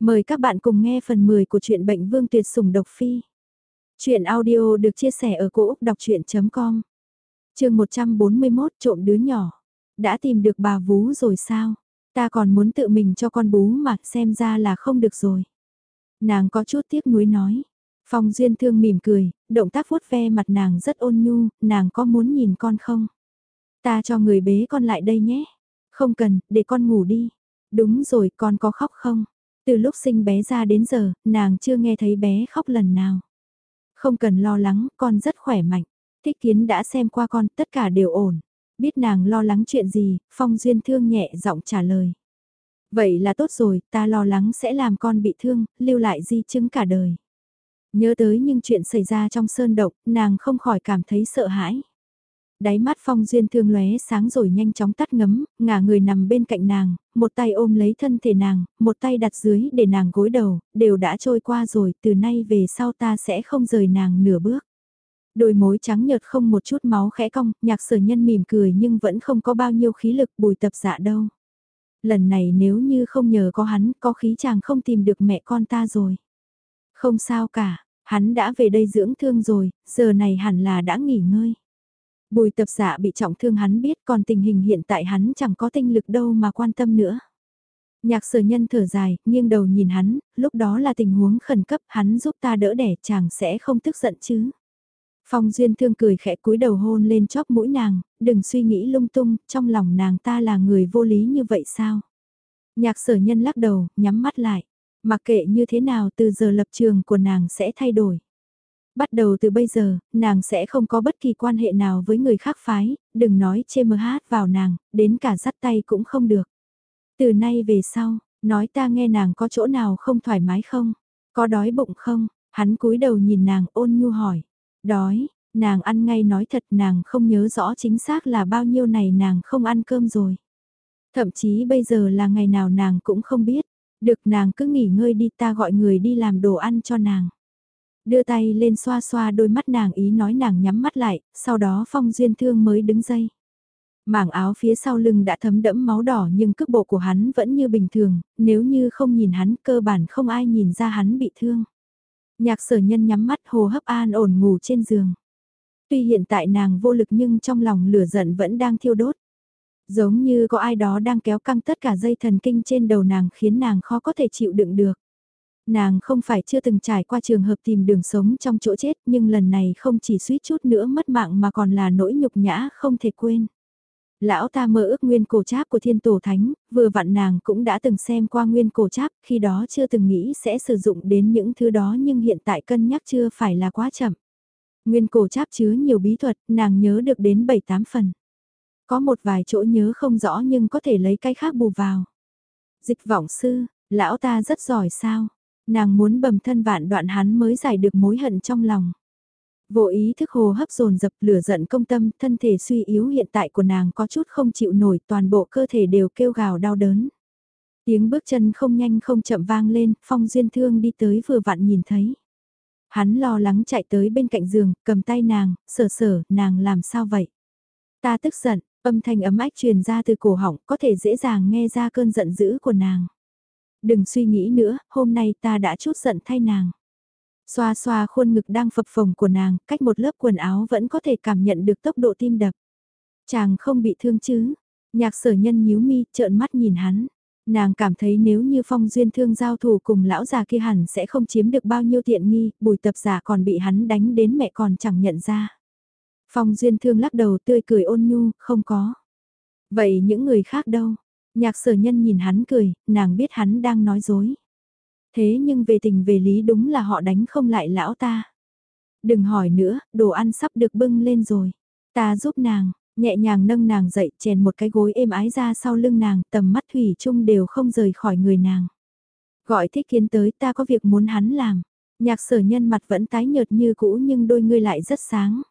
Mời các bạn cùng nghe phần 10 của truyện Bệnh Vương Tuyệt Sủng Độc Phi. Chuyện audio được chia sẻ ở cỗ đọc chuyện.com Trường 141 trộm đứa nhỏ. Đã tìm được bà vú rồi sao? Ta còn muốn tự mình cho con bú mà xem ra là không được rồi. Nàng có chút tiếc nuối nói. Phong Duyên Thương mỉm cười, động tác vuốt ve mặt nàng rất ôn nhu, nàng có muốn nhìn con không? Ta cho người bế con lại đây nhé. Không cần, để con ngủ đi. Đúng rồi, con có khóc không? Từ lúc sinh bé ra đến giờ, nàng chưa nghe thấy bé khóc lần nào. Không cần lo lắng, con rất khỏe mạnh. Thích kiến đã xem qua con, tất cả đều ổn. Biết nàng lo lắng chuyện gì, Phong Duyên Thương nhẹ giọng trả lời. Vậy là tốt rồi, ta lo lắng sẽ làm con bị thương, lưu lại di chứng cả đời. Nhớ tới những chuyện xảy ra trong sơn động, nàng không khỏi cảm thấy sợ hãi đáy mắt phong duyên thương lóe sáng rồi nhanh chóng tắt ngấm, ngả người nằm bên cạnh nàng, một tay ôm lấy thân thể nàng, một tay đặt dưới để nàng gối đầu, đều đã trôi qua rồi, từ nay về sau ta sẽ không rời nàng nửa bước. Đôi mối trắng nhợt không một chút máu khẽ cong, nhạc sở nhân mỉm cười nhưng vẫn không có bao nhiêu khí lực bùi tập dạ đâu. Lần này nếu như không nhờ có hắn, có khí chàng không tìm được mẹ con ta rồi. Không sao cả, hắn đã về đây dưỡng thương rồi, giờ này hẳn là đã nghỉ ngơi. Bùi tập giả bị trọng thương hắn biết còn tình hình hiện tại hắn chẳng có tinh lực đâu mà quan tâm nữa. Nhạc sở nhân thở dài, nghiêng đầu nhìn hắn, lúc đó là tình huống khẩn cấp hắn giúp ta đỡ đẻ chàng sẽ không tức giận chứ. Phong Duyên Thương cười khẽ cúi đầu hôn lên chóp mũi nàng, đừng suy nghĩ lung tung, trong lòng nàng ta là người vô lý như vậy sao? Nhạc sở nhân lắc đầu, nhắm mắt lại. Mặc kệ như thế nào từ giờ lập trường của nàng sẽ thay đổi. Bắt đầu từ bây giờ, nàng sẽ không có bất kỳ quan hệ nào với người khác phái, đừng nói chê mơ hát vào nàng, đến cả dắt tay cũng không được. Từ nay về sau, nói ta nghe nàng có chỗ nào không thoải mái không? Có đói bụng không? Hắn cúi đầu nhìn nàng ôn nhu hỏi. Đói, nàng ăn ngay nói thật nàng không nhớ rõ chính xác là bao nhiêu này nàng không ăn cơm rồi. Thậm chí bây giờ là ngày nào nàng cũng không biết. Được nàng cứ nghỉ ngơi đi ta gọi người đi làm đồ ăn cho nàng. Đưa tay lên xoa xoa đôi mắt nàng ý nói nàng nhắm mắt lại, sau đó phong duyên thương mới đứng dây. Mảng áo phía sau lưng đã thấm đẫm máu đỏ nhưng cước bộ của hắn vẫn như bình thường, nếu như không nhìn hắn cơ bản không ai nhìn ra hắn bị thương. Nhạc sở nhân nhắm mắt hồ hấp an ổn ngủ trên giường. Tuy hiện tại nàng vô lực nhưng trong lòng lửa giận vẫn đang thiêu đốt. Giống như có ai đó đang kéo căng tất cả dây thần kinh trên đầu nàng khiến nàng khó có thể chịu đựng được. Nàng không phải chưa từng trải qua trường hợp tìm đường sống trong chỗ chết nhưng lần này không chỉ suýt chút nữa mất mạng mà còn là nỗi nhục nhã không thể quên. Lão ta mơ ước nguyên cổ cháp của thiên tổ thánh, vừa vặn nàng cũng đã từng xem qua nguyên cổ cháp, khi đó chưa từng nghĩ sẽ sử dụng đến những thứ đó nhưng hiện tại cân nhắc chưa phải là quá chậm. Nguyên cổ cháp chứa nhiều bí thuật, nàng nhớ được đến 7-8 phần. Có một vài chỗ nhớ không rõ nhưng có thể lấy cái khác bù vào. Dịch vọng sư, lão ta rất giỏi sao? Nàng muốn bầm thân vạn đoạn hắn mới giải được mối hận trong lòng. Vô ý thức hồ hấp dồn dập lửa giận công tâm, thân thể suy yếu hiện tại của nàng có chút không chịu nổi, toàn bộ cơ thể đều kêu gào đau đớn. Tiếng bước chân không nhanh không chậm vang lên, phong duyên thương đi tới vừa vặn nhìn thấy. Hắn lo lắng chạy tới bên cạnh giường, cầm tay nàng, sờ sờ, nàng làm sao vậy? Ta tức giận, âm thanh ấm ách truyền ra từ cổ họng, có thể dễ dàng nghe ra cơn giận dữ của nàng. Đừng suy nghĩ nữa, hôm nay ta đã chút giận thay nàng. Xoa xoa khuôn ngực đang phập phồng của nàng, cách một lớp quần áo vẫn có thể cảm nhận được tốc độ tim đập. Chàng không bị thương chứ? Nhạc sở nhân nhíu mi, trợn mắt nhìn hắn. Nàng cảm thấy nếu như phong duyên thương giao thủ cùng lão già kia hẳn sẽ không chiếm được bao nhiêu tiện nghi, bùi tập giả còn bị hắn đánh đến mẹ còn chẳng nhận ra. Phong duyên thương lắc đầu tươi cười ôn nhu, không có. Vậy những người khác đâu? Nhạc sở nhân nhìn hắn cười, nàng biết hắn đang nói dối. Thế nhưng về tình về lý đúng là họ đánh không lại lão ta. Đừng hỏi nữa, đồ ăn sắp được bưng lên rồi. Ta giúp nàng, nhẹ nhàng nâng nàng dậy, chèn một cái gối êm ái ra sau lưng nàng, tầm mắt thủy chung đều không rời khỏi người nàng. Gọi thích kiến tới ta có việc muốn hắn làm. Nhạc sở nhân mặt vẫn tái nhợt như cũ nhưng đôi ngươi lại rất sáng.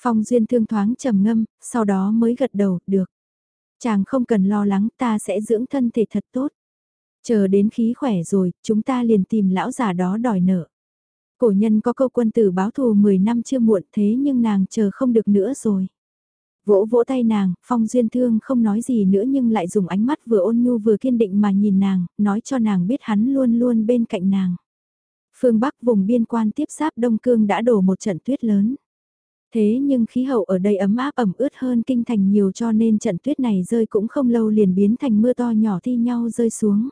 Phong duyên thương thoáng trầm ngâm, sau đó mới gật đầu, được. Chàng không cần lo lắng ta sẽ dưỡng thân thể thật tốt. Chờ đến khí khỏe rồi, chúng ta liền tìm lão già đó đòi nợ. Cổ nhân có câu quân tử báo thù 10 năm chưa muộn thế nhưng nàng chờ không được nữa rồi. Vỗ vỗ tay nàng, Phong Duyên Thương không nói gì nữa nhưng lại dùng ánh mắt vừa ôn nhu vừa kiên định mà nhìn nàng, nói cho nàng biết hắn luôn luôn bên cạnh nàng. Phương Bắc vùng biên quan tiếp giáp Đông Cương đã đổ một trận tuyết lớn. Thế nhưng khí hậu ở đây ấm áp ẩm ướt hơn kinh thành nhiều cho nên trận tuyết này rơi cũng không lâu liền biến thành mưa to nhỏ thi nhau rơi xuống.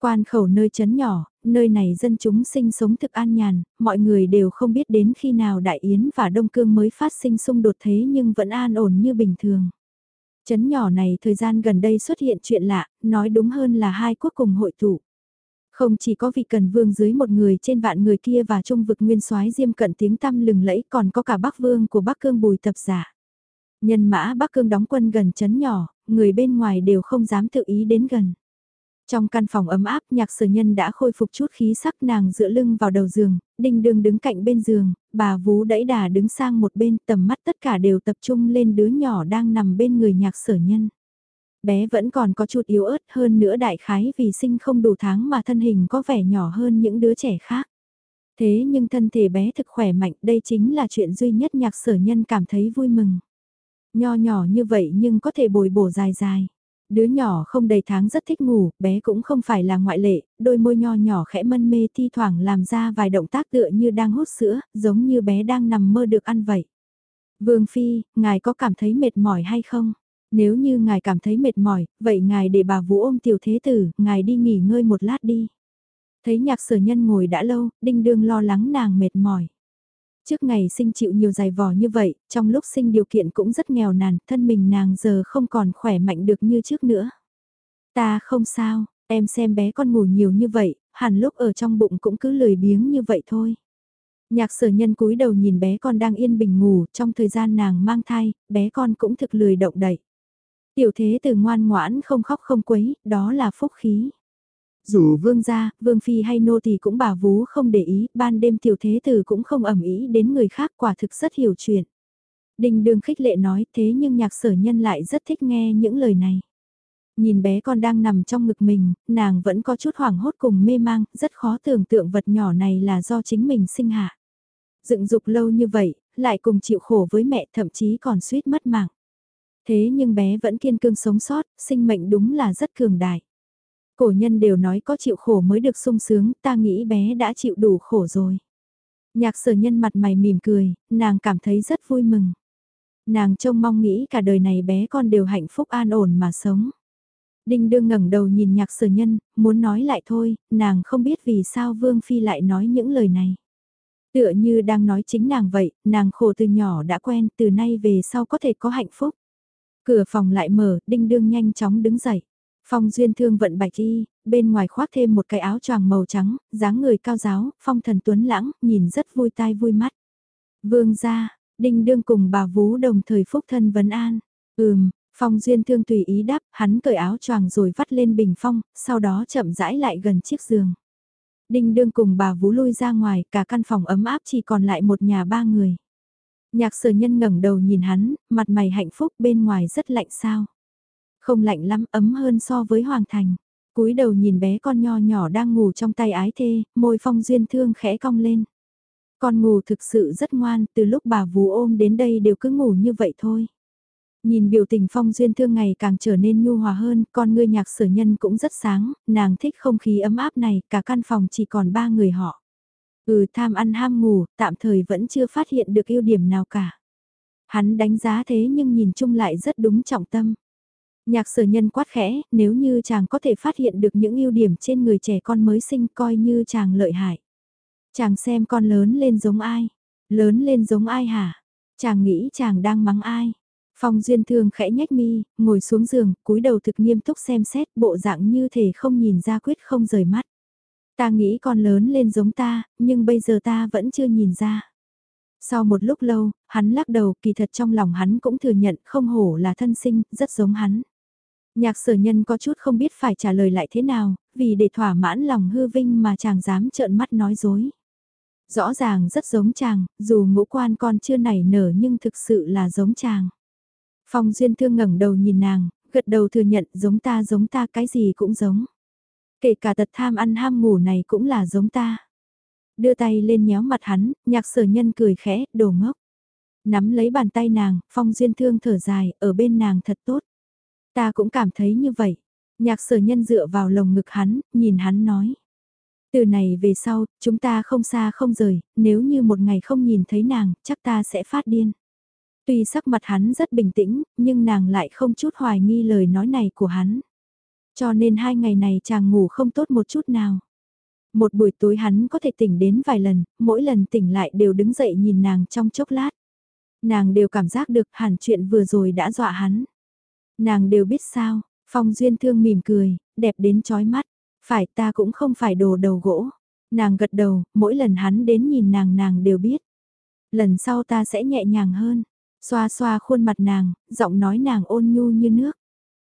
Quan khẩu nơi chấn nhỏ, nơi này dân chúng sinh sống thực an nhàn, mọi người đều không biết đến khi nào Đại Yến và Đông Cương mới phát sinh xung đột thế nhưng vẫn an ổn như bình thường. Chấn nhỏ này thời gian gần đây xuất hiện chuyện lạ, nói đúng hơn là hai quốc cùng hội tụ. Không chỉ có vị cần vương dưới một người trên vạn người kia và trung vực nguyên soái diêm cận tiếng tăm lừng lẫy còn có cả bắc vương của bắc cương bùi tập giả. Nhân mã bắc cương đóng quân gần chấn nhỏ, người bên ngoài đều không dám tự ý đến gần. Trong căn phòng ấm áp nhạc sở nhân đã khôi phục chút khí sắc nàng dựa lưng vào đầu giường, đinh đường đứng cạnh bên giường, bà vú Đẫy đà đứng sang một bên tầm mắt tất cả đều tập trung lên đứa nhỏ đang nằm bên người nhạc sở nhân. Bé vẫn còn có chút yếu ớt hơn nữa đại khái vì sinh không đủ tháng mà thân hình có vẻ nhỏ hơn những đứa trẻ khác. Thế nhưng thân thể bé thực khỏe mạnh đây chính là chuyện duy nhất nhạc sở nhân cảm thấy vui mừng. Nho nhỏ như vậy nhưng có thể bồi bổ dài dài. Đứa nhỏ không đầy tháng rất thích ngủ, bé cũng không phải là ngoại lệ, đôi môi nho nhỏ khẽ mân mê thi thoảng làm ra vài động tác tựa như đang hút sữa, giống như bé đang nằm mơ được ăn vậy. Vương Phi, ngài có cảm thấy mệt mỏi hay không? Nếu như ngài cảm thấy mệt mỏi, vậy ngài để bà Vũ ôm tiểu thế tử, ngài đi nghỉ ngơi một lát đi. Thấy nhạc sở nhân ngồi đã lâu, đinh đương lo lắng nàng mệt mỏi. Trước ngày sinh chịu nhiều dài vò như vậy, trong lúc sinh điều kiện cũng rất nghèo nàn, thân mình nàng giờ không còn khỏe mạnh được như trước nữa. Ta không sao, em xem bé con ngủ nhiều như vậy, hẳn lúc ở trong bụng cũng cứ lười biếng như vậy thôi. Nhạc sở nhân cúi đầu nhìn bé con đang yên bình ngủ, trong thời gian nàng mang thai, bé con cũng thực lười động đậy. Tiểu thế từ ngoan ngoãn không khóc không quấy, đó là phúc khí. Dù vương gia, vương phi hay nô thì cũng bà vú không để ý, ban đêm tiểu thế tử cũng không ẩm ý đến người khác quả thực rất hiểu chuyện. Đình đường khích lệ nói thế nhưng nhạc sở nhân lại rất thích nghe những lời này. Nhìn bé con đang nằm trong ngực mình, nàng vẫn có chút hoảng hốt cùng mê mang, rất khó tưởng tượng vật nhỏ này là do chính mình sinh hạ. Dựng dục lâu như vậy, lại cùng chịu khổ với mẹ thậm chí còn suýt mất mạng. Thế nhưng bé vẫn kiên cương sống sót, sinh mệnh đúng là rất cường đại. Cổ nhân đều nói có chịu khổ mới được sung sướng, ta nghĩ bé đã chịu đủ khổ rồi. Nhạc sở nhân mặt mày mỉm cười, nàng cảm thấy rất vui mừng. Nàng trông mong nghĩ cả đời này bé con đều hạnh phúc an ổn mà sống. Đinh đương ngẩng đầu nhìn nhạc sở nhân, muốn nói lại thôi, nàng không biết vì sao Vương Phi lại nói những lời này. Tựa như đang nói chính nàng vậy, nàng khổ từ nhỏ đã quen, từ nay về sau có thể có hạnh phúc. Cửa phòng lại mở, đinh đương nhanh chóng đứng dậy. Phong duyên thương vận bạch y, bên ngoài khoác thêm một cái áo choàng màu trắng, dáng người cao giáo, phong thần tuấn lãng, nhìn rất vui tai vui mắt. Vương gia, đinh đương cùng bà vú đồng thời phúc thân vấn an. Ừm, phong duyên thương tùy ý đáp, hắn cởi áo choàng rồi vắt lên bình phong, sau đó chậm rãi lại gần chiếc giường. Đinh đương cùng bà vú lui ra ngoài, cả căn phòng ấm áp chỉ còn lại một nhà ba người. Nhạc sở nhân ngẩng đầu nhìn hắn, mặt mày hạnh phúc bên ngoài rất lạnh sao. Không lạnh lắm ấm hơn so với Hoàng Thành. cúi đầu nhìn bé con nho nhỏ đang ngủ trong tay ái thê, môi phong duyên thương khẽ cong lên. Con ngủ thực sự rất ngoan, từ lúc bà vú ôm đến đây đều cứ ngủ như vậy thôi. Nhìn biểu tình phong duyên thương ngày càng trở nên nhu hòa hơn, con ngươi nhạc sở nhân cũng rất sáng, nàng thích không khí ấm áp này, cả căn phòng chỉ còn ba người họ. Ừ tham ăn ham ngủ, tạm thời vẫn chưa phát hiện được ưu điểm nào cả. Hắn đánh giá thế nhưng nhìn chung lại rất đúng trọng tâm. Nhạc sở nhân quát khẽ, nếu như chàng có thể phát hiện được những ưu điểm trên người trẻ con mới sinh coi như chàng lợi hại. Chàng xem con lớn lên giống ai? Lớn lên giống ai hả? Chàng nghĩ chàng đang mắng ai? Phong duyên thương khẽ nhách mi, ngồi xuống giường, cúi đầu thực nghiêm túc xem xét bộ dạng như thể không nhìn ra quyết không rời mắt. Ta nghĩ con lớn lên giống ta, nhưng bây giờ ta vẫn chưa nhìn ra. Sau một lúc lâu, hắn lắc đầu kỳ thật trong lòng hắn cũng thừa nhận không hổ là thân sinh, rất giống hắn. Nhạc sở nhân có chút không biết phải trả lời lại thế nào, vì để thỏa mãn lòng hư vinh mà chàng dám trợn mắt nói dối. Rõ ràng rất giống chàng, dù ngũ quan con chưa nảy nở nhưng thực sự là giống chàng. Phong duyên thương ngẩng đầu nhìn nàng, gật đầu thừa nhận giống ta giống ta cái gì cũng giống. Kể cả tật tham ăn ham ngủ này cũng là giống ta. Đưa tay lên nhéo mặt hắn, nhạc sở nhân cười khẽ, đồ ngốc. Nắm lấy bàn tay nàng, Phong Duyên Thương thở dài, ở bên nàng thật tốt. Ta cũng cảm thấy như vậy. Nhạc sở nhân dựa vào lồng ngực hắn, nhìn hắn nói. Từ này về sau, chúng ta không xa không rời, nếu như một ngày không nhìn thấy nàng, chắc ta sẽ phát điên. Tuy sắc mặt hắn rất bình tĩnh, nhưng nàng lại không chút hoài nghi lời nói này của hắn. Cho nên hai ngày này chàng ngủ không tốt một chút nào. Một buổi tối hắn có thể tỉnh đến vài lần, mỗi lần tỉnh lại đều đứng dậy nhìn nàng trong chốc lát. Nàng đều cảm giác được hẳn chuyện vừa rồi đã dọa hắn. Nàng đều biết sao, Phong Duyên Thương mỉm cười, đẹp đến chói mắt. Phải ta cũng không phải đồ đầu gỗ. Nàng gật đầu, mỗi lần hắn đến nhìn nàng nàng đều biết. Lần sau ta sẽ nhẹ nhàng hơn. Xoa xoa khuôn mặt nàng, giọng nói nàng ôn nhu như nước.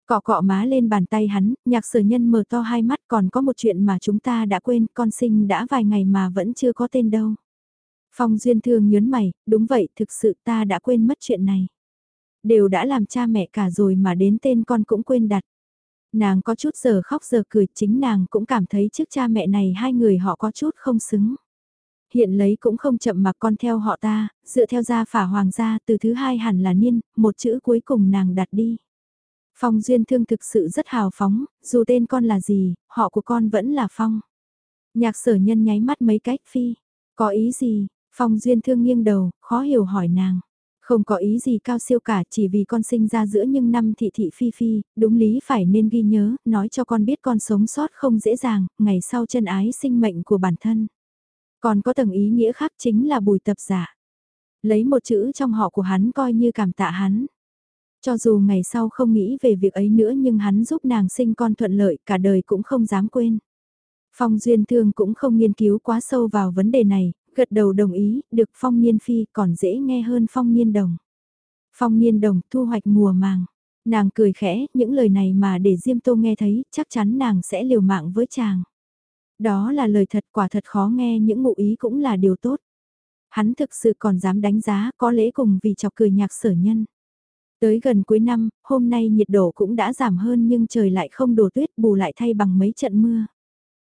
Cọ cọ má lên bàn tay hắn, nhạc sở nhân mở to hai mắt còn có một chuyện mà chúng ta đã quên, con sinh đã vài ngày mà vẫn chưa có tên đâu. Phong Duyên Thương nhớn mày, đúng vậy, thực sự ta đã quên mất chuyện này. Đều đã làm cha mẹ cả rồi mà đến tên con cũng quên đặt. Nàng có chút giờ khóc giờ cười, chính nàng cũng cảm thấy trước cha mẹ này hai người họ có chút không xứng. Hiện lấy cũng không chậm mà con theo họ ta, dựa theo gia phả hoàng gia từ thứ hai hẳn là niên, một chữ cuối cùng nàng đặt đi. Phong Duyên Thương thực sự rất hào phóng, dù tên con là gì, họ của con vẫn là Phong. Nhạc sở nhân nháy mắt mấy cách phi. Có ý gì? Phong Duyên Thương nghiêng đầu, khó hiểu hỏi nàng. Không có ý gì cao siêu cả chỉ vì con sinh ra giữa những năm thị thị phi phi, đúng lý phải nên ghi nhớ, nói cho con biết con sống sót không dễ dàng, ngày sau chân ái sinh mệnh của bản thân. Còn có tầng ý nghĩa khác chính là bùi tập giả. Lấy một chữ trong họ của hắn coi như cảm tạ hắn. Cho dù ngày sau không nghĩ về việc ấy nữa nhưng hắn giúp nàng sinh con thuận lợi cả đời cũng không dám quên. Phong Duyên Thương cũng không nghiên cứu quá sâu vào vấn đề này, gật đầu đồng ý, được Phong Niên Phi còn dễ nghe hơn Phong Niên Đồng. Phong Niên Đồng thu hoạch mùa màng. Nàng cười khẽ, những lời này mà để Diêm Tô nghe thấy, chắc chắn nàng sẽ liều mạng với chàng. Đó là lời thật quả thật khó nghe những ngụ ý cũng là điều tốt. Hắn thực sự còn dám đánh giá có lẽ cùng vì chọc cười nhạc sở nhân. Tới gần cuối năm, hôm nay nhiệt độ cũng đã giảm hơn nhưng trời lại không đổ tuyết bù lại thay bằng mấy trận mưa.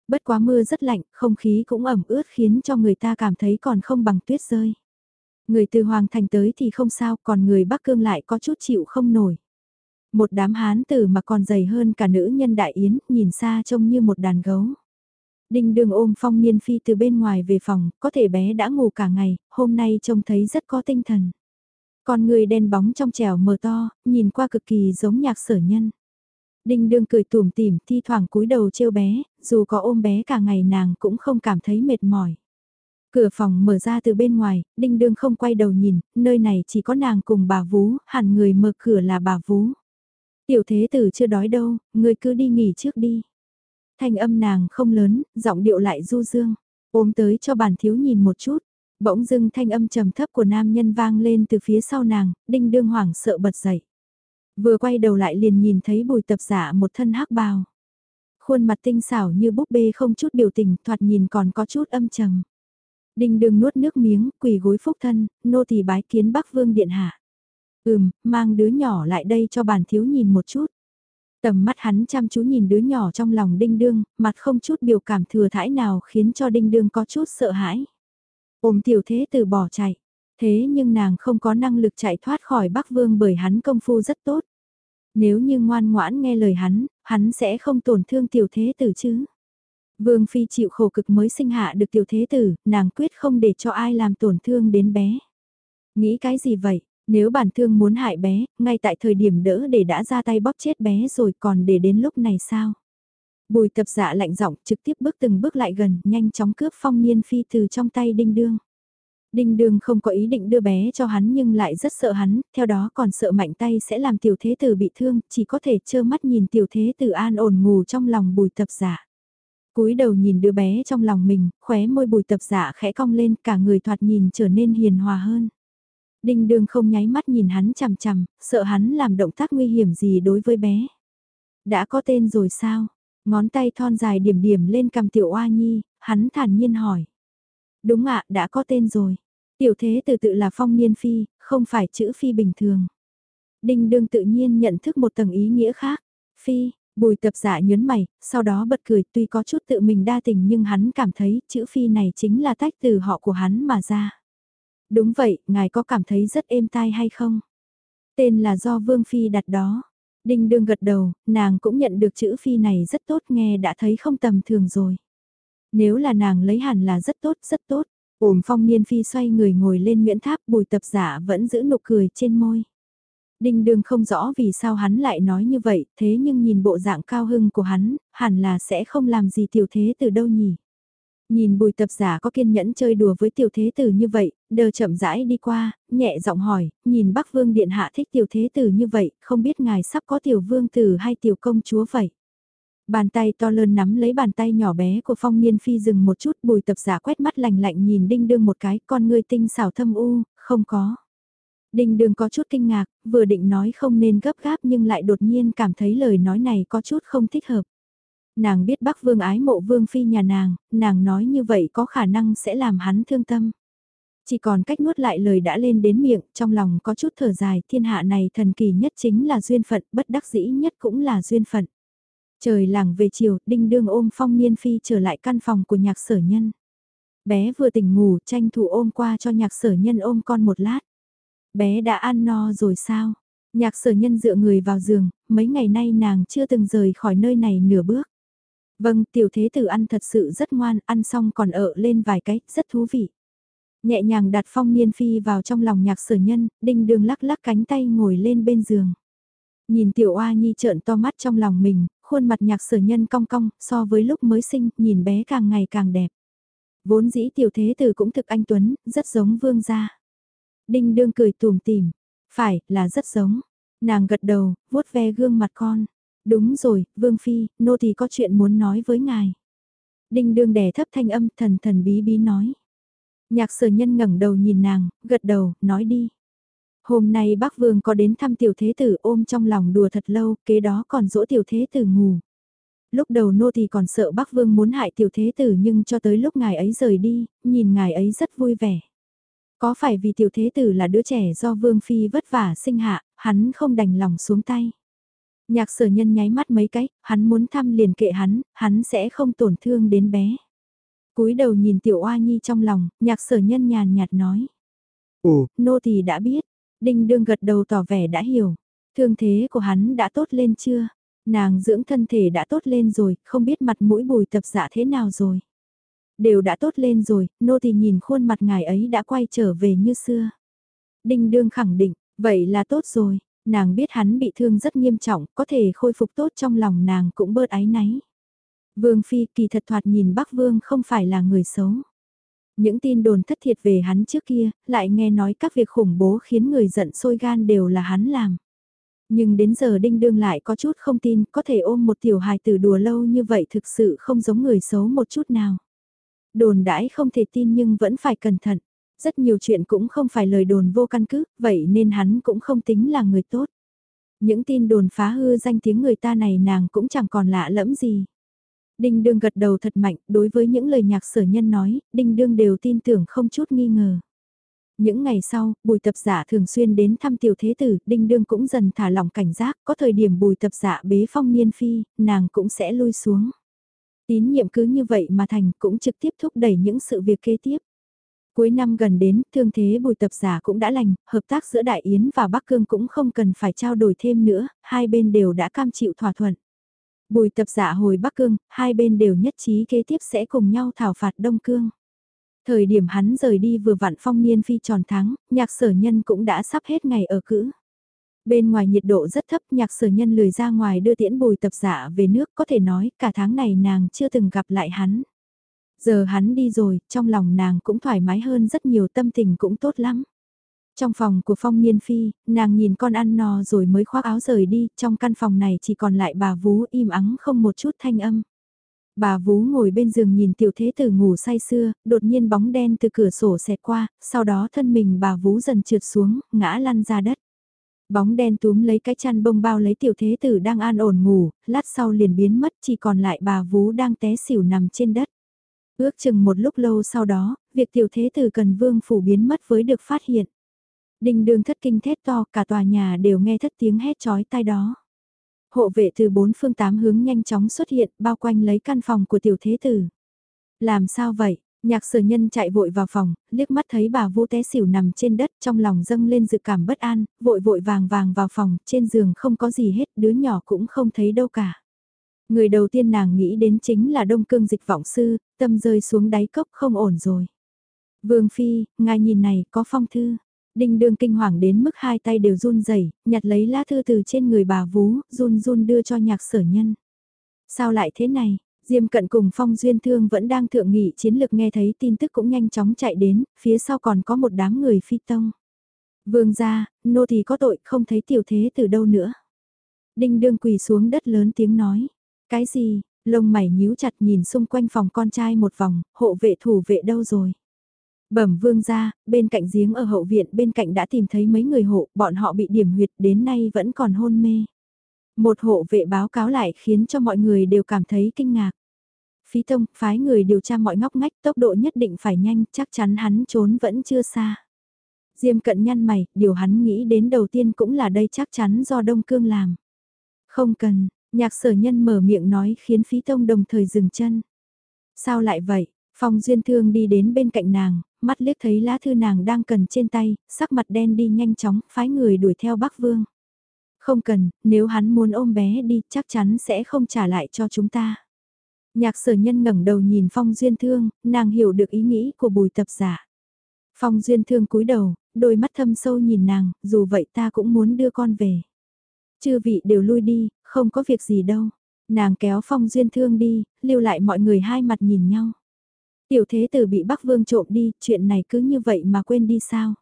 Bất quá mưa rất lạnh, không khí cũng ẩm ướt khiến cho người ta cảm thấy còn không bằng tuyết rơi. Người từ Hoàng Thành tới thì không sao, còn người Bắc Cương lại có chút chịu không nổi. Một đám hán tử mà còn dày hơn cả nữ nhân đại yến, nhìn xa trông như một đàn gấu. Đinh đường ôm phong niên phi từ bên ngoài về phòng, có thể bé đã ngủ cả ngày, hôm nay trông thấy rất có tinh thần. Con người đen bóng trong trèo mờ to, nhìn qua cực kỳ giống nhạc sở nhân. Đinh đương cười tủm tỉm, thi thoảng cúi đầu trêu bé, dù có ôm bé cả ngày nàng cũng không cảm thấy mệt mỏi. Cửa phòng mở ra từ bên ngoài, đinh đương không quay đầu nhìn, nơi này chỉ có nàng cùng bà Vú, hẳn người mở cửa là bà Vú. Tiểu thế tử chưa đói đâu, người cứ đi nghỉ trước đi. Thanh âm nàng không lớn, giọng điệu lại du dương, ôm tới cho bản thiếu nhìn một chút. Bỗng dưng thanh âm trầm thấp của nam nhân vang lên từ phía sau nàng, đinh đương hoảng sợ bật dậy. Vừa quay đầu lại liền nhìn thấy bùi tập giả một thân hắc bào. Khuôn mặt tinh xảo như búp bê không chút biểu tình, thoạt nhìn còn có chút âm trầm. Đinh đương nuốt nước miếng, quỳ gối phúc thân, nô tỳ bái kiến bắc vương điện hạ. Ừm, mang đứa nhỏ lại đây cho bản thiếu nhìn một chút. Tầm mắt hắn chăm chú nhìn đứa nhỏ trong lòng đinh đương, mặt không chút biểu cảm thừa thãi nào khiến cho đinh đương có chút sợ hãi. Ôm tiểu thế từ bỏ chạy. Thế nhưng nàng không có năng lực chạy thoát khỏi Bắc Vương bởi hắn công phu rất tốt. Nếu như ngoan ngoãn nghe lời hắn, hắn sẽ không tổn thương tiểu thế tử chứ. Vương Phi chịu khổ cực mới sinh hạ được tiểu thế tử, nàng quyết không để cho ai làm tổn thương đến bé. Nghĩ cái gì vậy, nếu bản thương muốn hại bé, ngay tại thời điểm đỡ để đã ra tay bóp chết bé rồi còn để đến lúc này sao? Bùi tập dạ lạnh giọng trực tiếp bước từng bước lại gần, nhanh chóng cướp phong niên phi từ trong tay đinh đương. Đinh đương không có ý định đưa bé cho hắn nhưng lại rất sợ hắn, theo đó còn sợ mạnh tay sẽ làm tiểu thế tử bị thương, chỉ có thể trơ mắt nhìn tiểu thế tử an ổn ngủ trong lòng bùi tập giả. cúi đầu nhìn đứa bé trong lòng mình, khóe môi bùi tập giả khẽ cong lên cả người thoạt nhìn trở nên hiền hòa hơn. Đinh đương không nháy mắt nhìn hắn chằm chằm, sợ hắn làm động tác nguy hiểm gì đối với bé. Đã có tên rồi sao? Ngón tay thon dài điểm điểm lên cầm tiểu oa nhi, hắn thản nhiên hỏi. Đúng ạ, đã có tên rồi. Tiểu thế từ tự là phong niên phi, không phải chữ phi bình thường. Đinh đương tự nhiên nhận thức một tầng ý nghĩa khác. Phi, bùi tập giả nhớn mày, sau đó bật cười tuy có chút tự mình đa tình nhưng hắn cảm thấy chữ phi này chính là tách từ họ của hắn mà ra. Đúng vậy, ngài có cảm thấy rất êm tai hay không? Tên là do Vương Phi đặt đó. Đinh đương gật đầu, nàng cũng nhận được chữ Phi này rất tốt nghe đã thấy không tầm thường rồi. Nếu là nàng lấy hẳn là rất tốt, rất tốt. Ổm phong niên Phi xoay người ngồi lên miễn tháp bùi tập giả vẫn giữ nụ cười trên môi. Đinh đương không rõ vì sao hắn lại nói như vậy, thế nhưng nhìn bộ dạng cao hưng của hắn, hẳn là sẽ không làm gì tiểu thế từ đâu nhỉ. Nhìn bùi tập giả có kiên nhẫn chơi đùa với tiểu thế tử như vậy, đờ chậm rãi đi qua, nhẹ giọng hỏi, nhìn bắc vương điện hạ thích tiểu thế tử như vậy, không biết ngài sắp có tiểu vương tử hay tiểu công chúa vậy. Bàn tay to lớn nắm lấy bàn tay nhỏ bé của phong niên phi dừng một chút bùi tập giả quét mắt lạnh lạnh nhìn đinh đương một cái con ngươi tinh xảo thâm u, không có. Đinh đương có chút kinh ngạc, vừa định nói không nên gấp gáp nhưng lại đột nhiên cảm thấy lời nói này có chút không thích hợp. Nàng biết Bắc Vương ái mộ Vương Phi nhà nàng, nàng nói như vậy có khả năng sẽ làm hắn thương tâm. Chỉ còn cách nuốt lại lời đã lên đến miệng, trong lòng có chút thở dài, thiên hạ này thần kỳ nhất chính là duyên phận, bất đắc dĩ nhất cũng là duyên phận. Trời làng về chiều, đinh đương ôm phong niên phi trở lại căn phòng của nhạc sở nhân. Bé vừa tỉnh ngủ, tranh thủ ôm qua cho nhạc sở nhân ôm con một lát. Bé đã ăn no rồi sao? Nhạc sở nhân dựa người vào giường, mấy ngày nay nàng chưa từng rời khỏi nơi này nửa bước. Vâng, tiểu thế tử ăn thật sự rất ngoan, ăn xong còn ở lên vài cái, rất thú vị. Nhẹ nhàng đặt phong niên phi vào trong lòng nhạc sở nhân, đinh đường lắc lắc cánh tay ngồi lên bên giường. Nhìn tiểu oa nhi trợn to mắt trong lòng mình, khuôn mặt nhạc sở nhân cong cong, so với lúc mới sinh, nhìn bé càng ngày càng đẹp. Vốn dĩ tiểu thế tử cũng thực anh Tuấn, rất giống vương gia. Đinh đương cười tùm tìm, phải, là rất giống. Nàng gật đầu, vuốt ve gương mặt con. Đúng rồi, Vương Phi, nô thì có chuyện muốn nói với ngài. Đinh đương đè thấp thanh âm thần thần bí bí nói. Nhạc sở nhân ngẩng đầu nhìn nàng, gật đầu, nói đi. Hôm nay bác Vương có đến thăm tiểu thế tử ôm trong lòng đùa thật lâu, kế đó còn dỗ tiểu thế tử ngủ. Lúc đầu nô thì còn sợ bác Vương muốn hại tiểu thế tử nhưng cho tới lúc ngài ấy rời đi, nhìn ngài ấy rất vui vẻ. Có phải vì tiểu thế tử là đứa trẻ do Vương Phi vất vả sinh hạ, hắn không đành lòng xuống tay. Nhạc sở nhân nháy mắt mấy cái, hắn muốn thăm liền kệ hắn, hắn sẽ không tổn thương đến bé. cúi đầu nhìn tiểu oa nhi trong lòng, nhạc sở nhân nhàn nhạt nói. Ồ, nô tỳ đã biết, đinh đương gật đầu tỏ vẻ đã hiểu. Thương thế của hắn đã tốt lên chưa? Nàng dưỡng thân thể đã tốt lên rồi, không biết mặt mũi bùi tập dạ thế nào rồi. Đều đã tốt lên rồi, nô tỳ nhìn khuôn mặt ngài ấy đã quay trở về như xưa. Đinh đương khẳng định, vậy là tốt rồi, nàng biết hắn bị thương rất nghiêm trọng, có thể khôi phục tốt trong lòng nàng cũng bớt áy náy. Vương Phi kỳ thật thoạt nhìn Bắc Vương không phải là người xấu. Những tin đồn thất thiệt về hắn trước kia, lại nghe nói các việc khủng bố khiến người giận sôi gan đều là hắn làm. Nhưng đến giờ đinh đương lại có chút không tin, có thể ôm một tiểu hài tử đùa lâu như vậy thực sự không giống người xấu một chút nào. Đồn đãi không thể tin nhưng vẫn phải cẩn thận. Rất nhiều chuyện cũng không phải lời đồn vô căn cứ, vậy nên hắn cũng không tính là người tốt. Những tin đồn phá hư danh tiếng người ta này nàng cũng chẳng còn lạ lẫm gì. Đinh Đương gật đầu thật mạnh, đối với những lời nhạc sở nhân nói, Đinh Đương đều tin tưởng không chút nghi ngờ. Những ngày sau, bùi tập giả thường xuyên đến thăm tiểu thế tử, Đinh Đương cũng dần thả lỏng cảnh giác, có thời điểm bùi tập giả bế phong niên phi, nàng cũng sẽ lui xuống. Tín nhiệm cứ như vậy mà thành cũng trực tiếp thúc đẩy những sự việc kế tiếp. Cuối năm gần đến, thương thế bùi tập giả cũng đã lành, hợp tác giữa Đại Yến và Bắc Cương cũng không cần phải trao đổi thêm nữa, hai bên đều đã cam chịu thỏa thuận. Bùi tập giả hồi Bắc Cương, hai bên đều nhất trí kế tiếp sẽ cùng nhau thảo phạt Đông Cương. Thời điểm hắn rời đi vừa vặn phong niên phi tròn tháng, nhạc sở nhân cũng đã sắp hết ngày ở cữ. Bên ngoài nhiệt độ rất thấp nhạc sở nhân lười ra ngoài đưa tiễn bùi tập giả về nước có thể nói cả tháng này nàng chưa từng gặp lại hắn. Giờ hắn đi rồi, trong lòng nàng cũng thoải mái hơn rất nhiều tâm tình cũng tốt lắm. Trong phòng của phong niên phi, nàng nhìn con ăn no rồi mới khoác áo rời đi, trong căn phòng này chỉ còn lại bà vú im ắng không một chút thanh âm. Bà vú ngồi bên giường nhìn tiểu thế tử ngủ say sưa, đột nhiên bóng đen từ cửa sổ xẹt qua, sau đó thân mình bà vú dần trượt xuống, ngã lăn ra đất. Bóng đen túm lấy cái chăn bông bao lấy tiểu thế tử đang an ổn ngủ, lát sau liền biến mất chỉ còn lại bà vú đang té xỉu nằm trên đất. Ước chừng một lúc lâu sau đó, việc tiểu thế tử cần vương phủ biến mất với được phát hiện. Đình đường thất kinh thét to, cả tòa nhà đều nghe thất tiếng hét chói tai đó. Hộ vệ từ bốn phương tám hướng nhanh chóng xuất hiện, bao quanh lấy căn phòng của tiểu thế tử. Làm sao vậy? Nhạc sở nhân chạy vội vào phòng, liếc mắt thấy bà Vũ té xỉu nằm trên đất trong lòng dâng lên dự cảm bất an, vội vội vàng vàng vào phòng, trên giường không có gì hết, đứa nhỏ cũng không thấy đâu cả. Người đầu tiên nàng nghĩ đến chính là Đông Cương Dịch Vọng Sư, tâm rơi xuống đáy cốc không ổn rồi. Vương Phi, ngài nhìn này, có phong thư. Đinh đường kinh hoàng đến mức hai tay đều run rẩy nhặt lấy lá thư từ trên người bà vú, run run đưa cho nhạc sở nhân. Sao lại thế này? Diêm cận cùng phong duyên thương vẫn đang thượng nghị chiến lược nghe thấy tin tức cũng nhanh chóng chạy đến, phía sau còn có một đám người phi tông. Vương gia, nô thì có tội không thấy tiểu thế từ đâu nữa. Đinh đương quỳ xuống đất lớn tiếng nói. Cái gì, lông mày nhíu chặt nhìn xung quanh phòng con trai một vòng, hộ vệ thủ vệ đâu rồi? Bẩm vương ra, bên cạnh giếng ở hậu viện bên cạnh đã tìm thấy mấy người hộ, bọn họ bị điểm huyệt đến nay vẫn còn hôn mê. Một hộ vệ báo cáo lại khiến cho mọi người đều cảm thấy kinh ngạc. Phí tông, phái người điều tra mọi ngóc ngách tốc độ nhất định phải nhanh, chắc chắn hắn trốn vẫn chưa xa. Diêm cận nhăn mày, điều hắn nghĩ đến đầu tiên cũng là đây chắc chắn do Đông Cương làm. Không cần, nhạc sở nhân mở miệng nói khiến phí tông đồng thời dừng chân. Sao lại vậy? Phong Duyên Thương đi đến bên cạnh nàng, mắt liếc thấy lá thư nàng đang cần trên tay, sắc mặt đen đi nhanh chóng, phái người đuổi theo Bắc Vương. Không cần, nếu hắn muốn ôm bé đi chắc chắn sẽ không trả lại cho chúng ta. Nhạc sở nhân ngẩng đầu nhìn Phong Duyên Thương, nàng hiểu được ý nghĩ của bùi tập giả. Phong Duyên Thương cúi đầu, đôi mắt thâm sâu nhìn nàng, dù vậy ta cũng muốn đưa con về. Chư vị đều lui đi, không có việc gì đâu. Nàng kéo Phong Duyên Thương đi, lưu lại mọi người hai mặt nhìn nhau. Tiểu thế tử bị Bắc Vương trộm đi, chuyện này cứ như vậy mà quên đi sao?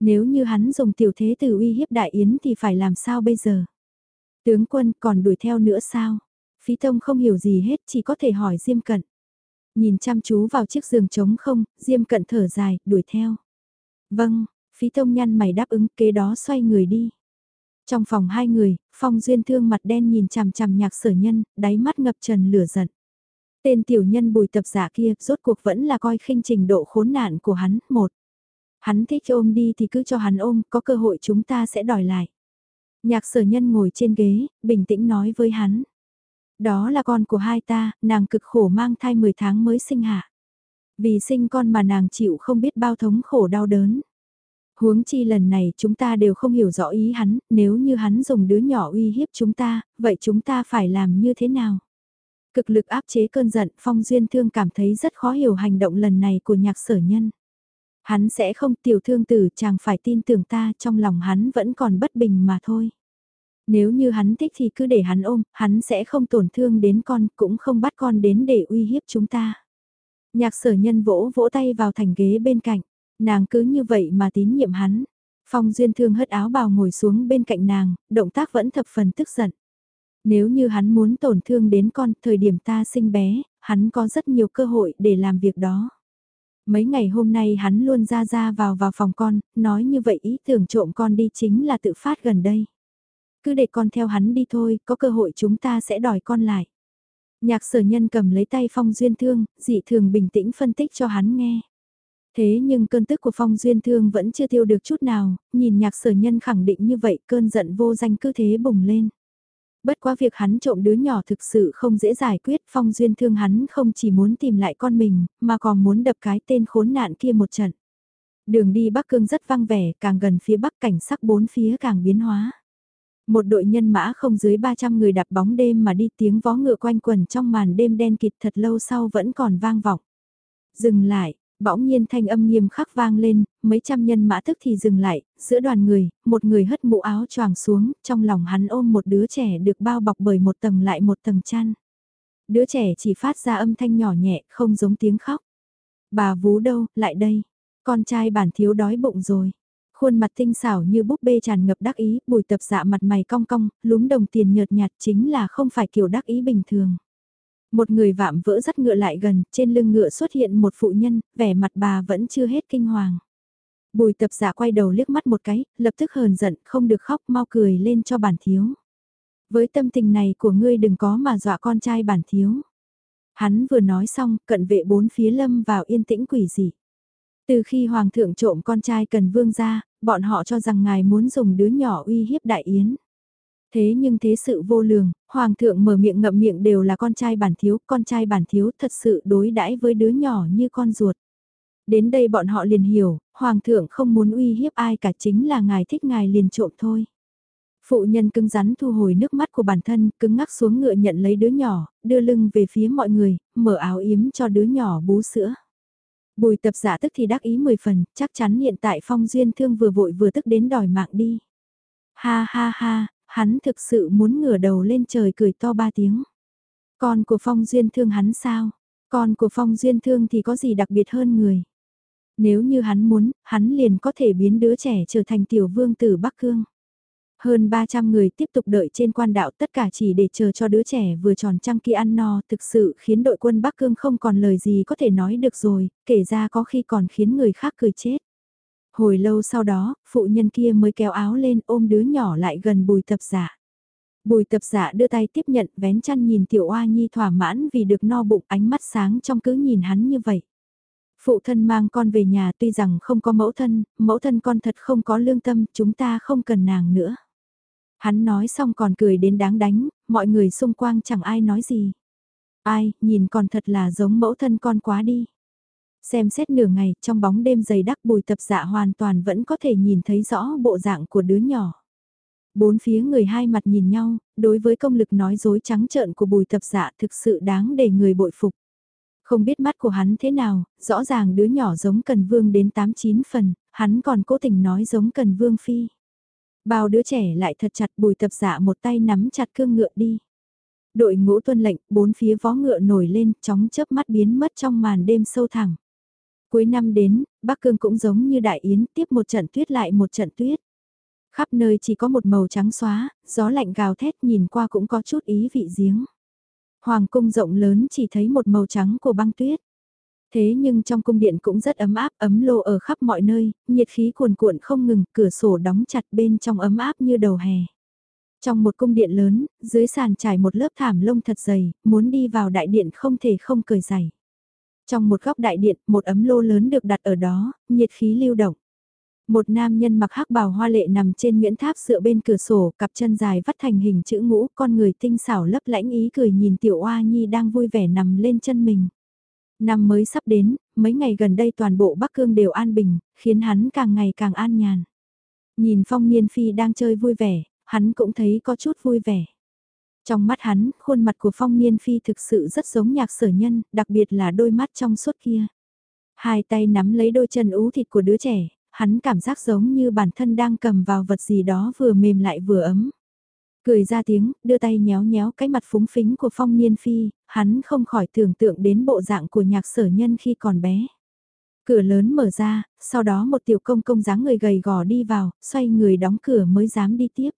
Nếu như hắn dùng tiểu thế tử uy hiếp đại yến thì phải làm sao bây giờ? Tướng quân còn đuổi theo nữa sao? Phí Tông không hiểu gì hết chỉ có thể hỏi Diêm Cận. Nhìn chăm chú vào chiếc giường trống không, Diêm Cận thở dài, đuổi theo. Vâng, Phí Tông nhăn mày đáp ứng kế đó xoay người đi. Trong phòng hai người, Phong Duyên Thương mặt đen nhìn chằm chằm nhạc sở nhân, đáy mắt ngập trần lửa giận. Tên tiểu nhân bùi tập giả kia rốt cuộc vẫn là coi khinh trình độ khốn nạn của hắn, một. Hắn thích ôm đi thì cứ cho hắn ôm, có cơ hội chúng ta sẽ đòi lại. Nhạc sở nhân ngồi trên ghế, bình tĩnh nói với hắn. Đó là con của hai ta, nàng cực khổ mang thai 10 tháng mới sinh hạ. Vì sinh con mà nàng chịu không biết bao thống khổ đau đớn. Huống chi lần này chúng ta đều không hiểu rõ ý hắn, nếu như hắn dùng đứa nhỏ uy hiếp chúng ta, vậy chúng ta phải làm như thế nào? Cực lực áp chế cơn giận, Phong Duyên Thương cảm thấy rất khó hiểu hành động lần này của nhạc sở nhân. Hắn sẽ không tiểu thương tử chàng phải tin tưởng ta trong lòng hắn vẫn còn bất bình mà thôi. Nếu như hắn thích thì cứ để hắn ôm, hắn sẽ không tổn thương đến con, cũng không bắt con đến để uy hiếp chúng ta. Nhạc sở nhân vỗ vỗ tay vào thành ghế bên cạnh, nàng cứ như vậy mà tín nhiệm hắn. Phong Duyên Thương hất áo bào ngồi xuống bên cạnh nàng, động tác vẫn thập phần tức giận. Nếu như hắn muốn tổn thương đến con, thời điểm ta sinh bé, hắn có rất nhiều cơ hội để làm việc đó. Mấy ngày hôm nay hắn luôn ra ra vào vào phòng con, nói như vậy ý tưởng trộm con đi chính là tự phát gần đây. Cứ để con theo hắn đi thôi, có cơ hội chúng ta sẽ đòi con lại. Nhạc sở nhân cầm lấy tay Phong Duyên Thương, dị thường bình tĩnh phân tích cho hắn nghe. Thế nhưng cơn tức của Phong Duyên Thương vẫn chưa tiêu được chút nào, nhìn nhạc sở nhân khẳng định như vậy cơn giận vô danh cứ thế bùng lên. Bất quá việc hắn trộm đứa nhỏ thực sự không dễ giải quyết, Phong Duyên Thương hắn không chỉ muốn tìm lại con mình, mà còn muốn đập cái tên khốn nạn kia một trận. Đường đi Bắc Cương rất vang vẻ, càng gần phía Bắc cảnh sắc bốn phía càng biến hóa. Một đội nhân mã không dưới 300 người đạp bóng đêm mà đi tiếng vó ngựa quanh quần trong màn đêm đen kịt thật lâu sau vẫn còn vang vọng. Dừng lại, bỗng nhiên thanh âm nghiêm khắc vang lên, mấy trăm nhân mã tức thì dừng lại, giữa đoàn người, một người hất mũ áo choàng xuống, trong lòng hắn ôm một đứa trẻ được bao bọc bởi một tầng lại một tầng chăn. Đứa trẻ chỉ phát ra âm thanh nhỏ nhẹ, không giống tiếng khóc. Bà vú đâu, lại đây. Con trai bản thiếu đói bụng rồi. Khuôn mặt tinh xảo như búp bê tràn ngập đắc ý, bùi tập dạ mặt mày cong cong, lúm đồng tiền nhợt nhạt chính là không phải kiểu đắc ý bình thường. Một người vạm vỡ dắt ngựa lại gần, trên lưng ngựa xuất hiện một phụ nhân, vẻ mặt bà vẫn chưa hết kinh hoàng. Bùi tập giả quay đầu liếc mắt một cái, lập tức hờn giận, không được khóc, mau cười lên cho bản thiếu. Với tâm tình này của ngươi đừng có mà dọa con trai bản thiếu. Hắn vừa nói xong, cận vệ bốn phía lâm vào yên tĩnh quỷ dị. Từ khi hoàng thượng trộm con trai cần vương ra, bọn họ cho rằng ngài muốn dùng đứa nhỏ uy hiếp đại yến. Thế nhưng thế sự vô lường, hoàng thượng mở miệng ngậm miệng đều là con trai bản thiếu, con trai bản thiếu thật sự đối đãi với đứa nhỏ như con ruột. Đến đây bọn họ liền hiểu, hoàng thượng không muốn uy hiếp ai cả chính là ngài thích ngài liền trộm thôi. Phụ nhân cứng rắn thu hồi nước mắt của bản thân, cứng ngắc xuống ngựa nhận lấy đứa nhỏ, đưa lưng về phía mọi người, mở áo yếm cho đứa nhỏ bú sữa. Bùi tập giả tức thì đắc ý 10 phần, chắc chắn hiện tại phong duyên thương vừa vội vừa tức đến đòi mạng đi. Ha ha ha, hắn thực sự muốn ngửa đầu lên trời cười to ba tiếng. Con của phong duyên thương hắn sao? Con của phong duyên thương thì có gì đặc biệt hơn người? Nếu như hắn muốn, hắn liền có thể biến đứa trẻ trở thành tiểu vương tử Bắc Cương. Hơn 300 người tiếp tục đợi trên quan đạo tất cả chỉ để chờ cho đứa trẻ vừa tròn trăng kia ăn no thực sự khiến đội quân Bắc Cương không còn lời gì có thể nói được rồi, kể ra có khi còn khiến người khác cười chết. Hồi lâu sau đó, phụ nhân kia mới kéo áo lên ôm đứa nhỏ lại gần bùi tập giả. Bùi tập giả đưa tay tiếp nhận vén chăn nhìn tiểu oa nhi thỏa mãn vì được no bụng ánh mắt sáng trong cứ nhìn hắn như vậy. Phụ thân mang con về nhà tuy rằng không có mẫu thân, mẫu thân con thật không có lương tâm, chúng ta không cần nàng nữa. Hắn nói xong còn cười đến đáng đánh, mọi người xung quanh chẳng ai nói gì. Ai, nhìn còn thật là giống mẫu thân con quá đi. Xem xét nửa ngày, trong bóng đêm dày đắc bùi tập dạ hoàn toàn vẫn có thể nhìn thấy rõ bộ dạng của đứa nhỏ. Bốn phía người hai mặt nhìn nhau, đối với công lực nói dối trắng trợn của bùi tập dạ thực sự đáng để người bội phục. Không biết mắt của hắn thế nào, rõ ràng đứa nhỏ giống cần vương đến 8-9 phần, hắn còn cố tình nói giống cần vương phi. Bao đứa trẻ lại thật chặt bùi tập dạ một tay nắm chặt cương ngựa đi. Đội ngũ tuân lệnh, bốn phía vó ngựa nổi lên, chóng chớp mắt biến mất trong màn đêm sâu thẳng. Cuối năm đến, Bắc Cương cũng giống như đại yến, tiếp một trận tuyết lại một trận tuyết. Khắp nơi chỉ có một màu trắng xóa, gió lạnh gào thét nhìn qua cũng có chút ý vị giếng. Hoàng cung rộng lớn chỉ thấy một màu trắng của băng tuyết. Thế nhưng trong cung điện cũng rất ấm áp, ấm lô ở khắp mọi nơi, nhiệt khí cuồn cuộn không ngừng, cửa sổ đóng chặt bên trong ấm áp như đầu hè. Trong một cung điện lớn, dưới sàn trải một lớp thảm lông thật dày, muốn đi vào đại điện không thể không cởi giày. Trong một góc đại điện, một ấm lô lớn được đặt ở đó, nhiệt khí lưu động. Một nam nhân mặc hắc bào hoa lệ nằm trên nguyễn tháp dựa bên cửa sổ, cặp chân dài vắt thành hình chữ ngũ, con người tinh xảo lấp lãnh ý cười nhìn tiểu oa nhi đang vui vẻ nằm lên chân mình. Năm mới sắp đến, mấy ngày gần đây toàn bộ Bắc Cương đều an bình, khiến hắn càng ngày càng an nhàn. Nhìn phong niên phi đang chơi vui vẻ, hắn cũng thấy có chút vui vẻ. Trong mắt hắn, khuôn mặt của phong niên phi thực sự rất giống nhạc sở nhân, đặc biệt là đôi mắt trong suốt kia. Hai tay nắm lấy đôi chân ú thịt của đứa trẻ, hắn cảm giác giống như bản thân đang cầm vào vật gì đó vừa mềm lại vừa ấm. Cười ra tiếng, đưa tay nhéo nhéo cái mặt phúng phính của phong niên phi, hắn không khỏi tưởng tượng đến bộ dạng của nhạc sở nhân khi còn bé. Cửa lớn mở ra, sau đó một tiểu công công dáng người gầy gò đi vào, xoay người đóng cửa mới dám đi tiếp.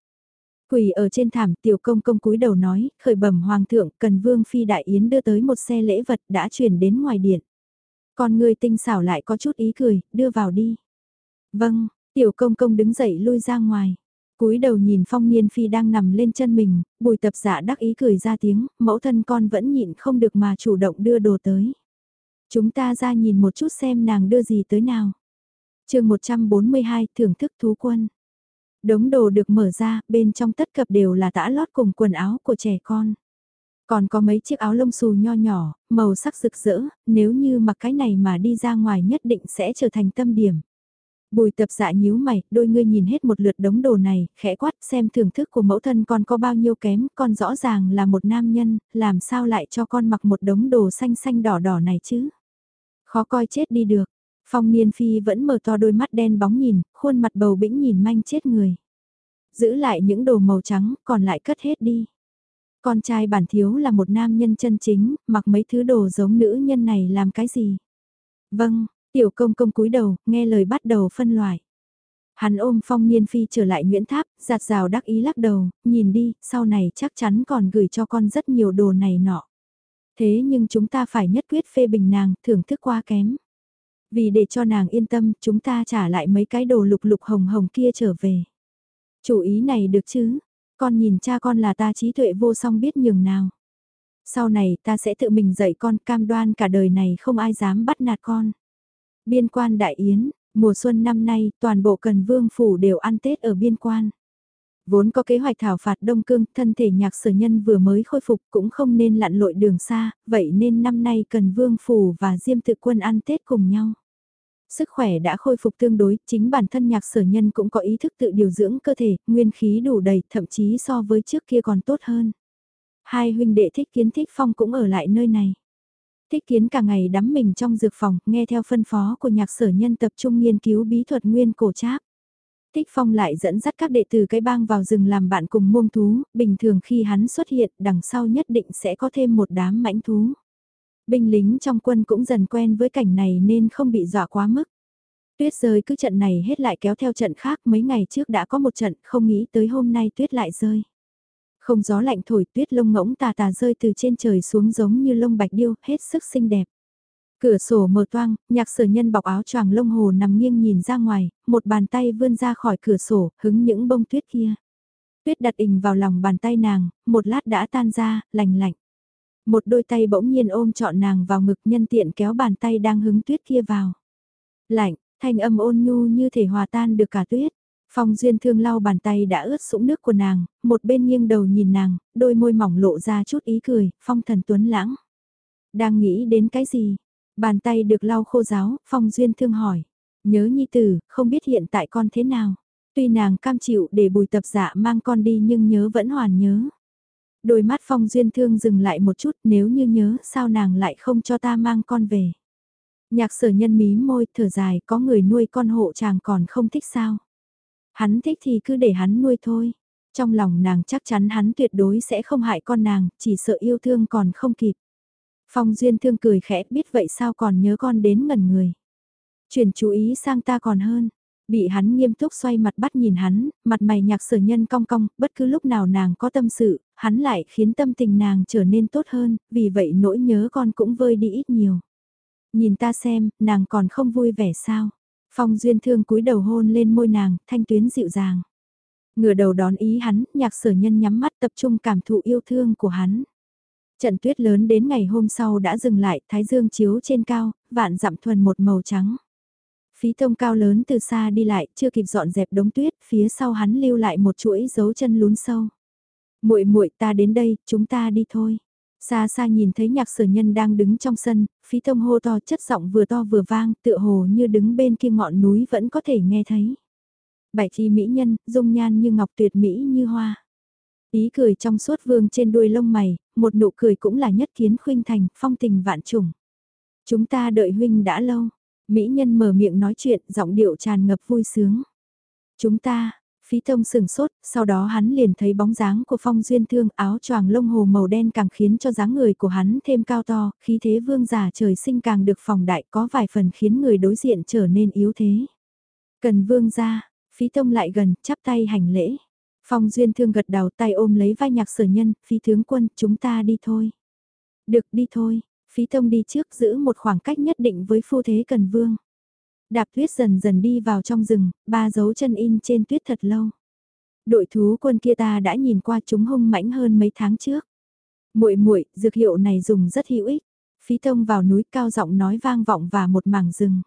Quỳ ở trên thảm tiểu công công cúi đầu nói, khởi bẩm hoàng thượng, cần vương phi đại yến đưa tới một xe lễ vật đã chuyển đến ngoài điện. Còn người tinh xảo lại có chút ý cười, đưa vào đi. Vâng, tiểu công công đứng dậy lui ra ngoài cúi đầu nhìn phong niên phi đang nằm lên chân mình, bùi tập giả đắc ý cười ra tiếng, mẫu thân con vẫn nhịn không được mà chủ động đưa đồ tới. Chúng ta ra nhìn một chút xem nàng đưa gì tới nào. chương 142 thưởng thức thú quân. Đống đồ được mở ra, bên trong tất cập đều là tã lót cùng quần áo của trẻ con. Còn có mấy chiếc áo lông xù nho nhỏ, màu sắc rực rỡ, nếu như mặc cái này mà đi ra ngoài nhất định sẽ trở thành tâm điểm. Bùi tập dạ nhíu mày, đôi ngươi nhìn hết một lượt đống đồ này, khẽ quát xem thưởng thức của mẫu thân con có bao nhiêu kém, con rõ ràng là một nam nhân, làm sao lại cho con mặc một đống đồ xanh xanh đỏ đỏ này chứ? Khó coi chết đi được. Phong Niên Phi vẫn mở to đôi mắt đen bóng nhìn, khuôn mặt bầu bĩnh nhìn manh chết người. Giữ lại những đồ màu trắng, còn lại cất hết đi. Con trai bản thiếu là một nam nhân chân chính, mặc mấy thứ đồ giống nữ nhân này làm cái gì? Vâng, Tiểu công công cúi đầu, nghe lời bắt đầu phân loại. Hắn ôm phong niên phi trở lại Nguyễn Tháp, giạt rào đắc ý lắc đầu, nhìn đi, sau này chắc chắn còn gửi cho con rất nhiều đồ này nọ. Thế nhưng chúng ta phải nhất quyết phê bình nàng, thưởng thức quá kém. Vì để cho nàng yên tâm, chúng ta trả lại mấy cái đồ lục lục hồng hồng kia trở về. Chủ ý này được chứ, con nhìn cha con là ta trí tuệ vô song biết nhường nào. Sau này ta sẽ tự mình dạy con cam đoan cả đời này không ai dám bắt nạt con. Biên quan Đại Yến, mùa xuân năm nay toàn bộ Cần Vương Phủ đều ăn Tết ở biên quan. Vốn có kế hoạch thảo phạt Đông Cương, thân thể nhạc sở nhân vừa mới khôi phục cũng không nên lặn lội đường xa, vậy nên năm nay cần Vương Phủ và Diêm Tự Quân ăn Tết cùng nhau. Sức khỏe đã khôi phục tương đối, chính bản thân nhạc sở nhân cũng có ý thức tự điều dưỡng cơ thể, nguyên khí đủ đầy, thậm chí so với trước kia còn tốt hơn. Hai huynh đệ thích kiến thích phong cũng ở lại nơi này. Thích kiến cả ngày đắm mình trong dược phòng, nghe theo phân phó của nhạc sở nhân tập trung nghiên cứu bí thuật nguyên cổ tráp. Thích Phong lại dẫn dắt các đệ tử cái bang vào rừng làm bạn cùng muông thú, bình thường khi hắn xuất hiện đằng sau nhất định sẽ có thêm một đám mãnh thú. Binh lính trong quân cũng dần quen với cảnh này nên không bị dọa quá mức. Tuyết rơi cứ trận này hết lại kéo theo trận khác mấy ngày trước đã có một trận không nghĩ tới hôm nay tuyết lại rơi. Không gió lạnh thổi tuyết lông ngỗng tà tà rơi từ trên trời xuống giống như lông bạch điêu hết sức xinh đẹp. Cửa sổ mở toang, nhạc sở nhân bọc áo choàng lông hồ nằm nghiêng nhìn ra ngoài, một bàn tay vươn ra khỏi cửa sổ, hứng những bông tuyết kia. Tuyết đặt ình vào lòng bàn tay nàng, một lát đã tan ra, lành lạnh. Một đôi tay bỗng nhiên ôm trọn nàng vào ngực nhân tiện kéo bàn tay đang hứng tuyết kia vào. Lạnh, thanh âm ôn nhu như thể hòa tan được cả tuyết. Phong duyên thương lau bàn tay đã ướt sũng nước của nàng, một bên nghiêng đầu nhìn nàng, đôi môi mỏng lộ ra chút ý cười, phong thần tuấn lãng. Đang nghĩ đến cái gì? Bàn tay được lau khô giáo, phong duyên thương hỏi. Nhớ nhi tử, không biết hiện tại con thế nào. Tuy nàng cam chịu để bùi tập dạ mang con đi nhưng nhớ vẫn hoàn nhớ. Đôi mắt phong duyên thương dừng lại một chút nếu như nhớ sao nàng lại không cho ta mang con về. Nhạc sở nhân mí môi thở dài có người nuôi con hộ chàng còn không thích sao. Hắn thích thì cứ để hắn nuôi thôi. Trong lòng nàng chắc chắn hắn tuyệt đối sẽ không hại con nàng, chỉ sợ yêu thương còn không kịp. Phong Duyên Thương cười khẽ biết vậy sao còn nhớ con đến ngẩn người. Chuyển chú ý sang ta còn hơn. Bị hắn nghiêm túc xoay mặt bắt nhìn hắn, mặt mày nhạc sở nhân cong cong, bất cứ lúc nào nàng có tâm sự, hắn lại khiến tâm tình nàng trở nên tốt hơn, vì vậy nỗi nhớ con cũng vơi đi ít nhiều. Nhìn ta xem, nàng còn không vui vẻ sao. Phong Duyên Thương cúi đầu hôn lên môi nàng, thanh tuyến dịu dàng. Ngửa đầu đón ý hắn, nhạc sở nhân nhắm mắt tập trung cảm thụ yêu thương của hắn. Trận tuyết lớn đến ngày hôm sau đã dừng lại, thái dương chiếu trên cao, vạn dặm thuần một màu trắng. Phí tông cao lớn từ xa đi lại, chưa kịp dọn dẹp đống tuyết, phía sau hắn lưu lại một chuỗi dấu chân lún sâu. Muội muội ta đến đây, chúng ta đi thôi. Xa xa nhìn thấy nhạc sở nhân đang đứng trong sân, phí tông hô to chất giọng vừa to vừa vang, tựa hồ như đứng bên kia ngọn núi vẫn có thể nghe thấy. Bảy chi mỹ nhân, dung nhan như ngọc tuyệt mỹ như hoa. Ý cười trong suốt vương trên đuôi lông mày, một nụ cười cũng là nhất kiến khuynh thành, phong tình vạn trùng. Chúng ta đợi huynh đã lâu. Mỹ nhân mở miệng nói chuyện, giọng điệu tràn ngập vui sướng. Chúng ta, phí tông sừng sốt, sau đó hắn liền thấy bóng dáng của phong duyên thương áo choàng lông hồ màu đen càng khiến cho dáng người của hắn thêm cao to, khí thế vương giả trời sinh càng được phòng đại có vài phần khiến người đối diện trở nên yếu thế. Cần vương ra, phí tông lại gần, chắp tay hành lễ. Phong Duyên Thương gật đầu tay ôm lấy vai nhạc sở nhân, phí tướng quân, chúng ta đi thôi. Được đi thôi, phí tông đi trước giữ một khoảng cách nhất định với phu thế cần vương. Đạp tuyết dần dần đi vào trong rừng, ba dấu chân in trên tuyết thật lâu. Đội thú quân kia ta đã nhìn qua chúng hung mãnh hơn mấy tháng trước. Muội muội, dược hiệu này dùng rất hữu ích. Phí tông vào núi cao giọng nói vang vọng và một mảng rừng.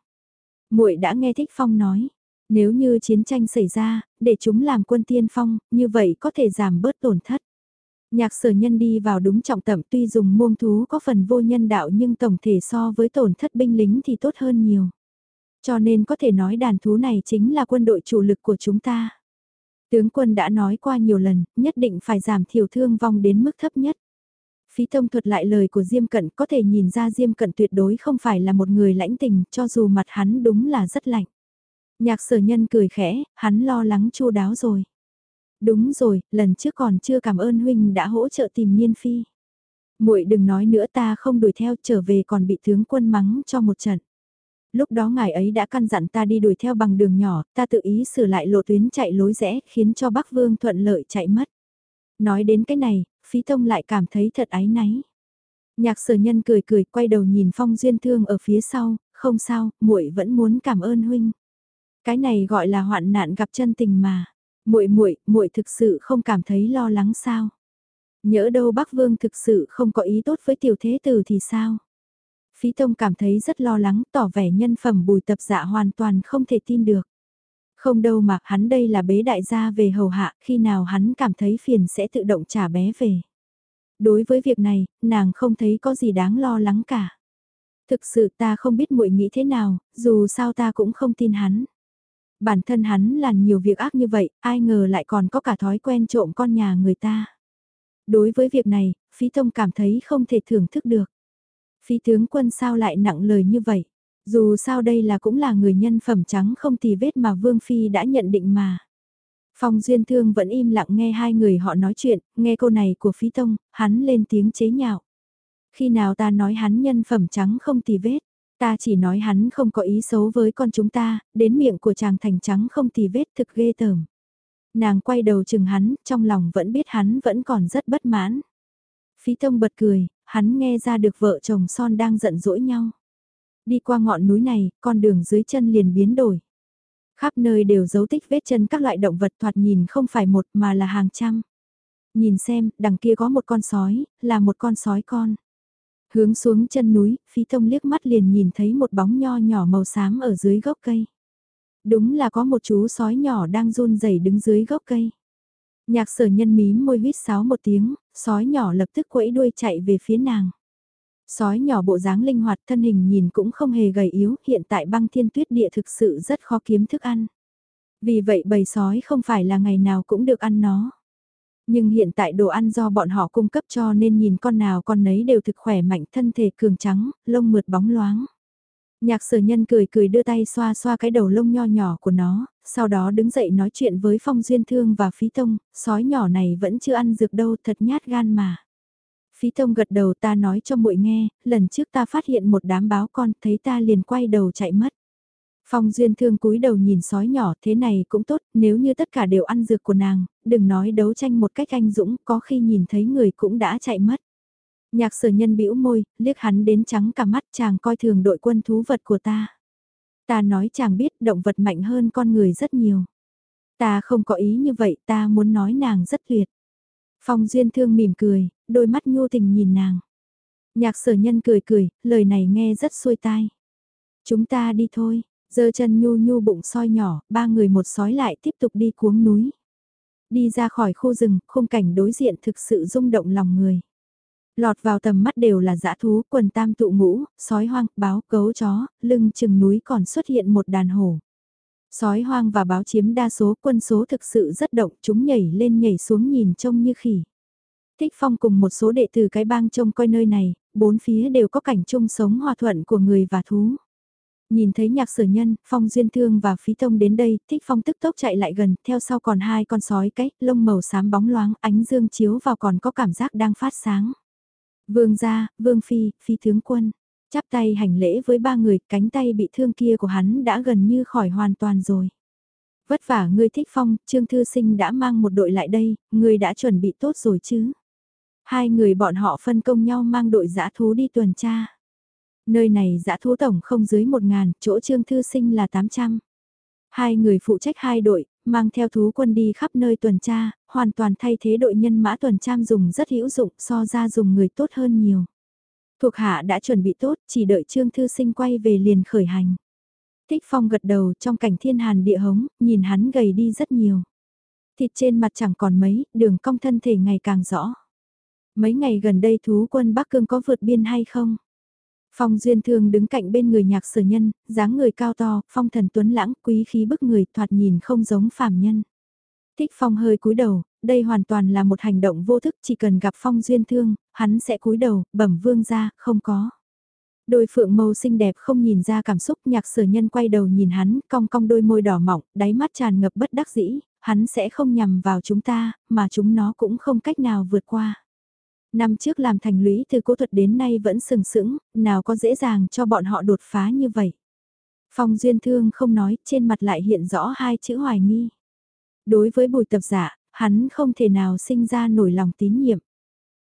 Muội đã nghe thích phong nói, nếu như chiến tranh xảy ra, để chúng làm quân tiên phong, như vậy có thể giảm bớt tổn thất. Nhạc sở nhân đi vào đúng trọng tẩm tuy dùng muông thú có phần vô nhân đạo nhưng tổng thể so với tổn thất binh lính thì tốt hơn nhiều. Cho nên có thể nói đàn thú này chính là quân đội chủ lực của chúng ta. Tướng quân đã nói qua nhiều lần, nhất định phải giảm thiểu thương vong đến mức thấp nhất. Phí thông thuật lại lời của Diêm Cận có thể nhìn ra Diêm Cận tuyệt đối không phải là một người lãnh tình cho dù mặt hắn đúng là rất lạnh. Nhạc sở nhân cười khẽ, hắn lo lắng chu đáo rồi. Đúng rồi, lần trước còn chưa cảm ơn huynh đã hỗ trợ tìm Niên Phi. muội đừng nói nữa ta không đuổi theo trở về còn bị tướng quân mắng cho một trận. Lúc đó ngài ấy đã căn dặn ta đi đuổi theo bằng đường nhỏ, ta tự ý sửa lại lộ tuyến chạy lối rẽ khiến cho Bắc Vương thuận lợi chạy mất. Nói đến cái này, phí tông lại cảm thấy thật áy náy. Nhạc sở nhân cười cười quay đầu nhìn phong duyên thương ở phía sau, không sao, muội vẫn muốn cảm ơn huynh. Cái này gọi là hoạn nạn gặp chân tình mà. Muội muội, muội thực sự không cảm thấy lo lắng sao? Nhỡ đâu Bắc Vương thực sự không có ý tốt với tiểu thế tử thì sao? Phí Tông cảm thấy rất lo lắng, tỏ vẻ nhân phẩm bùi tập dạ hoàn toàn không thể tin được. Không đâu mà, hắn đây là bế đại gia về hầu hạ, khi nào hắn cảm thấy phiền sẽ tự động trả bé về. Đối với việc này, nàng không thấy có gì đáng lo lắng cả. Thực sự ta không biết muội nghĩ thế nào, dù sao ta cũng không tin hắn. Bản thân hắn làm nhiều việc ác như vậy, ai ngờ lại còn có cả thói quen trộm con nhà người ta. Đối với việc này, phí tông cảm thấy không thể thưởng thức được. Phí tướng quân sao lại nặng lời như vậy? Dù sao đây là cũng là người nhân phẩm trắng không tì vết mà Vương Phi đã nhận định mà. Phong Duyên Thương vẫn im lặng nghe hai người họ nói chuyện, nghe câu này của Phí Tông, hắn lên tiếng chế nhạo. Khi nào ta nói hắn nhân phẩm trắng không tì vết, ta chỉ nói hắn không có ý xấu với con chúng ta, đến miệng của chàng thành trắng không thì vết thực ghê tởm. Nàng quay đầu chừng hắn, trong lòng vẫn biết hắn vẫn còn rất bất mãn. Phí Tông bật cười, hắn nghe ra được vợ chồng son đang giận dỗi nhau. Đi qua ngọn núi này, con đường dưới chân liền biến đổi. Khắp nơi đều dấu tích vết chân các loại động vật thoạt nhìn không phải một mà là hàng trăm. Nhìn xem, đằng kia có một con sói, là một con sói con. Hướng xuống chân núi, phí tông liếc mắt liền nhìn thấy một bóng nho nhỏ màu xám ở dưới gốc cây. Đúng là có một chú sói nhỏ đang run rẩy đứng dưới gốc cây. Nhạc sở nhân mím môi huyết sáo một tiếng, sói nhỏ lập tức quẫy đuôi chạy về phía nàng. Sói nhỏ bộ dáng linh hoạt thân hình nhìn cũng không hề gầy yếu, hiện tại băng thiên tuyết địa thực sự rất khó kiếm thức ăn. Vì vậy bầy sói không phải là ngày nào cũng được ăn nó. Nhưng hiện tại đồ ăn do bọn họ cung cấp cho nên nhìn con nào con nấy đều thực khỏe mạnh thân thể cường trắng, lông mượt bóng loáng. Nhạc sở nhân cười cười đưa tay xoa xoa cái đầu lông nho nhỏ của nó, sau đó đứng dậy nói chuyện với Phong Duyên Thương và Phí Tông, sói nhỏ này vẫn chưa ăn dược đâu thật nhát gan mà. Phí Tông gật đầu ta nói cho muội nghe, lần trước ta phát hiện một đám báo con, thấy ta liền quay đầu chạy mất. Phong Duyên Thương cúi đầu nhìn sói nhỏ thế này cũng tốt, nếu như tất cả đều ăn dược của nàng, đừng nói đấu tranh một cách anh dũng, có khi nhìn thấy người cũng đã chạy mất. Nhạc sở nhân bĩu môi, liếc hắn đến trắng cả mắt chàng coi thường đội quân thú vật của ta. Ta nói chàng biết động vật mạnh hơn con người rất nhiều. Ta không có ý như vậy, ta muốn nói nàng rất tuyệt. Phong Duyên Thương mỉm cười, đôi mắt nhu tình nhìn nàng. Nhạc sở nhân cười cười, lời này nghe rất xuôi tai. Chúng ta đi thôi, giơ chân nhu nhu bụng soi nhỏ, ba người một sói lại tiếp tục đi cuống núi. Đi ra khỏi khu rừng, khung cảnh đối diện thực sự rung động lòng người. Lọt vào tầm mắt đều là dã thú, quần tam tụ ngũ, sói hoang, báo, cấu chó, lưng chừng núi còn xuất hiện một đàn hổ. Sói hoang và báo chiếm đa số quân số thực sự rất động, chúng nhảy lên nhảy xuống nhìn trông như khỉ. Thích Phong cùng một số đệ tử cái bang trông coi nơi này, bốn phía đều có cảnh chung sống hòa thuận của người và thú. Nhìn thấy nhạc sở nhân, Phong Duyên Thương và Phí Tông đến đây, Thích Phong tức tốc chạy lại gần, theo sau còn hai con sói cách, lông màu xám bóng loáng, ánh dương chiếu vào còn có cảm giác đang phát sáng. Vương gia, Vương Phi, Phi Tướng Quân, chắp tay hành lễ với ba người, cánh tay bị thương kia của hắn đã gần như khỏi hoàn toàn rồi. Vất vả ngươi thích phong, Trương Thư Sinh đã mang một đội lại đây, ngươi đã chuẩn bị tốt rồi chứ. Hai người bọn họ phân công nhau mang đội giã thú đi tuần tra. Nơi này giã thú tổng không dưới một ngàn, chỗ Trương Thư Sinh là 800. Hai người phụ trách hai đội, mang theo thú quân đi khắp nơi tuần tra, hoàn toàn thay thế đội nhân mã tuần tra dùng rất hữu dụng so ra dùng người tốt hơn nhiều. Thuộc hạ đã chuẩn bị tốt, chỉ đợi Trương Thư Sinh quay về liền khởi hành. Thích Phong gật đầu trong cảnh thiên hàn địa hống, nhìn hắn gầy đi rất nhiều. Thịt trên mặt chẳng còn mấy, đường cong thân thể ngày càng rõ. Mấy ngày gần đây thú quân Bắc Cương có vượt biên hay không? Phong Duyên Thương đứng cạnh bên người nhạc sở nhân, dáng người cao to, phong thần tuấn lãng, quý khí bức người, thoạt nhìn không giống phàm nhân. Thích Phong hơi cúi đầu, đây hoàn toàn là một hành động vô thức, chỉ cần gặp Phong Duyên Thương, hắn sẽ cúi đầu, bẩm vương ra, không có. Đôi phượng màu xinh đẹp không nhìn ra cảm xúc, nhạc sở nhân quay đầu nhìn hắn, cong cong đôi môi đỏ mọng, đáy mắt tràn ngập bất đắc dĩ, hắn sẽ không nhằm vào chúng ta, mà chúng nó cũng không cách nào vượt qua. Năm trước làm thành lũy từ cố thuật đến nay vẫn sừng sững, nào có dễ dàng cho bọn họ đột phá như vậy. Phong Duyên Thương không nói, trên mặt lại hiện rõ hai chữ hoài nghi. Đối với bùi tập giả, hắn không thể nào sinh ra nổi lòng tín nhiệm.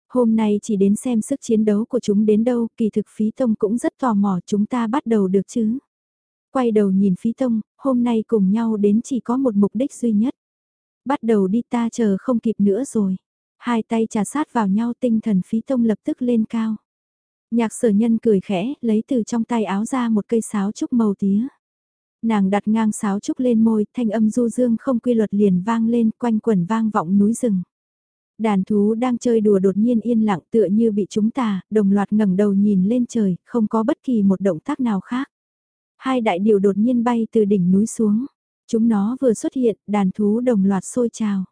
Hôm nay chỉ đến xem sức chiến đấu của chúng đến đâu, kỳ thực phí tông cũng rất tò mò chúng ta bắt đầu được chứ. Quay đầu nhìn phí tông, hôm nay cùng nhau đến chỉ có một mục đích duy nhất. Bắt đầu đi ta chờ không kịp nữa rồi. Hai tay trà sát vào nhau tinh thần phí tông lập tức lên cao. Nhạc sở nhân cười khẽ, lấy từ trong tay áo ra một cây sáo trúc màu tía. Nàng đặt ngang sáo trúc lên môi, thanh âm du dương không quy luật liền vang lên quanh quẩn vang vọng núi rừng. Đàn thú đang chơi đùa đột nhiên yên lặng tựa như bị chúng ta, đồng loạt ngẩng đầu nhìn lên trời, không có bất kỳ một động tác nào khác. Hai đại điều đột nhiên bay từ đỉnh núi xuống. Chúng nó vừa xuất hiện, đàn thú đồng loạt sôi trào.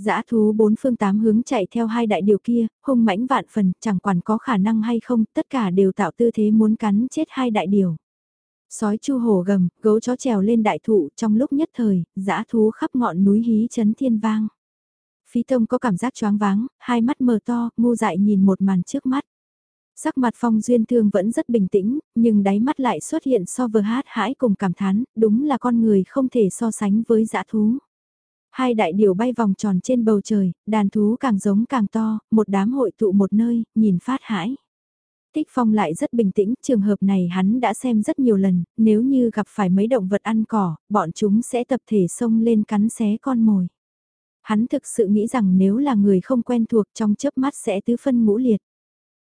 Dã thú bốn phương tám hướng chạy theo hai đại điều kia, hung mãnh vạn phần, chẳng quản có khả năng hay không, tất cả đều tạo tư thế muốn cắn chết hai đại điều. Sói chu hổ gầm, gấu chó trèo lên đại thụ trong lúc nhất thời, dã thú khắp ngọn núi hí chấn thiên vang. Phí tông có cảm giác choáng váng, hai mắt mờ to, ngu dại nhìn một màn trước mắt. Sắc mặt phong duyên thương vẫn rất bình tĩnh, nhưng đáy mắt lại xuất hiện so vừa hát hãi cùng cảm thán, đúng là con người không thể so sánh với dã thú. Hai đại điều bay vòng tròn trên bầu trời, đàn thú càng giống càng to, một đám hội tụ một nơi, nhìn phát hãi. Tích Phong lại rất bình tĩnh, trường hợp này hắn đã xem rất nhiều lần, nếu như gặp phải mấy động vật ăn cỏ, bọn chúng sẽ tập thể xông lên cắn xé con mồi. Hắn thực sự nghĩ rằng nếu là người không quen thuộc trong chớp mắt sẽ tứ phân ngũ liệt.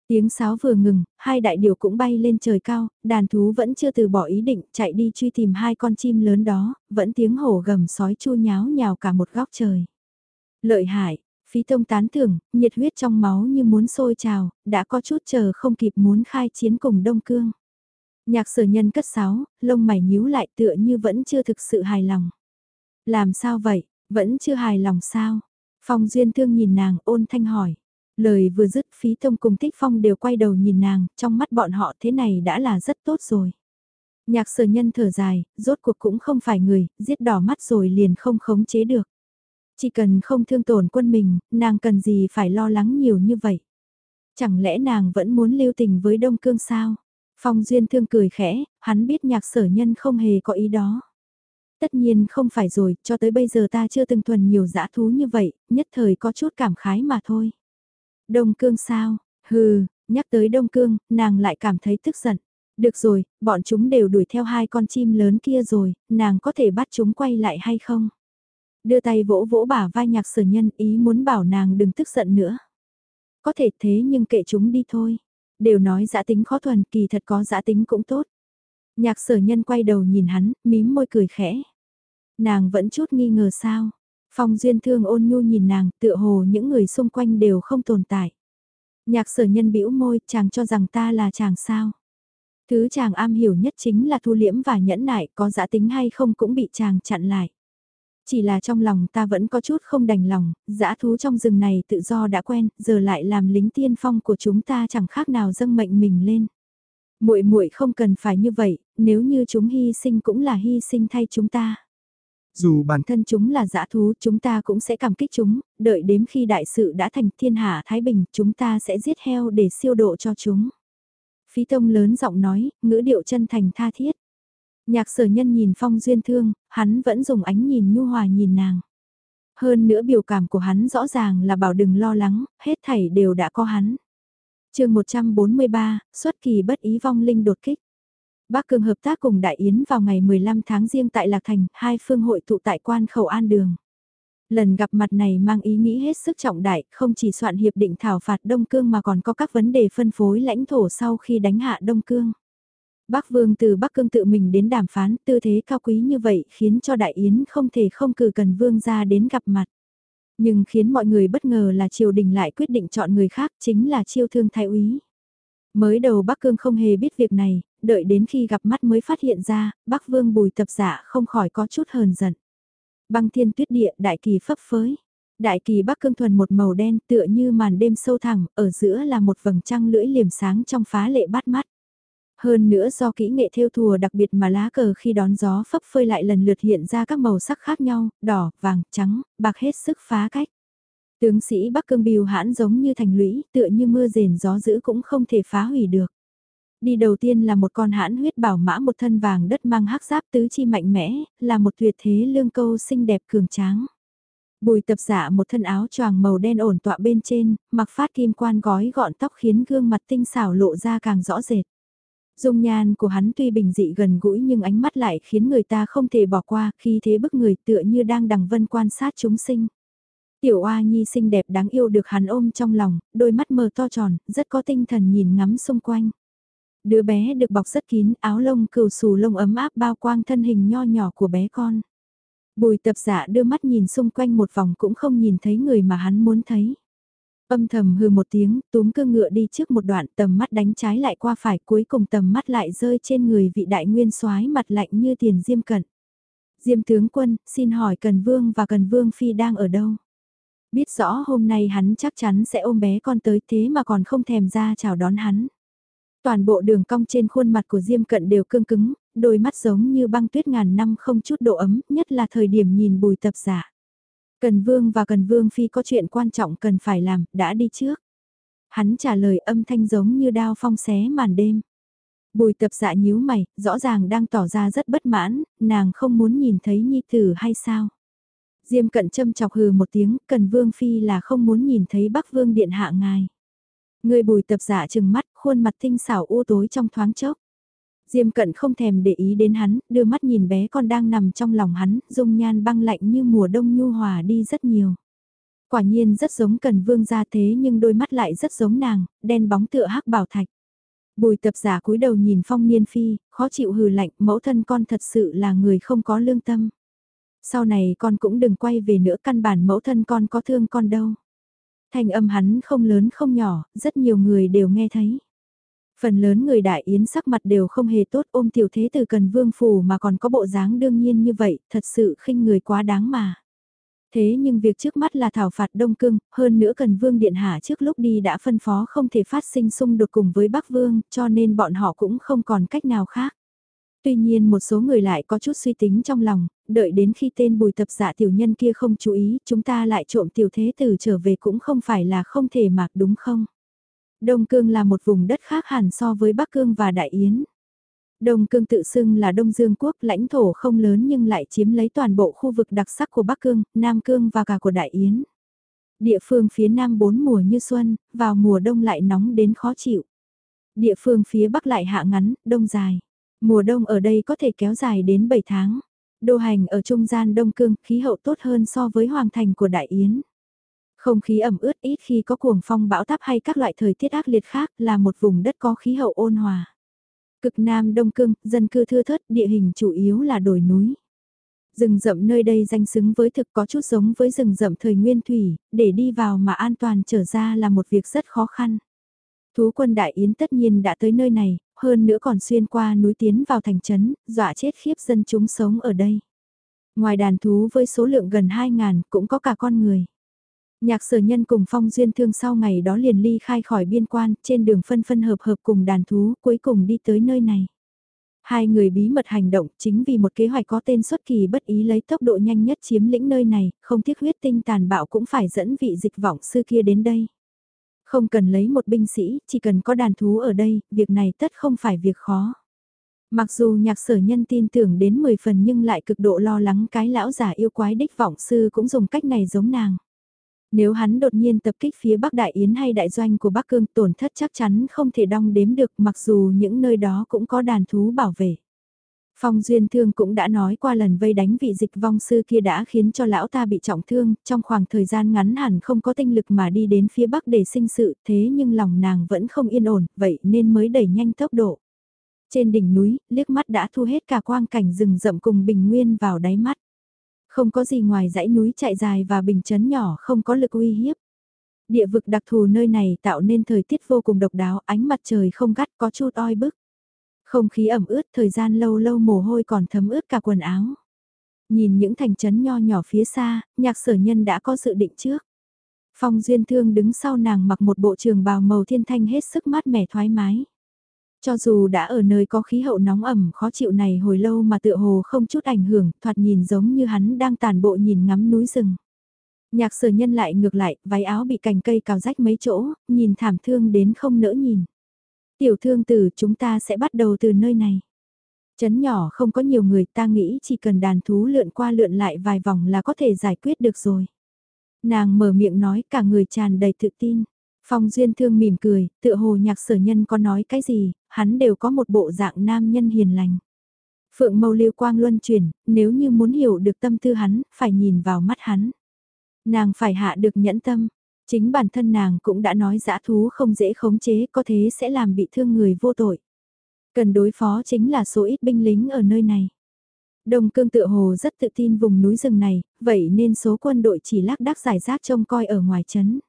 Tiếng sáo vừa ngừng, hai đại điều cũng bay lên trời cao, đàn thú vẫn chưa từ bỏ ý định chạy đi truy tìm hai con chim lớn đó, vẫn tiếng hổ gầm sói chu nháo nhào cả một góc trời. Lợi hại, phí tông tán thưởng, nhiệt huyết trong máu như muốn sôi trào, đã có chút chờ không kịp muốn khai chiến cùng Đông Cương. Nhạc sở nhân cất sáo, lông mày nhíu lại tựa như vẫn chưa thực sự hài lòng. Làm sao vậy, vẫn chưa hài lòng sao? Phong Duyên Thương nhìn nàng ôn thanh hỏi. Lời vừa dứt phí tông cùng thích phong đều quay đầu nhìn nàng, trong mắt bọn họ thế này đã là rất tốt rồi. Nhạc sở nhân thở dài, rốt cuộc cũng không phải người, giết đỏ mắt rồi liền không khống chế được. Chỉ cần không thương tổn quân mình, nàng cần gì phải lo lắng nhiều như vậy. Chẳng lẽ nàng vẫn muốn lưu tình với Đông Cương sao? Phong Duyên thương cười khẽ, hắn biết nhạc sở nhân không hề có ý đó. Tất nhiên không phải rồi, cho tới bây giờ ta chưa từng thuần nhiều dã thú như vậy, nhất thời có chút cảm khái mà thôi. Đông Cương sao? Hừ, nhắc tới Đông Cương, nàng lại cảm thấy tức giận. Được rồi, bọn chúng đều đuổi theo hai con chim lớn kia rồi, nàng có thể bắt chúng quay lại hay không? Đưa tay vỗ vỗ bả vai nhạc sở nhân ý muốn bảo nàng đừng tức giận nữa. Có thể thế nhưng kệ chúng đi thôi. Đều nói giã tính khó thuần kỳ thật có giã tính cũng tốt. Nhạc sở nhân quay đầu nhìn hắn, mím môi cười khẽ. Nàng vẫn chút nghi ngờ sao. Phong duyên thương ôn nhu nhìn nàng, tựa hồ những người xung quanh đều không tồn tại. Nhạc sở nhân bĩu môi, chàng cho rằng ta là chàng sao. Thứ chàng am hiểu nhất chính là thu liễm và nhẫn nại, có giã tính hay không cũng bị chàng chặn lại. Chỉ là trong lòng ta vẫn có chút không đành lòng, dã thú trong rừng này tự do đã quen, giờ lại làm lính tiên phong của chúng ta chẳng khác nào dâng mệnh mình lên. Muội muội không cần phải như vậy, nếu như chúng hy sinh cũng là hy sinh thay chúng ta. Dù bản thân chúng là dã thú, chúng ta cũng sẽ cảm kích chúng, đợi đến khi đại sự đã thành thiên hạ Thái Bình, chúng ta sẽ giết heo để siêu độ cho chúng. Phí tông lớn giọng nói, ngữ điệu chân thành tha thiết. Nhạc sở nhân nhìn phong duyên thương, hắn vẫn dùng ánh nhìn nhu hòa nhìn nàng. Hơn nữa biểu cảm của hắn rõ ràng là bảo đừng lo lắng, hết thảy đều đã có hắn. chương 143, xuất kỳ bất ý vong linh đột kích. Bắc Cường hợp tác cùng Đại Yến vào ngày 15 tháng riêng tại Lạc Thành, hai phương hội tụ tại quan khẩu an đường. Lần gặp mặt này mang ý nghĩ hết sức trọng đại, không chỉ soạn hiệp định thảo phạt Đông Cương mà còn có các vấn đề phân phối lãnh thổ sau khi đánh hạ Đông Cương. Bắc Vương từ Bắc Cương tự mình đến đàm phán, tư thế cao quý như vậy khiến cho Đại Yến không thể không cử cần Vương ra đến gặp mặt. Nhưng khiến mọi người bất ngờ là triều đình lại quyết định chọn người khác chính là chiêu thương thái úy. Mới đầu Bắc Cương không hề biết việc này, đợi đến khi gặp mắt mới phát hiện ra, Bắc Vương bùi tập giả không khỏi có chút hờn giận. Băng thiên tuyết địa đại kỳ phấp phới. Đại kỳ Bắc Cương thuần một màu đen tựa như màn đêm sâu thẳng, ở giữa là một vầng trăng lưỡi liềm sáng trong phá lệ bắt mắt. Hơn nữa do kỹ nghệ theo thùa đặc biệt mà lá cờ khi đón gió phấp phơi lại lần lượt hiện ra các màu sắc khác nhau, đỏ, vàng, trắng, bạc hết sức phá cách. Tướng sĩ Bắc Cương Biêu hãn giống như thành lũy, tựa như mưa rền gió dữ cũng không thể phá hủy được. Đi đầu tiên là một con hãn huyết bảo mã một thân vàng đất mang hắc giáp tứ chi mạnh mẽ, là một tuyệt thế lương câu xinh đẹp cường tráng. Bùi tập giả một thân áo choàng màu đen ổn tọa bên trên, mặc phát kim quan gói gọn tóc khiến gương mặt tinh xảo lộ ra càng rõ rệt. Dung nhan của hắn tuy bình dị gần gũi nhưng ánh mắt lại khiến người ta không thể bỏ qua khi thế bức người tựa như đang đằng vân quan sát chúng sinh. Tiểu oa nhi xinh đẹp đáng yêu được hắn ôm trong lòng, đôi mắt mờ to tròn, rất có tinh thần nhìn ngắm xung quanh. Đứa bé được bọc rất kín, áo lông cừu xù lông ấm áp bao quang thân hình nho nhỏ của bé con. Bùi tập giả đưa mắt nhìn xung quanh một vòng cũng không nhìn thấy người mà hắn muốn thấy. Âm thầm hừ một tiếng, túm cơ ngựa đi trước một đoạn tầm mắt đánh trái lại qua phải cuối cùng tầm mắt lại rơi trên người vị đại nguyên soái mặt lạnh như tiền diêm cận. Diêm tướng quân, xin hỏi Cần Vương và Cần Vương Phi đang ở đâu? Biết rõ hôm nay hắn chắc chắn sẽ ôm bé con tới thế mà còn không thèm ra chào đón hắn. Toàn bộ đường cong trên khuôn mặt của Diêm Cận đều cương cứng, đôi mắt giống như băng tuyết ngàn năm không chút độ ấm, nhất là thời điểm nhìn bùi tập giả. Cần Vương và Cần Vương Phi có chuyện quan trọng cần phải làm, đã đi trước. Hắn trả lời âm thanh giống như đao phong xé màn đêm. Bùi tập dạ nhíu mày, rõ ràng đang tỏ ra rất bất mãn, nàng không muốn nhìn thấy nhi tử hay sao. Diêm cận châm chọc hừ một tiếng, cần vương phi là không muốn nhìn thấy bắc vương điện hạ ngài. Người bùi tập giả chừng mắt, khuôn mặt tinh xảo u tối trong thoáng chốc. Diêm cận không thèm để ý đến hắn, đưa mắt nhìn bé con đang nằm trong lòng hắn, dung nhan băng lạnh như mùa đông nhu hòa đi rất nhiều. Quả nhiên rất giống cần vương gia thế nhưng đôi mắt lại rất giống nàng, đen bóng tựa hắc bảo thạch. Bùi tập giả cúi đầu nhìn phong niên phi, khó chịu hừ lạnh, mẫu thân con thật sự là người không có lương tâm. Sau này con cũng đừng quay về nữa căn bản mẫu thân con có thương con đâu. Thanh âm hắn không lớn không nhỏ, rất nhiều người đều nghe thấy. Phần lớn người đại yến sắc mặt đều không hề tốt ôm tiểu thế từ cần vương phủ mà còn có bộ dáng đương nhiên như vậy, thật sự khinh người quá đáng mà. Thế nhưng việc trước mắt là thảo phạt Đông Cương, hơn nữa cần Vương Điện Hạ trước lúc đi đã phân phó không thể phát sinh xung đột cùng với Bắc Vương, cho nên bọn họ cũng không còn cách nào khác. Tuy nhiên một số người lại có chút suy tính trong lòng, đợi đến khi tên bùi tập dạ tiểu nhân kia không chú ý, chúng ta lại trộm tiểu thế tử trở về cũng không phải là không thể mạc đúng không? Đông Cương là một vùng đất khác hẳn so với Bắc Cương và Đại Yến. Đông Cương tự xưng là Đông Dương Quốc, lãnh thổ không lớn nhưng lại chiếm lấy toàn bộ khu vực đặc sắc của Bắc Cương, Nam Cương và cả của Đại Yến. Địa phương phía Nam bốn mùa như xuân, vào mùa đông lại nóng đến khó chịu. Địa phương phía Bắc lại hạ ngắn, đông dài. Mùa đông ở đây có thể kéo dài đến 7 tháng. Đô hành ở trung gian Đông Cương, khí hậu tốt hơn so với hoàng thành của Đại Yến. Không khí ẩm ướt ít khi có cuồng phong bão táp hay các loại thời tiết ác liệt khác là một vùng đất có khí hậu ôn hòa. Cực Nam Đông Cương, dân cư thưa thớt, địa hình chủ yếu là đồi núi. Rừng rậm nơi đây danh xứng với thực có chút giống với rừng rậm thời nguyên thủy, để đi vào mà an toàn trở ra là một việc rất khó khăn. Thú quân Đại Yến tất nhiên đã tới nơi này, hơn nữa còn xuyên qua núi tiến vào thành trấn, dọa chết khiếp dân chúng sống ở đây. Ngoài đàn thú với số lượng gần 2.000 cũng có cả con người. Nhạc sở nhân cùng phong duyên thương sau ngày đó liền ly khai khỏi biên quan, trên đường phân phân hợp hợp cùng đàn thú, cuối cùng đi tới nơi này. Hai người bí mật hành động chính vì một kế hoạch có tên xuất kỳ bất ý lấy tốc độ nhanh nhất chiếm lĩnh nơi này, không tiếc huyết tinh tàn bạo cũng phải dẫn vị dịch vọng sư kia đến đây. Không cần lấy một binh sĩ, chỉ cần có đàn thú ở đây, việc này tất không phải việc khó. Mặc dù nhạc sở nhân tin tưởng đến 10 phần nhưng lại cực độ lo lắng cái lão giả yêu quái đích vọng sư cũng dùng cách này giống nàng. Nếu hắn đột nhiên tập kích phía Bắc Đại Yến hay đại doanh của Bắc Cương tổn thất chắc chắn không thể đong đếm được mặc dù những nơi đó cũng có đàn thú bảo vệ. Phong Duyên Thương cũng đã nói qua lần vây đánh vị dịch vong sư kia đã khiến cho lão ta bị trọng thương, trong khoảng thời gian ngắn hẳn không có tinh lực mà đi đến phía Bắc để sinh sự, thế nhưng lòng nàng vẫn không yên ổn, vậy nên mới đẩy nhanh tốc độ. Trên đỉnh núi, liếc mắt đã thu hết cả quang cảnh rừng rậm cùng bình nguyên vào đáy mắt. Không có gì ngoài dãy núi chạy dài và bình chấn nhỏ không có lực uy hiếp. Địa vực đặc thù nơi này tạo nên thời tiết vô cùng độc đáo, ánh mặt trời không gắt có chút oi bức. Không khí ẩm ướt thời gian lâu lâu mồ hôi còn thấm ướt cả quần áo. Nhìn những thành trấn nho nhỏ phía xa, nhạc sở nhân đã có dự định trước. Phong Duyên Thương đứng sau nàng mặc một bộ trường bào màu thiên thanh hết sức mát mẻ thoải mái. Cho dù đã ở nơi có khí hậu nóng ẩm khó chịu này hồi lâu mà tựa hồ không chút ảnh hưởng, thoạt nhìn giống như hắn đang tàn bộ nhìn ngắm núi rừng. Nhạc sở nhân lại ngược lại, váy áo bị cành cây cào rách mấy chỗ, nhìn thảm thương đến không nỡ nhìn. Tiểu thương tử chúng ta sẽ bắt đầu từ nơi này. Chấn nhỏ không có nhiều người ta nghĩ chỉ cần đàn thú lượn qua lượn lại vài vòng là có thể giải quyết được rồi. Nàng mở miệng nói cả người tràn đầy tự tin. Phong Duyên Thương mỉm cười, tựa hồ nhạc sở nhân có nói cái gì, hắn đều có một bộ dạng nam nhân hiền lành. Phượng mâu liêu quang luân chuyển, nếu như muốn hiểu được tâm tư hắn, phải nhìn vào mắt hắn. Nàng phải hạ được nhẫn tâm, chính bản thân nàng cũng đã nói dã thú không dễ khống chế có thế sẽ làm bị thương người vô tội. Cần đối phó chính là số ít binh lính ở nơi này. Đông cương tự hồ rất tự tin vùng núi rừng này, vậy nên số quân đội chỉ lác đác giải rác trông coi ở ngoài chấn.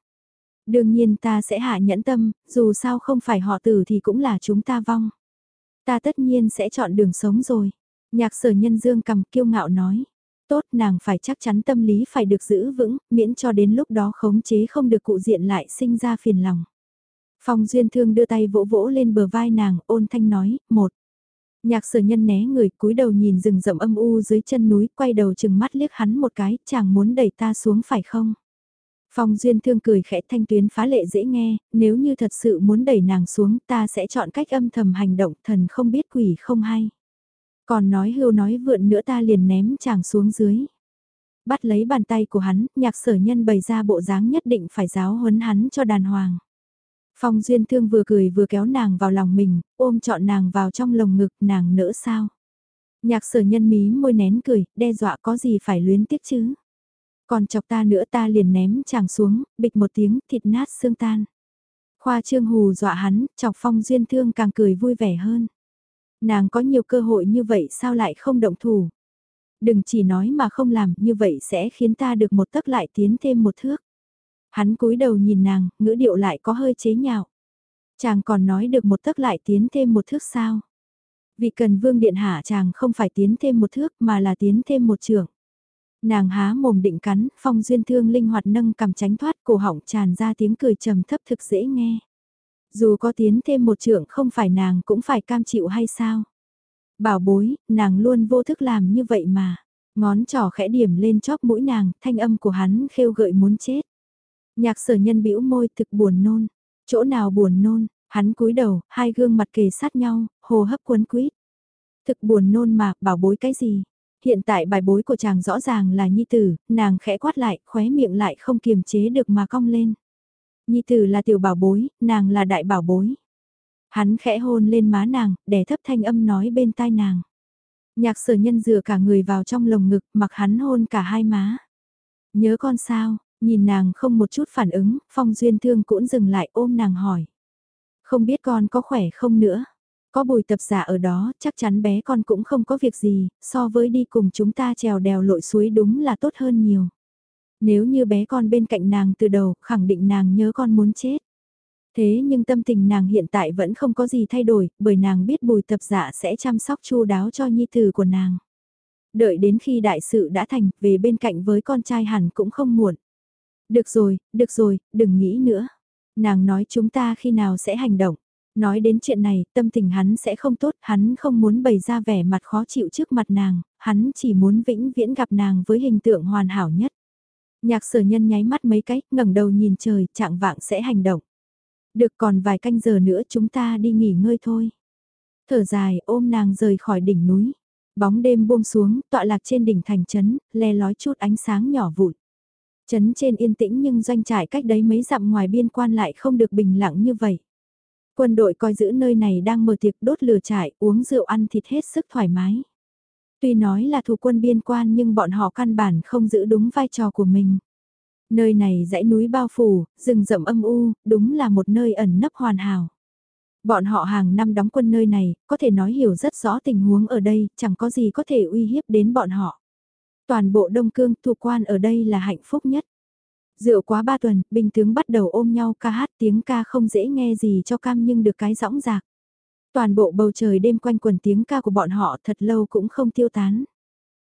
Đương nhiên ta sẽ hạ nhẫn tâm, dù sao không phải họ tử thì cũng là chúng ta vong. Ta tất nhiên sẽ chọn đường sống rồi. Nhạc sở nhân dương cầm kiêu ngạo nói. Tốt nàng phải chắc chắn tâm lý phải được giữ vững, miễn cho đến lúc đó khống chế không được cụ diện lại sinh ra phiền lòng. Phong Duyên Thương đưa tay vỗ vỗ lên bờ vai nàng, ôn thanh nói, một. Nhạc sở nhân né người cúi đầu nhìn rừng rậm âm u dưới chân núi, quay đầu chừng mắt liếc hắn một cái, chàng muốn đẩy ta xuống phải không? Phong Duyên Thương cười khẽ thanh tuyến phá lệ dễ nghe, nếu như thật sự muốn đẩy nàng xuống ta sẽ chọn cách âm thầm hành động thần không biết quỷ không hay. Còn nói hưu nói vượn nữa ta liền ném chàng xuống dưới. Bắt lấy bàn tay của hắn, nhạc sở nhân bày ra bộ dáng nhất định phải giáo huấn hắn cho đàn hoàng. Phong Duyên Thương vừa cười vừa kéo nàng vào lòng mình, ôm trọn nàng vào trong lồng ngực nàng nỡ sao. Nhạc sở nhân mí môi nén cười, đe dọa có gì phải luyến tiếc chứ. Còn chọc ta nữa ta liền ném chàng xuống, bịch một tiếng thịt nát xương tan. Khoa trương hù dọa hắn, chọc Phong Duyên Thương càng cười vui vẻ hơn. Nàng có nhiều cơ hội như vậy sao lại không động thủ. Đừng chỉ nói mà không làm, như vậy sẽ khiến ta được một tấc lại tiến thêm một thước. Hắn cúi đầu nhìn nàng, ngữ điệu lại có hơi chế nhạo. Chàng còn nói được một tấc lại tiến thêm một thước sao? Vì cần vương điện hạ chàng không phải tiến thêm một thước mà là tiến thêm một trường. Nàng há mồm định cắn, phong duyên thương linh hoạt nâng cầm tránh thoát cổ họng tràn ra tiếng cười trầm thấp thực dễ nghe. Dù có tiến thêm một trưởng không phải nàng cũng phải cam chịu hay sao? Bảo bối, nàng luôn vô thức làm như vậy mà. Ngón trỏ khẽ điểm lên chóp mũi nàng, thanh âm của hắn khêu gợi muốn chết. Nhạc sở nhân bĩu môi thực buồn nôn. Chỗ nào buồn nôn, hắn cúi đầu, hai gương mặt kề sát nhau, hồ hấp cuốn quýt. Thực buồn nôn mà, bảo bối cái gì? Hiện tại bài bối của chàng rõ ràng là nhi tử, nàng khẽ quát lại, khóe miệng lại không kiềm chế được mà cong lên. Nhi tử là tiểu bảo bối, nàng là đại bảo bối. Hắn khẽ hôn lên má nàng, đè thấp thanh âm nói bên tai nàng. Nhạc sở nhân dựa cả người vào trong lồng ngực, mặc hắn hôn cả hai má. Nhớ con sao, Nhìn nàng không một chút phản ứng, Phong Duyên Thương cũng dừng lại ôm nàng hỏi. Không biết con có khỏe không nữa? Có bùi tập giả ở đó, chắc chắn bé con cũng không có việc gì, so với đi cùng chúng ta trèo đèo lội suối đúng là tốt hơn nhiều. Nếu như bé con bên cạnh nàng từ đầu, khẳng định nàng nhớ con muốn chết. Thế nhưng tâm tình nàng hiện tại vẫn không có gì thay đổi, bởi nàng biết bùi tập giả sẽ chăm sóc chu đáo cho nhi tử của nàng. Đợi đến khi đại sự đã thành, về bên cạnh với con trai hẳn cũng không muộn. Được rồi, được rồi, đừng nghĩ nữa. Nàng nói chúng ta khi nào sẽ hành động. Nói đến chuyện này, tâm tình hắn sẽ không tốt, hắn không muốn bày ra vẻ mặt khó chịu trước mặt nàng, hắn chỉ muốn vĩnh viễn gặp nàng với hình tượng hoàn hảo nhất. Nhạc sở nhân nháy mắt mấy cái, ngẩng đầu nhìn trời, trạng vạng sẽ hành động. Được còn vài canh giờ nữa chúng ta đi nghỉ ngơi thôi. Thở dài ôm nàng rời khỏi đỉnh núi. Bóng đêm buông xuống, tọa lạc trên đỉnh thành trấn, le lói chút ánh sáng nhỏ vụn. Trấn trên yên tĩnh nhưng doanh trại cách đấy mấy dặm ngoài biên quan lại không được bình lặng như vậy. Quân đội coi giữ nơi này đang mở tiệc đốt lửa trại, uống rượu ăn thịt hết sức thoải mái. Tuy nói là thủ quân biên quan nhưng bọn họ căn bản không giữ đúng vai trò của mình. Nơi này dãy núi bao phủ, rừng rậm âm u, đúng là một nơi ẩn nấp hoàn hảo. Bọn họ hàng năm đóng quân nơi này, có thể nói hiểu rất rõ tình huống ở đây, chẳng có gì có thể uy hiếp đến bọn họ toàn bộ Đông Cương thủ quan ở đây là hạnh phúc nhất. Rượu quá ba tuần, binh tướng bắt đầu ôm nhau ca hát tiếng ca không dễ nghe gì cho cam nhưng được cái rõng rạc. Toàn bộ bầu trời đêm quanh quần tiếng ca của bọn họ thật lâu cũng không tiêu tán.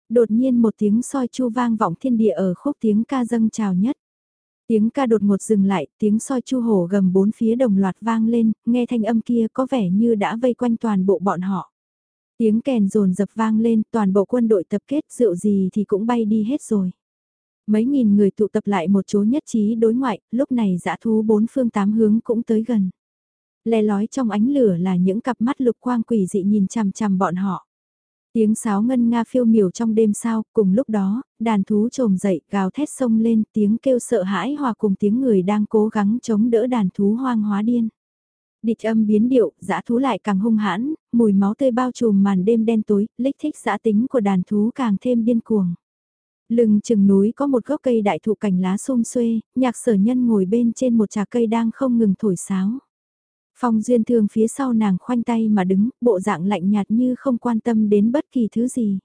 Đột nhiên một tiếng soi chu vang vọng thiên địa ở khúc tiếng ca dâng trào nhất. Tiếng ca đột ngột dừng lại, tiếng soi chu hổ gầm bốn phía đồng loạt vang lên, nghe thanh âm kia có vẻ như đã vây quanh toàn bộ bọn họ. Tiếng kèn rồn dập vang lên, toàn bộ quân đội tập kết rượu gì thì cũng bay đi hết rồi. Mấy nghìn người tụ tập lại một chỗ nhất trí đối ngoại, lúc này dã thú bốn phương tám hướng cũng tới gần. Le lói trong ánh lửa là những cặp mắt lục quang quỷ dị nhìn chằm chằm bọn họ. Tiếng sáo ngân nga phiêu miểu trong đêm sao, cùng lúc đó, đàn thú trồm dậy, gào thét sông lên, tiếng kêu sợ hãi hòa cùng tiếng người đang cố gắng chống đỡ đàn thú hoang hóa điên. Địch âm biến điệu, dã thú lại càng hung hãn, mùi máu tươi bao trùm màn đêm đen tối, lích thích dã tính của đàn thú càng thêm điên cuồng. Lưng chừng núi có một gốc cây đại thụ cành lá xum xuê, nhạc sở nhân ngồi bên trên một trà cây đang không ngừng thổi sáo. Phong Duyên Thương phía sau nàng khoanh tay mà đứng, bộ dạng lạnh nhạt như không quan tâm đến bất kỳ thứ gì.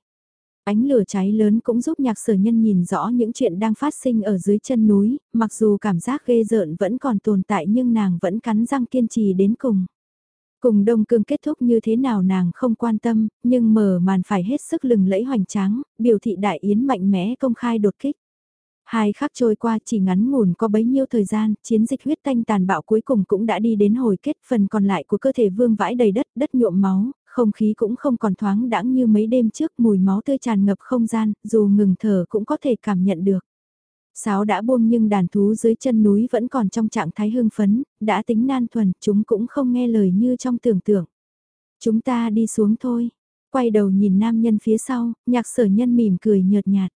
Ánh lửa cháy lớn cũng giúp nhạc sở nhân nhìn rõ những chuyện đang phát sinh ở dưới chân núi, mặc dù cảm giác ghê rợn vẫn còn tồn tại nhưng nàng vẫn cắn răng kiên trì đến cùng. Cùng Đông Cương kết thúc như thế nào nàng không quan tâm, nhưng mở màn phải hết sức lừng lẫy hoành tráng, biểu thị đại yến mạnh mẽ công khai đột kích. Hai khắc trôi qua chỉ ngắn ngủn có bấy nhiêu thời gian, chiến dịch huyết tanh tàn bạo cuối cùng cũng đã đi đến hồi kết phần còn lại của cơ thể vương vãi đầy đất, đất nhuộm máu, không khí cũng không còn thoáng đãng như mấy đêm trước mùi máu tươi tràn ngập không gian, dù ngừng thở cũng có thể cảm nhận được. Sáo đã buông nhưng đàn thú dưới chân núi vẫn còn trong trạng thái hưng phấn, đã tính nan thuần, chúng cũng không nghe lời như trong tưởng tượng. Chúng ta đi xuống thôi. Quay đầu nhìn nam nhân phía sau, nhạc sở nhân mỉm cười nhợt nhạt.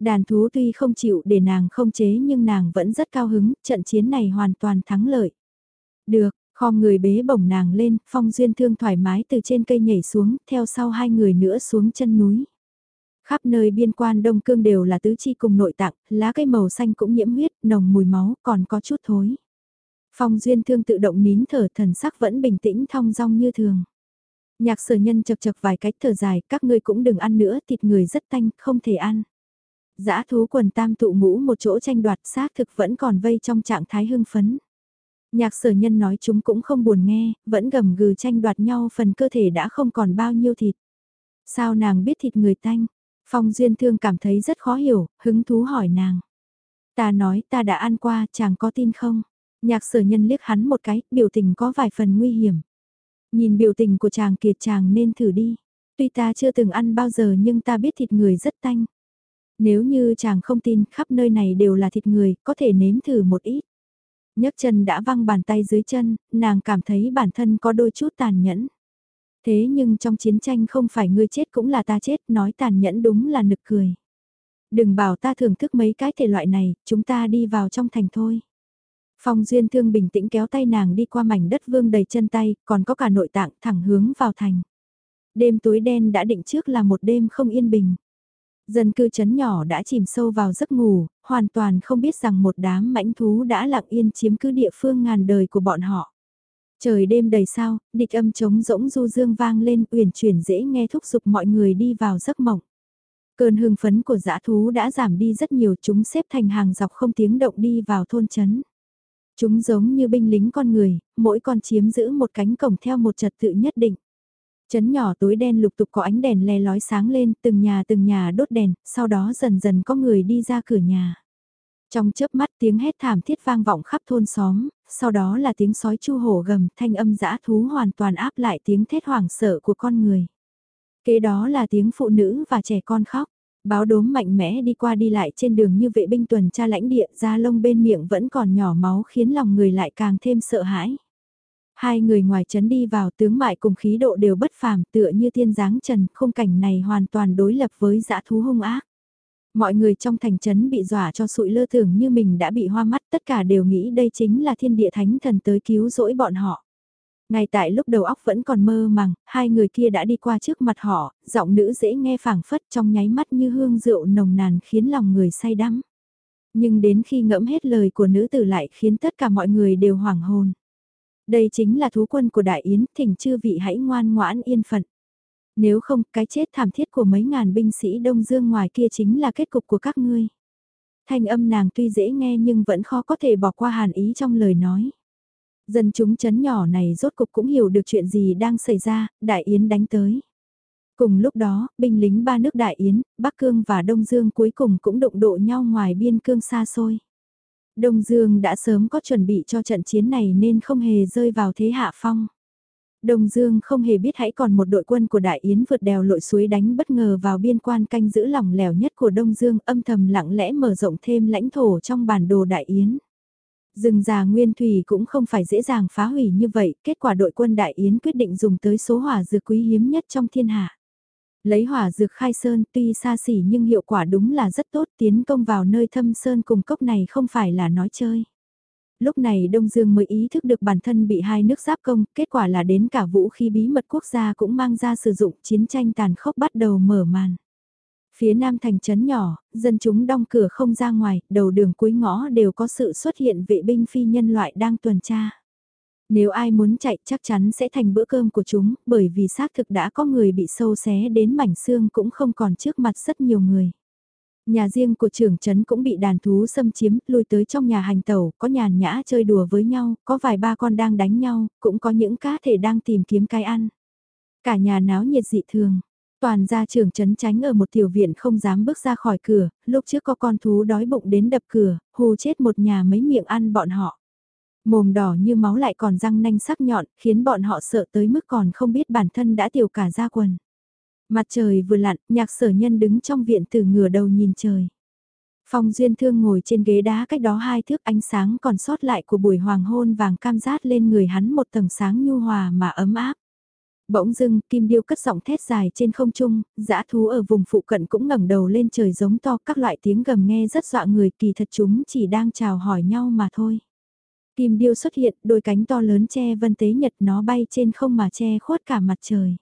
Đàn thú tuy không chịu để nàng không chế nhưng nàng vẫn rất cao hứng, trận chiến này hoàn toàn thắng lợi. Được, khom người bế bổng nàng lên, phong duyên thương thoải mái từ trên cây nhảy xuống, theo sau hai người nữa xuống chân núi. Khắp nơi biên quan đông cương đều là tứ chi cùng nội tạng, lá cây màu xanh cũng nhiễm huyết, nồng mùi máu, còn có chút thối. Phong duyên thương tự động nín thở thần sắc vẫn bình tĩnh thong dong như thường. Nhạc sở nhân chập chập vài cách thở dài, các ngươi cũng đừng ăn nữa, thịt người rất tanh, không thể ăn. Dã thú quần tam tụ ngũ một chỗ tranh đoạt xác thực vẫn còn vây trong trạng thái hưng phấn. Nhạc sở nhân nói chúng cũng không buồn nghe, vẫn gầm gừ tranh đoạt nhau phần cơ thể đã không còn bao nhiêu thịt. Sao nàng biết thịt người tanh? Phong Duyên Thương cảm thấy rất khó hiểu, hứng thú hỏi nàng. Ta nói ta đã ăn qua, chàng có tin không? Nhạc sở nhân liếc hắn một cái, biểu tình có vài phần nguy hiểm. Nhìn biểu tình của chàng kiệt chàng nên thử đi. Tuy ta chưa từng ăn bao giờ nhưng ta biết thịt người rất tanh. Nếu như chàng không tin khắp nơi này đều là thịt người, có thể nếm thử một ít. nhấc chân đã văng bàn tay dưới chân, nàng cảm thấy bản thân có đôi chút tàn nhẫn. Thế nhưng trong chiến tranh không phải ngươi chết cũng là ta chết, nói tàn nhẫn đúng là nực cười. Đừng bảo ta thưởng thức mấy cái thể loại này, chúng ta đi vào trong thành thôi. Phong Duyên Thương bình tĩnh kéo tay nàng đi qua mảnh đất vương đầy chân tay, còn có cả nội tạng thẳng hướng vào thành. Đêm tối đen đã định trước là một đêm không yên bình. Dân cư chấn nhỏ đã chìm sâu vào giấc ngủ, hoàn toàn không biết rằng một đám mãnh thú đã lặng yên chiếm cứ địa phương ngàn đời của bọn họ. Trời đêm đầy sao, địch âm trống rỗng du dương vang lên uyển chuyển dễ nghe thúc giục mọi người đi vào giấc mộng. Cơn hưng phấn của dã thú đã giảm đi rất nhiều chúng xếp thành hàng dọc không tiếng động đi vào thôn chấn. Chúng giống như binh lính con người, mỗi con chiếm giữ một cánh cổng theo một trật tự nhất định. Chấn nhỏ tối đen lục tục có ánh đèn le lói sáng lên, từng nhà từng nhà đốt đèn, sau đó dần dần có người đi ra cửa nhà. Trong chớp mắt tiếng hét thảm thiết vang vọng khắp thôn xóm, sau đó là tiếng sói chu hổ gầm, thanh âm dã thú hoàn toàn áp lại tiếng thét hoảng sợ của con người. Kế đó là tiếng phụ nữ và trẻ con khóc. Báo đốm mạnh mẽ đi qua đi lại trên đường như vệ binh tuần tra lãnh địa da lông bên miệng vẫn còn nhỏ máu khiến lòng người lại càng thêm sợ hãi. Hai người ngoài trấn đi vào tướng mại cùng khí độ đều bất phàm tựa như thiên giáng trần, khung cảnh này hoàn toàn đối lập với dã thú hung ác. Mọi người trong thành trấn bị dọa cho sụi lơ tưởng như mình đã bị hoa mắt tất cả đều nghĩ đây chính là thiên địa thánh thần tới cứu rỗi bọn họ. Ngay tại lúc đầu óc vẫn còn mơ màng, hai người kia đã đi qua trước mặt họ, giọng nữ dễ nghe phảng phất trong nháy mắt như hương rượu nồng nàn khiến lòng người say đắm. Nhưng đến khi ngẫm hết lời của nữ tử lại khiến tất cả mọi người đều hoảng hồn. Đây chính là thú quân của Đại Yến, thỉnh chư vị hãy ngoan ngoãn yên phận. Nếu không, cái chết thảm thiết của mấy ngàn binh sĩ Đông Dương ngoài kia chính là kết cục của các ngươi. Thanh âm nàng tuy dễ nghe nhưng vẫn khó có thể bỏ qua hàn ý trong lời nói. Dân chúng chấn nhỏ này rốt cục cũng hiểu được chuyện gì đang xảy ra, Đại Yến đánh tới. Cùng lúc đó, binh lính ba nước Đại Yến, Bắc Cương và Đông Dương cuối cùng cũng đụng độ nhau ngoài biên cương xa xôi. Đông Dương đã sớm có chuẩn bị cho trận chiến này nên không hề rơi vào thế hạ phong. Đông Dương không hề biết hãy còn một đội quân của Đại Yến vượt đèo lội suối đánh bất ngờ vào biên quan canh giữ lỏng lẻo nhất của Đông Dương âm thầm lặng lẽ mở rộng thêm lãnh thổ trong bản đồ Đại Yến. Rừng già nguyên thủy cũng không phải dễ dàng phá hủy như vậy, kết quả đội quân Đại Yến quyết định dùng tới số hỏa dược quý hiếm nhất trong thiên hạ. Lấy hỏa dược khai sơn tuy xa xỉ nhưng hiệu quả đúng là rất tốt tiến công vào nơi thâm sơn cùng cốc này không phải là nói chơi. Lúc này Đông Dương mới ý thức được bản thân bị hai nước giáp công, kết quả là đến cả vũ khí bí mật quốc gia cũng mang ra sử dụng chiến tranh tàn khốc bắt đầu mở màn. Phía nam thành trấn nhỏ, dân chúng đong cửa không ra ngoài, đầu đường cuối ngõ đều có sự xuất hiện vệ binh phi nhân loại đang tuần tra. Nếu ai muốn chạy chắc chắn sẽ thành bữa cơm của chúng, bởi vì xác thực đã có người bị sâu xé đến mảnh xương cũng không còn trước mặt rất nhiều người. Nhà riêng của trưởng trấn cũng bị đàn thú xâm chiếm, lui tới trong nhà hành tẩu, có nhàn nhã chơi đùa với nhau, có vài ba con đang đánh nhau, cũng có những cá thể đang tìm kiếm cái ăn. Cả nhà náo nhiệt dị thường. Toàn gia trưởng trấn tránh ở một tiểu viện không dám bước ra khỏi cửa, lúc trước có con thú đói bụng đến đập cửa, hù chết một nhà mấy miệng ăn bọn họ. Mồm đỏ như máu lại còn răng nanh sắc nhọn, khiến bọn họ sợ tới mức còn không biết bản thân đã tiểu cả ra quần. Mặt trời vừa lặn, nhạc sở nhân đứng trong viện từ ngửa đầu nhìn trời. Phong Duyên Thương ngồi trên ghế đá cách đó hai thước ánh sáng còn sót lại của buổi hoàng hôn vàng cam rát lên người hắn một tầng sáng nhu hòa mà ấm áp. Bỗng dưng, kim điêu cất giọng thét dài trên không trung, dã thú ở vùng phụ cận cũng ngẩng đầu lên trời giống to các loại tiếng gầm nghe rất dọa người kỳ thật chúng chỉ đang chào hỏi nhau mà thôi. Kim điêu xuất hiện, đôi cánh to lớn che vân tế nhật nó bay trên không mà che khuất cả mặt trời.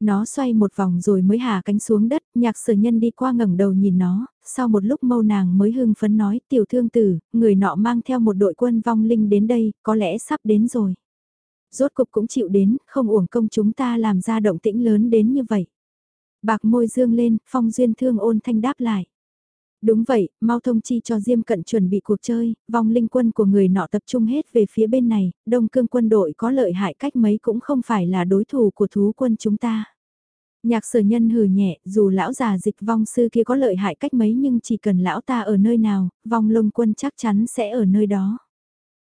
Nó xoay một vòng rồi mới hạ cánh xuống đất, nhạc sở nhân đi qua ngẩng đầu nhìn nó, sau một lúc mâu nàng mới hưng phấn nói tiểu thương tử, người nọ mang theo một đội quân vong linh đến đây, có lẽ sắp đến rồi. Rốt cục cũng chịu đến, không uổng công chúng ta làm ra động tĩnh lớn đến như vậy. Bạc môi dương lên, phong duyên thương ôn thanh đáp lại. Đúng vậy, mau thông chi cho Diêm Cận chuẩn bị cuộc chơi, vong linh quân của người nọ tập trung hết về phía bên này, đông cương quân đội có lợi hại cách mấy cũng không phải là đối thủ của thú quân chúng ta. Nhạc sở nhân hừ nhẹ, dù lão già dịch vong sư kia có lợi hại cách mấy nhưng chỉ cần lão ta ở nơi nào, vong lông quân chắc chắn sẽ ở nơi đó.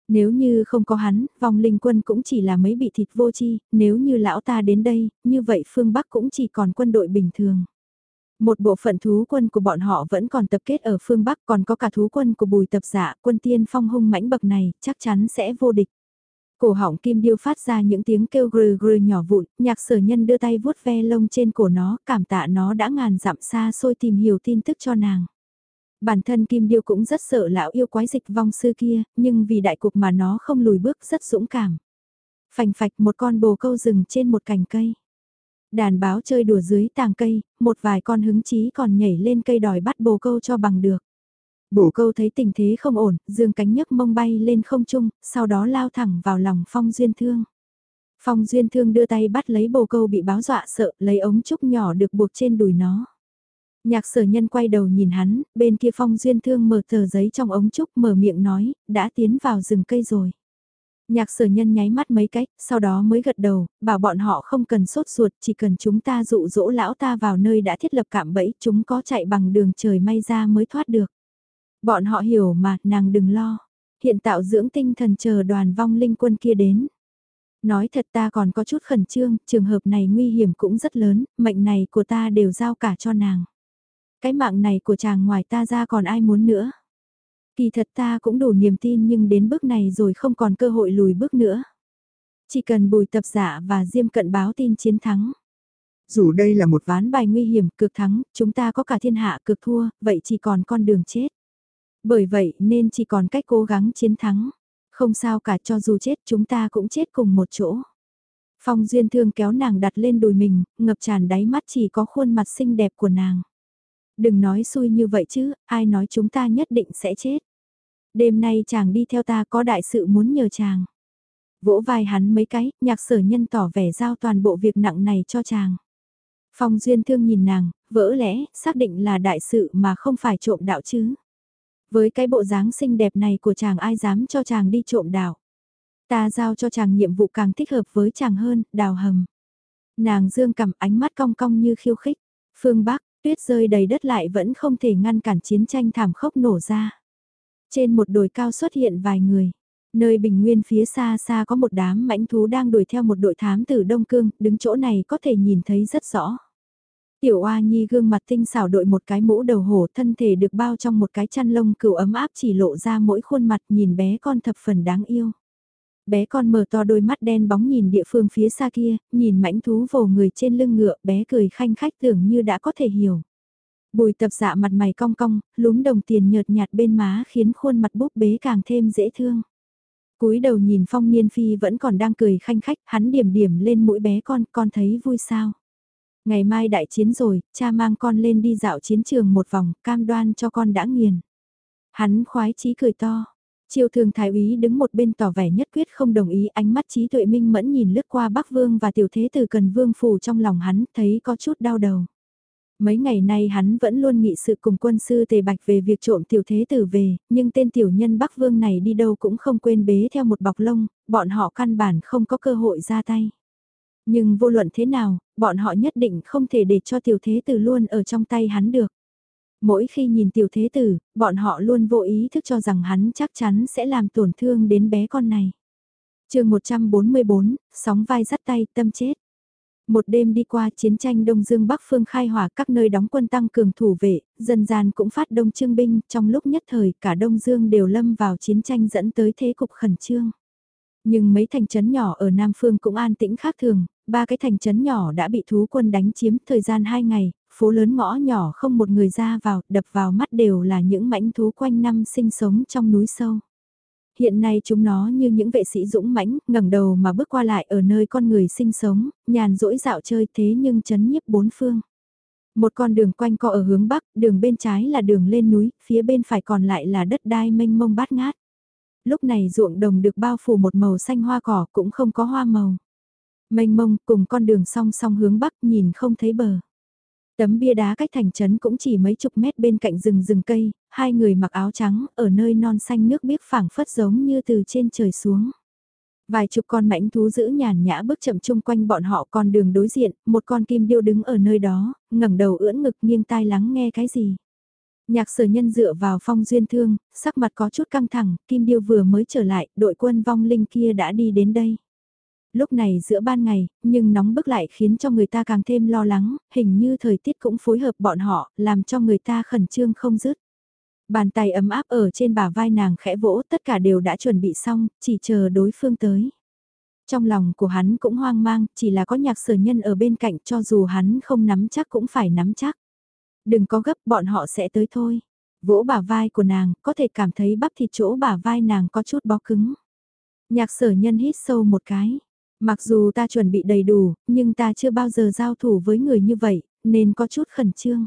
Nếu như không có hắn, vong linh quân cũng chỉ là mấy bị thịt vô chi, nếu như lão ta đến đây, như vậy phương Bắc cũng chỉ còn quân đội bình thường. Một bộ phận thú quân của bọn họ vẫn còn tập kết ở phương Bắc còn có cả thú quân của bùi tập giả, quân tiên phong hung mãnh bậc này, chắc chắn sẽ vô địch. Cổ họng kim điêu phát ra những tiếng kêu grừ grừ nhỏ vụn, nhạc sở nhân đưa tay vuốt ve lông trên cổ nó, cảm tạ nó đã ngàn dặm xa xôi tìm hiểu tin tức cho nàng. Bản thân kim điêu cũng rất sợ lão yêu quái dịch vong sư kia, nhưng vì đại cục mà nó không lùi bước rất dũng cảm. Phành phạch một con bồ câu rừng trên một cành cây. Đàn báo chơi đùa dưới tàng cây, một vài con hứng chí còn nhảy lên cây đòi bắt bồ câu cho bằng được. Bồ câu thấy tình thế không ổn, dương cánh nhấc mông bay lên không trung, sau đó lao thẳng vào lòng Phong Duyên Thương. Phong Duyên Thương đưa tay bắt lấy bồ câu bị báo dọa sợ, lấy ống trúc nhỏ được buộc trên đùi nó. Nhạc sở nhân quay đầu nhìn hắn, bên kia Phong Duyên Thương mở tờ giấy trong ống trúc mở miệng nói, đã tiến vào rừng cây rồi. Nhạc sở nhân nháy mắt mấy cách, sau đó mới gật đầu, bảo bọn họ không cần sốt ruột, chỉ cần chúng ta dụ dỗ lão ta vào nơi đã thiết lập cạm bẫy, chúng có chạy bằng đường trời may ra mới thoát được. Bọn họ hiểu mà, nàng đừng lo. Hiện tạo dưỡng tinh thần chờ đoàn vong linh quân kia đến. Nói thật ta còn có chút khẩn trương, trường hợp này nguy hiểm cũng rất lớn, mệnh này của ta đều giao cả cho nàng. Cái mạng này của chàng ngoài ta ra còn ai muốn nữa. Kỳ thật ta cũng đủ niềm tin nhưng đến bước này rồi không còn cơ hội lùi bước nữa. Chỉ cần bùi tập giả và diêm cận báo tin chiến thắng. Dù đây là một ván bài nguy hiểm, cực thắng, chúng ta có cả thiên hạ cực thua, vậy chỉ còn con đường chết. Bởi vậy nên chỉ còn cách cố gắng chiến thắng. Không sao cả cho dù chết chúng ta cũng chết cùng một chỗ. Phong Duyên Thương kéo nàng đặt lên đùi mình, ngập tràn đáy mắt chỉ có khuôn mặt xinh đẹp của nàng. Đừng nói xui như vậy chứ, ai nói chúng ta nhất định sẽ chết. Đêm nay chàng đi theo ta có đại sự muốn nhờ chàng. Vỗ vai hắn mấy cái, nhạc sở nhân tỏ vẻ giao toàn bộ việc nặng này cho chàng. Phong Duyên Thương nhìn nàng, vỡ lẽ, xác định là đại sự mà không phải trộm đạo chứ. Với cái bộ dáng xinh đẹp này của chàng ai dám cho chàng đi trộm đạo Ta giao cho chàng nhiệm vụ càng thích hợp với chàng hơn, đào hầm. Nàng dương cầm ánh mắt cong cong như khiêu khích. Phương Bắc, tuyết rơi đầy đất lại vẫn không thể ngăn cản chiến tranh thảm khốc nổ ra. Trên một đồi cao xuất hiện vài người. Nơi bình nguyên phía xa xa có một đám mãnh thú đang đuổi theo một đội thám tử Đông Cương, đứng chỗ này có thể nhìn thấy rất rõ. Tiểu Oa Nhi gương mặt tinh xảo đội một cái mũ đầu hổ thân thể được bao trong một cái chăn lông cừu ấm áp chỉ lộ ra mỗi khuôn mặt nhìn bé con thập phần đáng yêu. Bé con mở to đôi mắt đen bóng nhìn địa phương phía xa kia, nhìn mãnh thú vồ người trên lưng ngựa bé cười khanh khách tưởng như đã có thể hiểu. Bùi tập dạ mặt mày cong cong, lúm đồng tiền nhợt nhạt bên má khiến khuôn mặt búp bế càng thêm dễ thương. cúi đầu nhìn phong niên phi vẫn còn đang cười khanh khách, hắn điểm điểm lên mũi bé con, con thấy vui sao. Ngày mai đại chiến rồi, cha mang con lên đi dạo chiến trường một vòng, cam đoan cho con đã nghiền. Hắn khoái chí cười to. Triều thường thái úy đứng một bên tỏ vẻ nhất quyết không đồng ý ánh mắt trí tuệ minh mẫn nhìn lướt qua Bắc Vương và tiểu thế từ cần vương phủ trong lòng hắn thấy có chút đau đầu. Mấy ngày nay hắn vẫn luôn nghị sự cùng quân sư tề bạch về việc trộm tiểu thế tử về, nhưng tên tiểu nhân Bắc Vương này đi đâu cũng không quên bế theo một bọc lông, bọn họ căn bản không có cơ hội ra tay. Nhưng vô luận thế nào, bọn họ nhất định không thể để cho tiểu thế tử luôn ở trong tay hắn được. Mỗi khi nhìn tiểu thế tử, bọn họ luôn vô ý thức cho rằng hắn chắc chắn sẽ làm tổn thương đến bé con này. chương 144, sóng vai dắt tay, tâm chết. Một đêm đi qua chiến tranh Đông Dương Bắc Phương khai hỏa các nơi đóng quân tăng cường thủ vệ, dân gian cũng phát đông trương binh, trong lúc nhất thời cả Đông Dương đều lâm vào chiến tranh dẫn tới thế cục khẩn trương. Nhưng mấy thành trấn nhỏ ở Nam Phương cũng an tĩnh khác thường, ba cái thành trấn nhỏ đã bị thú quân đánh chiếm thời gian hai ngày, phố lớn ngõ nhỏ không một người ra vào, đập vào mắt đều là những mãnh thú quanh năm sinh sống trong núi sâu. Hiện nay chúng nó như những vệ sĩ dũng mãnh, ngẩng đầu mà bước qua lại ở nơi con người sinh sống, nhàn rỗi dạo chơi thế nhưng chấn nhiếp bốn phương. Một con đường quanh co ở hướng bắc, đường bên trái là đường lên núi, phía bên phải còn lại là đất đai mênh mông bát ngát. Lúc này ruộng đồng được bao phủ một màu xanh hoa cỏ cũng không có hoa màu. Mênh mông cùng con đường song song hướng bắc nhìn không thấy bờ. Tấm bia đá cách thành trấn cũng chỉ mấy chục mét bên cạnh rừng rừng cây, hai người mặc áo trắng ở nơi non xanh nước biếc phảng phất giống như từ trên trời xuống. Vài chục con mãnh thú giữ nhàn nhã bước chậm chung quanh bọn họ con đường đối diện, một con kim điêu đứng ở nơi đó, ngẩng đầu ưỡn ngực nghiêng tai lắng nghe cái gì. Nhạc sở nhân dựa vào phong duyên thương, sắc mặt có chút căng thẳng, kim điêu vừa mới trở lại, đội quân vong linh kia đã đi đến đây lúc này giữa ban ngày, nhưng nóng bức lại khiến cho người ta càng thêm lo lắng, hình như thời tiết cũng phối hợp bọn họ, làm cho người ta khẩn trương không dứt. Bàn tay ấm áp ở trên bả vai nàng khẽ vỗ, tất cả đều đã chuẩn bị xong, chỉ chờ đối phương tới. Trong lòng của hắn cũng hoang mang, chỉ là có nhạc sở nhân ở bên cạnh cho dù hắn không nắm chắc cũng phải nắm chắc. Đừng có gấp, bọn họ sẽ tới thôi. Vỗ bả vai của nàng, có thể cảm thấy bắp thịt chỗ bả vai nàng có chút bó cứng. Nhạc sở nhân hít sâu một cái. Mặc dù ta chuẩn bị đầy đủ, nhưng ta chưa bao giờ giao thủ với người như vậy, nên có chút khẩn trương.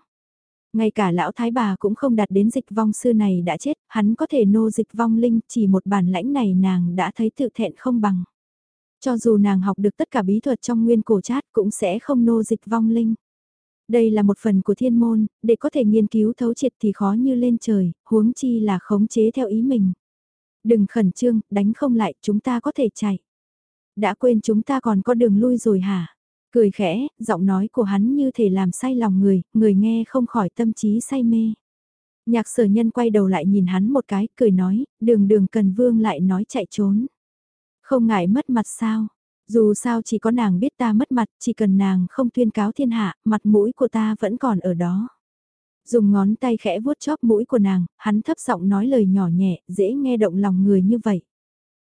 Ngay cả lão thái bà cũng không đạt đến dịch vong sư này đã chết, hắn có thể nô dịch vong linh, chỉ một bản lãnh này nàng đã thấy tự thẹn không bằng. Cho dù nàng học được tất cả bí thuật trong nguyên cổ chát cũng sẽ không nô dịch vong linh. Đây là một phần của thiên môn, để có thể nghiên cứu thấu triệt thì khó như lên trời, huống chi là khống chế theo ý mình. Đừng khẩn trương, đánh không lại, chúng ta có thể chạy đã quên chúng ta còn có đường lui rồi hả? Cười khẽ, giọng nói của hắn như thể làm say lòng người, người nghe không khỏi tâm trí say mê. Nhạc sở nhân quay đầu lại nhìn hắn một cái, cười nói, đường đường cần vương lại nói chạy trốn. Không ngại mất mặt sao? Dù sao chỉ có nàng biết ta mất mặt, chỉ cần nàng không tuyên cáo thiên hạ, mặt mũi của ta vẫn còn ở đó. Dùng ngón tay khẽ vuốt chóp mũi của nàng, hắn thấp giọng nói lời nhỏ nhẹ, dễ nghe động lòng người như vậy.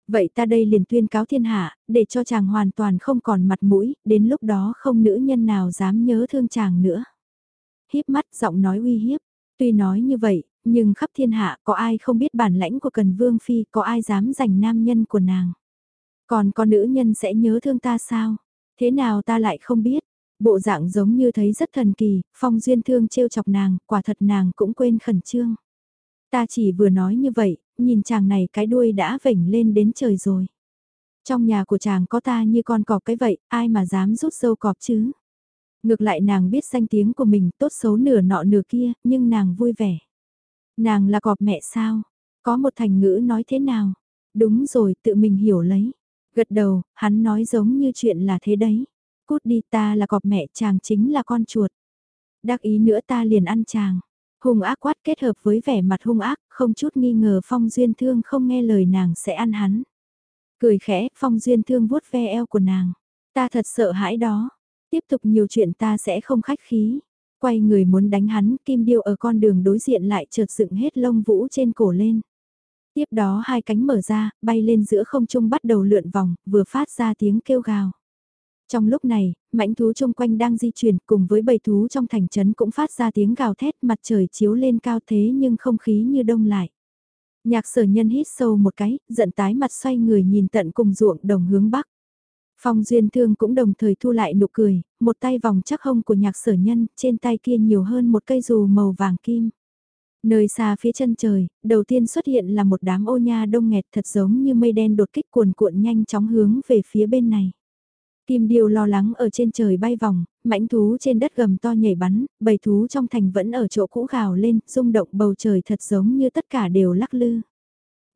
Vậy ta đây liền tuyên cáo thiên hạ, để cho chàng hoàn toàn không còn mặt mũi, đến lúc đó không nữ nhân nào dám nhớ thương chàng nữa. hiếp mắt giọng nói uy hiếp, tuy nói như vậy, nhưng khắp thiên hạ có ai không biết bản lãnh của Cần Vương Phi, có ai dám giành nam nhân của nàng. Còn có nữ nhân sẽ nhớ thương ta sao? Thế nào ta lại không biết? Bộ dạng giống như thấy rất thần kỳ, phong duyên thương trêu chọc nàng, quả thật nàng cũng quên khẩn trương. Ta chỉ vừa nói như vậy, nhìn chàng này cái đuôi đã vểnh lên đến trời rồi. Trong nhà của chàng có ta như con cọp cái vậy, ai mà dám rút dâu cọp chứ? Ngược lại nàng biết danh tiếng của mình tốt xấu nửa nọ nửa kia, nhưng nàng vui vẻ. Nàng là cọp mẹ sao? Có một thành ngữ nói thế nào? Đúng rồi, tự mình hiểu lấy. Gật đầu, hắn nói giống như chuyện là thế đấy. Cút đi ta là cọp mẹ chàng chính là con chuột. Đắc ý nữa ta liền ăn chàng. Hung ác quát kết hợp với vẻ mặt hung ác, không chút nghi ngờ Phong Duyên Thương không nghe lời nàng sẽ ăn hắn. Cười khẽ, Phong Duyên Thương vuốt ve eo của nàng. Ta thật sợ hãi đó. Tiếp tục nhiều chuyện ta sẽ không khách khí. Quay người muốn đánh hắn, Kim Điêu ở con đường đối diện lại chợt dựng hết lông vũ trên cổ lên. Tiếp đó hai cánh mở ra, bay lên giữa không trung bắt đầu lượn vòng, vừa phát ra tiếng kêu gào. Trong lúc này, mãnh thú chung quanh đang di chuyển cùng với bầy thú trong thành trấn cũng phát ra tiếng gào thét mặt trời chiếu lên cao thế nhưng không khí như đông lại. Nhạc sở nhân hít sâu một cái, giận tái mặt xoay người nhìn tận cùng ruộng đồng hướng bắc. Phong duyên thương cũng đồng thời thu lại nụ cười, một tay vòng chắc hông của nhạc sở nhân, trên tay kia nhiều hơn một cây dù màu vàng kim. Nơi xa phía chân trời, đầu tiên xuất hiện là một đám ô nha đông nghẹt thật giống như mây đen đột kích cuồn cuộn nhanh chóng hướng về phía bên này. Kim điêu lo lắng ở trên trời bay vòng, mãnh thú trên đất gầm to nhảy bắn, bầy thú trong thành vẫn ở chỗ cũ gào lên, rung động bầu trời thật giống như tất cả đều lắc lư.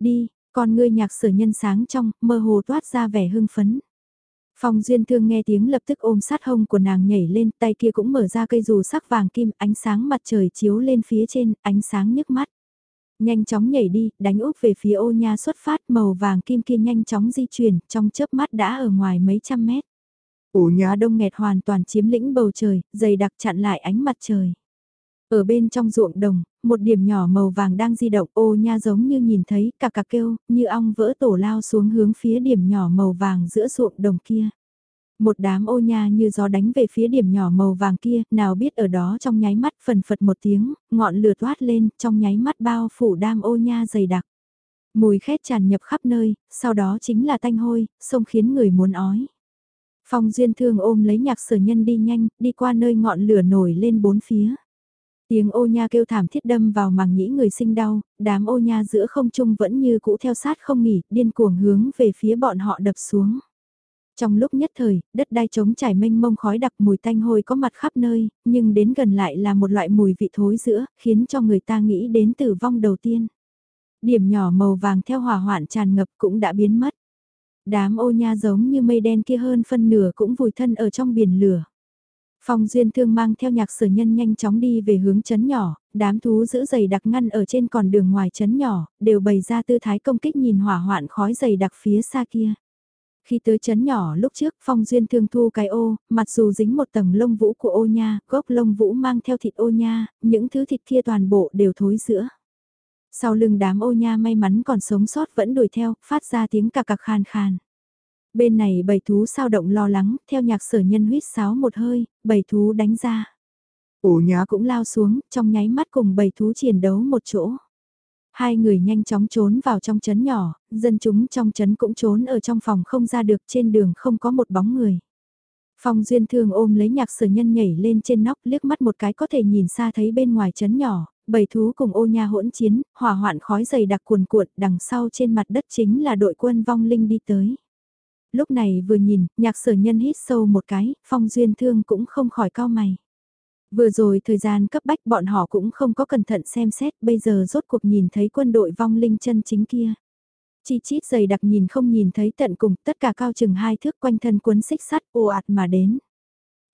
Đi, con ngươi nhạc sở nhân sáng trong, mơ hồ toát ra vẻ hưng phấn. Phong Duyên Thương nghe tiếng lập tức ôm sát hông của nàng nhảy lên, tay kia cũng mở ra cây dù sắc vàng kim, ánh sáng mặt trời chiếu lên phía trên, ánh sáng nhức mắt. Nhanh chóng nhảy đi, đánh úp về phía ô nha xuất phát, màu vàng kim kia nhanh chóng di chuyển, trong chớp mắt đã ở ngoài mấy trăm mét. Ủ nhá đông nghẹt hoàn toàn chiếm lĩnh bầu trời, dày đặc chặn lại ánh mặt trời. Ở bên trong ruộng đồng, một điểm nhỏ màu vàng đang di động ô nha giống như nhìn thấy cà cà kêu, như ong vỡ tổ lao xuống hướng phía điểm nhỏ màu vàng giữa ruộng đồng kia. Một đám ô nha như gió đánh về phía điểm nhỏ màu vàng kia, nào biết ở đó trong nháy mắt phần phật một tiếng, ngọn lửa toát lên, trong nháy mắt bao phủ đam ô nha dày đặc. Mùi khét tràn nhập khắp nơi, sau đó chính là tanh hôi, sông khiến người muốn ói. Phong Duyên Thương ôm lấy nhạc sở nhân đi nhanh, đi qua nơi ngọn lửa nổi lên bốn phía. Tiếng ô nha kêu thảm thiết đâm vào màng nhĩ người sinh đau, đám ô nha giữa không trung vẫn như cũ theo sát không nghỉ, điên cuồng hướng về phía bọn họ đập xuống. Trong lúc nhất thời, đất đai trống trải mênh mông khói đặc mùi tanh hôi có mặt khắp nơi, nhưng đến gần lại là một loại mùi vị thối giữa, khiến cho người ta nghĩ đến tử vong đầu tiên. Điểm nhỏ màu vàng theo hỏa hoạn tràn ngập cũng đã biến mất. Đám ô nha giống như mây đen kia hơn phân nửa cũng vùi thân ở trong biển lửa. Phong Duyên Thương mang theo nhạc sở nhân nhanh chóng đi về hướng chấn nhỏ, đám thú giữ dày đặc ngăn ở trên còn đường ngoài chấn nhỏ, đều bày ra tư thái công kích nhìn hỏa hoạn khói dày đặc phía xa kia. Khi tới chấn nhỏ lúc trước Phong Duyên Thương thu cái ô, mặc dù dính một tầng lông vũ của ô nha, gốc lông vũ mang theo thịt ô nha, những thứ thịt kia toàn bộ đều thối giữa. Sau lưng đám ô nha may mắn còn sống sót vẫn đuổi theo, phát ra tiếng cà cạc khan khan. Bên này bầy thú sao động lo lắng, theo nhạc sở nhân huyết sáo một hơi, bầy thú đánh ra. Ổ nhá cũng lao xuống, trong nháy mắt cùng bầy thú chiến đấu một chỗ. Hai người nhanh chóng trốn vào trong chấn nhỏ, dân chúng trong chấn cũng trốn ở trong phòng không ra được trên đường không có một bóng người. Phong Duyên Thương ôm lấy nhạc sở nhân nhảy lên trên nóc liếc mắt một cái có thể nhìn xa thấy bên ngoài chấn nhỏ, bầy thú cùng ô nha hỗn chiến, hỏa hoạn khói dày đặc cuồn cuộn đằng sau trên mặt đất chính là đội quân vong linh đi tới lúc này vừa nhìn, nhạc sở nhân hít sâu một cái, phong duyên thương cũng không khỏi cao mày. Vừa rồi thời gian cấp bách bọn họ cũng không có cẩn thận xem xét, bây giờ rốt cuộc nhìn thấy quân đội vong linh chân chính kia. Chi chít dày đặc nhìn không nhìn thấy tận cùng, tất cả cao chừng hai thước quanh thân cuốn xích sắt ồ ạt mà đến.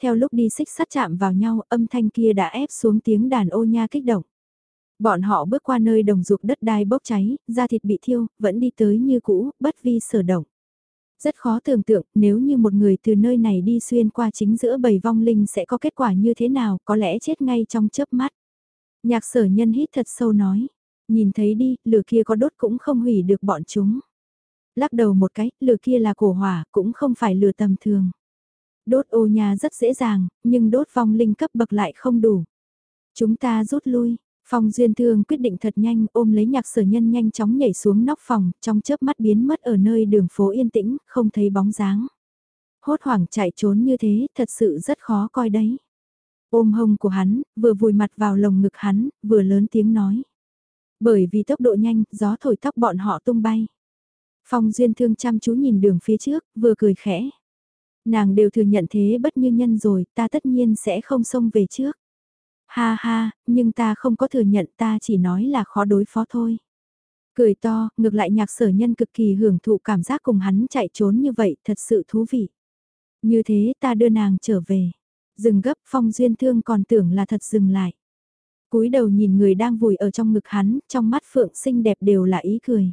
Theo lúc đi xích sắt chạm vào nhau, âm thanh kia đã ép xuống tiếng đàn ô nha kích động. Bọn họ bước qua nơi đồng dục đất đai bốc cháy, da thịt bị thiêu, vẫn đi tới như cũ, bất vi sở động. Rất khó tưởng tượng nếu như một người từ nơi này đi xuyên qua chính giữa bầy vong linh sẽ có kết quả như thế nào, có lẽ chết ngay trong chớp mắt. Nhạc sở nhân hít thật sâu nói, nhìn thấy đi, lửa kia có đốt cũng không hủy được bọn chúng. Lắc đầu một cái, lửa kia là cổ hỏa, cũng không phải lửa tầm thường. Đốt ô nhà rất dễ dàng, nhưng đốt vong linh cấp bậc lại không đủ. Chúng ta rút lui, Phong Duyên Thương quyết định thật nhanh ôm lấy nhạc sở nhân nhanh chóng nhảy xuống nóc phòng, trong chớp mắt biến mất ở nơi đường phố yên tĩnh, không thấy bóng dáng. Hốt hoảng chạy trốn như thế, thật sự rất khó coi đấy. Ôm hông của hắn, vừa vùi mặt vào lồng ngực hắn, vừa lớn tiếng nói. Bởi vì tốc độ nhanh, gió thổi tóc bọn họ tung bay. Phong Duyên Thương chăm chú nhìn đường phía trước, vừa cười khẽ. Nàng đều thừa nhận thế bất như nhân rồi, ta tất nhiên sẽ không xông về trước. Ha ha, nhưng ta không có thừa nhận ta chỉ nói là khó đối phó thôi. Cười to, ngược lại nhạc sở nhân cực kỳ hưởng thụ cảm giác cùng hắn chạy trốn như vậy thật sự thú vị. Như thế ta đưa nàng trở về. Dừng gấp phong duyên thương còn tưởng là thật dừng lại. cúi đầu nhìn người đang vùi ở trong ngực hắn, trong mắt phượng xinh đẹp đều là ý cười.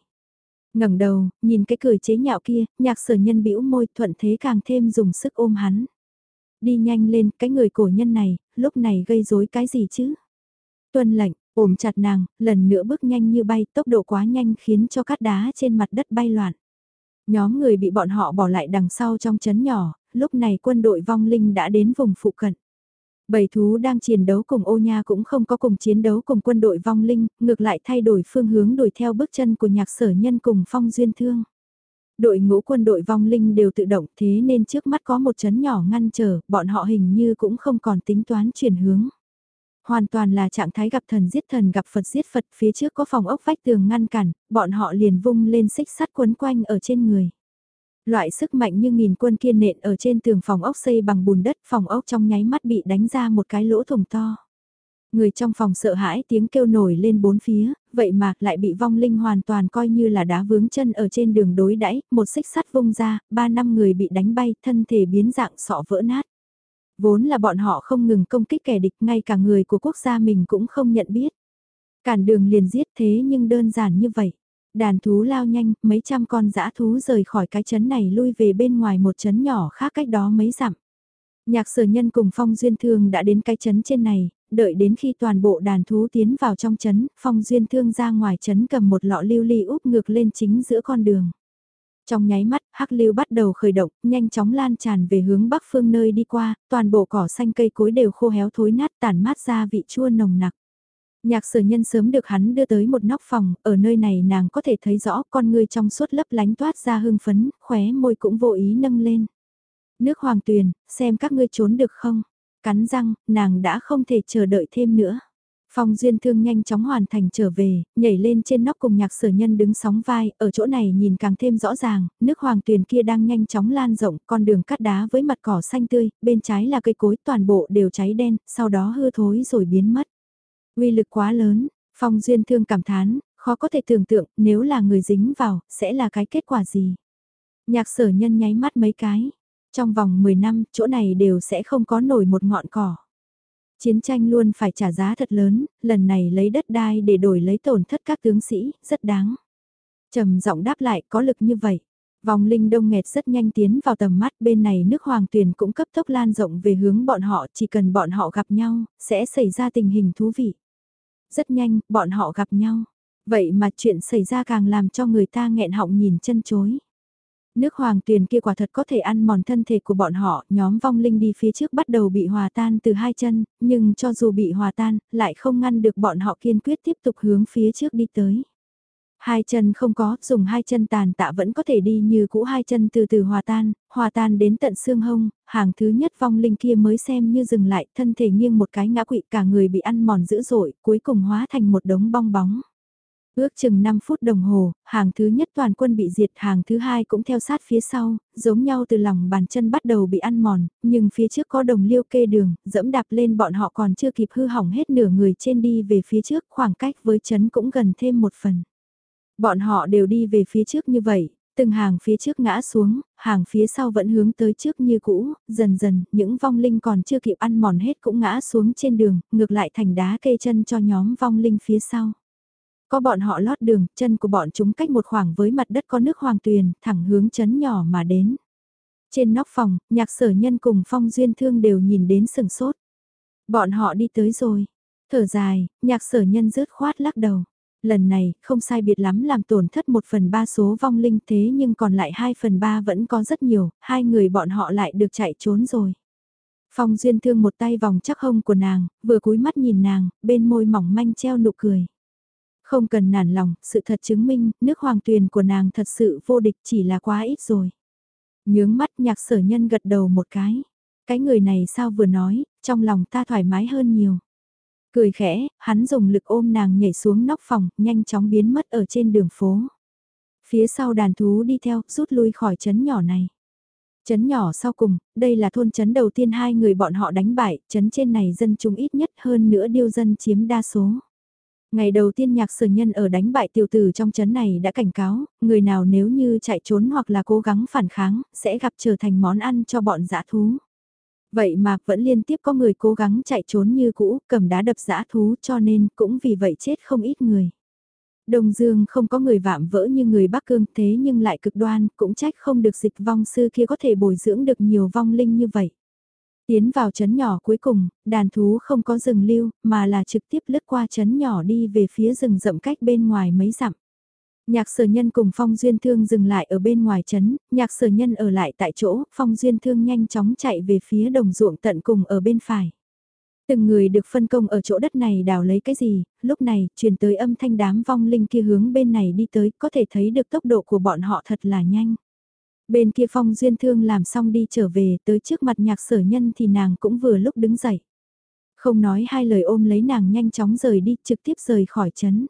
ngẩng đầu, nhìn cái cười chế nhạo kia, nhạc sở nhân bĩu môi thuận thế càng thêm dùng sức ôm hắn. Đi nhanh lên, cái người cổ nhân này, lúc này gây rối cái gì chứ? Tuân lệnh, ôm chặt nàng, lần nữa bước nhanh như bay, tốc độ quá nhanh khiến cho cát đá trên mặt đất bay loạn. Nhóm người bị bọn họ bỏ lại đằng sau trong chấn nhỏ, lúc này quân đội vong linh đã đến vùng phụ cận. Bầy thú đang chiến đấu cùng ô nha cũng không có cùng chiến đấu cùng quân đội vong linh, ngược lại thay đổi phương hướng đuổi theo bước chân của nhạc sở nhân cùng phong duyên thương. Đội ngũ quân đội vong linh đều tự động thế nên trước mắt có một chấn nhỏ ngăn trở, bọn họ hình như cũng không còn tính toán chuyển hướng. Hoàn toàn là trạng thái gặp thần giết thần gặp Phật giết Phật phía trước có phòng ốc vách tường ngăn cản, bọn họ liền vung lên xích sắt quấn quanh ở trên người. Loại sức mạnh như nghìn quân kiên nện ở trên tường phòng ốc xây bằng bùn đất phòng ốc trong nháy mắt bị đánh ra một cái lỗ thủng to. Người trong phòng sợ hãi tiếng kêu nổi lên bốn phía, vậy mà lại bị vong linh hoàn toàn coi như là đá vướng chân ở trên đường đối đãi một xích sắt vung ra, ba năm người bị đánh bay, thân thể biến dạng sọ vỡ nát. Vốn là bọn họ không ngừng công kích kẻ địch, ngay cả người của quốc gia mình cũng không nhận biết. Cản đường liền giết thế nhưng đơn giản như vậy. Đàn thú lao nhanh, mấy trăm con dã thú rời khỏi cái chấn này lui về bên ngoài một chấn nhỏ khác cách đó mấy dặm. Nhạc sở nhân cùng Phong Duyên Thương đã đến cái chấn trên này, đợi đến khi toàn bộ đàn thú tiến vào trong trấn, Phong Duyên Thương ra ngoài trấn cầm một lọ lưu ly úp ngược lên chính giữa con đường. Trong nháy mắt, hắc lưu bắt đầu khởi động, nhanh chóng lan tràn về hướng bắc phương nơi đi qua, toàn bộ cỏ xanh cây cối đều khô héo thối nát tản mát ra vị chua nồng nặc. Nhạc sở nhân sớm được hắn đưa tới một nóc phòng, ở nơi này nàng có thể thấy rõ con người trong suốt lấp lánh toát ra hưng phấn, khóe môi cũng vô ý nâng lên. Nước hoàng tuyền, xem các ngươi trốn được không? Cắn răng, nàng đã không thể chờ đợi thêm nữa. Phong Duyên Thương nhanh chóng hoàn thành trở về, nhảy lên trên nóc cùng nhạc sở nhân đứng sóng vai, ở chỗ này nhìn càng thêm rõ ràng, nước hoàng tuyền kia đang nhanh chóng lan rộng, con đường cắt đá với mặt cỏ xanh tươi, bên trái là cây cối toàn bộ đều cháy đen, sau đó hư thối rồi biến mất. Uy lực quá lớn, Phong Duyên Thương cảm thán, khó có thể tưởng tượng nếu là người dính vào, sẽ là cái kết quả gì. Nhạc sở nhân nháy mắt mấy cái, trong vòng 10 năm, chỗ này đều sẽ không có nổi một ngọn cỏ. Chiến tranh luôn phải trả giá thật lớn, lần này lấy đất đai để đổi lấy tổn thất các tướng sĩ, rất đáng. trầm giọng đáp lại có lực như vậy. Vòng linh đông nghẹt rất nhanh tiến vào tầm mắt bên này nước hoàng tuyền cũng cấp tốc lan rộng về hướng bọn họ chỉ cần bọn họ gặp nhau, sẽ xảy ra tình hình thú vị. Rất nhanh, bọn họ gặp nhau. Vậy mà chuyện xảy ra càng làm cho người ta nghẹn họng nhìn chân chối nước hoàng tuyền kia quả thật có thể ăn mòn thân thể của bọn họ, nhóm vong linh đi phía trước bắt đầu bị hòa tan từ hai chân, nhưng cho dù bị hòa tan, lại không ngăn được bọn họ kiên quyết tiếp tục hướng phía trước đi tới. Hai chân không có, dùng hai chân tàn tạ vẫn có thể đi như cũ hai chân từ từ hòa tan, hòa tan đến tận xương hông, hàng thứ nhất vong linh kia mới xem như dừng lại, thân thể nghiêng một cái ngã quỵ cả người bị ăn mòn dữ dội, cuối cùng hóa thành một đống bong bóng. Ước chừng 5 phút đồng hồ, hàng thứ nhất toàn quân bị diệt, hàng thứ hai cũng theo sát phía sau, giống nhau từ lòng bàn chân bắt đầu bị ăn mòn, nhưng phía trước có đồng liêu kê đường, dẫm đạp lên bọn họ còn chưa kịp hư hỏng hết nửa người trên đi về phía trước, khoảng cách với chấn cũng gần thêm một phần. Bọn họ đều đi về phía trước như vậy, từng hàng phía trước ngã xuống, hàng phía sau vẫn hướng tới trước như cũ, dần dần, những vong linh còn chưa kịp ăn mòn hết cũng ngã xuống trên đường, ngược lại thành đá kê chân cho nhóm vong linh phía sau. Có bọn họ lót đường, chân của bọn chúng cách một khoảng với mặt đất có nước hoàng tuyền, thẳng hướng chấn nhỏ mà đến. Trên nóc phòng, nhạc sở nhân cùng phong duyên thương đều nhìn đến sừng sốt. Bọn họ đi tới rồi. Thở dài, nhạc sở nhân rớt khoát lắc đầu. Lần này, không sai biệt lắm làm tổn thất một phần ba số vong linh thế nhưng còn lại hai phần ba vẫn có rất nhiều, hai người bọn họ lại được chạy trốn rồi. Phong duyên thương một tay vòng chắc hông của nàng, vừa cúi mắt nhìn nàng, bên môi mỏng manh treo nụ cười. Không cần nản lòng, sự thật chứng minh, nước hoàng tuyền của nàng thật sự vô địch chỉ là quá ít rồi. Nhướng mắt nhạc sở nhân gật đầu một cái. Cái người này sao vừa nói, trong lòng ta thoải mái hơn nhiều. Cười khẽ, hắn dùng lực ôm nàng nhảy xuống nóc phòng, nhanh chóng biến mất ở trên đường phố. Phía sau đàn thú đi theo, rút lui khỏi chấn nhỏ này. Chấn nhỏ sau cùng, đây là thôn chấn đầu tiên hai người bọn họ đánh bại, chấn trên này dân chúng ít nhất hơn nữa điêu dân chiếm đa số. Ngày đầu tiên nhạc sở nhân ở đánh bại tiểu tử trong chấn này đã cảnh cáo, người nào nếu như chạy trốn hoặc là cố gắng phản kháng, sẽ gặp trở thành món ăn cho bọn dã thú. Vậy mà vẫn liên tiếp có người cố gắng chạy trốn như cũ, cầm đá đập dã thú cho nên cũng vì vậy chết không ít người. Đông Dương không có người vạm vỡ như người Bắc Cương thế nhưng lại cực đoan, cũng trách không được dịch vong sư kia có thể bồi dưỡng được nhiều vong linh như vậy. Tiến vào chấn nhỏ cuối cùng, đàn thú không có rừng lưu, mà là trực tiếp lướt qua chấn nhỏ đi về phía rừng rậm cách bên ngoài mấy dặm. Nhạc sở nhân cùng Phong Duyên Thương dừng lại ở bên ngoài chấn, nhạc sở nhân ở lại tại chỗ, Phong Duyên Thương nhanh chóng chạy về phía đồng ruộng tận cùng ở bên phải. Từng người được phân công ở chỗ đất này đào lấy cái gì, lúc này, truyền tới âm thanh đám vong linh kia hướng bên này đi tới, có thể thấy được tốc độ của bọn họ thật là nhanh. Bên kia phong duyên thương làm xong đi trở về tới trước mặt nhạc sở nhân thì nàng cũng vừa lúc đứng dậy. Không nói hai lời ôm lấy nàng nhanh chóng rời đi, trực tiếp rời khỏi chấn.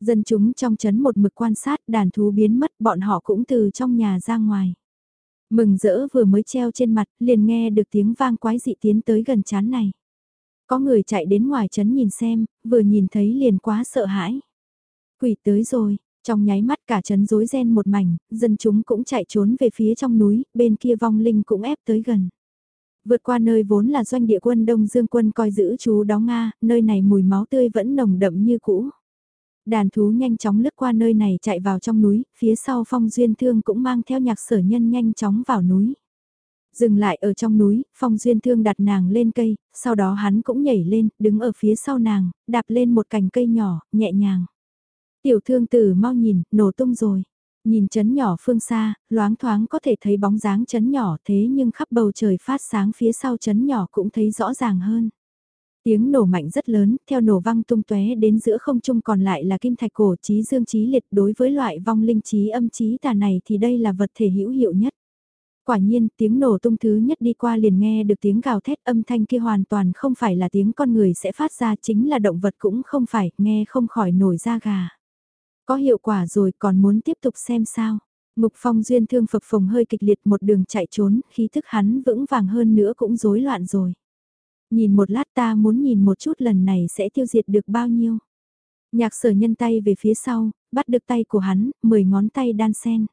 Dân chúng trong chấn một mực quan sát đàn thú biến mất bọn họ cũng từ trong nhà ra ngoài. Mừng rỡ vừa mới treo trên mặt, liền nghe được tiếng vang quái dị tiến tới gần chán này. Có người chạy đến ngoài chấn nhìn xem, vừa nhìn thấy liền quá sợ hãi. Quỷ tới rồi, trong nháy mắt cả chấn rối ren một mảnh, dân chúng cũng chạy trốn về phía trong núi, bên kia vong linh cũng ép tới gần. Vượt qua nơi vốn là doanh địa quân Đông Dương quân coi giữ chú đóng Nga, nơi này mùi máu tươi vẫn nồng đậm như cũ. Đàn thú nhanh chóng lướt qua nơi này chạy vào trong núi, phía sau phong duyên thương cũng mang theo nhạc sở nhân nhanh chóng vào núi. Dừng lại ở trong núi, phong duyên thương đặt nàng lên cây, sau đó hắn cũng nhảy lên, đứng ở phía sau nàng, đạp lên một cành cây nhỏ, nhẹ nhàng. Tiểu thương tử mau nhìn, nổ tung rồi. Nhìn chấn nhỏ phương xa, loáng thoáng có thể thấy bóng dáng chấn nhỏ thế nhưng khắp bầu trời phát sáng phía sau chấn nhỏ cũng thấy rõ ràng hơn. Tiếng nổ mạnh rất lớn, theo nổ văng tung tóe đến giữa không trung còn lại là kim thạch cổ trí dương trí liệt đối với loại vong linh trí âm trí tà này thì đây là vật thể hữu hiệu nhất. Quả nhiên, tiếng nổ tung thứ nhất đi qua liền nghe được tiếng gào thét âm thanh kia hoàn toàn không phải là tiếng con người sẽ phát ra chính là động vật cũng không phải, nghe không khỏi nổi da gà. Có hiệu quả rồi còn muốn tiếp tục xem sao. Mục phong duyên thương phập phồng hơi kịch liệt một đường chạy trốn, khí thức hắn vững vàng hơn nữa cũng rối loạn rồi. Nhìn một lát ta muốn nhìn một chút lần này sẽ tiêu diệt được bao nhiêu. Nhạc sở nhân tay về phía sau, bắt được tay của hắn, mười ngón tay đan sen.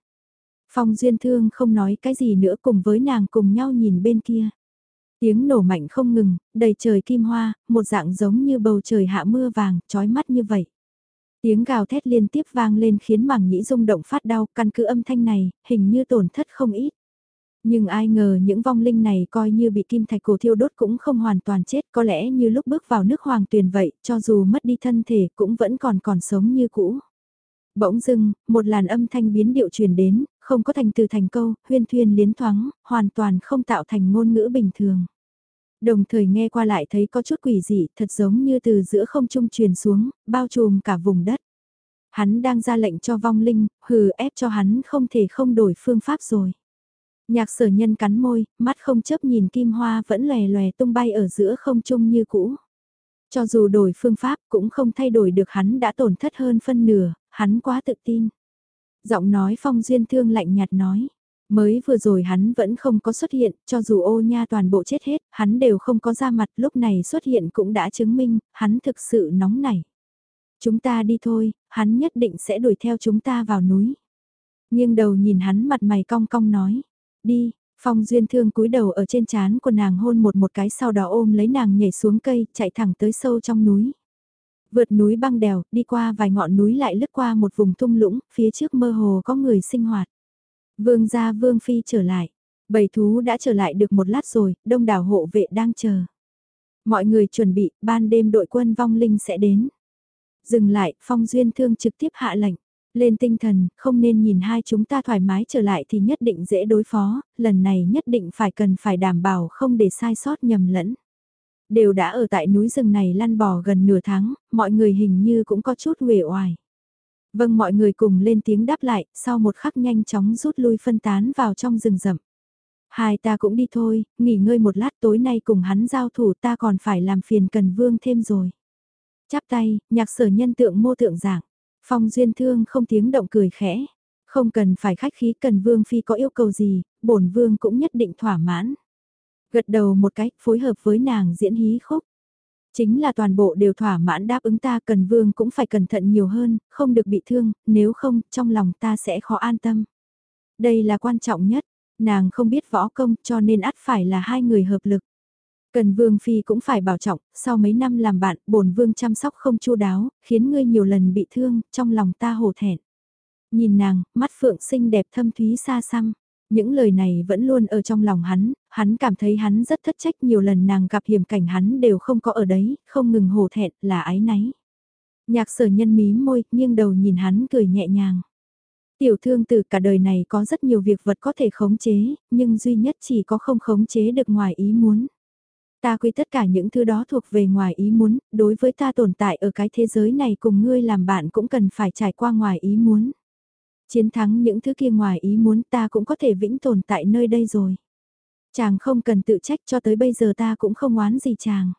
Phong duyên thương không nói cái gì nữa cùng với nàng cùng nhau nhìn bên kia. Tiếng nổ mạnh không ngừng, đầy trời kim hoa, một dạng giống như bầu trời hạ mưa vàng, trói mắt như vậy. Tiếng gào thét liên tiếp vang lên khiến mảng nhĩ rung động phát đau, căn cứ âm thanh này, hình như tổn thất không ít. Nhưng ai ngờ những vong linh này coi như bị kim thạch cổ thiêu đốt cũng không hoàn toàn chết, có lẽ như lúc bước vào nước hoàng tuyền vậy, cho dù mất đi thân thể cũng vẫn còn còn sống như cũ. Bỗng dưng, một làn âm thanh biến điệu truyền đến, không có thành từ thành câu, huyên thuyên liến thoáng, hoàn toàn không tạo thành ngôn ngữ bình thường. Đồng thời nghe qua lại thấy có chút quỷ dị, thật giống như từ giữa không trung truyền xuống, bao trùm cả vùng đất. Hắn đang ra lệnh cho vong linh, hừ ép cho hắn không thể không đổi phương pháp rồi. Nhạc sở nhân cắn môi, mắt không chấp nhìn kim hoa vẫn lòe lòe tung bay ở giữa không trung như cũ. Cho dù đổi phương pháp cũng không thay đổi được hắn đã tổn thất hơn phân nửa, hắn quá tự tin. Giọng nói phong duyên thương lạnh nhạt nói. Mới vừa rồi hắn vẫn không có xuất hiện, cho dù ô nha toàn bộ chết hết, hắn đều không có ra mặt lúc này xuất hiện cũng đã chứng minh, hắn thực sự nóng nảy. Chúng ta đi thôi, hắn nhất định sẽ đuổi theo chúng ta vào núi. Nhưng đầu nhìn hắn mặt mày cong cong nói, đi, Phong Duyên Thương cúi đầu ở trên trán của nàng hôn một một cái sau đó ôm lấy nàng nhảy xuống cây, chạy thẳng tới sâu trong núi. Vượt núi băng đèo, đi qua vài ngọn núi lại lướt qua một vùng thung lũng, phía trước mơ hồ có người sinh hoạt. Vương gia Vương Phi trở lại. Bầy thú đã trở lại được một lát rồi, đông đảo hộ vệ đang chờ. Mọi người chuẩn bị, ban đêm đội quân vong linh sẽ đến. Dừng lại, Phong Duyên Thương trực tiếp hạ lệnh. Lên tinh thần, không nên nhìn hai chúng ta thoải mái trở lại thì nhất định dễ đối phó, lần này nhất định phải cần phải đảm bảo không để sai sót nhầm lẫn. Đều đã ở tại núi rừng này lăn bò gần nửa tháng, mọi người hình như cũng có chút uể oải. Vâng mọi người cùng lên tiếng đáp lại, sau một khắc nhanh chóng rút lui phân tán vào trong rừng rậm. Hai ta cũng đi thôi, nghỉ ngơi một lát tối nay cùng hắn giao thủ ta còn phải làm phiền cần vương thêm rồi. Chắp tay, nhạc sở nhân tượng mô tượng giảng. Phong duyên thương không tiếng động cười khẽ. Không cần phải khách khí cần vương phi có yêu cầu gì, bổn vương cũng nhất định thỏa mãn. Gật đầu một cách phối hợp với nàng diễn hí khúc. Chính là toàn bộ đều thỏa mãn đáp ứng ta cần vương cũng phải cẩn thận nhiều hơn, không được bị thương, nếu không, trong lòng ta sẽ khó an tâm. Đây là quan trọng nhất, nàng không biết võ công cho nên ắt phải là hai người hợp lực. Cần vương phi cũng phải bảo trọng, sau mấy năm làm bạn, bổn vương chăm sóc không chu đáo, khiến ngươi nhiều lần bị thương, trong lòng ta hổ thẹn. Nhìn nàng, mắt phượng xinh đẹp thâm thúy xa xăm. Những lời này vẫn luôn ở trong lòng hắn, hắn cảm thấy hắn rất thất trách nhiều lần nàng gặp hiểm cảnh hắn đều không có ở đấy, không ngừng hổ thẹn, là ái náy. Nhạc sở nhân mí môi, nghiêng đầu nhìn hắn cười nhẹ nhàng. Tiểu thương từ cả đời này có rất nhiều việc vật có thể khống chế, nhưng duy nhất chỉ có không khống chế được ngoài ý muốn. Ta quy tất cả những thứ đó thuộc về ngoài ý muốn, đối với ta tồn tại ở cái thế giới này cùng ngươi làm bạn cũng cần phải trải qua ngoài ý muốn. Chiến thắng những thứ kia ngoài ý muốn ta cũng có thể vĩnh tồn tại nơi đây rồi. Chàng không cần tự trách cho tới bây giờ ta cũng không oán gì chàng.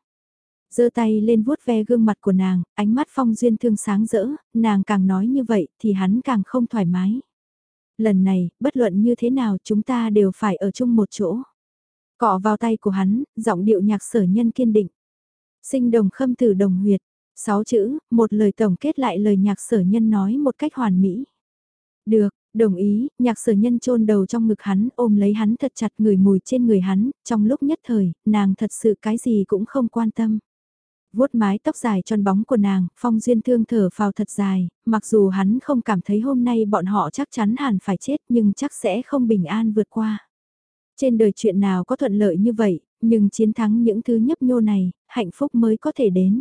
giơ tay lên vuốt ve gương mặt của nàng, ánh mắt phong duyên thương sáng rỡ, nàng càng nói như vậy thì hắn càng không thoải mái. Lần này, bất luận như thế nào chúng ta đều phải ở chung một chỗ. Cọ vào tay của hắn, giọng điệu nhạc sở nhân kiên định. Sinh đồng khâm tử đồng huyệt, sáu chữ, một lời tổng kết lại lời nhạc sở nhân nói một cách hoàn mỹ. Được, đồng ý, nhạc sở nhân chôn đầu trong ngực hắn, ôm lấy hắn thật chặt người mùi trên người hắn, trong lúc nhất thời, nàng thật sự cái gì cũng không quan tâm vuốt mái tóc dài tròn bóng của nàng, Phong Duyên Thương thở phào thật dài, mặc dù hắn không cảm thấy hôm nay bọn họ chắc chắn hẳn phải chết nhưng chắc sẽ không bình an vượt qua. Trên đời chuyện nào có thuận lợi như vậy, nhưng chiến thắng những thứ nhấp nhô này, hạnh phúc mới có thể đến.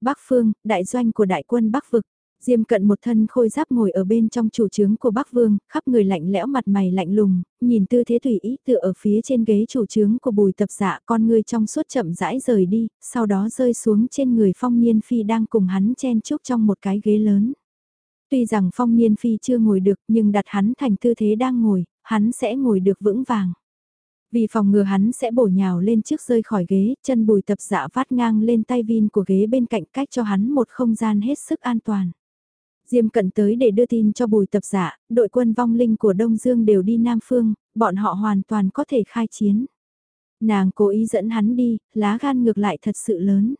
Bắc Phương, đại doanh của đại quân Bắc Vực, Diêm cận một thân khôi giáp ngồi ở bên trong chủ trướng của Bắc Vương, khắp người lạnh lẽo mặt mày lạnh lùng, nhìn tư thế tùy ý tựa ở phía trên ghế chủ trướng của bùi tập dạ con người trong suốt chậm rãi rời đi, sau đó rơi xuống trên người phong niên phi đang cùng hắn chen chúc trong một cái ghế lớn. Tuy rằng phong niên phi chưa ngồi được nhưng đặt hắn thành tư thế đang ngồi, hắn sẽ ngồi được vững vàng. Vì phòng ngừa hắn sẽ bổ nhào lên trước rơi khỏi ghế, chân bùi tập dạ vát ngang lên tay vin của ghế bên cạnh cách cho hắn một không gian hết sức an toàn. Diêm cận tới để đưa tin cho bùi tập giả, đội quân vong linh của Đông Dương đều đi Nam Phương, bọn họ hoàn toàn có thể khai chiến. Nàng cố ý dẫn hắn đi, lá gan ngược lại thật sự lớn.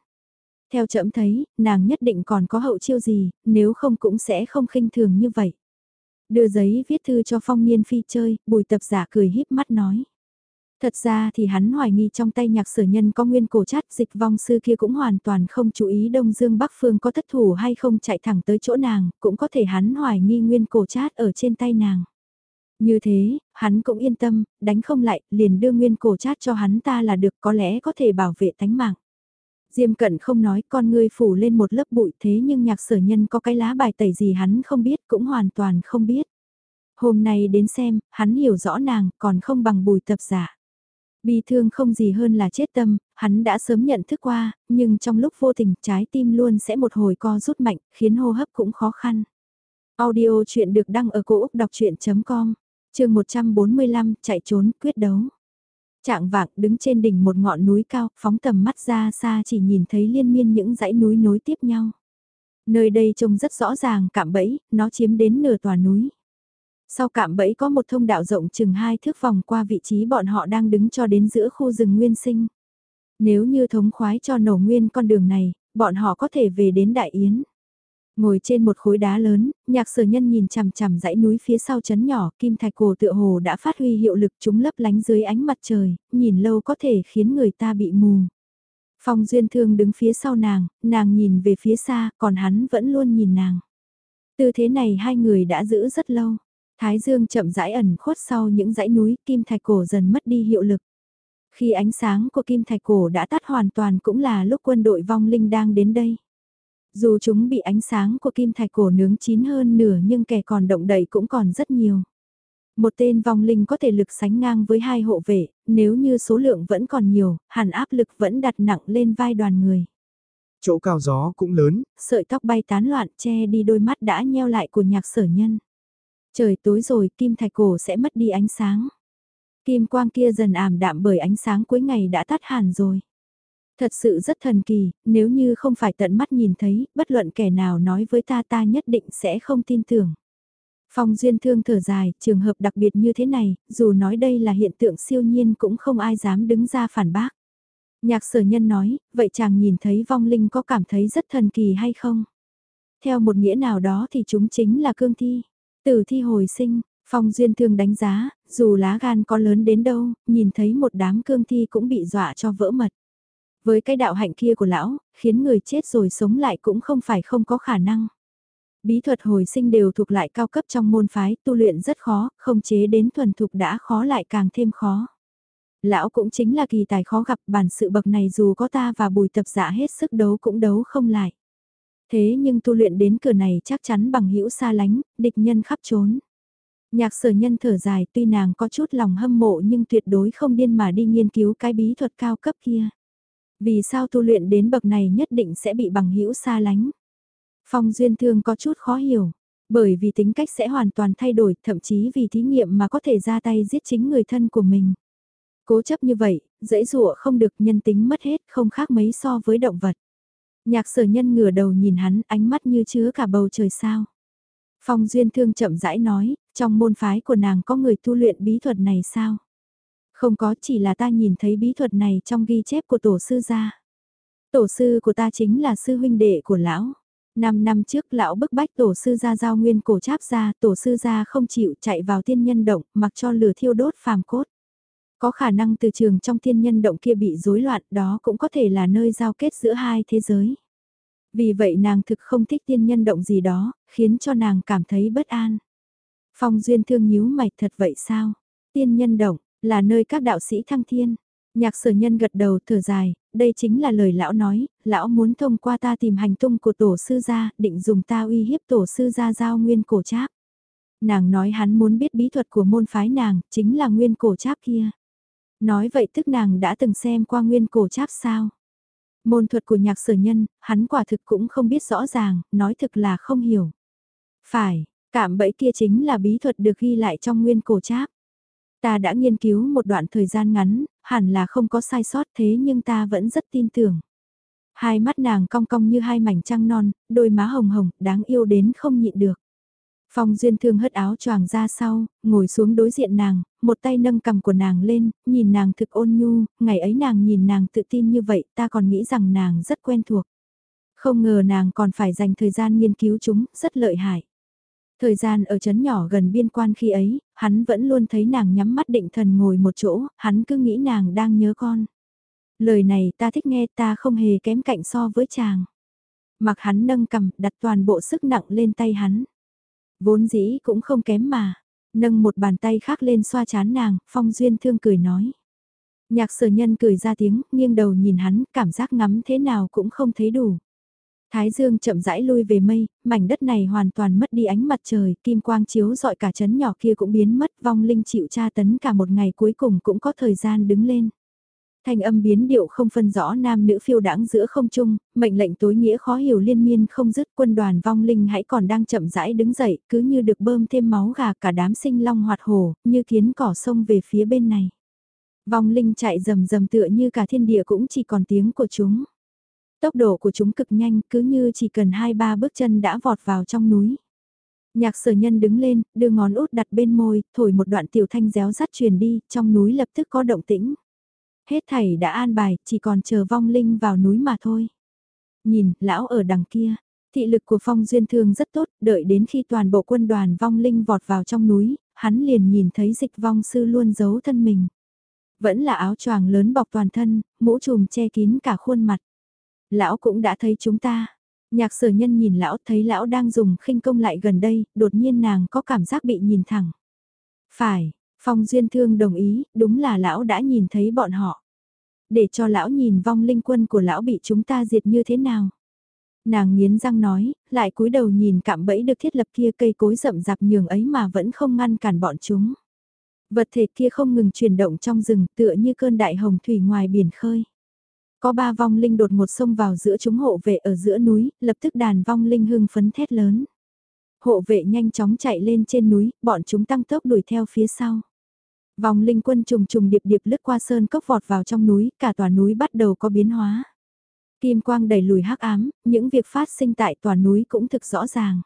Theo chậm thấy, nàng nhất định còn có hậu chiêu gì, nếu không cũng sẽ không khinh thường như vậy. Đưa giấy viết thư cho phong niên phi chơi, bùi tập giả cười híp mắt nói. Thật ra thì hắn hoài nghi trong tay nhạc sở nhân có nguyên cổ chát dịch vong sư kia cũng hoàn toàn không chú ý Đông Dương Bắc Phương có thất thủ hay không chạy thẳng tới chỗ nàng, cũng có thể hắn hoài nghi nguyên cổ chát ở trên tay nàng. Như thế, hắn cũng yên tâm, đánh không lại, liền đưa nguyên cổ chát cho hắn ta là được có lẽ có thể bảo vệ tánh mạng. Diêm cận không nói con ngươi phủ lên một lớp bụi thế nhưng nhạc sở nhân có cái lá bài tẩy gì hắn không biết cũng hoàn toàn không biết. Hôm nay đến xem, hắn hiểu rõ nàng còn không bằng bùi tập giả. Bi thương không gì hơn là chết tâm, hắn đã sớm nhận thức qua, nhưng trong lúc vô tình trái tim luôn sẽ một hồi co rút mạnh, khiến hô hấp cũng khó khăn. Audio chuyện được đăng ở cổ Úc đọc chuyện.com, trường 145, chạy trốn, quyết đấu. Trạng vạng đứng trên đỉnh một ngọn núi cao, phóng tầm mắt ra xa chỉ nhìn thấy liên miên những dãy núi nối tiếp nhau. Nơi đây trông rất rõ ràng cạm bẫy, nó chiếm đến nửa tòa núi. Sau cạm bẫy có một thông đạo rộng chừng hai thước vòng qua vị trí bọn họ đang đứng cho đến giữa khu rừng nguyên sinh. Nếu như thống khoái cho nổ nguyên con đường này, bọn họ có thể về đến Đại Yến. Ngồi trên một khối đá lớn, nhạc sở nhân nhìn chằm chằm dãy núi phía sau chấn nhỏ, kim thạch cổ tựa hồ đã phát huy hiệu lực chúng lấp lánh dưới ánh mặt trời, nhìn lâu có thể khiến người ta bị mù. Phong Duyên Thương đứng phía sau nàng, nàng nhìn về phía xa, còn hắn vẫn luôn nhìn nàng. Tư thế này hai người đã giữ rất lâu. Thái dương chậm rãi ẩn khuất sau những dãy núi, kim thạch cổ dần mất đi hiệu lực. Khi ánh sáng của kim thạch cổ đã tắt hoàn toàn cũng là lúc quân đội vong linh đang đến đây. Dù chúng bị ánh sáng của kim thạch cổ nướng chín hơn nửa nhưng kẻ còn động đậy cũng còn rất nhiều. Một tên vong linh có thể lực sánh ngang với hai hộ vệ, nếu như số lượng vẫn còn nhiều, hẳn áp lực vẫn đặt nặng lên vai đoàn người. Chỗ cao gió cũng lớn. Sợi tóc bay tán loạn che đi đôi mắt đã nheo lại của nhạc sở nhân. Trời tối rồi kim thạch cổ sẽ mất đi ánh sáng. Kim quang kia dần ảm đạm bởi ánh sáng cuối ngày đã tắt hẳn rồi. Thật sự rất thần kỳ, nếu như không phải tận mắt nhìn thấy, bất luận kẻ nào nói với ta ta nhất định sẽ không tin tưởng. Phong duyên thương thở dài, trường hợp đặc biệt như thế này, dù nói đây là hiện tượng siêu nhiên cũng không ai dám đứng ra phản bác. Nhạc sở nhân nói, vậy chàng nhìn thấy vong linh có cảm thấy rất thần kỳ hay không? Theo một nghĩa nào đó thì chúng chính là cương thi. Tử thi hồi sinh, Phong Duyên Thương đánh giá, dù lá gan có lớn đến đâu, nhìn thấy một đám cương thi cũng bị dọa cho vỡ mật. Với cái đạo hạnh kia của lão, khiến người chết rồi sống lại cũng không phải không có khả năng. Bí thuật hồi sinh đều thuộc lại cao cấp trong môn phái, tu luyện rất khó, không chế đến thuần thục đã khó lại càng thêm khó. Lão cũng chính là kỳ tài khó gặp bản sự bậc này dù có ta và bùi tập giả hết sức đấu cũng đấu không lại. Thế nhưng tu luyện đến cửa này chắc chắn bằng hữu xa lánh, địch nhân khắp trốn. Nhạc sở nhân thở dài tuy nàng có chút lòng hâm mộ nhưng tuyệt đối không điên mà đi nghiên cứu cái bí thuật cao cấp kia. Vì sao tu luyện đến bậc này nhất định sẽ bị bằng hữu xa lánh. Phong duyên thương có chút khó hiểu, bởi vì tính cách sẽ hoàn toàn thay đổi, thậm chí vì thí nghiệm mà có thể ra tay giết chính người thân của mình. Cố chấp như vậy, dễ dụa không được nhân tính mất hết không khác mấy so với động vật. Nhạc sở nhân ngửa đầu nhìn hắn ánh mắt như chứa cả bầu trời sao. Phong Duyên Thương chậm rãi nói, trong môn phái của nàng có người tu luyện bí thuật này sao? Không có chỉ là ta nhìn thấy bí thuật này trong ghi chép của tổ sư gia. Tổ sư của ta chính là sư huynh đệ của lão. Năm năm trước lão bức bách tổ sư gia giao nguyên cổ cháp ra, tổ sư gia không chịu chạy vào thiên nhân động, mặc cho lửa thiêu đốt phàm cốt. Có khả năng từ trường trong thiên nhân động kia bị rối loạn, đó cũng có thể là nơi giao kết giữa hai thế giới. Vì vậy nàng thực không thích thiên nhân động gì đó, khiến cho nàng cảm thấy bất an. Phong duyên thương nhíu mày thật vậy sao? Tiên nhân động, là nơi các đạo sĩ thăng thiên. Nhạc sở nhân gật đầu thở dài, đây chính là lời lão nói, lão muốn thông qua ta tìm hành tung của tổ sư gia, định dùng ta uy hiếp tổ sư gia giao nguyên cổ tráp. Nàng nói hắn muốn biết bí thuật của môn phái nàng, chính là nguyên cổ tráp kia. Nói vậy tức nàng đã từng xem qua nguyên cổ cháp sao. Môn thuật của nhạc sở nhân, hắn quả thực cũng không biết rõ ràng, nói thực là không hiểu. Phải, cảm bẫy kia chính là bí thuật được ghi lại trong nguyên cổ cháp Ta đã nghiên cứu một đoạn thời gian ngắn, hẳn là không có sai sót thế nhưng ta vẫn rất tin tưởng. Hai mắt nàng cong cong như hai mảnh trăng non, đôi má hồng hồng, đáng yêu đến không nhịn được. Phong Duyên Thương hất áo choàng ra sau, ngồi xuống đối diện nàng, một tay nâng cầm của nàng lên, nhìn nàng thực ôn nhu, ngày ấy nàng nhìn nàng tự tin như vậy, ta còn nghĩ rằng nàng rất quen thuộc. Không ngờ nàng còn phải dành thời gian nghiên cứu chúng, rất lợi hại. Thời gian ở chấn nhỏ gần biên quan khi ấy, hắn vẫn luôn thấy nàng nhắm mắt định thần ngồi một chỗ, hắn cứ nghĩ nàng đang nhớ con. Lời này ta thích nghe ta không hề kém cạnh so với chàng. Mặc hắn nâng cầm, đặt toàn bộ sức nặng lên tay hắn. Vốn dĩ cũng không kém mà. Nâng một bàn tay khác lên xoa chán nàng, phong duyên thương cười nói. Nhạc sở nhân cười ra tiếng, nghiêng đầu nhìn hắn, cảm giác ngắm thế nào cũng không thấy đủ. Thái dương chậm rãi lui về mây, mảnh đất này hoàn toàn mất đi ánh mặt trời, kim quang chiếu dọi cả chấn nhỏ kia cũng biến mất, vong linh chịu tra tấn cả một ngày cuối cùng cũng có thời gian đứng lên. Thanh âm biến điệu không phân rõ nam nữ phiêu đãng giữa không trung, mệnh lệnh tối nghĩa khó hiểu liên miên không dứt quân đoàn vong linh hãy còn đang chậm rãi đứng dậy, cứ như được bơm thêm máu gà cả đám sinh long hoạt hổ, như kiến cỏ sông về phía bên này. Vong linh chạy rầm rầm tựa như cả thiên địa cũng chỉ còn tiếng của chúng. Tốc độ của chúng cực nhanh, cứ như chỉ cần 2-3 bước chân đã vọt vào trong núi. Nhạc sở nhân đứng lên, đưa ngón út đặt bên môi, thổi một đoạn tiểu thanh réo rắt truyền đi, trong núi lập tức có động tĩnh. Hết thảy đã an bài, chỉ còn chờ vong linh vào núi mà thôi. Nhìn, lão ở đằng kia, thị lực của phong duyên thương rất tốt, đợi đến khi toàn bộ quân đoàn vong linh vọt vào trong núi, hắn liền nhìn thấy dịch vong sư luôn giấu thân mình. Vẫn là áo choàng lớn bọc toàn thân, mũ trùm che kín cả khuôn mặt. Lão cũng đã thấy chúng ta. Nhạc sở nhân nhìn lão thấy lão đang dùng khinh công lại gần đây, đột nhiên nàng có cảm giác bị nhìn thẳng. Phải, Phong Duyên Thương đồng ý, đúng là lão đã nhìn thấy bọn họ. Để cho lão nhìn vong linh quân của lão bị chúng ta diệt như thế nào. Nàng nghiến răng nói, lại cúi đầu nhìn cạm bẫy được thiết lập kia cây cối rậm rạp nhường ấy mà vẫn không ngăn cản bọn chúng. Vật thể kia không ngừng chuyển động trong rừng tựa như cơn đại hồng thủy ngoài biển khơi. Có ba vong linh đột ngột xông vào giữa chúng hộ vệ ở giữa núi, lập tức đàn vong linh hưng phấn thét lớn. Hộ vệ nhanh chóng chạy lên trên núi, bọn chúng tăng tốc đuổi theo phía sau. Vòng linh quân trùng trùng điệp điệp lướt qua sơn cốc vọt vào trong núi, cả tòa núi bắt đầu có biến hóa. Kim quang đẩy lùi hắc ám, những việc phát sinh tại tòa núi cũng thực rõ ràng.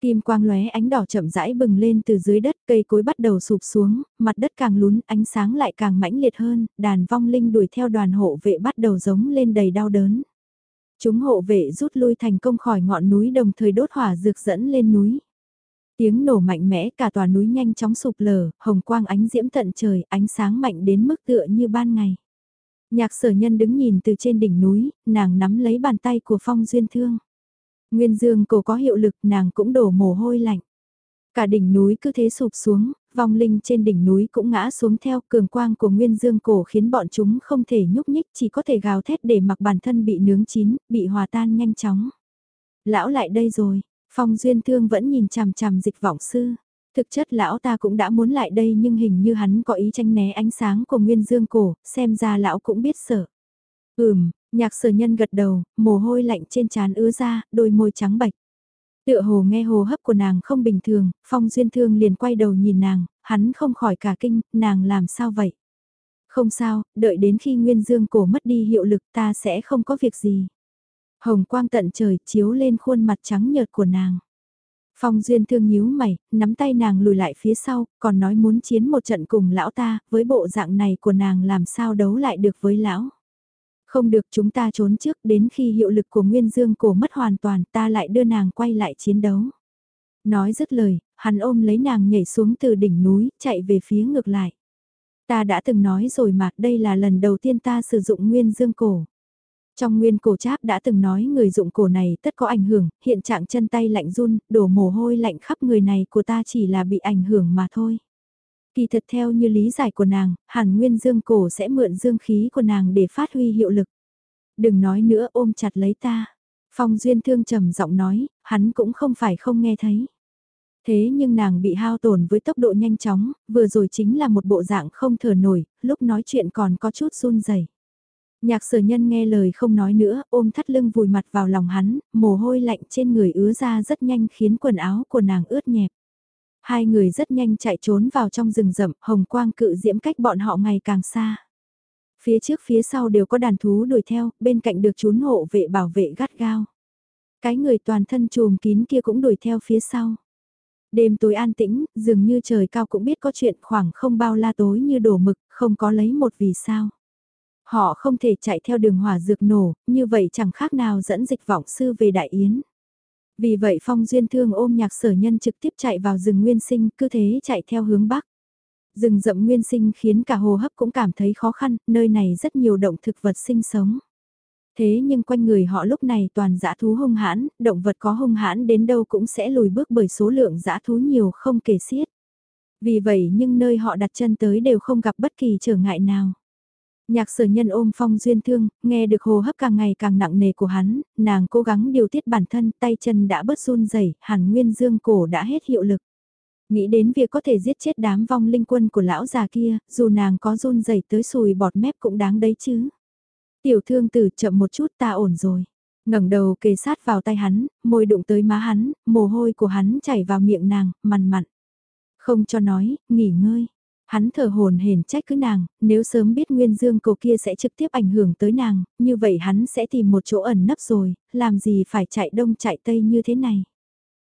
Kim quang lóe ánh đỏ chậm rãi bừng lên từ dưới đất, cây cối bắt đầu sụp xuống, mặt đất càng lún, ánh sáng lại càng mãnh liệt hơn, đàn vong linh đuổi theo đoàn hộ vệ bắt đầu giống lên đầy đau đớn. Chúng hộ vệ rút lui thành công khỏi ngọn núi đồng thời đốt hỏa dược dẫn lên núi. Tiếng nổ mạnh mẽ cả tòa núi nhanh chóng sụp lở, hồng quang ánh diễm tận trời, ánh sáng mạnh đến mức tựa như ban ngày. Nhạc sở nhân đứng nhìn từ trên đỉnh núi, nàng nắm lấy bàn tay của phong duyên thương. Nguyên dương cổ có hiệu lực nàng cũng đổ mồ hôi lạnh. Cả đỉnh núi cứ thế sụp xuống, vong linh trên đỉnh núi cũng ngã xuống theo cường quang của nguyên dương cổ khiến bọn chúng không thể nhúc nhích chỉ có thể gào thét để mặc bản thân bị nướng chín, bị hòa tan nhanh chóng. Lão lại đây rồi, phong duyên thương vẫn nhìn chằm chằm dịch vọng sư. Thực chất lão ta cũng đã muốn lại đây nhưng hình như hắn có ý tranh né ánh sáng của nguyên dương cổ, xem ra lão cũng biết sợ. Ừm, Nhạc sở nhân gật đầu, mồ hôi lạnh trên trán ứa ra, đôi môi trắng bạch. Tựa hồ nghe hồ hấp của nàng không bình thường, phong duyên thương liền quay đầu nhìn nàng, hắn không khỏi cả kinh, nàng làm sao vậy? Không sao, đợi đến khi nguyên dương cổ mất đi hiệu lực ta sẽ không có việc gì. Hồng quang tận trời chiếu lên khuôn mặt trắng nhợt của nàng. Phong Duyên thương nhíu mày, nắm tay nàng lùi lại phía sau, còn nói muốn chiến một trận cùng lão ta, với bộ dạng này của nàng làm sao đấu lại được với lão. Không được chúng ta trốn trước đến khi hiệu lực của Nguyên Dương cổ mất hoàn toàn ta lại đưa nàng quay lại chiến đấu. Nói dứt lời, hắn ôm lấy nàng nhảy xuống từ đỉnh núi, chạy về phía ngược lại. Ta đã từng nói rồi mà đây là lần đầu tiên ta sử dụng Nguyên Dương cổ. Trong nguyên cổ cháp đã từng nói người dụng cổ này tất có ảnh hưởng, hiện trạng chân tay lạnh run, đổ mồ hôi lạnh khắp người này của ta chỉ là bị ảnh hưởng mà thôi. Kỳ thật theo như lý giải của nàng, hàn nguyên dương cổ sẽ mượn dương khí của nàng để phát huy hiệu lực. Đừng nói nữa ôm chặt lấy ta. Phong duyên thương trầm giọng nói, hắn cũng không phải không nghe thấy. Thế nhưng nàng bị hao tổn với tốc độ nhanh chóng, vừa rồi chính là một bộ dạng không thở nổi, lúc nói chuyện còn có chút run rẩy. Nhạc sở nhân nghe lời không nói nữa, ôm thắt lưng vùi mặt vào lòng hắn, mồ hôi lạnh trên người ứa ra rất nhanh khiến quần áo của nàng ướt nhẹp. Hai người rất nhanh chạy trốn vào trong rừng rậm, hồng quang cự diễm cách bọn họ ngày càng xa. Phía trước phía sau đều có đàn thú đuổi theo, bên cạnh được trún hộ vệ bảo vệ gắt gao. Cái người toàn thân trùm kín kia cũng đuổi theo phía sau. Đêm tối an tĩnh, dường như trời cao cũng biết có chuyện khoảng không bao la tối như đổ mực, không có lấy một vì sao. Họ không thể chạy theo đường hỏa dược nổ, như vậy chẳng khác nào dẫn dịch vọng sư về Đại Yến. Vì vậy Phong Duyên Thương ôm nhạc sở nhân trực tiếp chạy vào rừng nguyên sinh, cứ thế chạy theo hướng Bắc. Rừng rậm nguyên sinh khiến cả hồ hấp cũng cảm thấy khó khăn, nơi này rất nhiều động thực vật sinh sống. Thế nhưng quanh người họ lúc này toàn dã thú hung hãn, động vật có hung hãn đến đâu cũng sẽ lùi bước bởi số lượng dã thú nhiều không kể xiết. Vì vậy nhưng nơi họ đặt chân tới đều không gặp bất kỳ trở ngại nào. Nhạc sở nhân ôm phong duyên thương, nghe được hồ hấp càng ngày càng nặng nề của hắn, nàng cố gắng điều tiết bản thân, tay chân đã bớt run rẩy, hàn nguyên dương cổ đã hết hiệu lực. Nghĩ đến việc có thể giết chết đám vong linh quân của lão già kia, dù nàng có run rẩy tới sùi bọt mép cũng đáng đấy chứ. Tiểu thương tử chậm một chút ta ổn rồi. ngẩng đầu kề sát vào tay hắn, môi đụng tới má hắn, mồ hôi của hắn chảy vào miệng nàng, mằn mặn. Không cho nói, nghỉ ngơi. Hắn thở hồn hển trách cứ nàng, nếu sớm biết nguyên dương cầu kia sẽ trực tiếp ảnh hưởng tới nàng, như vậy hắn sẽ tìm một chỗ ẩn nấp rồi, làm gì phải chạy đông chạy tây như thế này.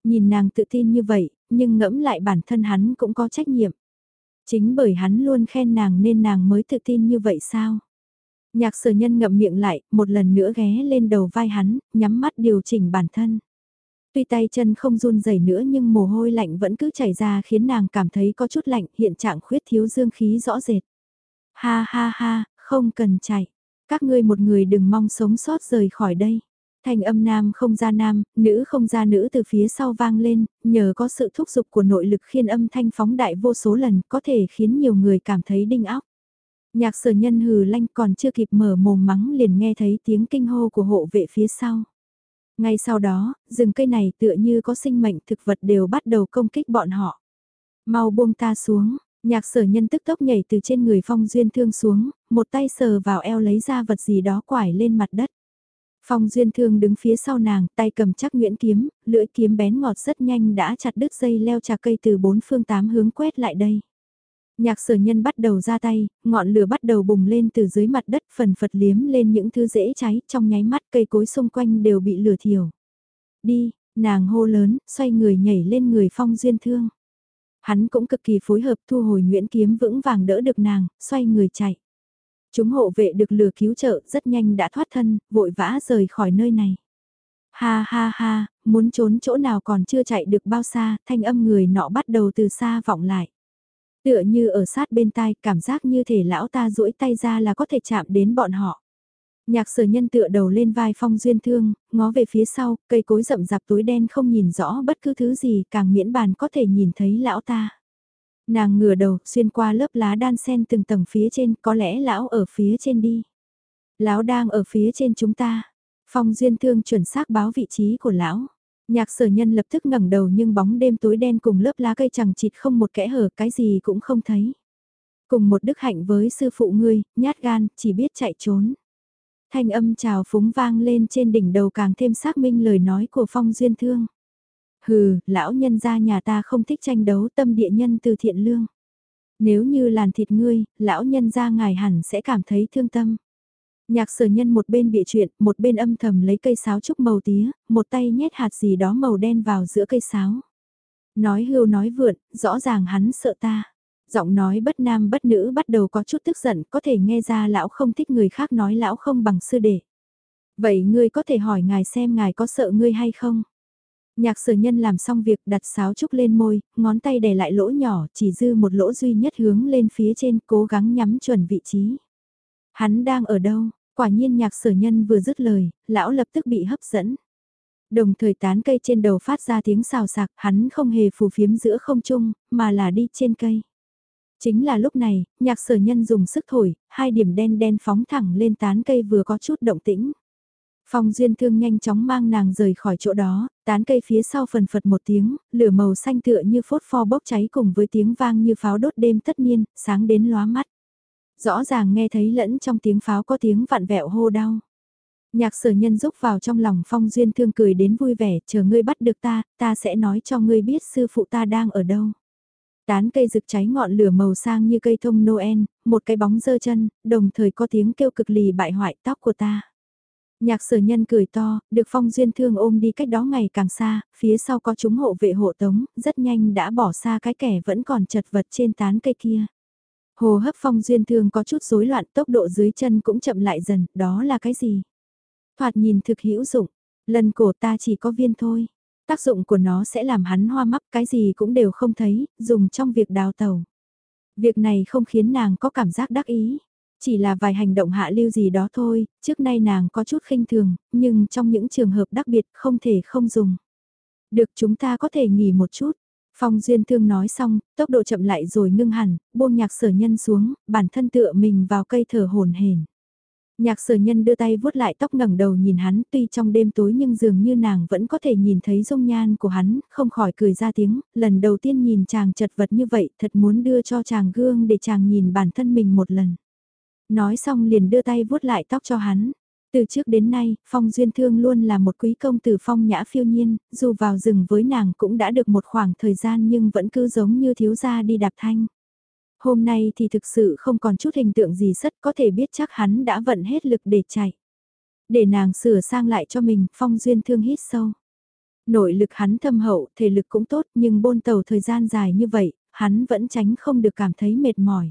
Nhìn nàng tự tin như vậy, nhưng ngẫm lại bản thân hắn cũng có trách nhiệm. Chính bởi hắn luôn khen nàng nên nàng mới tự tin như vậy sao? Nhạc sở nhân ngậm miệng lại, một lần nữa ghé lên đầu vai hắn, nhắm mắt điều chỉnh bản thân. Tuy tay chân không run rẩy nữa nhưng mồ hôi lạnh vẫn cứ chảy ra khiến nàng cảm thấy có chút lạnh, hiện trạng khuyết thiếu dương khí rõ rệt. Ha ha ha, không cần chạy. Các ngươi một người đừng mong sống sót rời khỏi đây. Thành âm nam không ra nam, nữ không ra nữ từ phía sau vang lên, nhờ có sự thúc giục của nội lực khiên âm thanh phóng đại vô số lần có thể khiến nhiều người cảm thấy đinh óc. Nhạc sở nhân hừ lanh còn chưa kịp mở mồm mắng liền nghe thấy tiếng kinh hô của hộ vệ phía sau. Ngay sau đó, rừng cây này tựa như có sinh mệnh thực vật đều bắt đầu công kích bọn họ. Mau buông ta xuống, nhạc sở nhân tức tốc nhảy từ trên người phong duyên thương xuống, một tay sờ vào eo lấy ra vật gì đó quải lên mặt đất. Phong duyên thương đứng phía sau nàng, tay cầm chắc nguyễn kiếm, lưỡi kiếm bén ngọt rất nhanh đã chặt đứt dây leo trà cây từ bốn phương tám hướng quét lại đây. Nhạc sở nhân bắt đầu ra tay, ngọn lửa bắt đầu bùng lên từ dưới mặt đất phần phật liếm lên những thứ dễ cháy trong nháy mắt cây cối xung quanh đều bị lửa thiểu. Đi, nàng hô lớn, xoay người nhảy lên người phong duyên thương. Hắn cũng cực kỳ phối hợp thu hồi Nguyễn Kiếm vững vàng đỡ được nàng, xoay người chạy. Chúng hộ vệ được lửa cứu trợ rất nhanh đã thoát thân, vội vã rời khỏi nơi này. Ha ha ha, muốn trốn chỗ nào còn chưa chạy được bao xa, thanh âm người nọ bắt đầu từ xa vọng lại. Tựa như ở sát bên tai, cảm giác như thể lão ta duỗi tay ra là có thể chạm đến bọn họ. Nhạc sở nhân tựa đầu lên vai phong duyên thương, ngó về phía sau, cây cối rậm rạp tối đen không nhìn rõ bất cứ thứ gì càng miễn bàn có thể nhìn thấy lão ta. Nàng ngửa đầu, xuyên qua lớp lá đan sen từng tầng phía trên, có lẽ lão ở phía trên đi. Lão đang ở phía trên chúng ta. Phong duyên thương chuẩn xác báo vị trí của lão. Nhạc sở nhân lập tức ngẩng đầu nhưng bóng đêm tối đen cùng lớp lá cây chẳng chịt không một kẽ hở cái gì cũng không thấy. Cùng một đức hạnh với sư phụ ngươi, nhát gan, chỉ biết chạy trốn. Thanh âm chào phúng vang lên trên đỉnh đầu càng thêm xác minh lời nói của phong duyên thương. Hừ, lão nhân gia nhà ta không thích tranh đấu tâm địa nhân từ thiện lương. Nếu như làn thịt ngươi, lão nhân ra ngài hẳn sẽ cảm thấy thương tâm. Nhạc sở nhân một bên bịa chuyện, một bên âm thầm lấy cây sáo trúc màu tía, một tay nhét hạt gì đó màu đen vào giữa cây sáo. Nói hưu nói vượn, rõ ràng hắn sợ ta. Giọng nói bất nam bất nữ bắt đầu có chút tức giận, có thể nghe ra lão không thích người khác nói lão không bằng sư đệ. Vậy ngươi có thể hỏi ngài xem ngài có sợ ngươi hay không? Nhạc sở nhân làm xong việc đặt sáo trúc lên môi, ngón tay đè lại lỗ nhỏ, chỉ dư một lỗ duy nhất hướng lên phía trên, cố gắng nhắm chuẩn vị trí. Hắn đang ở đâu? Quả nhiên nhạc sở nhân vừa dứt lời, lão lập tức bị hấp dẫn. Đồng thời tán cây trên đầu phát ra tiếng xào sạc, hắn không hề phù phiếm giữa không trung, mà là đi trên cây. Chính là lúc này, nhạc sở nhân dùng sức thổi, hai điểm đen đen phóng thẳng lên tán cây vừa có chút động tĩnh. Phong duyên thương nhanh chóng mang nàng rời khỏi chỗ đó, tán cây phía sau phần phật một tiếng, lửa màu xanh tựa như phốt pho bốc cháy cùng với tiếng vang như pháo đốt đêm tất niên, sáng đến lóa mắt. Rõ ràng nghe thấy lẫn trong tiếng pháo có tiếng vặn vẹo hô đau. Nhạc sở nhân rúc vào trong lòng phong duyên thương cười đến vui vẻ, chờ ngươi bắt được ta, ta sẽ nói cho ngươi biết sư phụ ta đang ở đâu. Tán cây rực cháy ngọn lửa màu sang như cây thông Noel, một cái bóng dơ chân, đồng thời có tiếng kêu cực lì bại hoại tóc của ta. Nhạc sở nhân cười to, được phong duyên thương ôm đi cách đó ngày càng xa, phía sau có chúng hộ vệ hộ tống, rất nhanh đã bỏ xa cái kẻ vẫn còn chật vật trên tán cây kia. Hồ hấp phong duyên thương có chút rối loạn tốc độ dưới chân cũng chậm lại dần, đó là cái gì? Thoạt nhìn thực hữu dụng, lần cổ ta chỉ có viên thôi. Tác dụng của nó sẽ làm hắn hoa mắt cái gì cũng đều không thấy, dùng trong việc đào tàu. Việc này không khiến nàng có cảm giác đắc ý. Chỉ là vài hành động hạ lưu gì đó thôi, trước nay nàng có chút khinh thường, nhưng trong những trường hợp đặc biệt không thể không dùng. Được chúng ta có thể nghỉ một chút. Phong Duyên Thương nói xong, tốc độ chậm lại rồi ngưng hẳn, buông nhạc sở nhân xuống, bản thân tựa mình vào cây thở hồn hển. Nhạc sở nhân đưa tay vuốt lại tóc ngẩng đầu nhìn hắn tuy trong đêm tối nhưng dường như nàng vẫn có thể nhìn thấy dung nhan của hắn, không khỏi cười ra tiếng, lần đầu tiên nhìn chàng chật vật như vậy thật muốn đưa cho chàng gương để chàng nhìn bản thân mình một lần. Nói xong liền đưa tay vuốt lại tóc cho hắn. Từ trước đến nay, Phong Duyên Thương luôn là một quý công tử Phong Nhã phiêu nhiên, dù vào rừng với nàng cũng đã được một khoảng thời gian nhưng vẫn cứ giống như thiếu gia đi đạp thanh. Hôm nay thì thực sự không còn chút hình tượng gì sất có thể biết chắc hắn đã vận hết lực để chạy. Để nàng sửa sang lại cho mình, Phong Duyên Thương hít sâu. Nội lực hắn thâm hậu, thể lực cũng tốt nhưng bôn tàu thời gian dài như vậy, hắn vẫn tránh không được cảm thấy mệt mỏi.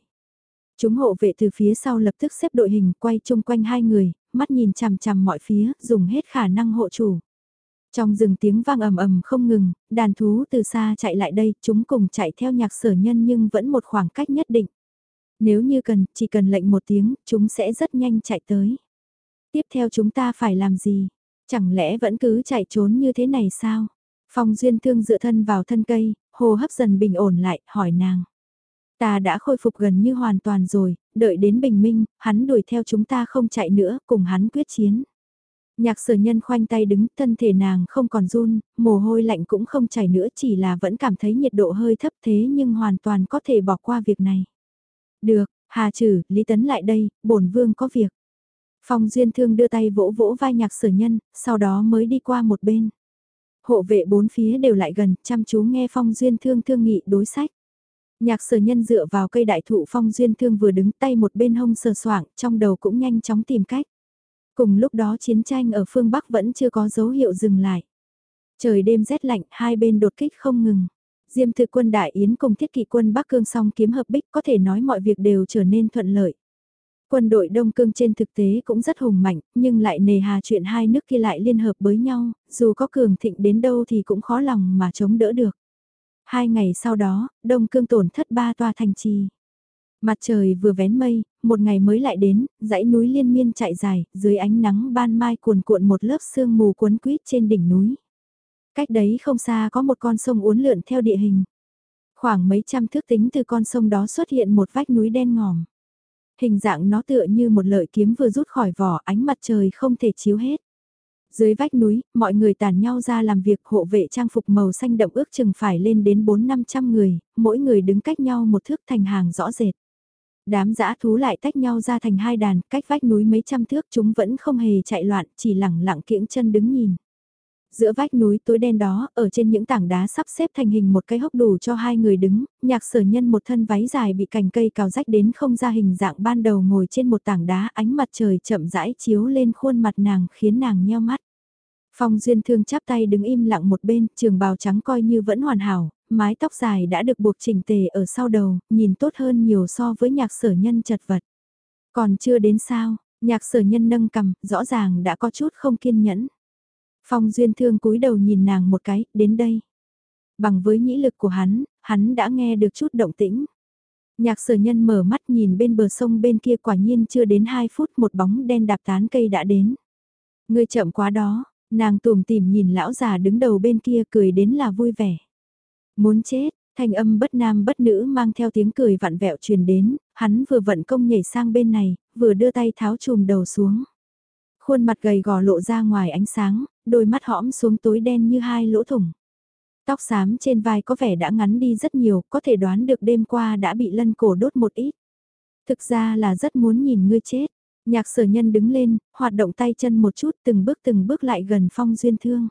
Chúng hộ vệ từ phía sau lập tức xếp đội hình quay chung quanh hai người, mắt nhìn chằm chằm mọi phía, dùng hết khả năng hộ chủ. Trong rừng tiếng vang ầm ầm không ngừng, đàn thú từ xa chạy lại đây, chúng cùng chạy theo nhạc sở nhân nhưng vẫn một khoảng cách nhất định. Nếu như cần, chỉ cần lệnh một tiếng, chúng sẽ rất nhanh chạy tới. Tiếp theo chúng ta phải làm gì? Chẳng lẽ vẫn cứ chạy trốn như thế này sao? Phong Duyên Thương dựa thân vào thân cây, hồ hấp dần bình ổn lại, hỏi nàng. Ta đã khôi phục gần như hoàn toàn rồi, đợi đến bình minh, hắn đuổi theo chúng ta không chạy nữa, cùng hắn quyết chiến. Nhạc sở nhân khoanh tay đứng, thân thể nàng không còn run, mồ hôi lạnh cũng không chảy nữa chỉ là vẫn cảm thấy nhiệt độ hơi thấp thế nhưng hoàn toàn có thể bỏ qua việc này. Được, Hà trừ, Lý Tấn lại đây, bổn vương có việc. Phong Duyên Thương đưa tay vỗ vỗ vai nhạc sở nhân, sau đó mới đi qua một bên. Hộ vệ bốn phía đều lại gần, chăm chú nghe Phong Duyên Thương thương nghị đối sách. Nhạc sở nhân dựa vào cây đại thụ phong duyên thương vừa đứng tay một bên hông sờ soảng, trong đầu cũng nhanh chóng tìm cách. Cùng lúc đó chiến tranh ở phương Bắc vẫn chưa có dấu hiệu dừng lại. Trời đêm rét lạnh, hai bên đột kích không ngừng. Diêm thực quân đại yến cùng thiết kỵ quân Bắc Cương song kiếm hợp bích có thể nói mọi việc đều trở nên thuận lợi. Quân đội Đông Cương trên thực tế cũng rất hùng mạnh, nhưng lại nề hà chuyện hai nước kia lại liên hợp với nhau, dù có cường thịnh đến đâu thì cũng khó lòng mà chống đỡ được. Hai ngày sau đó, Đông Cương tổn thất ba tòa thành trì. Mặt trời vừa vén mây, một ngày mới lại đến, dãy núi liên miên chạy dài, dưới ánh nắng ban mai cuồn cuộn một lớp sương mù cuốn quýt trên đỉnh núi. Cách đấy không xa có một con sông uốn lượn theo địa hình. Khoảng mấy trăm thước tính từ con sông đó xuất hiện một vách núi đen ngòm. Hình dạng nó tựa như một lợi kiếm vừa rút khỏi vỏ ánh mặt trời không thể chiếu hết. Dưới vách núi, mọi người tàn nhau ra làm việc hộ vệ trang phục màu xanh đậm ước chừng phải lên đến 4-500 người, mỗi người đứng cách nhau một thước thành hàng rõ rệt. Đám dã thú lại tách nhau ra thành hai đàn, cách vách núi mấy trăm thước chúng vẫn không hề chạy loạn, chỉ lẳng lặng kiễng chân đứng nhìn. Giữa vách núi tối đen đó, ở trên những tảng đá sắp xếp thành hình một cái hốc đủ cho hai người đứng, nhạc sở nhân một thân váy dài bị cành cây cào rách đến không ra hình dạng ban đầu ngồi trên một tảng đá ánh mặt trời chậm rãi chiếu lên khuôn mặt nàng khiến nàng nheo mắt. Phong Duyên Thương chắp tay đứng im lặng một bên, trường bào trắng coi như vẫn hoàn hảo, mái tóc dài đã được buộc chỉnh tề ở sau đầu, nhìn tốt hơn nhiều so với nhạc sở nhân chật vật. Còn chưa đến sao, nhạc sở nhân nâng cầm, rõ ràng đã có chút không kiên nhẫn. Phong Duyên Thương cúi đầu nhìn nàng một cái, đến đây. Bằng với nhĩ lực của hắn, hắn đã nghe được chút động tĩnh. Nhạc sở nhân mở mắt nhìn bên bờ sông bên kia quả nhiên chưa đến 2 phút một bóng đen đạp tán cây đã đến. Ngươi chậm quá đó, nàng tùm tìm nhìn lão già đứng đầu bên kia cười đến là vui vẻ. Muốn chết, thanh âm bất nam bất nữ mang theo tiếng cười vặn vẹo truyền đến, hắn vừa vận công nhảy sang bên này, vừa đưa tay tháo chùm đầu xuống. Khuôn mặt gầy gò lộ ra ngoài ánh sáng, đôi mắt hõm xuống tối đen như hai lỗ thủng. Tóc xám trên vai có vẻ đã ngắn đi rất nhiều, có thể đoán được đêm qua đã bị lân cổ đốt một ít. Thực ra là rất muốn nhìn ngươi chết. Nhạc sở nhân đứng lên, hoạt động tay chân một chút từng bước từng bước lại gần phong duyên thương.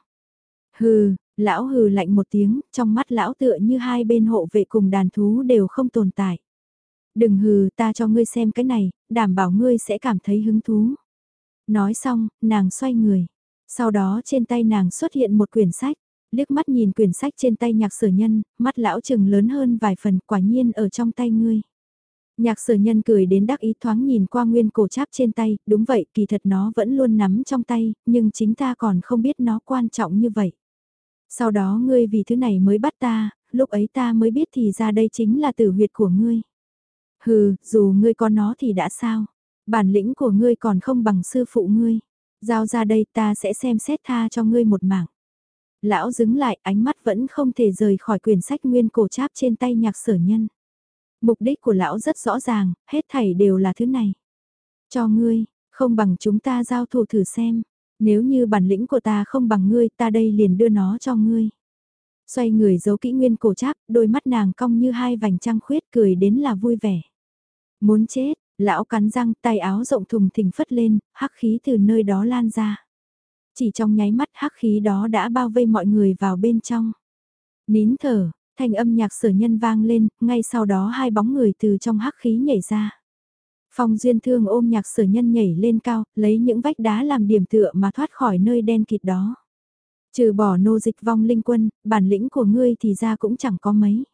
Hừ, lão hừ lạnh một tiếng, trong mắt lão tựa như hai bên hộ vệ cùng đàn thú đều không tồn tại. Đừng hừ ta cho ngươi xem cái này, đảm bảo ngươi sẽ cảm thấy hứng thú. Nói xong, nàng xoay người. Sau đó trên tay nàng xuất hiện một quyển sách, liếc mắt nhìn quyển sách trên tay nhạc sở nhân, mắt lão trừng lớn hơn vài phần quả nhiên ở trong tay ngươi. Nhạc sở nhân cười đến đắc ý thoáng nhìn qua nguyên cổ cháp trên tay, đúng vậy kỳ thật nó vẫn luôn nắm trong tay, nhưng chính ta còn không biết nó quan trọng như vậy. Sau đó ngươi vì thứ này mới bắt ta, lúc ấy ta mới biết thì ra đây chính là tử huyệt của ngươi. Hừ, dù ngươi có nó thì đã sao, bản lĩnh của ngươi còn không bằng sư phụ ngươi. Giao ra đây ta sẽ xem xét tha cho ngươi một mảng. Lão dứng lại ánh mắt vẫn không thể rời khỏi quyển sách nguyên cổ cháp trên tay nhạc sở nhân. Mục đích của lão rất rõ ràng, hết thảy đều là thứ này. Cho ngươi, không bằng chúng ta giao thủ thử xem. Nếu như bản lĩnh của ta không bằng ngươi ta đây liền đưa nó cho ngươi. Xoay người giấu kỹ nguyên cổ cháp, đôi mắt nàng cong như hai vành trăng khuyết cười đến là vui vẻ. Muốn chết, Lão cắn răng tay áo rộng thùng thình phất lên, hắc khí từ nơi đó lan ra. Chỉ trong nháy mắt hắc khí đó đã bao vây mọi người vào bên trong. Nín thở, thanh âm nhạc sở nhân vang lên, ngay sau đó hai bóng người từ trong hắc khí nhảy ra. Phong duyên thương ôm nhạc sở nhân nhảy lên cao, lấy những vách đá làm điểm tựa mà thoát khỏi nơi đen kịt đó. Trừ bỏ nô dịch vong linh quân, bản lĩnh của ngươi thì ra cũng chẳng có mấy.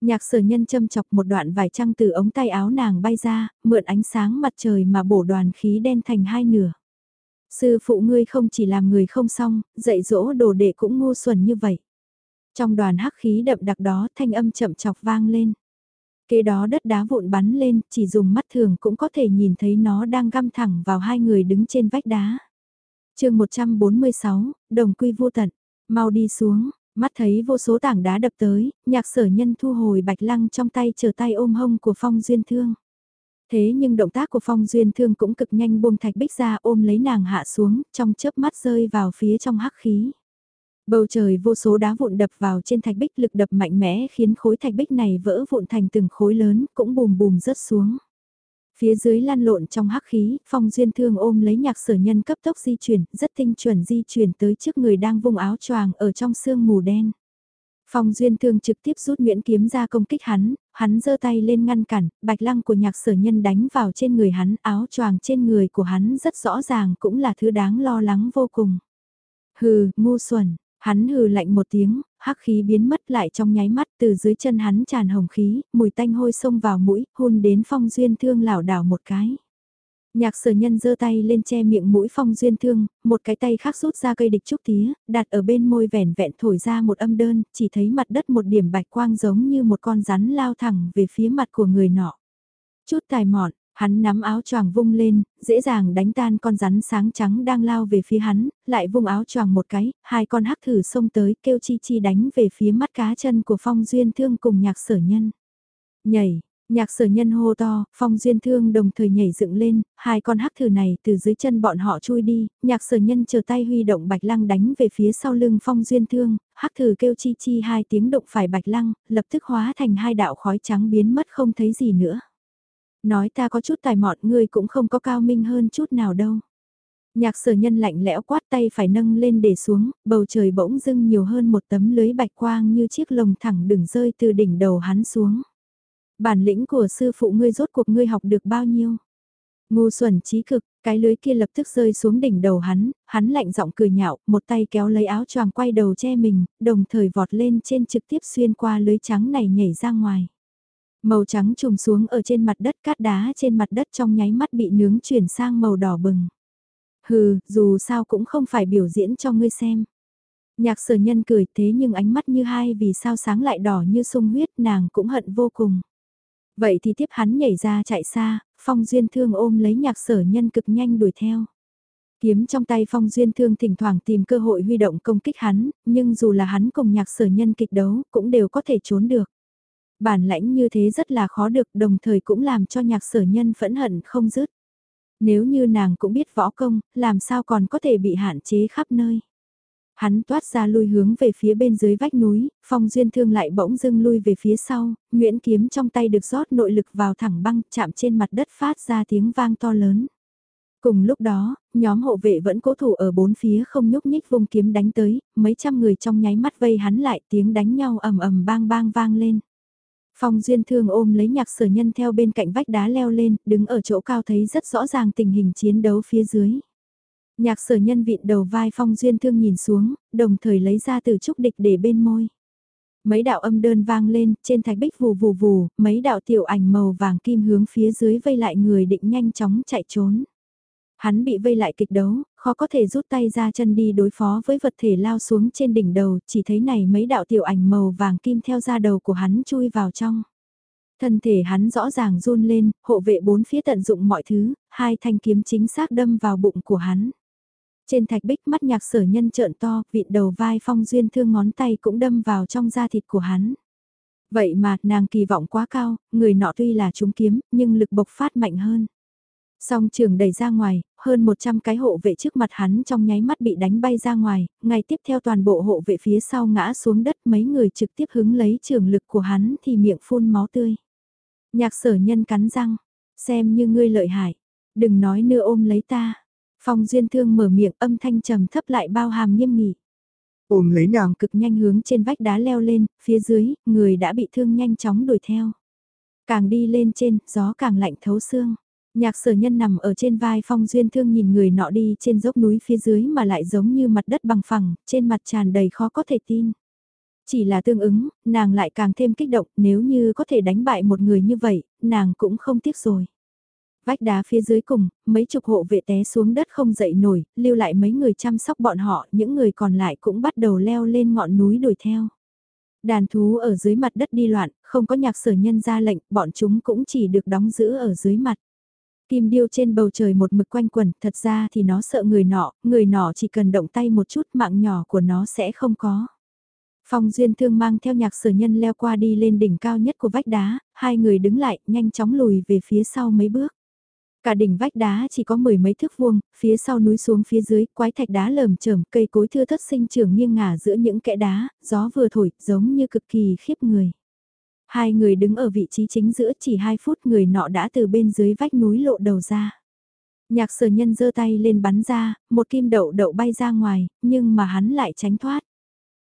Nhạc sở nhân châm chọc một đoạn vải trăng từ ống tay áo nàng bay ra, mượn ánh sáng mặt trời mà bổ đoàn khí đen thành hai nửa. Sư phụ ngươi không chỉ làm người không xong, dạy dỗ đồ đệ cũng ngu xuẩn như vậy. Trong đoàn hắc khí đậm đặc đó thanh âm chậm chọc vang lên. Kế đó đất đá vụn bắn lên, chỉ dùng mắt thường cũng có thể nhìn thấy nó đang găm thẳng vào hai người đứng trên vách đá. chương 146, đồng quy vô tận, mau đi xuống, Mắt thấy vô số tảng đá đập tới, nhạc sở nhân thu hồi bạch lăng trong tay chờ tay ôm hông của Phong Duyên Thương. Thế nhưng động tác của Phong Duyên Thương cũng cực nhanh buông thạch bích ra ôm lấy nàng hạ xuống, trong chớp mắt rơi vào phía trong hắc khí. Bầu trời vô số đá vụn đập vào trên thạch bích lực đập mạnh mẽ khiến khối thạch bích này vỡ vụn thành từng khối lớn, cũng bùm bùm rớt xuống. Phía dưới lăn lộn trong hắc khí, phong duyên thương ôm lấy nhạc sở nhân cấp tốc di chuyển, rất tinh chuẩn di chuyển tới trước người đang vung áo choàng ở trong sương mù đen. Phong duyên thương trực tiếp rút nguyễn kiếm ra công kích hắn, hắn giơ tay lên ngăn cản, bạch lăng của nhạc sở nhân đánh vào trên người hắn, áo choàng trên người của hắn rất rõ ràng cũng là thứ đáng lo lắng vô cùng. Hừ, ngu xuẩn, Hắn hừ lạnh một tiếng, hắc khí biến mất lại trong nháy mắt từ dưới chân hắn tràn hồng khí, mùi tanh hôi xông vào mũi, hôn đến phong duyên thương lảo đảo một cái. Nhạc sở nhân giơ tay lên che miệng mũi phong duyên thương, một cái tay khác rút ra cây địch trúc tía, đặt ở bên môi vẻn vẹn thổi ra một âm đơn, chỉ thấy mặt đất một điểm bạch quang giống như một con rắn lao thẳng về phía mặt của người nọ. Chút tài mọn, Hắn nắm áo choàng vung lên, dễ dàng đánh tan con rắn sáng trắng đang lao về phía hắn, lại vung áo choàng một cái, hai con hắc thử xông tới kêu chi chi đánh về phía mắt cá chân của phong duyên thương cùng nhạc sở nhân. Nhảy, nhạc sở nhân hô to, phong duyên thương đồng thời nhảy dựng lên, hai con hắc thử này từ dưới chân bọn họ chui đi, nhạc sở nhân chờ tay huy động bạch lăng đánh về phía sau lưng phong duyên thương, hắc thử kêu chi chi hai tiếng động phải bạch lăng, lập tức hóa thành hai đạo khói trắng biến mất không thấy gì nữa. Nói ta có chút tài mọn ngươi cũng không có cao minh hơn chút nào đâu. Nhạc sở nhân lạnh lẽo quát tay phải nâng lên để xuống, bầu trời bỗng dưng nhiều hơn một tấm lưới bạch quang như chiếc lồng thẳng đừng rơi từ đỉnh đầu hắn xuống. Bản lĩnh của sư phụ ngươi rốt cuộc ngươi học được bao nhiêu? Ngu xuẩn trí cực, cái lưới kia lập tức rơi xuống đỉnh đầu hắn, hắn lạnh giọng cười nhạo, một tay kéo lấy áo choàng quay đầu che mình, đồng thời vọt lên trên trực tiếp xuyên qua lưới trắng này nhảy ra ngoài. Màu trắng trùm xuống ở trên mặt đất cát đá trên mặt đất trong nháy mắt bị nướng chuyển sang màu đỏ bừng. Hừ, dù sao cũng không phải biểu diễn cho ngươi xem. Nhạc sở nhân cười thế nhưng ánh mắt như hai vì sao sáng lại đỏ như sung huyết nàng cũng hận vô cùng. Vậy thì tiếp hắn nhảy ra chạy xa, Phong Duyên Thương ôm lấy nhạc sở nhân cực nhanh đuổi theo. Kiếm trong tay Phong Duyên Thương thỉnh thoảng tìm cơ hội huy động công kích hắn, nhưng dù là hắn cùng nhạc sở nhân kịch đấu, cũng đều có thể trốn được. Bản lãnh như thế rất là khó được đồng thời cũng làm cho nhạc sở nhân phẫn hận không dứt. Nếu như nàng cũng biết võ công, làm sao còn có thể bị hạn chế khắp nơi. Hắn toát ra lui hướng về phía bên dưới vách núi, phong duyên thương lại bỗng dưng lui về phía sau, nguyễn kiếm trong tay được rót nội lực vào thẳng băng chạm trên mặt đất phát ra tiếng vang to lớn. Cùng lúc đó, nhóm hộ vệ vẫn cố thủ ở bốn phía không nhúc nhích vùng kiếm đánh tới, mấy trăm người trong nháy mắt vây hắn lại tiếng đánh nhau ầm ầm bang bang vang lên. Phong Duyên Thương ôm lấy nhạc sở nhân theo bên cạnh vách đá leo lên, đứng ở chỗ cao thấy rất rõ ràng tình hình chiến đấu phía dưới. Nhạc sở nhân vịn đầu vai Phong Duyên Thương nhìn xuống, đồng thời lấy ra từ trúc địch để bên môi. Mấy đạo âm đơn vang lên, trên thạch bích vù vù vù, mấy đạo tiểu ảnh màu vàng kim hướng phía dưới vây lại người định nhanh chóng chạy trốn. Hắn bị vây lại kịch đấu, khó có thể rút tay ra chân đi đối phó với vật thể lao xuống trên đỉnh đầu, chỉ thấy này mấy đạo tiểu ảnh màu vàng kim theo ra đầu của hắn chui vào trong. Thân thể hắn rõ ràng run lên, hộ vệ bốn phía tận dụng mọi thứ, hai thanh kiếm chính xác đâm vào bụng của hắn. Trên thạch bích mắt nhạc sở nhân trợn to, vịn đầu vai phong duyên thương ngón tay cũng đâm vào trong da thịt của hắn. Vậy mà, nàng kỳ vọng quá cao, người nọ tuy là trúng kiếm, nhưng lực bộc phát mạnh hơn. Song trường đẩy ra ngoài, hơn 100 cái hộ vệ trước mặt hắn trong nháy mắt bị đánh bay ra ngoài, ngay tiếp theo toàn bộ hộ vệ phía sau ngã xuống đất mấy người trực tiếp hứng lấy trường lực của hắn thì miệng phun máu tươi. Nhạc sở nhân cắn răng, xem như ngươi lợi hại, đừng nói nữa ôm lấy ta. Phong duyên thương mở miệng âm thanh trầm thấp lại bao hàm nghiêm nghị. Ôm lấy nàng cực nhanh hướng trên vách đá leo lên, phía dưới, người đã bị thương nhanh chóng đuổi theo. Càng đi lên trên, gió càng lạnh thấu xương. Nhạc sở nhân nằm ở trên vai phong duyên thương nhìn người nọ đi trên dốc núi phía dưới mà lại giống như mặt đất bằng phẳng, trên mặt tràn đầy khó có thể tin. Chỉ là tương ứng, nàng lại càng thêm kích động nếu như có thể đánh bại một người như vậy, nàng cũng không tiếc rồi. Vách đá phía dưới cùng, mấy chục hộ vệ té xuống đất không dậy nổi, lưu lại mấy người chăm sóc bọn họ, những người còn lại cũng bắt đầu leo lên ngọn núi đuổi theo. Đàn thú ở dưới mặt đất đi loạn, không có nhạc sở nhân ra lệnh, bọn chúng cũng chỉ được đóng giữ ở dưới mặt. Kim điêu trên bầu trời một mực quanh quẩn, thật ra thì nó sợ người nọ, người nọ chỉ cần động tay một chút mạng nhỏ của nó sẽ không có. Phong Duyên Thương mang theo nhạc sở nhân leo qua đi lên đỉnh cao nhất của vách đá, hai người đứng lại, nhanh chóng lùi về phía sau mấy bước. Cả đỉnh vách đá chỉ có mười mấy thước vuông, phía sau núi xuống phía dưới, quái thạch đá lởm chởm, cây cối thưa thất sinh trưởng nghiêng ngả giữa những kẽ đá, gió vừa thổi, giống như cực kỳ khiếp người. Hai người đứng ở vị trí chính giữa chỉ hai phút người nọ đã từ bên dưới vách núi lộ đầu ra. Nhạc sở nhân giơ tay lên bắn ra, một kim đậu đậu bay ra ngoài, nhưng mà hắn lại tránh thoát.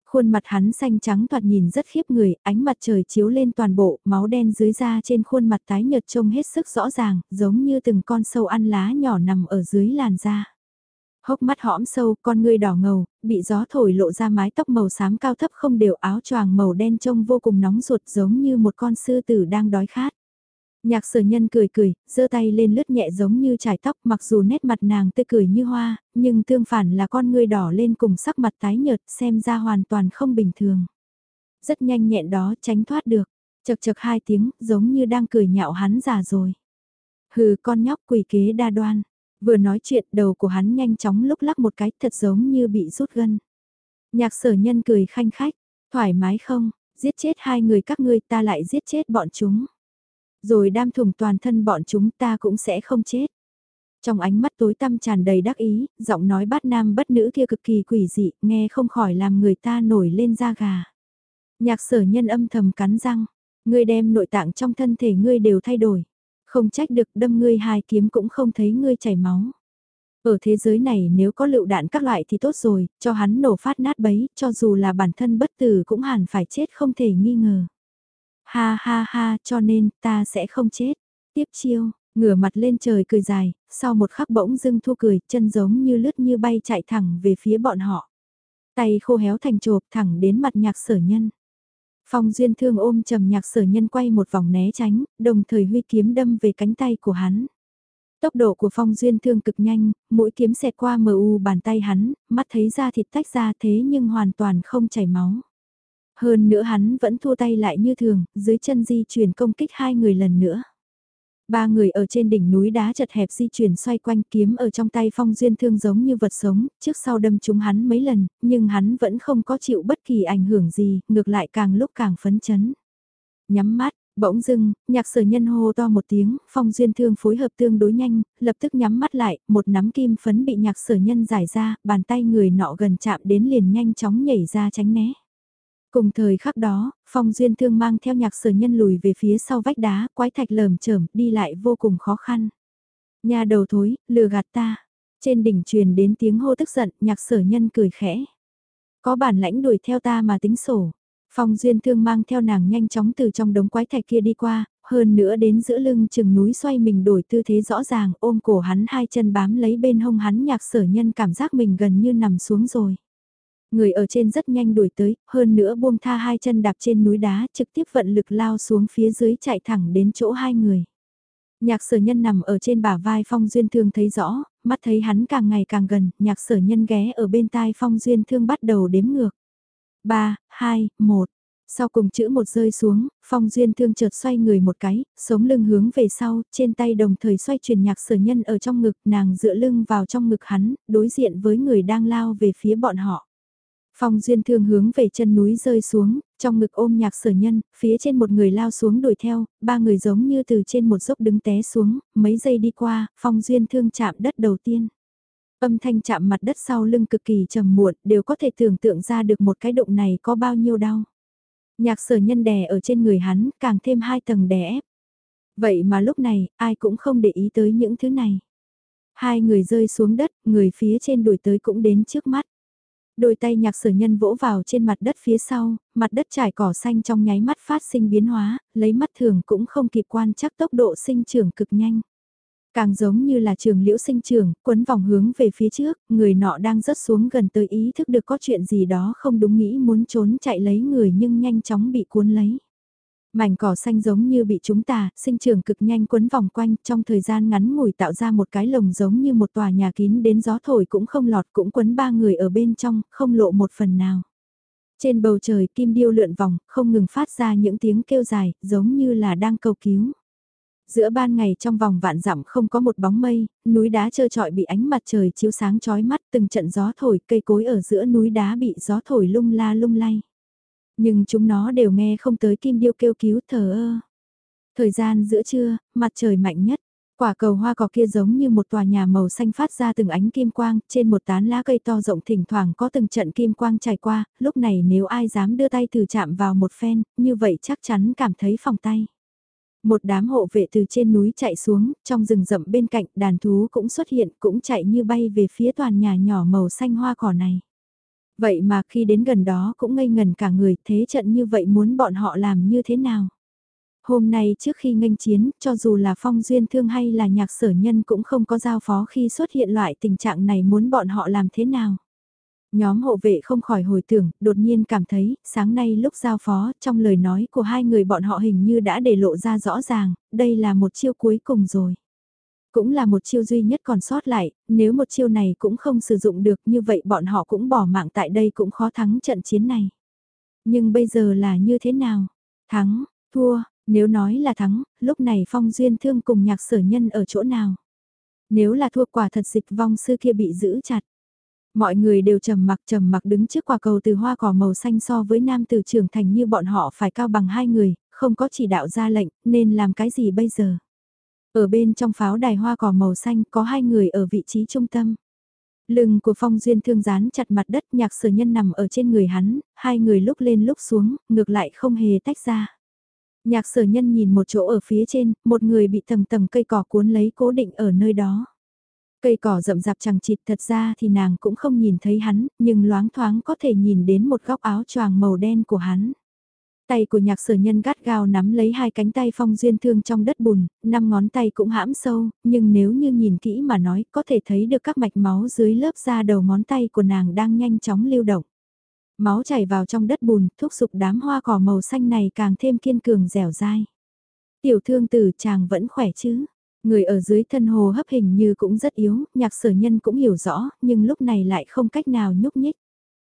Khuôn mặt hắn xanh trắng toạt nhìn rất khiếp người, ánh mặt trời chiếu lên toàn bộ, máu đen dưới da trên khuôn mặt tái nhợt trông hết sức rõ ràng, giống như từng con sâu ăn lá nhỏ nằm ở dưới làn da. Hốc mắt hõm sâu, con ngươi đỏ ngầu, bị gió thổi lộ ra mái tóc màu xám cao thấp không đều áo choàng màu đen trông vô cùng nóng ruột giống như một con sư tử đang đói khát. Nhạc sở nhân cười cười, giơ tay lên lướt nhẹ giống như trải tóc mặc dù nét mặt nàng tươi cười như hoa, nhưng tương phản là con ngươi đỏ lên cùng sắc mặt tái nhợt xem ra hoàn toàn không bình thường. Rất nhanh nhẹn đó tránh thoát được, chật chật hai tiếng giống như đang cười nhạo hắn già rồi. Hừ con nhóc quỷ kế đa đoan, vừa nói chuyện đầu của hắn nhanh chóng lúc lắc một cái thật giống như bị rút gân. Nhạc sở nhân cười khanh khách, thoải mái không, giết chết hai người các ngươi ta lại giết chết bọn chúng. Rồi đam thủng toàn thân bọn chúng ta cũng sẽ không chết. Trong ánh mắt tối tăm tràn đầy đắc ý, giọng nói bát nam bất nữ kia cực kỳ quỷ dị, nghe không khỏi làm người ta nổi lên da gà. Nhạc sở nhân âm thầm cắn răng, ngươi đem nội tạng trong thân thể ngươi đều thay đổi. Không trách được đâm ngươi hai kiếm cũng không thấy ngươi chảy máu. Ở thế giới này nếu có lựu đạn các loại thì tốt rồi, cho hắn nổ phát nát bấy, cho dù là bản thân bất tử cũng hẳn phải chết không thể nghi ngờ. Ha ha ha, cho nên ta sẽ không chết. Tiếp chiêu, ngửa mặt lên trời cười dài, sau một khắc bỗng dưng thu cười, chân giống như lướt như bay chạy thẳng về phía bọn họ. Tay khô héo thành chộp thẳng đến mặt nhạc sở nhân. Phong duyên thương ôm trầm nhạc sở nhân quay một vòng né tránh, đồng thời huy kiếm đâm về cánh tay của hắn. Tốc độ của phong duyên thương cực nhanh, mũi kiếm xẹt qua mờ u bàn tay hắn, mắt thấy da thịt tách ra thế nhưng hoàn toàn không chảy máu. Hơn nữa hắn vẫn thua tay lại như thường, dưới chân di chuyển công kích hai người lần nữa. Ba người ở trên đỉnh núi đá chật hẹp di chuyển xoay quanh kiếm ở trong tay phong duyên thương giống như vật sống, trước sau đâm chúng hắn mấy lần, nhưng hắn vẫn không có chịu bất kỳ ảnh hưởng gì, ngược lại càng lúc càng phấn chấn. Nhắm mắt, bỗng dưng, nhạc sở nhân hô to một tiếng, phong duyên thương phối hợp tương đối nhanh, lập tức nhắm mắt lại, một nắm kim phấn bị nhạc sở nhân giải ra, bàn tay người nọ gần chạm đến liền nhanh chóng nhảy ra tránh né. Cùng thời khắc đó, Phong Duyên Thương mang theo nhạc sở nhân lùi về phía sau vách đá, quái thạch lởm chởm đi lại vô cùng khó khăn. Nhà đầu thối, lừa gạt ta. Trên đỉnh truyền đến tiếng hô tức giận, nhạc sở nhân cười khẽ. Có bản lãnh đuổi theo ta mà tính sổ. Phong Duyên Thương mang theo nàng nhanh chóng từ trong đống quái thạch kia đi qua, hơn nữa đến giữa lưng chừng núi xoay mình đổi tư thế rõ ràng ôm cổ hắn hai chân bám lấy bên hông hắn nhạc sở nhân cảm giác mình gần như nằm xuống rồi. Người ở trên rất nhanh đuổi tới, hơn nữa buông tha hai chân đạp trên núi đá trực tiếp vận lực lao xuống phía dưới chạy thẳng đến chỗ hai người. Nhạc sở nhân nằm ở trên bả vai Phong Duyên Thương thấy rõ, mắt thấy hắn càng ngày càng gần, nhạc sở nhân ghé ở bên tai Phong Duyên Thương bắt đầu đếm ngược. 3, 2, 1. Sau cùng chữ một rơi xuống, Phong Duyên Thương chợt xoay người một cái, sống lưng hướng về sau, trên tay đồng thời xoay chuyển nhạc sở nhân ở trong ngực, nàng dựa lưng vào trong ngực hắn, đối diện với người đang lao về phía bọn họ. Phong duyên thương hướng về chân núi rơi xuống, trong ngực ôm nhạc sở nhân, phía trên một người lao xuống đuổi theo, ba người giống như từ trên một dốc đứng té xuống, mấy giây đi qua, phong duyên thương chạm đất đầu tiên. Âm thanh chạm mặt đất sau lưng cực kỳ trầm muộn, đều có thể tưởng tượng ra được một cái động này có bao nhiêu đau. Nhạc sở nhân đè ở trên người hắn, càng thêm hai tầng đè ép. Vậy mà lúc này, ai cũng không để ý tới những thứ này. Hai người rơi xuống đất, người phía trên đuổi tới cũng đến trước mắt. Đôi tay nhạc sở nhân vỗ vào trên mặt đất phía sau, mặt đất trải cỏ xanh trong nháy mắt phát sinh biến hóa, lấy mắt thường cũng không kịp quan chắc tốc độ sinh trưởng cực nhanh. Càng giống như là trường liễu sinh trưởng, quấn vòng hướng về phía trước, người nọ đang rớt xuống gần tới ý thức được có chuyện gì đó không đúng nghĩ muốn trốn chạy lấy người nhưng nhanh chóng bị cuốn lấy. Mảnh cỏ xanh giống như bị chúng ta sinh trưởng cực nhanh quấn vòng quanh, trong thời gian ngắn ngủi tạo ra một cái lồng giống như một tòa nhà kín đến gió thổi cũng không lọt cũng quấn ba người ở bên trong, không lộ một phần nào. Trên bầu trời kim điêu lượn vòng, không ngừng phát ra những tiếng kêu dài, giống như là đang cầu cứu. Giữa ban ngày trong vòng vạn dặm không có một bóng mây, núi đá trơ trọi bị ánh mặt trời chiếu sáng chói mắt từng trận gió thổi cây cối ở giữa núi đá bị gió thổi lung la lung lay. Nhưng chúng nó đều nghe không tới kim điêu kêu cứu thờ ơ. Thời gian giữa trưa, mặt trời mạnh nhất. Quả cầu hoa cỏ kia giống như một tòa nhà màu xanh phát ra từng ánh kim quang, trên một tán lá cây to rộng thỉnh thoảng có từng trận kim quang trải qua, lúc này nếu ai dám đưa tay thử chạm vào một phen, như vậy chắc chắn cảm thấy phòng tay. Một đám hộ vệ từ trên núi chạy xuống, trong rừng rậm bên cạnh đàn thú cũng xuất hiện, cũng chạy như bay về phía toàn nhà nhỏ màu xanh hoa cỏ này. Vậy mà khi đến gần đó cũng ngây ngần cả người thế trận như vậy muốn bọn họ làm như thế nào? Hôm nay trước khi nghênh chiến, cho dù là phong duyên thương hay là nhạc sở nhân cũng không có giao phó khi xuất hiện loại tình trạng này muốn bọn họ làm thế nào. Nhóm hộ vệ không khỏi hồi tưởng, đột nhiên cảm thấy, sáng nay lúc giao phó, trong lời nói của hai người bọn họ hình như đã để lộ ra rõ ràng, đây là một chiêu cuối cùng rồi. Cũng là một chiêu duy nhất còn sót lại, nếu một chiêu này cũng không sử dụng được như vậy bọn họ cũng bỏ mạng tại đây cũng khó thắng trận chiến này. Nhưng bây giờ là như thế nào? Thắng, thua, nếu nói là thắng, lúc này Phong Duyên Thương cùng nhạc sở nhân ở chỗ nào? Nếu là thua quả thật dịch vong sư kia bị giữ chặt. Mọi người đều trầm mặc trầm mặc đứng trước quả cầu từ hoa cỏ màu xanh so với nam từ trưởng thành như bọn họ phải cao bằng hai người, không có chỉ đạo ra lệnh, nên làm cái gì bây giờ? Ở bên trong pháo đài hoa cỏ màu xanh có hai người ở vị trí trung tâm. Lưng của phong duyên thương dán chặt mặt đất nhạc sở nhân nằm ở trên người hắn, hai người lúc lên lúc xuống, ngược lại không hề tách ra. Nhạc sở nhân nhìn một chỗ ở phía trên, một người bị tầng tầng cây cỏ cuốn lấy cố định ở nơi đó. Cây cỏ rậm rạp chẳng chịt thật ra thì nàng cũng không nhìn thấy hắn, nhưng loáng thoáng có thể nhìn đến một góc áo choàng màu đen của hắn. Tay của nhạc sở nhân gắt gao nắm lấy hai cánh tay phong duyên thương trong đất bùn, năm ngón tay cũng hãm sâu, nhưng nếu như nhìn kỹ mà nói có thể thấy được các mạch máu dưới lớp da đầu ngón tay của nàng đang nhanh chóng lưu động. Máu chảy vào trong đất bùn, thúc sụp đám hoa cỏ màu xanh này càng thêm kiên cường dẻo dai. Tiểu thương tử chàng vẫn khỏe chứ? Người ở dưới thân hồ hấp hình như cũng rất yếu, nhạc sở nhân cũng hiểu rõ, nhưng lúc này lại không cách nào nhúc nhích.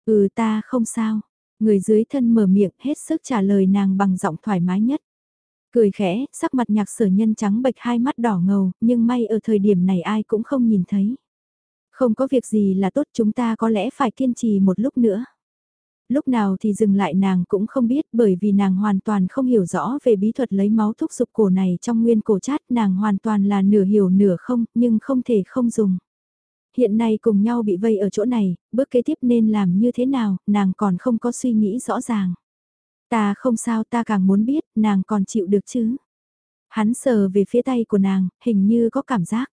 Ừ ta không sao. Người dưới thân mở miệng hết sức trả lời nàng bằng giọng thoải mái nhất. Cười khẽ, sắc mặt nhạc sở nhân trắng bệch hai mắt đỏ ngầu, nhưng may ở thời điểm này ai cũng không nhìn thấy. Không có việc gì là tốt chúng ta có lẽ phải kiên trì một lúc nữa. Lúc nào thì dừng lại nàng cũng không biết bởi vì nàng hoàn toàn không hiểu rõ về bí thuật lấy máu thúc dục cổ này trong nguyên cổ chát nàng hoàn toàn là nửa hiểu nửa không nhưng không thể không dùng. Hiện nay cùng nhau bị vây ở chỗ này, bước kế tiếp nên làm như thế nào, nàng còn không có suy nghĩ rõ ràng. Ta không sao ta càng muốn biết, nàng còn chịu được chứ. Hắn sờ về phía tay của nàng, hình như có cảm giác.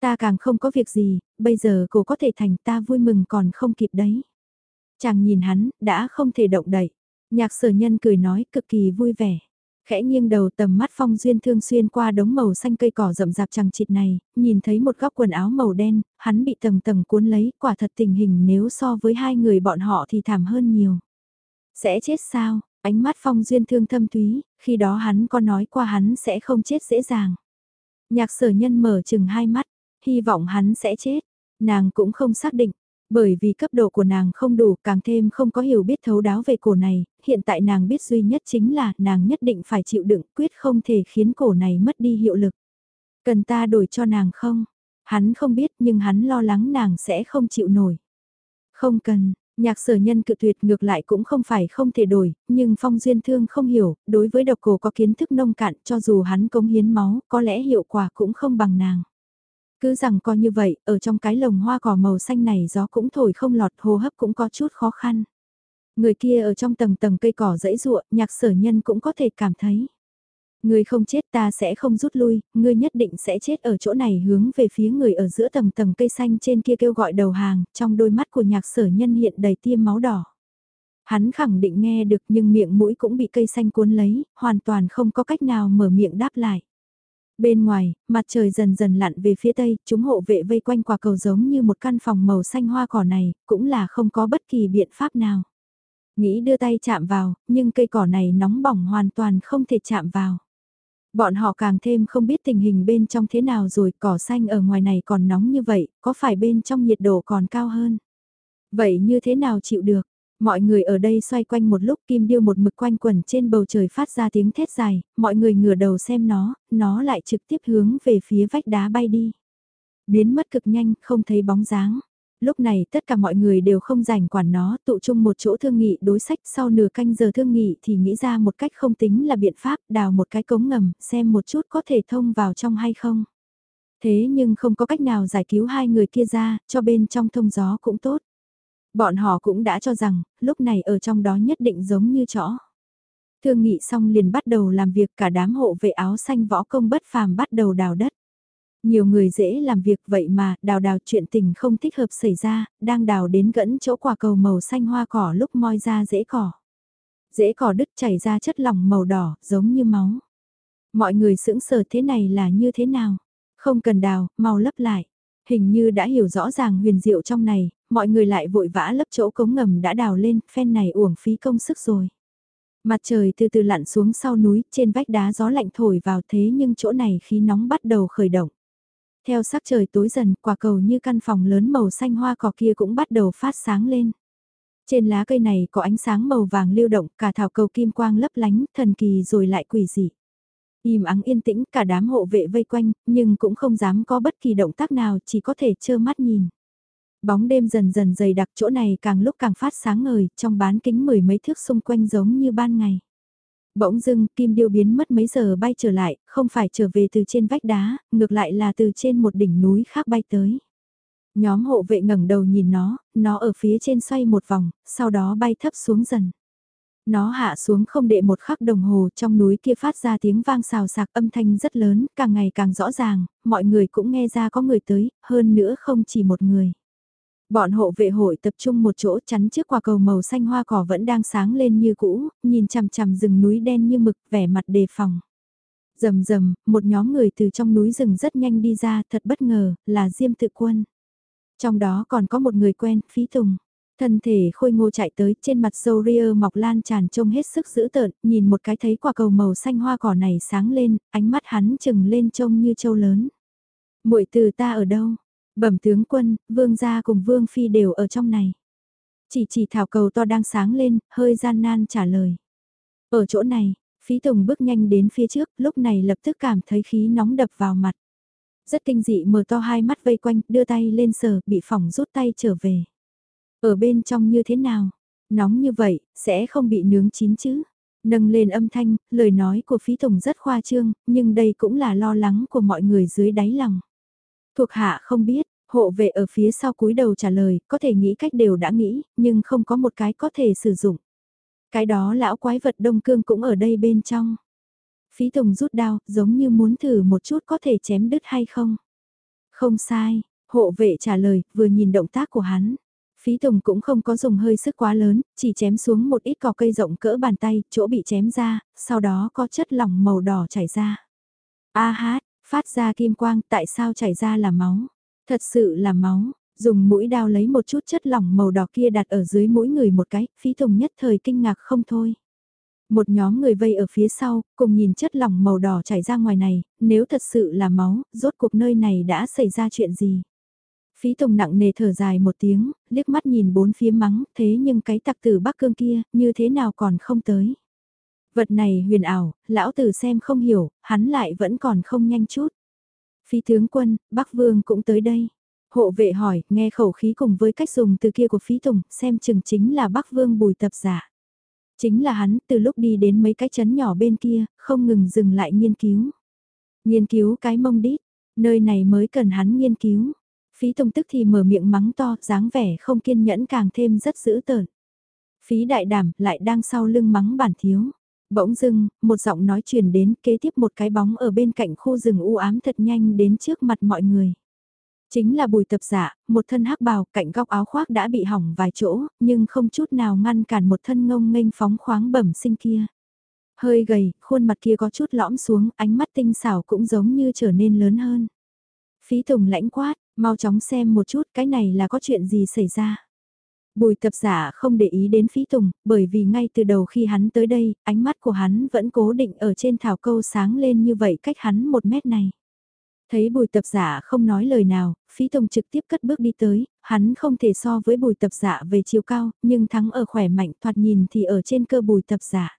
Ta càng không có việc gì, bây giờ cô có thể thành ta vui mừng còn không kịp đấy. Chàng nhìn hắn, đã không thể động đậy. Nhạc sở nhân cười nói cực kỳ vui vẻ. Khẽ nghiêng đầu tầm mắt phong duyên thương xuyên qua đống màu xanh cây cỏ rậm rạp chẳng chịt này, nhìn thấy một góc quần áo màu đen, hắn bị tầng tầng cuốn lấy, quả thật tình hình nếu so với hai người bọn họ thì thảm hơn nhiều. Sẽ chết sao? Ánh mắt phong duyên thương thâm thúy, khi đó hắn có nói qua hắn sẽ không chết dễ dàng. Nhạc sở nhân mở chừng hai mắt, hy vọng hắn sẽ chết. Nàng cũng không xác định, bởi vì cấp độ của nàng không đủ càng thêm không có hiểu biết thấu đáo về cổ này, hiện tại nàng biết duy nhất chính là nàng nhất định phải chịu đựng quyết không thể khiến cổ này mất đi hiệu lực. Cần ta đổi cho nàng không? Hắn không biết nhưng hắn lo lắng nàng sẽ không chịu nổi. Không cần, nhạc sở nhân cự tuyệt ngược lại cũng không phải không thể đổi, nhưng phong duyên thương không hiểu, đối với độc cổ có kiến thức nông cạn cho dù hắn cống hiến máu, có lẽ hiệu quả cũng không bằng nàng. Cứ rằng coi như vậy, ở trong cái lồng hoa cỏ màu xanh này gió cũng thổi không lọt hô hấp cũng có chút khó khăn. Người kia ở trong tầng tầng cây cỏ dãy ruộng, nhạc sở nhân cũng có thể cảm thấy. Người không chết ta sẽ không rút lui, người nhất định sẽ chết ở chỗ này hướng về phía người ở giữa tầng tầng cây xanh trên kia kêu gọi đầu hàng, trong đôi mắt của nhạc sở nhân hiện đầy tiêm máu đỏ. Hắn khẳng định nghe được nhưng miệng mũi cũng bị cây xanh cuốn lấy, hoàn toàn không có cách nào mở miệng đáp lại. Bên ngoài, mặt trời dần dần lặn về phía tây, chúng hộ vệ vây quanh quả cầu giống như một căn phòng màu xanh hoa cỏ này, cũng là không có bất kỳ biện pháp nào. Nghĩ đưa tay chạm vào, nhưng cây cỏ này nóng bỏng hoàn toàn không thể chạm vào. Bọn họ càng thêm không biết tình hình bên trong thế nào rồi, cỏ xanh ở ngoài này còn nóng như vậy, có phải bên trong nhiệt độ còn cao hơn? Vậy như thế nào chịu được? Mọi người ở đây xoay quanh một lúc kim điêu một mực quanh quẩn trên bầu trời phát ra tiếng thét dài, mọi người ngửa đầu xem nó, nó lại trực tiếp hướng về phía vách đá bay đi. Biến mất cực nhanh, không thấy bóng dáng. Lúc này tất cả mọi người đều không rảnh quản nó, tụ chung một chỗ thương nghị đối sách sau nửa canh giờ thương nghị thì nghĩ ra một cách không tính là biện pháp đào một cái cống ngầm, xem một chút có thể thông vào trong hay không. Thế nhưng không có cách nào giải cứu hai người kia ra, cho bên trong thông gió cũng tốt. Bọn họ cũng đã cho rằng, lúc này ở trong đó nhất định giống như chó. Thương nghị xong liền bắt đầu làm việc cả đám hộ vệ áo xanh võ công bất phàm bắt đầu đào đất. Nhiều người dễ làm việc vậy mà đào đào chuyện tình không thích hợp xảy ra, đang đào đến gẫn chỗ quả cầu màu xanh hoa cỏ lúc moi ra dễ cỏ. dễ cỏ đứt chảy ra chất lỏng màu đỏ giống như máu. Mọi người sững sờ thế này là như thế nào? Không cần đào, mau lấp lại. Hình như đã hiểu rõ ràng huyền diệu trong này, mọi người lại vội vã lấp chỗ cống ngầm đã đào lên, phen này uổng phí công sức rồi. Mặt trời từ từ lặn xuống sau núi, trên vách đá gió lạnh thổi vào thế nhưng chỗ này khí nóng bắt đầu khởi động. Theo sắc trời tối dần, quả cầu như căn phòng lớn màu xanh hoa cỏ kia cũng bắt đầu phát sáng lên. Trên lá cây này có ánh sáng màu vàng lưu động, cả thảo cầu kim quang lấp lánh, thần kỳ rồi lại quỷ dị. Im ắng yên tĩnh, cả đám hộ vệ vây quanh, nhưng cũng không dám có bất kỳ động tác nào, chỉ có thể trơ mắt nhìn. Bóng đêm dần dần dày đặc chỗ này càng lúc càng phát sáng ngời, trong bán kính mười mấy thước xung quanh giống như ban ngày. Bỗng dưng, kim điêu biến mất mấy giờ bay trở lại, không phải trở về từ trên vách đá, ngược lại là từ trên một đỉnh núi khác bay tới. Nhóm hộ vệ ngẩng đầu nhìn nó, nó ở phía trên xoay một vòng, sau đó bay thấp xuống dần. Nó hạ xuống không đệ một khắc đồng hồ trong núi kia phát ra tiếng vang xào sạc âm thanh rất lớn, càng ngày càng rõ ràng, mọi người cũng nghe ra có người tới, hơn nữa không chỉ một người. Bọn hộ vệ hội tập trung một chỗ chắn trước quả cầu màu xanh hoa cỏ vẫn đang sáng lên như cũ, nhìn chằm chằm rừng núi đen như mực vẻ mặt đề phòng. Rầm rầm, một nhóm người từ trong núi rừng rất nhanh đi ra, thật bất ngờ, là Diêm Tự Quân. Trong đó còn có một người quen, Phí Tùng. Thân thể khôi ngô chạy tới, trên mặt dâu ria mọc lan tràn trông hết sức dữ tợn, nhìn một cái thấy quả cầu màu xanh hoa cỏ này sáng lên, ánh mắt hắn chừng lên trông như châu lớn. muội từ ta ở đâu? Bẩm tướng quân, vương gia cùng vương phi đều ở trong này. Chỉ chỉ thảo cầu to đang sáng lên, hơi gian nan trả lời. Ở chỗ này, phí tùng bước nhanh đến phía trước, lúc này lập tức cảm thấy khí nóng đập vào mặt. Rất kinh dị mở to hai mắt vây quanh, đưa tay lên sờ, bị phỏng rút tay trở về. Ở bên trong như thế nào? Nóng như vậy, sẽ không bị nướng chín chứ? Nâng lên âm thanh, lời nói của phí tùng rất khoa trương, nhưng đây cũng là lo lắng của mọi người dưới đáy lòng. Thuộc hạ không biết, hộ vệ ở phía sau cúi đầu trả lời, có thể nghĩ cách đều đã nghĩ, nhưng không có một cái có thể sử dụng. Cái đó lão quái vật đông cương cũng ở đây bên trong. Phí Tùng rút đao, giống như muốn thử một chút có thể chém đứt hay không. Không sai, hộ vệ trả lời, vừa nhìn động tác của hắn. Phí Tùng cũng không có dùng hơi sức quá lớn, chỉ chém xuống một ít cỏ cây rộng cỡ bàn tay, chỗ bị chém ra, sau đó có chất lỏng màu đỏ chảy ra. A hát, phát ra kim quang, tại sao chảy ra là máu? Thật sự là máu, dùng mũi đao lấy một chút chất lỏng màu đỏ kia đặt ở dưới mũi người một cái, phí tùng nhất thời kinh ngạc không thôi. Một nhóm người vây ở phía sau, cùng nhìn chất lỏng màu đỏ chảy ra ngoài này, nếu thật sự là máu, rốt cuộc nơi này đã xảy ra chuyện gì? Phí Tùng nặng nề thở dài một tiếng, liếc mắt nhìn bốn phía mắng, thế nhưng cái tặc tử Bắc Cương kia, như thế nào còn không tới? Vật này huyền ảo, lão tử xem không hiểu, hắn lại vẫn còn không nhanh chút. Phi tướng quân, Bắc Vương cũng tới đây. Hộ vệ hỏi, nghe khẩu khí cùng với cách dùng từ kia của Phí Tùng, xem chừng chính là Bắc Vương bùi tập giả. Chính là hắn, từ lúc đi đến mấy cái chấn nhỏ bên kia, không ngừng dừng lại nghiên cứu. Nghiên cứu cái mông đít, nơi này mới cần hắn nghiên cứu. Phí Tùng tức thì mở miệng mắng to, dáng vẻ không kiên nhẫn càng thêm rất dữ tợn. Phí đại đảm lại đang sau lưng mắng bản thiếu. Bỗng dưng, một giọng nói truyền đến kế tiếp một cái bóng ở bên cạnh khu rừng u ám thật nhanh đến trước mặt mọi người. Chính là bùi tập giả, một thân hắc bào cạnh góc áo khoác đã bị hỏng vài chỗ, nhưng không chút nào ngăn cản một thân ngông nghênh phóng khoáng bẩm sinh kia. Hơi gầy, khuôn mặt kia có chút lõm xuống, ánh mắt tinh xảo cũng giống như trở nên lớn hơn. Phí Tùng lãnh quát, mau chóng xem một chút cái này là có chuyện gì xảy ra. Bùi tập giả không để ý đến phí tùng, bởi vì ngay từ đầu khi hắn tới đây, ánh mắt của hắn vẫn cố định ở trên thảo câu sáng lên như vậy cách hắn một mét này. Thấy bùi tập giả không nói lời nào, phí tùng trực tiếp cất bước đi tới, hắn không thể so với bùi tập giả về chiều cao, nhưng thắng ở khỏe mạnh thoạt nhìn thì ở trên cơ bùi tập giả.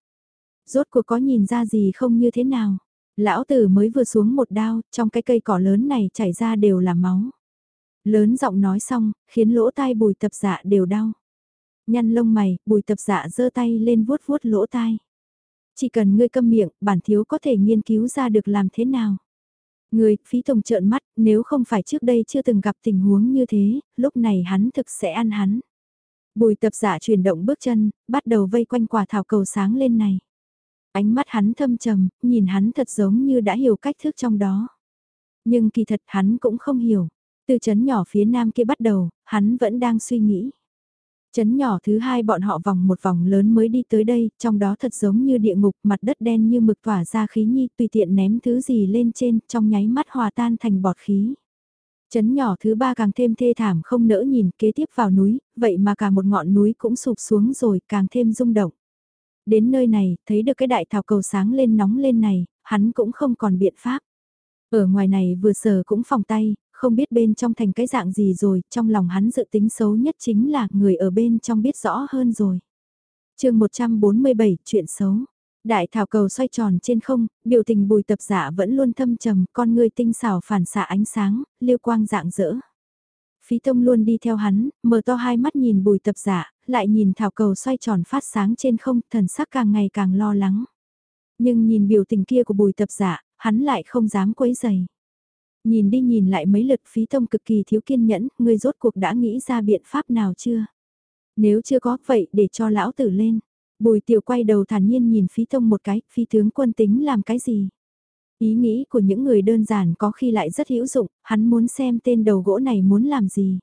Rốt cuộc có nhìn ra gì không như thế nào? Lão tử mới vừa xuống một đao, trong cái cây cỏ lớn này chảy ra đều là máu. Lớn giọng nói xong, khiến lỗ tai bùi tập dạ đều đau. Nhăn lông mày, bùi tập dạ giơ tay lên vuốt vuốt lỗ tai. Chỉ cần ngươi câm miệng, bản thiếu có thể nghiên cứu ra được làm thế nào. Người, phí tổng trợn mắt, nếu không phải trước đây chưa từng gặp tình huống như thế, lúc này hắn thực sẽ ăn hắn. Bùi tập giả chuyển động bước chân, bắt đầu vây quanh quả thảo cầu sáng lên này. Ánh mắt hắn thâm trầm, nhìn hắn thật giống như đã hiểu cách thức trong đó. Nhưng kỳ thật hắn cũng không hiểu. Từ chấn nhỏ phía nam kia bắt đầu, hắn vẫn đang suy nghĩ. Chấn nhỏ thứ hai bọn họ vòng một vòng lớn mới đi tới đây, trong đó thật giống như địa ngục, mặt đất đen như mực tỏa ra khí nhi, tùy tiện ném thứ gì lên trên, trong nháy mắt hòa tan thành bọt khí. Chấn nhỏ thứ ba càng thêm thê thảm không nỡ nhìn kế tiếp vào núi, vậy mà cả một ngọn núi cũng sụp xuống rồi càng thêm rung động. Đến nơi này, thấy được cái đại thảo cầu sáng lên nóng lên này, hắn cũng không còn biện pháp. Ở ngoài này vừa sờ cũng phòng tay, không biết bên trong thành cái dạng gì rồi, trong lòng hắn dự tính xấu nhất chính là người ở bên trong biết rõ hơn rồi. chương 147, chuyện xấu. Đại thảo cầu xoay tròn trên không, biểu tình bùi tập giả vẫn luôn thâm trầm, con người tinh xảo phản xạ ánh sáng, liêu quang dạng dỡ. Phí tông luôn đi theo hắn, mở to hai mắt nhìn bùi tập giả, lại nhìn thảo cầu xoay tròn phát sáng trên không, thần sắc càng ngày càng lo lắng. Nhưng nhìn biểu tình kia của bùi tập giả, hắn lại không dám quấy dày. Nhìn đi nhìn lại mấy lượt phí tông cực kỳ thiếu kiên nhẫn, người rốt cuộc đã nghĩ ra biện pháp nào chưa? Nếu chưa có vậy để cho lão tử lên. Bùi tiểu quay đầu thản nhiên nhìn phí tông một cái, phi tướng quân tính làm cái gì? Ý nghĩ của những người đơn giản có khi lại rất hữu dụng, hắn muốn xem tên đầu gỗ này muốn làm gì.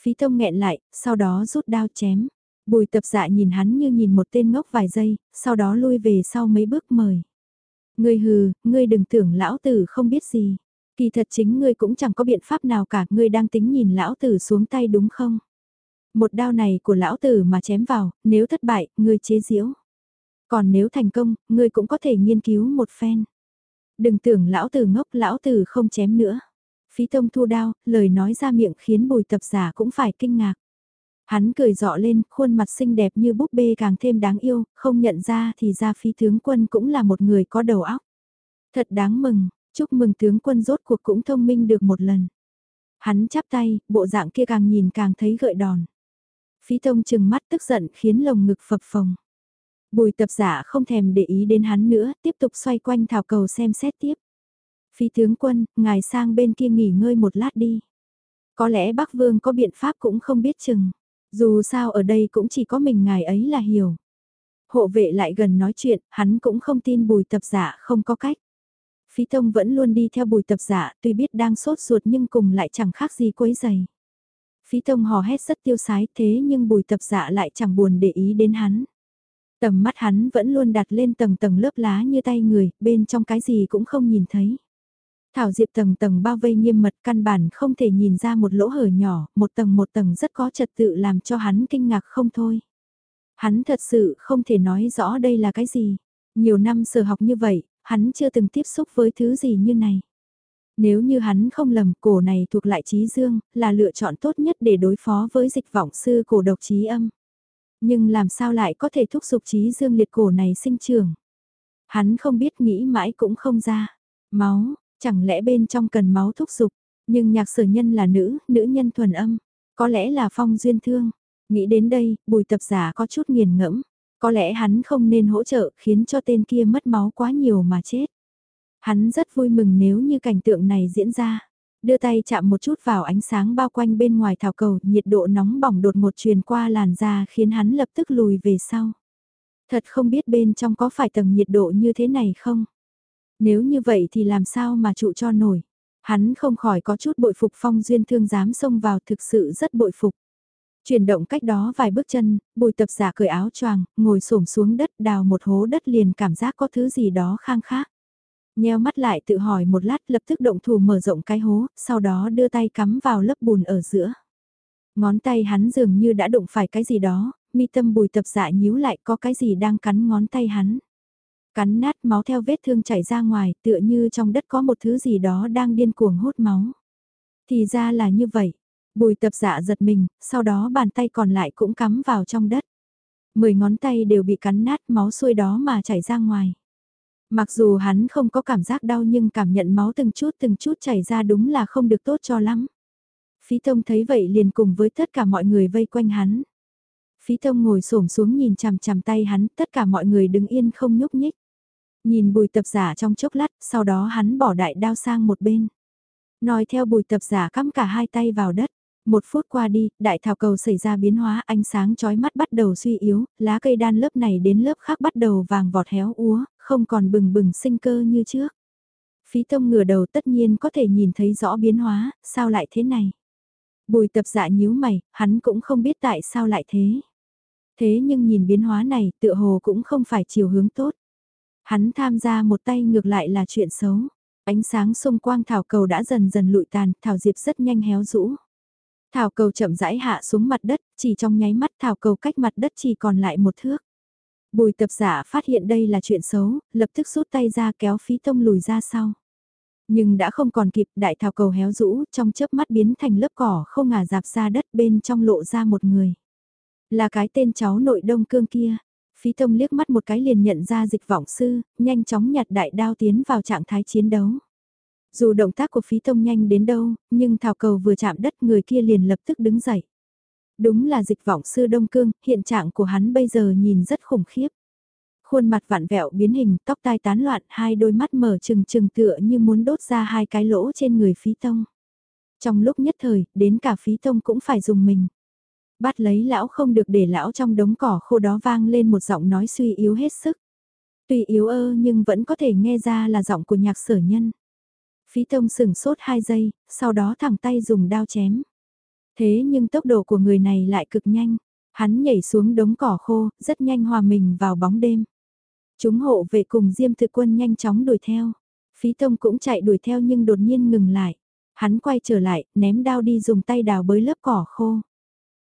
Phí tông nghẹn lại, sau đó rút đao chém. Bùi tập dạ nhìn hắn như nhìn một tên ngốc vài giây, sau đó lui về sau mấy bước mời. Ngươi hừ, ngươi đừng tưởng lão tử không biết gì. Kỳ thật chính ngươi cũng chẳng có biện pháp nào cả, ngươi đang tính nhìn lão tử xuống tay đúng không? Một đao này của lão tử mà chém vào, nếu thất bại, ngươi chế giễu. Còn nếu thành công, ngươi cũng có thể nghiên cứu một phen. Đừng tưởng lão tử ngốc, lão tử không chém nữa. Phí tông thu đao, lời nói ra miệng khiến bùi tập giả cũng phải kinh ngạc. Hắn cười rọ lên, khuôn mặt xinh đẹp như búp bê càng thêm đáng yêu, không nhận ra thì ra phí tướng quân cũng là một người có đầu óc. Thật đáng mừng, chúc mừng tướng quân rốt cuộc cũng thông minh được một lần. Hắn chắp tay, bộ dạng kia càng nhìn càng thấy gợi đòn. Phí tông chừng mắt tức giận khiến lồng ngực phập phồng. Bùi tập giả không thèm để ý đến hắn nữa, tiếp tục xoay quanh thảo cầu xem xét tiếp. Phí tướng quân, ngài sang bên kia nghỉ ngơi một lát đi. Có lẽ Bắc Vương có biện pháp cũng không biết chừng. Dù sao ở đây cũng chỉ có mình ngài ấy là hiểu. Hộ vệ lại gần nói chuyện, hắn cũng không tin bùi tập giả không có cách. Phí Tông vẫn luôn đi theo bùi tập giả, tuy biết đang sốt ruột nhưng cùng lại chẳng khác gì quấy giày. Phí Tông hò hét rất tiêu sái thế nhưng bùi tập giả lại chẳng buồn để ý đến hắn. Tầm mắt hắn vẫn luôn đặt lên tầng tầng lớp lá như tay người, bên trong cái gì cũng không nhìn thấy. Thảo Diệp tầng tầng bao vây nghiêm mật căn bản không thể nhìn ra một lỗ hở nhỏ, một tầng một tầng rất có trật tự làm cho hắn kinh ngạc không thôi. Hắn thật sự không thể nói rõ đây là cái gì. Nhiều năm sở học như vậy, hắn chưa từng tiếp xúc với thứ gì như này. Nếu như hắn không lầm, cổ này thuộc lại trí dương, là lựa chọn tốt nhất để đối phó với dịch vọng sư cổ độc trí âm. Nhưng làm sao lại có thể thúc giục trí dương liệt cổ này sinh trưởng? Hắn không biết nghĩ mãi cũng không ra. Máu, chẳng lẽ bên trong cần máu thúc giục? Nhưng nhạc sở nhân là nữ, nữ nhân thuần âm. Có lẽ là phong duyên thương. Nghĩ đến đây, bùi tập giả có chút nghiền ngẫm. Có lẽ hắn không nên hỗ trợ khiến cho tên kia mất máu quá nhiều mà chết. Hắn rất vui mừng nếu như cảnh tượng này diễn ra. Đưa tay chạm một chút vào ánh sáng bao quanh bên ngoài thảo cầu, nhiệt độ nóng bỏng đột một truyền qua làn da khiến hắn lập tức lùi về sau. Thật không biết bên trong có phải tầng nhiệt độ như thế này không? Nếu như vậy thì làm sao mà trụ cho nổi? Hắn không khỏi có chút bội phục phong duyên thương dám xông vào thực sự rất bội phục. Chuyển động cách đó vài bước chân, bùi tập giả cởi áo choàng, ngồi xổm xuống đất đào một hố đất liền cảm giác có thứ gì đó khang khác. Nheo mắt lại tự hỏi một lát lập tức động thủ mở rộng cái hố, sau đó đưa tay cắm vào lớp bùn ở giữa. Ngón tay hắn dường như đã đụng phải cái gì đó, mi tâm bùi tập dạ nhíu lại có cái gì đang cắn ngón tay hắn. Cắn nát máu theo vết thương chảy ra ngoài tựa như trong đất có một thứ gì đó đang điên cuồng hút máu. Thì ra là như vậy. Bùi tập dạ giật mình, sau đó bàn tay còn lại cũng cắm vào trong đất. Mười ngón tay đều bị cắn nát máu xuôi đó mà chảy ra ngoài. Mặc dù hắn không có cảm giác đau nhưng cảm nhận máu từng chút từng chút chảy ra đúng là không được tốt cho lắm. Phí Tông thấy vậy liền cùng với tất cả mọi người vây quanh hắn. Phí Tông ngồi xổm xuống nhìn chằm chằm tay hắn, tất cả mọi người đứng yên không nhúc nhích. Nhìn bùi tập giả trong chốc lát, sau đó hắn bỏ đại đao sang một bên. Nói theo bùi tập giả cắm cả hai tay vào đất. Một phút qua đi, đại thảo cầu xảy ra biến hóa ánh sáng chói mắt bắt đầu suy yếu, lá cây đan lớp này đến lớp khác bắt đầu vàng vọt héo úa, không còn bừng bừng sinh cơ như trước. Phí tông ngửa đầu tất nhiên có thể nhìn thấy rõ biến hóa, sao lại thế này? Bùi tập dạ nhíu mày, hắn cũng không biết tại sao lại thế. Thế nhưng nhìn biến hóa này tựa hồ cũng không phải chiều hướng tốt. Hắn tham gia một tay ngược lại là chuyện xấu. Ánh sáng xung quanh thảo cầu đã dần dần lụi tàn, thảo diệp rất nhanh héo rũ. Thảo cầu chậm rãi hạ xuống mặt đất, chỉ trong nháy mắt thảo cầu cách mặt đất chỉ còn lại một thước. Bùi tập giả phát hiện đây là chuyện xấu, lập tức rút tay ra kéo phí tông lùi ra sau. Nhưng đã không còn kịp đại thảo cầu héo rũ, trong chớp mắt biến thành lớp cỏ không ngả dạp ra đất bên trong lộ ra một người. Là cái tên cháu nội đông cương kia. Phí tông liếc mắt một cái liền nhận ra dịch vọng sư, nhanh chóng nhặt đại đao tiến vào trạng thái chiến đấu. Dù động tác của phí tông nhanh đến đâu, nhưng thảo cầu vừa chạm đất người kia liền lập tức đứng dậy. Đúng là dịch vọng sư Đông Cương, hiện trạng của hắn bây giờ nhìn rất khủng khiếp. Khuôn mặt vặn vẹo biến hình, tóc tai tán loạn, hai đôi mắt mở trừng trừng tựa như muốn đốt ra hai cái lỗ trên người phí tông. Trong lúc nhất thời, đến cả phí tông cũng phải dùng mình. Bắt lấy lão không được để lão trong đống cỏ khô đó vang lên một giọng nói suy yếu hết sức. Tuy yếu ơ nhưng vẫn có thể nghe ra là giọng của nhạc sở nhân. Phí tông sừng sốt 2 giây, sau đó thẳng tay dùng đao chém. Thế nhưng tốc độ của người này lại cực nhanh. Hắn nhảy xuống đống cỏ khô, rất nhanh hòa mình vào bóng đêm. Chúng hộ vệ cùng Diêm Thực Quân nhanh chóng đuổi theo. Phí Tông cũng chạy đuổi theo nhưng đột nhiên ngừng lại. Hắn quay trở lại, ném đao đi dùng tay đào bới lớp cỏ khô.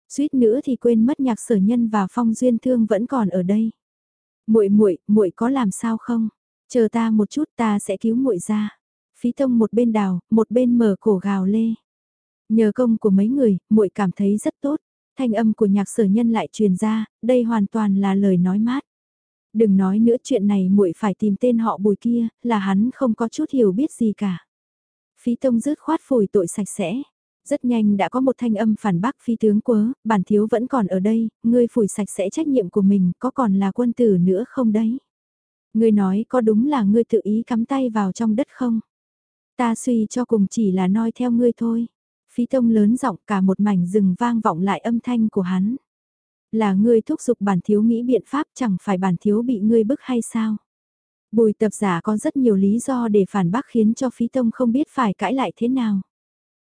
Suýt nữa thì quên mất nhạc sở nhân và phong duyên thương vẫn còn ở đây. Muội muội, muội có làm sao không? Chờ ta một chút ta sẽ cứu muội ra. Phí Tông một bên đào, một bên mở cổ gào lê. Nhờ công của mấy người, muội cảm thấy rất tốt. Thanh âm của nhạc sở nhân lại truyền ra, đây hoàn toàn là lời nói mát. Đừng nói nữa chuyện này muội phải tìm tên họ bùi kia, là hắn không có chút hiểu biết gì cả. Phí tông rứt khoát phủi tội sạch sẽ. Rất nhanh đã có một thanh âm phản bác phi tướng quớ, bản thiếu vẫn còn ở đây, ngươi phủi sạch sẽ trách nhiệm của mình, có còn là quân tử nữa không đấy? Ngươi nói có đúng là ngươi tự ý cắm tay vào trong đất không? Ta suy cho cùng chỉ là noi theo ngươi thôi. Phí tông lớn giọng cả một mảnh rừng vang vọng lại âm thanh của hắn. Là ngươi thúc giục bản thiếu nghĩ biện pháp chẳng phải bản thiếu bị ngươi bức hay sao? Bùi tập giả có rất nhiều lý do để phản bác khiến cho phí tông không biết phải cãi lại thế nào.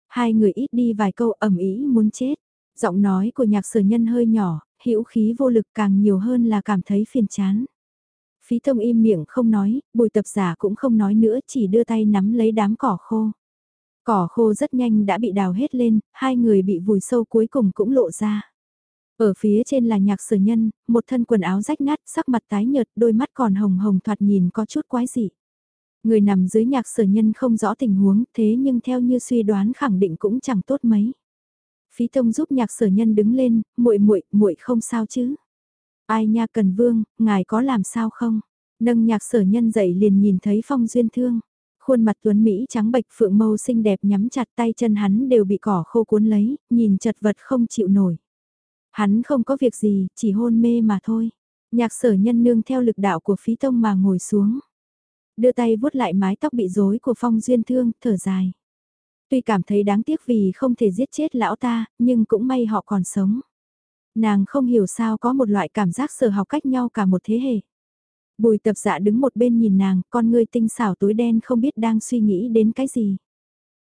Hai người ít đi vài câu ẩm ý muốn chết. Giọng nói của nhạc sở nhân hơi nhỏ, hữu khí vô lực càng nhiều hơn là cảm thấy phiền chán. Phí Thông im miệng không nói, bùi tập giả cũng không nói nữa chỉ đưa tay nắm lấy đám cỏ khô. Cỏ khô rất nhanh đã bị đào hết lên, hai người bị vùi sâu cuối cùng cũng lộ ra. Ở phía trên là nhạc sở nhân, một thân quần áo rách nát, sắc mặt tái nhợt, đôi mắt còn hồng hồng thoạt nhìn có chút quái dị. Người nằm dưới nhạc sở nhân không rõ tình huống, thế nhưng theo như suy đoán khẳng định cũng chẳng tốt mấy. Phí Tông giúp nhạc sở nhân đứng lên, muội muội, muội không sao chứ? Ai nha Cần Vương, ngài có làm sao không? Nâng nhạc sở nhân dậy liền nhìn thấy Phong Duyên Thương. Khuôn mặt tuấn Mỹ trắng bệch phượng mâu xinh đẹp nhắm chặt tay chân hắn đều bị cỏ khô cuốn lấy, nhìn chật vật không chịu nổi. Hắn không có việc gì, chỉ hôn mê mà thôi. Nhạc sở nhân nương theo lực đạo của phí tông mà ngồi xuống. Đưa tay vuốt lại mái tóc bị rối của phong duyên thương, thở dài. Tuy cảm thấy đáng tiếc vì không thể giết chết lão ta, nhưng cũng may họ còn sống. Nàng không hiểu sao có một loại cảm giác sở học cách nhau cả một thế hệ. Bùi tập dạ đứng một bên nhìn nàng, con ngươi tinh xảo tối đen không biết đang suy nghĩ đến cái gì.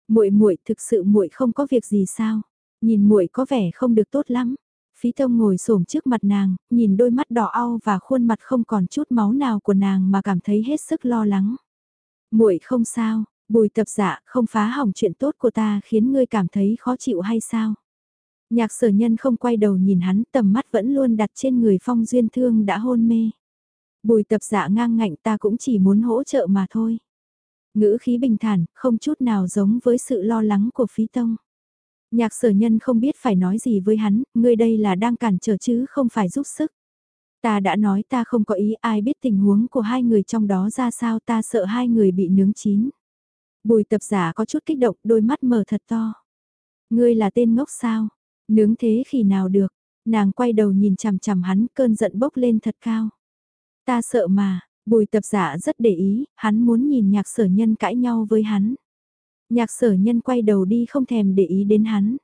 Muội muội thực sự muội không có việc gì sao? Nhìn muội có vẻ không được tốt lắm. Phí thông ngồi xổm trước mặt nàng, nhìn đôi mắt đỏ au và khuôn mặt không còn chút máu nào của nàng mà cảm thấy hết sức lo lắng. Muội không sao, Bùi Tập Dạ, không phá hỏng chuyện tốt của ta khiến ngươi cảm thấy khó chịu hay sao? Nhạc Sở Nhân không quay đầu nhìn hắn, tầm mắt vẫn luôn đặt trên người Phong Duyên Thương đã hôn mê. Bùi Tập Dạ ngang ngạnh ta cũng chỉ muốn hỗ trợ mà thôi. Ngữ khí bình thản, không chút nào giống với sự lo lắng của Phí Tông. Nhạc sở nhân không biết phải nói gì với hắn, ngươi đây là đang cản trở chứ không phải giúp sức. Ta đã nói ta không có ý ai biết tình huống của hai người trong đó ra sao ta sợ hai người bị nướng chín. Bùi tập giả có chút kích động đôi mắt mở thật to. Ngươi là tên ngốc sao? Nướng thế khi nào được? Nàng quay đầu nhìn chằm chằm hắn cơn giận bốc lên thật cao. Ta sợ mà, bùi tập giả rất để ý, hắn muốn nhìn nhạc sở nhân cãi nhau với hắn. Nhạc sở nhân quay đầu đi không thèm để ý đến hắn.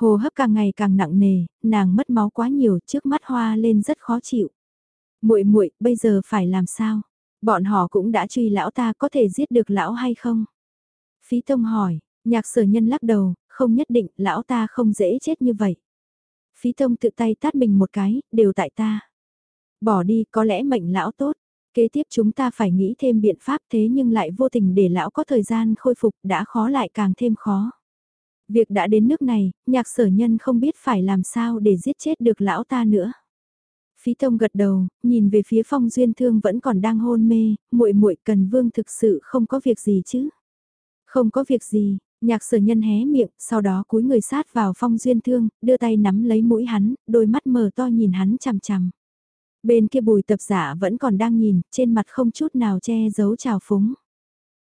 Hồ hấp càng ngày càng nặng nề, nàng mất máu quá nhiều, trước mắt hoa lên rất khó chịu. Muội muội, bây giờ phải làm sao? Bọn họ cũng đã truy lão ta có thể giết được lão hay không? Phí Tông hỏi, nhạc sở nhân lắc đầu, không nhất định, lão ta không dễ chết như vậy. Phí Tông tự tay tát mình một cái, đều tại ta. Bỏ đi, có lẽ mệnh lão tốt. Kế tiếp chúng ta phải nghĩ thêm biện pháp thế nhưng lại vô tình để lão có thời gian khôi phục đã khó lại càng thêm khó. Việc đã đến nước này, nhạc sở nhân không biết phải làm sao để giết chết được lão ta nữa. Phí Tông gật đầu, nhìn về phía Phong Duyên Thương vẫn còn đang hôn mê, muội muội Cần Vương thực sự không có việc gì chứ? Không có việc gì, nhạc sở nhân hé miệng, sau đó cúi người sát vào Phong Duyên Thương, đưa tay nắm lấy mũi hắn, đôi mắt mờ to nhìn hắn chằm chằm. Bên kia bùi tập giả vẫn còn đang nhìn, trên mặt không chút nào che giấu trào phúng.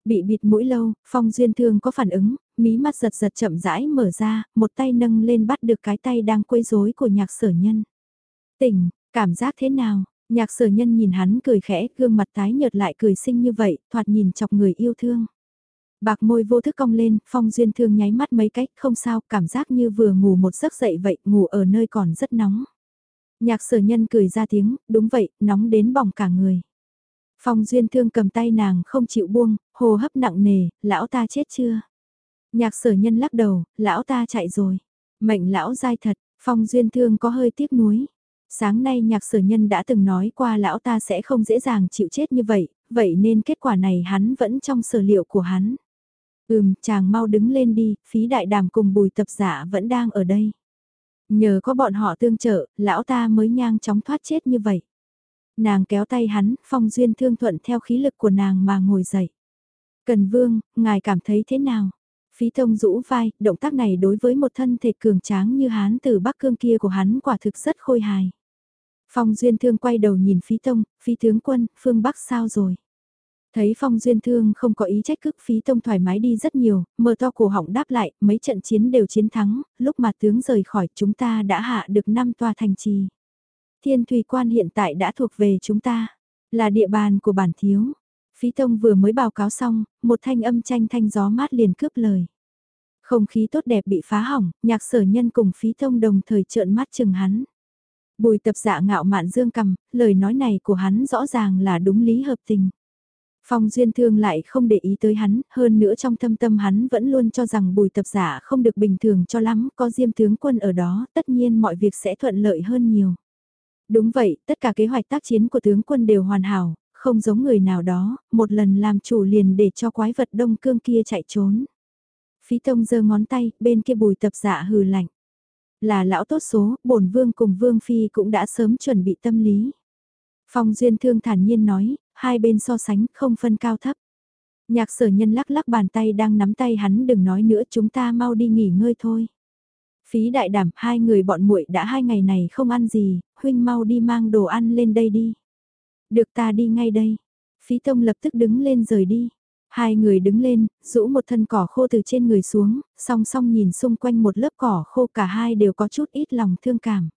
Bị bịt mũi lâu, phong duyên thương có phản ứng, mí mắt giật giật chậm rãi mở ra, một tay nâng lên bắt được cái tay đang quấy rối của nhạc sở nhân. Tỉnh, cảm giác thế nào? Nhạc sở nhân nhìn hắn cười khẽ, gương mặt tái nhợt lại cười xinh như vậy, thoạt nhìn chọc người yêu thương. Bạc môi vô thức cong lên, Phong Duyên Thương nháy mắt mấy cách, không sao, cảm giác như vừa ngủ một giấc dậy vậy, ngủ ở nơi còn rất nóng. Nhạc sở nhân cười ra tiếng, đúng vậy, nóng đến bỏng cả người. Phong Duyên Thương cầm tay nàng không chịu buông, hồ hấp nặng nề, lão ta chết chưa? Nhạc sở nhân lắc đầu, lão ta chạy rồi. Mệnh lão dai thật, Phong Duyên Thương có hơi tiếc nuối. Sáng nay nhạc sở nhân đã từng nói qua lão ta sẽ không dễ dàng chịu chết như vậy, vậy nên kết quả này hắn vẫn trong sở liệu của hắn. Ừm, chàng mau đứng lên đi, phí đại đàm cùng bùi tập giả vẫn đang ở đây. Nhờ có bọn họ tương trợ, lão ta mới nhang chóng thoát chết như vậy. Nàng kéo tay hắn, phong duyên thương thuận theo khí lực của nàng mà ngồi dậy. Cần vương, ngài cảm thấy thế nào? Phí thông rũ vai, động tác này đối với một thân thể cường tráng như hán từ bắc cương kia của hắn quả thực rất khôi hài. Phong duyên thương quay đầu nhìn phí tông, phí tướng quân, phương bắc sao rồi? Thấy Phong Duyên Thương không có ý trách cức phí tông thoải mái đi rất nhiều, mở to cổ họng đáp lại, mấy trận chiến đều chiến thắng, lúc mà tướng rời khỏi chúng ta đã hạ được 5 tòa thành trì. Thiên Thủy Quan hiện tại đã thuộc về chúng ta, là địa bàn của bản thiếu. Phí tông vừa mới báo cáo xong, một thanh âm tranh thanh gió mát liền cướp lời. Không khí tốt đẹp bị phá hỏng, nhạc sở nhân cùng phí tông đồng thời trợn mắt chừng hắn. Bùi tập dạ ngạo mạn dương cầm, lời nói này của hắn rõ ràng là đúng lý hợp tình. Phong Duyên Thương lại không để ý tới hắn, hơn nữa trong thâm tâm hắn vẫn luôn cho rằng bùi tập giả không được bình thường cho lắm, có diêm tướng quân ở đó, tất nhiên mọi việc sẽ thuận lợi hơn nhiều. Đúng vậy, tất cả kế hoạch tác chiến của tướng quân đều hoàn hảo, không giống người nào đó, một lần làm chủ liền để cho quái vật đông cương kia chạy trốn. Phí tông giơ ngón tay, bên kia bùi tập giả hừ lạnh. Là lão tốt số, bổn vương cùng vương phi cũng đã sớm chuẩn bị tâm lý. Phong Duyên Thương thản nhiên nói, hai bên so sánh không phân cao thấp. Nhạc sở nhân lắc lắc bàn tay đang nắm tay hắn đừng nói nữa chúng ta mau đi nghỉ ngơi thôi. Phí đại đảm hai người bọn muội đã hai ngày này không ăn gì, huynh mau đi mang đồ ăn lên đây đi. Được ta đi ngay đây. Phí tông lập tức đứng lên rời đi. Hai người đứng lên, rũ một thân cỏ khô từ trên người xuống, song song nhìn xung quanh một lớp cỏ khô cả hai đều có chút ít lòng thương cảm.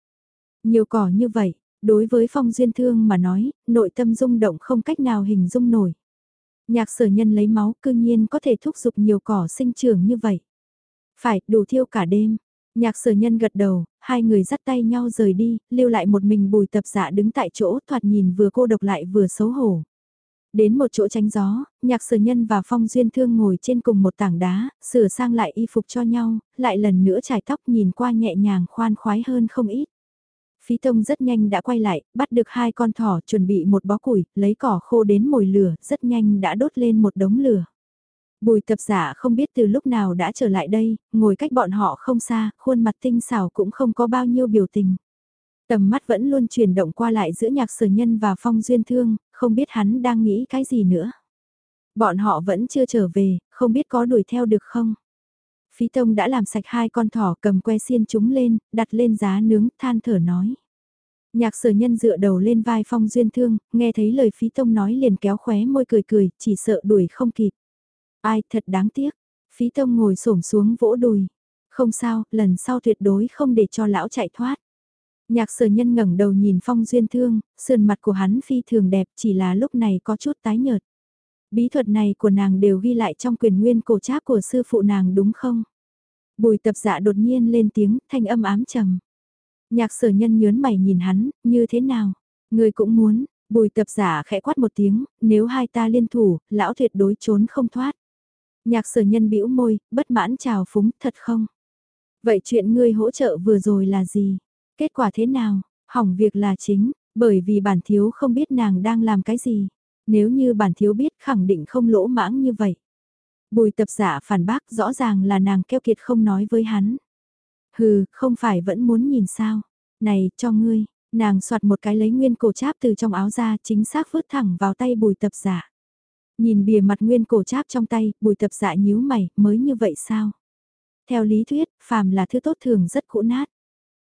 Nhiều cỏ như vậy, Đối với phong duyên thương mà nói, nội tâm rung động không cách nào hình dung nổi. Nhạc sở nhân lấy máu cư nhiên có thể thúc giục nhiều cỏ sinh trưởng như vậy. Phải, đủ thiêu cả đêm. Nhạc sở nhân gật đầu, hai người dắt tay nhau rời đi, lưu lại một mình bùi tập dạ đứng tại chỗ thoạt nhìn vừa cô độc lại vừa xấu hổ. Đến một chỗ tránh gió, nhạc sở nhân và phong duyên thương ngồi trên cùng một tảng đá, sửa sang lại y phục cho nhau, lại lần nữa trải tóc nhìn qua nhẹ nhàng khoan khoái hơn không ít. Phí Tông rất nhanh đã quay lại, bắt được hai con thỏ chuẩn bị một bó củi, lấy cỏ khô đến mồi lửa, rất nhanh đã đốt lên một đống lửa. Bùi tập giả không biết từ lúc nào đã trở lại đây, ngồi cách bọn họ không xa, khuôn mặt tinh xảo cũng không có bao nhiêu biểu tình. Tầm mắt vẫn luôn chuyển động qua lại giữa nhạc sở nhân và phong duyên thương, không biết hắn đang nghĩ cái gì nữa. Bọn họ vẫn chưa trở về, không biết có đuổi theo được không. Phí Tông đã làm sạch hai con thỏ cầm que xiên chúng lên, đặt lên giá nướng, than thở nói. Nhạc sở nhân dựa đầu lên vai phong duyên thương, nghe thấy lời phí tông nói liền kéo khóe môi cười cười, chỉ sợ đuổi không kịp. Ai, thật đáng tiếc. Phí tông ngồi xổm xuống vỗ đùi. Không sao, lần sau tuyệt đối không để cho lão chạy thoát. Nhạc sở nhân ngẩng đầu nhìn phong duyên thương, sườn mặt của hắn phi thường đẹp chỉ là lúc này có chút tái nhợt. Bí thuật này của nàng đều ghi lại trong quyền nguyên cổ tráp của sư phụ nàng đúng không? Bùi tập dạ đột nhiên lên tiếng, thanh âm ám trầm. Nhạc sở nhân nhớn mày nhìn hắn, như thế nào? Người cũng muốn, bùi tập giả khẽ quát một tiếng, nếu hai ta liên thủ, lão tuyệt đối trốn không thoát. Nhạc sở nhân bĩu môi, bất mãn chào phúng, thật không? Vậy chuyện ngươi hỗ trợ vừa rồi là gì? Kết quả thế nào? Hỏng việc là chính, bởi vì bản thiếu không biết nàng đang làm cái gì. Nếu như bản thiếu biết khẳng định không lỗ mãng như vậy. Bùi tập giả phản bác rõ ràng là nàng keo kiệt không nói với hắn. Hừ, không phải vẫn muốn nhìn sao. Này, cho ngươi, nàng soạt một cái lấy nguyên cổ cháp từ trong áo ra chính xác vứt thẳng vào tay bùi tập giả. Nhìn bìa mặt nguyên cổ cháp trong tay, bùi tập giả nhíu mày, mới như vậy sao? Theo lý thuyết, phàm là thứ tốt thường rất cũ nát.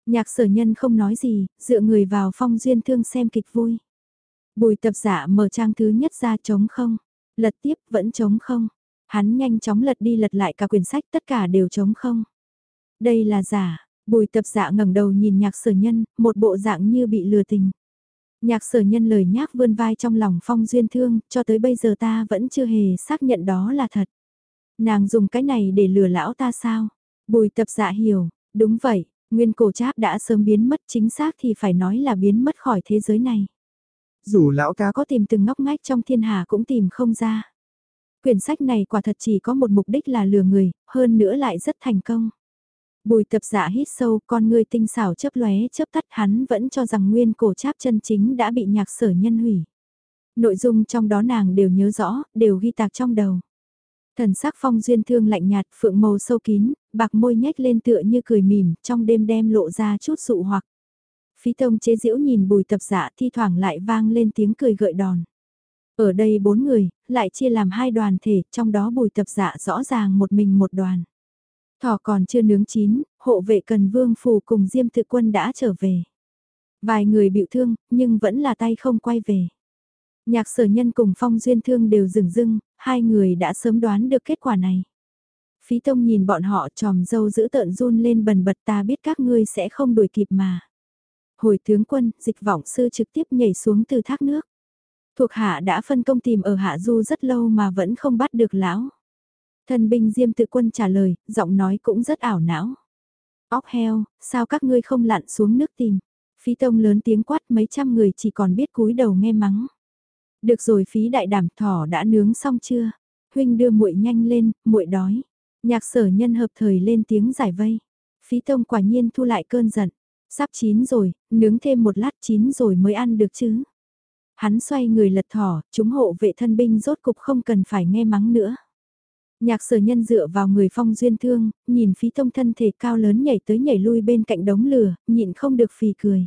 Nhạc sở nhân không nói gì, dựa người vào phong duyên thương xem kịch vui. Bùi tập giả mở trang thứ nhất ra trống không, lật tiếp vẫn trống không. Hắn nhanh chóng lật đi lật lại cả quyển sách tất cả đều trống không. Đây là giả, bùi tập dạ ngẩng đầu nhìn nhạc sở nhân, một bộ dạng như bị lừa tình. Nhạc sở nhân lời nhác vươn vai trong lòng phong duyên thương, cho tới bây giờ ta vẫn chưa hề xác nhận đó là thật. Nàng dùng cái này để lừa lão ta sao? Bùi tập dạ hiểu, đúng vậy, nguyên cổ cháp đã sớm biến mất chính xác thì phải nói là biến mất khỏi thế giới này. Dù lão cá có tìm từng ngóc ngách trong thiên hà cũng tìm không ra. Quyển sách này quả thật chỉ có một mục đích là lừa người, hơn nữa lại rất thành công. Bùi tập giả hít sâu, con người tinh xảo chớp lóe chớp tắt hắn vẫn cho rằng nguyên cổ cháp chân chính đã bị nhạc sở nhân hủy. Nội dung trong đó nàng đều nhớ rõ, đều ghi tạc trong đầu. Thần sắc phong duyên thương lạnh nhạt, phượng màu sâu kín, bạc môi nhếch lên tựa như cười mỉm, trong đêm đem lộ ra chút sụ hoặc. Phí tông chế diễu nhìn bùi tập dạ thi thoảng lại vang lên tiếng cười gợi đòn. Ở đây bốn người, lại chia làm hai đoàn thể, trong đó bùi tập dạ rõ ràng một mình một đoàn. Thỏ còn chưa nướng chín, hộ vệ cần vương phù cùng diêm tự quân đã trở về. Vài người bị thương, nhưng vẫn là tay không quay về. Nhạc sở nhân cùng phong duyên thương đều dừng dưng, hai người đã sớm đoán được kết quả này. Phí tông nhìn bọn họ tròm dâu giữ tợn run lên bần bật ta biết các ngươi sẽ không đuổi kịp mà. Hồi tướng quân, dịch vọng sư trực tiếp nhảy xuống từ thác nước. Thuộc hạ đã phân công tìm ở hạ du rất lâu mà vẫn không bắt được lão. Thần binh diêm tự quân trả lời, giọng nói cũng rất ảo não. Óc heo, sao các ngươi không lặn xuống nước tìm? Phí tông lớn tiếng quát mấy trăm người chỉ còn biết cúi đầu nghe mắng. Được rồi phí đại đảm thỏ đã nướng xong chưa? Huynh đưa muội nhanh lên, muội đói. Nhạc sở nhân hợp thời lên tiếng giải vây. Phí tông quả nhiên thu lại cơn giận. Sắp chín rồi, nướng thêm một lát chín rồi mới ăn được chứ. Hắn xoay người lật thỏ, chúng hộ vệ thân binh rốt cục không cần phải nghe mắng nữa. Nhạc sở nhân dựa vào người phong duyên thương, nhìn phí tông thân thể cao lớn nhảy tới nhảy lui bên cạnh đống lửa, nhịn không được phì cười.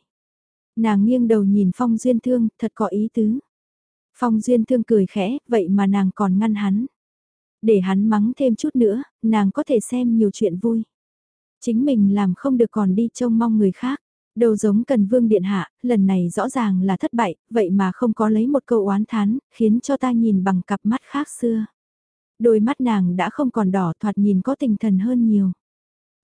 Nàng nghiêng đầu nhìn phong duyên thương, thật có ý tứ. Phong duyên thương cười khẽ, vậy mà nàng còn ngăn hắn. Để hắn mắng thêm chút nữa, nàng có thể xem nhiều chuyện vui. Chính mình làm không được còn đi trông mong người khác. Đầu giống cần vương điện hạ, lần này rõ ràng là thất bại, vậy mà không có lấy một câu oán thán, khiến cho ta nhìn bằng cặp mắt khác xưa. Đôi mắt nàng đã không còn đỏ thoạt nhìn có tình thần hơn nhiều.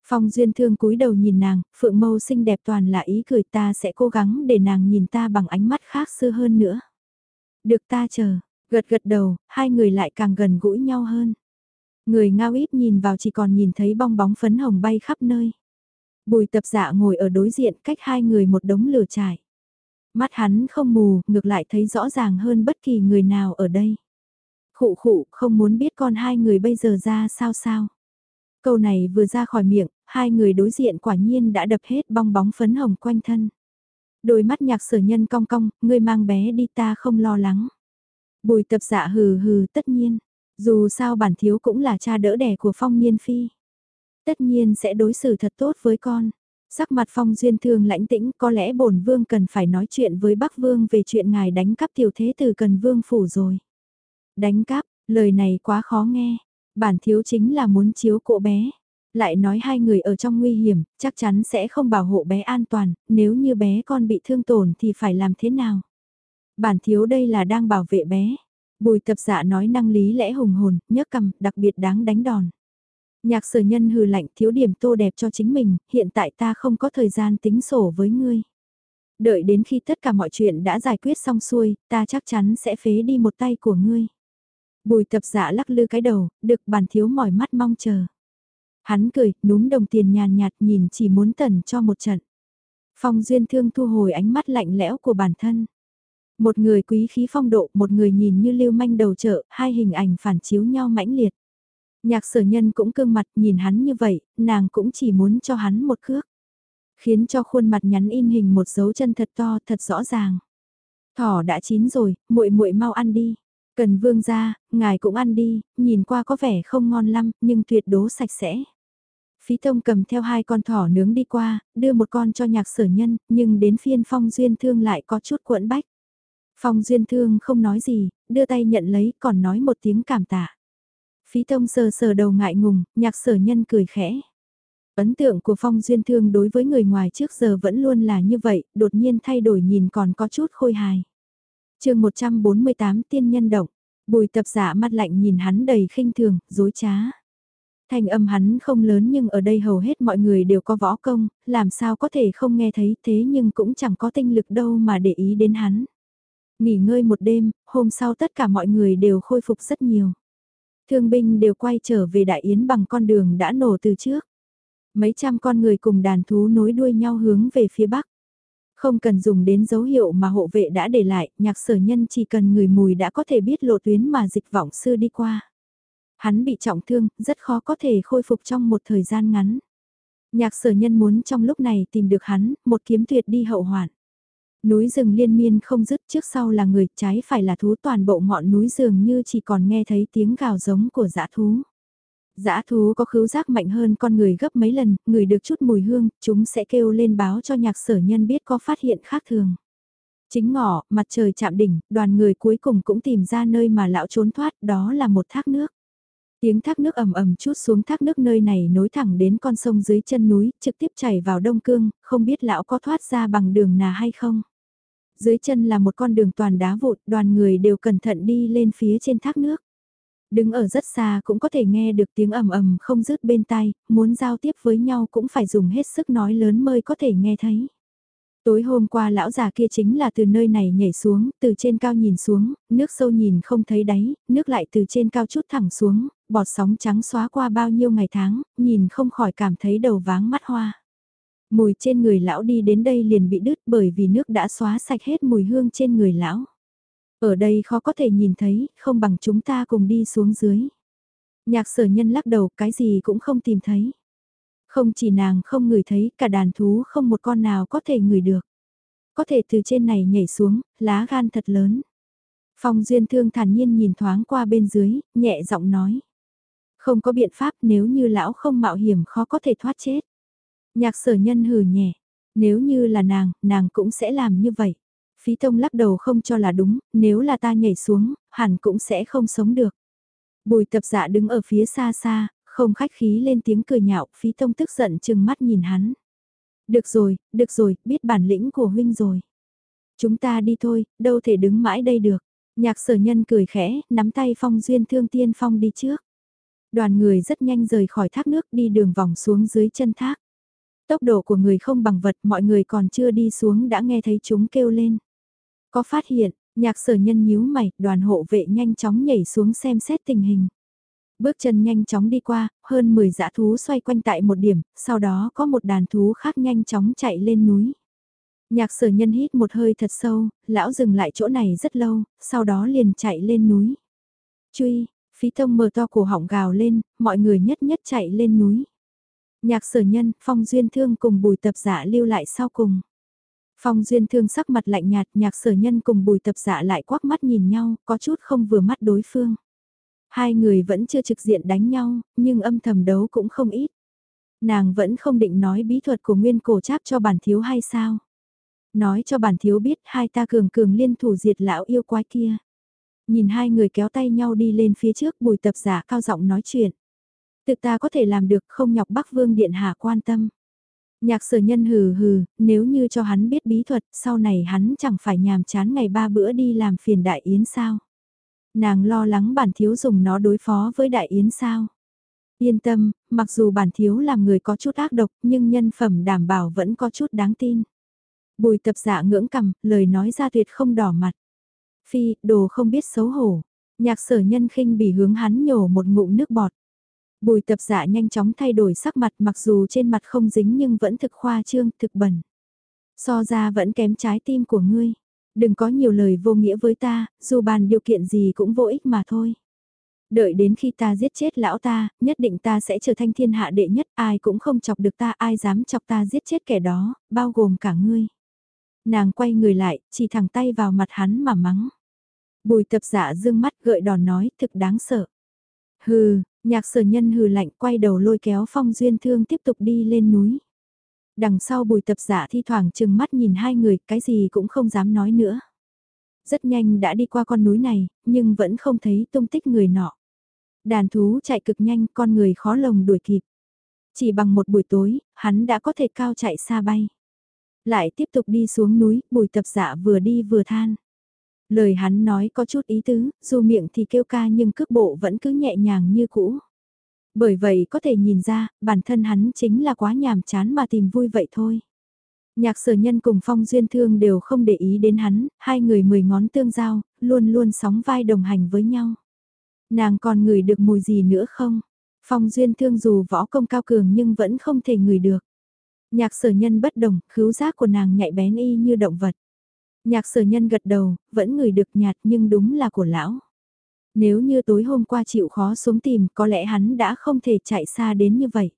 Phong duyên thương cúi đầu nhìn nàng, phượng mâu xinh đẹp toàn là ý cười ta sẽ cố gắng để nàng nhìn ta bằng ánh mắt khác xưa hơn nữa. Được ta chờ, gật gật đầu, hai người lại càng gần gũi nhau hơn. Người ngao ít nhìn vào chỉ còn nhìn thấy bong bóng phấn hồng bay khắp nơi. Bùi tập dạ ngồi ở đối diện cách hai người một đống lửa trải. Mắt hắn không mù, ngược lại thấy rõ ràng hơn bất kỳ người nào ở đây. Khụ khụ, không muốn biết con hai người bây giờ ra sao sao. Câu này vừa ra khỏi miệng, hai người đối diện quả nhiên đã đập hết bong bóng phấn hồng quanh thân. Đôi mắt nhạc sở nhân cong cong, ngươi mang bé đi ta không lo lắng. Bùi tập dạ hừ hừ tất nhiên, dù sao bản thiếu cũng là cha đỡ đẻ của phong nhiên phi. Tất nhiên sẽ đối xử thật tốt với con. Sắc mặt phong duyên thương lãnh tĩnh có lẽ bổn vương cần phải nói chuyện với bắc vương về chuyện ngài đánh cắp tiểu thế từ cần vương phủ rồi. Đánh cắp, lời này quá khó nghe. Bản thiếu chính là muốn chiếu cộ bé lại nói hai người ở trong nguy hiểm, chắc chắn sẽ không bảo hộ bé an toàn, nếu như bé con bị thương tổn thì phải làm thế nào? Bản thiếu đây là đang bảo vệ bé. Bùi tập dạ nói năng lý lẽ hùng hồn, nhấc cầm, đặc biệt đáng đánh đòn. Nhạc sở nhân hừ lạnh thiếu điểm tô đẹp cho chính mình, hiện tại ta không có thời gian tính sổ với ngươi. Đợi đến khi tất cả mọi chuyện đã giải quyết xong xuôi, ta chắc chắn sẽ phế đi một tay của ngươi. Bùi tập dạ lắc lư cái đầu, được bàn thiếu mỏi mắt mong chờ. Hắn cười, núm đồng tiền nhàn nhạt nhìn chỉ muốn tần cho một trận. Phong duyên thương thu hồi ánh mắt lạnh lẽo của bản thân. Một người quý khí phong độ, một người nhìn như lưu manh đầu chợ, hai hình ảnh phản chiếu nhau mãnh liệt. Nhạc sở nhân cũng cương mặt nhìn hắn như vậy, nàng cũng chỉ muốn cho hắn một cước. Khiến cho khuôn mặt nhắn in hình một dấu chân thật to, thật rõ ràng. Thỏ đã chín rồi, muội muội mau ăn đi. Cần vương ra, ngài cũng ăn đi, nhìn qua có vẻ không ngon lắm, nhưng tuyệt đố sạch sẽ. Phí Tông cầm theo hai con thỏ nướng đi qua, đưa một con cho nhạc sở nhân, nhưng đến phiên Phong Duyên Thương lại có chút cuộn bách. Phong Duyên Thương không nói gì, đưa tay nhận lấy còn nói một tiếng cảm tạ. Phí Tông sờ sờ đầu ngại ngùng, nhạc sở nhân cười khẽ. Ấn tượng của Phong Duyên Thương đối với người ngoài trước giờ vẫn luôn là như vậy, đột nhiên thay đổi nhìn còn có chút khôi hài. chương 148 Tiên Nhân Động, bùi tập giả mắt lạnh nhìn hắn đầy khinh thường, dối trá. Thanh âm hắn không lớn nhưng ở đây hầu hết mọi người đều có võ công, làm sao có thể không nghe thấy thế nhưng cũng chẳng có tinh lực đâu mà để ý đến hắn. Nghỉ ngơi một đêm, hôm sau tất cả mọi người đều khôi phục rất nhiều. Thương binh đều quay trở về Đại Yến bằng con đường đã nổ từ trước. Mấy trăm con người cùng đàn thú nối đuôi nhau hướng về phía bắc. Không cần dùng đến dấu hiệu mà hộ vệ đã để lại, nhạc sở nhân chỉ cần người mùi đã có thể biết lộ tuyến mà dịch vọng sư đi qua. Hắn bị trọng thương, rất khó có thể khôi phục trong một thời gian ngắn. Nhạc sở nhân muốn trong lúc này tìm được hắn, một kiếm tuyệt đi hậu hoạn. Núi rừng liên miên không dứt trước sau là người, trái phải là thú toàn bộ ngọn núi dường như chỉ còn nghe thấy tiếng gào giống của dã thú. Dã thú có khứu giác mạnh hơn con người gấp mấy lần, người được chút mùi hương, chúng sẽ kêu lên báo cho nhạc sở nhân biết có phát hiện khác thường. Chính ngọ, mặt trời chạm đỉnh, đoàn người cuối cùng cũng tìm ra nơi mà lão trốn thoát, đó là một thác nước. Tiếng thác nước ầm ầm chút xuống thác nước nơi này nối thẳng đến con sông dưới chân núi, trực tiếp chảy vào Đông Cương, không biết lão có thoát ra bằng đường nào hay không. Dưới chân là một con đường toàn đá vụt, đoàn người đều cẩn thận đi lên phía trên thác nước. Đứng ở rất xa cũng có thể nghe được tiếng ầm ầm không dứt bên tai, muốn giao tiếp với nhau cũng phải dùng hết sức nói lớn mới có thể nghe thấy. Tối hôm qua lão già kia chính là từ nơi này nhảy xuống, từ trên cao nhìn xuống, nước sâu nhìn không thấy đáy, nước lại từ trên cao chút thẳng xuống, bọt sóng trắng xóa qua bao nhiêu ngày tháng, nhìn không khỏi cảm thấy đầu váng mắt hoa. Mùi trên người lão đi đến đây liền bị đứt bởi vì nước đã xóa sạch hết mùi hương trên người lão. Ở đây khó có thể nhìn thấy, không bằng chúng ta cùng đi xuống dưới. Nhạc sở nhân lắc đầu cái gì cũng không tìm thấy. Không chỉ nàng không ngửi thấy, cả đàn thú không một con nào có thể ngửi được. Có thể từ trên này nhảy xuống, lá gan thật lớn. Phong Duyên Thương thản nhiên nhìn thoáng qua bên dưới, nhẹ giọng nói. Không có biện pháp nếu như lão không mạo hiểm khó có thể thoát chết. Nhạc sở nhân hừ nhẹ, nếu như là nàng, nàng cũng sẽ làm như vậy. Phí Tông lắc đầu không cho là đúng, nếu là ta nhảy xuống, hẳn cũng sẽ không sống được. Bùi tập dạ đứng ở phía xa xa, không khách khí lên tiếng cười nhạo, Phí Tông tức giận chừng mắt nhìn hắn. Được rồi, được rồi, biết bản lĩnh của huynh rồi. Chúng ta đi thôi, đâu thể đứng mãi đây được. Nhạc sở nhân cười khẽ, nắm tay phong duyên thương tiên phong đi trước. Đoàn người rất nhanh rời khỏi thác nước đi đường vòng xuống dưới chân thác. Tốc độ của người không bằng vật mọi người còn chưa đi xuống đã nghe thấy chúng kêu lên. Có phát hiện, nhạc sở nhân nhíu mày, đoàn hộ vệ nhanh chóng nhảy xuống xem xét tình hình. Bước chân nhanh chóng đi qua, hơn 10 dã thú xoay quanh tại một điểm, sau đó có một đàn thú khác nhanh chóng chạy lên núi. Nhạc sở nhân hít một hơi thật sâu, lão dừng lại chỗ này rất lâu, sau đó liền chạy lên núi. Truy, phí thông mở to cổ họng gào lên, mọi người nhất nhất chạy lên núi. Nhạc sở nhân, phong duyên thương cùng bùi tập giả lưu lại sau cùng. Phong duyên thương sắc mặt lạnh nhạt nhạc sở nhân cùng bùi tập giả lại quắc mắt nhìn nhau, có chút không vừa mắt đối phương. Hai người vẫn chưa trực diện đánh nhau, nhưng âm thầm đấu cũng không ít. Nàng vẫn không định nói bí thuật của nguyên cổ cháp cho bản thiếu hay sao. Nói cho bản thiếu biết hai ta cường cường liên thủ diệt lão yêu quái kia. Nhìn hai người kéo tay nhau đi lên phía trước bùi tập giả cao giọng nói chuyện. Tự ta có thể làm được không nhọc Bắc Vương Điện Hạ quan tâm. Nhạc sở nhân hừ hừ, nếu như cho hắn biết bí thuật, sau này hắn chẳng phải nhàm chán ngày ba bữa đi làm phiền đại yến sao. Nàng lo lắng bản thiếu dùng nó đối phó với đại yến sao. Yên tâm, mặc dù bản thiếu làm người có chút ác độc nhưng nhân phẩm đảm bảo vẫn có chút đáng tin. Bùi tập dạ ngưỡng cầm, lời nói ra tuyệt không đỏ mặt. Phi, đồ không biết xấu hổ. Nhạc sở nhân khinh bỉ hướng hắn nhổ một ngụm nước bọt. Bùi tập dạ nhanh chóng thay đổi sắc mặt mặc dù trên mặt không dính nhưng vẫn thực khoa trương, thực bẩn. So ra vẫn kém trái tim của ngươi. Đừng có nhiều lời vô nghĩa với ta, dù bàn điều kiện gì cũng vô ích mà thôi. Đợi đến khi ta giết chết lão ta, nhất định ta sẽ trở thành thiên hạ đệ nhất, ai cũng không chọc được ta, ai dám chọc ta giết chết kẻ đó, bao gồm cả ngươi. Nàng quay người lại, chỉ thẳng tay vào mặt hắn mà mắng. Bùi tập dạ dương mắt gợi đòn nói thực đáng sợ. Hừ, nhạc sở nhân hừ lạnh quay đầu lôi kéo phong duyên thương tiếp tục đi lên núi. Đằng sau bùi tập giả thi thoảng chừng mắt nhìn hai người, cái gì cũng không dám nói nữa. Rất nhanh đã đi qua con núi này, nhưng vẫn không thấy tung tích người nọ. Đàn thú chạy cực nhanh, con người khó lồng đuổi kịp. Chỉ bằng một buổi tối, hắn đã có thể cao chạy xa bay. Lại tiếp tục đi xuống núi, bùi tập giả vừa đi vừa than. Lời hắn nói có chút ý tứ, dù miệng thì kêu ca nhưng cước bộ vẫn cứ nhẹ nhàng như cũ. Bởi vậy có thể nhìn ra, bản thân hắn chính là quá nhàm chán mà tìm vui vậy thôi. Nhạc sở nhân cùng phong duyên thương đều không để ý đến hắn, hai người mười ngón tương giao, luôn luôn sóng vai đồng hành với nhau. Nàng còn ngửi được mùi gì nữa không? Phong duyên thương dù võ công cao cường nhưng vẫn không thể ngửi được. Nhạc sở nhân bất đồng, khứu giác của nàng nhạy bén y như động vật. Nhạc sở nhân gật đầu, vẫn ngửi được nhạt nhưng đúng là của lão. Nếu như tối hôm qua chịu khó xuống tìm có lẽ hắn đã không thể chạy xa đến như vậy.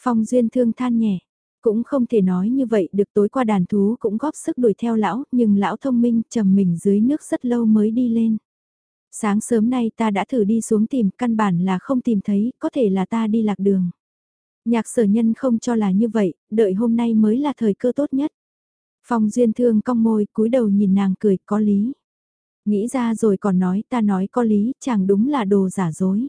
Phong duyên thương than nhẹ, cũng không thể nói như vậy được tối qua đàn thú cũng góp sức đuổi theo lão, nhưng lão thông minh trầm mình dưới nước rất lâu mới đi lên. Sáng sớm nay ta đã thử đi xuống tìm, căn bản là không tìm thấy, có thể là ta đi lạc đường. Nhạc sở nhân không cho là như vậy, đợi hôm nay mới là thời cơ tốt nhất. Phong duyên thương cong môi, cúi đầu nhìn nàng cười, có lý. Nghĩ ra rồi còn nói ta nói có lý, chàng đúng là đồ giả dối.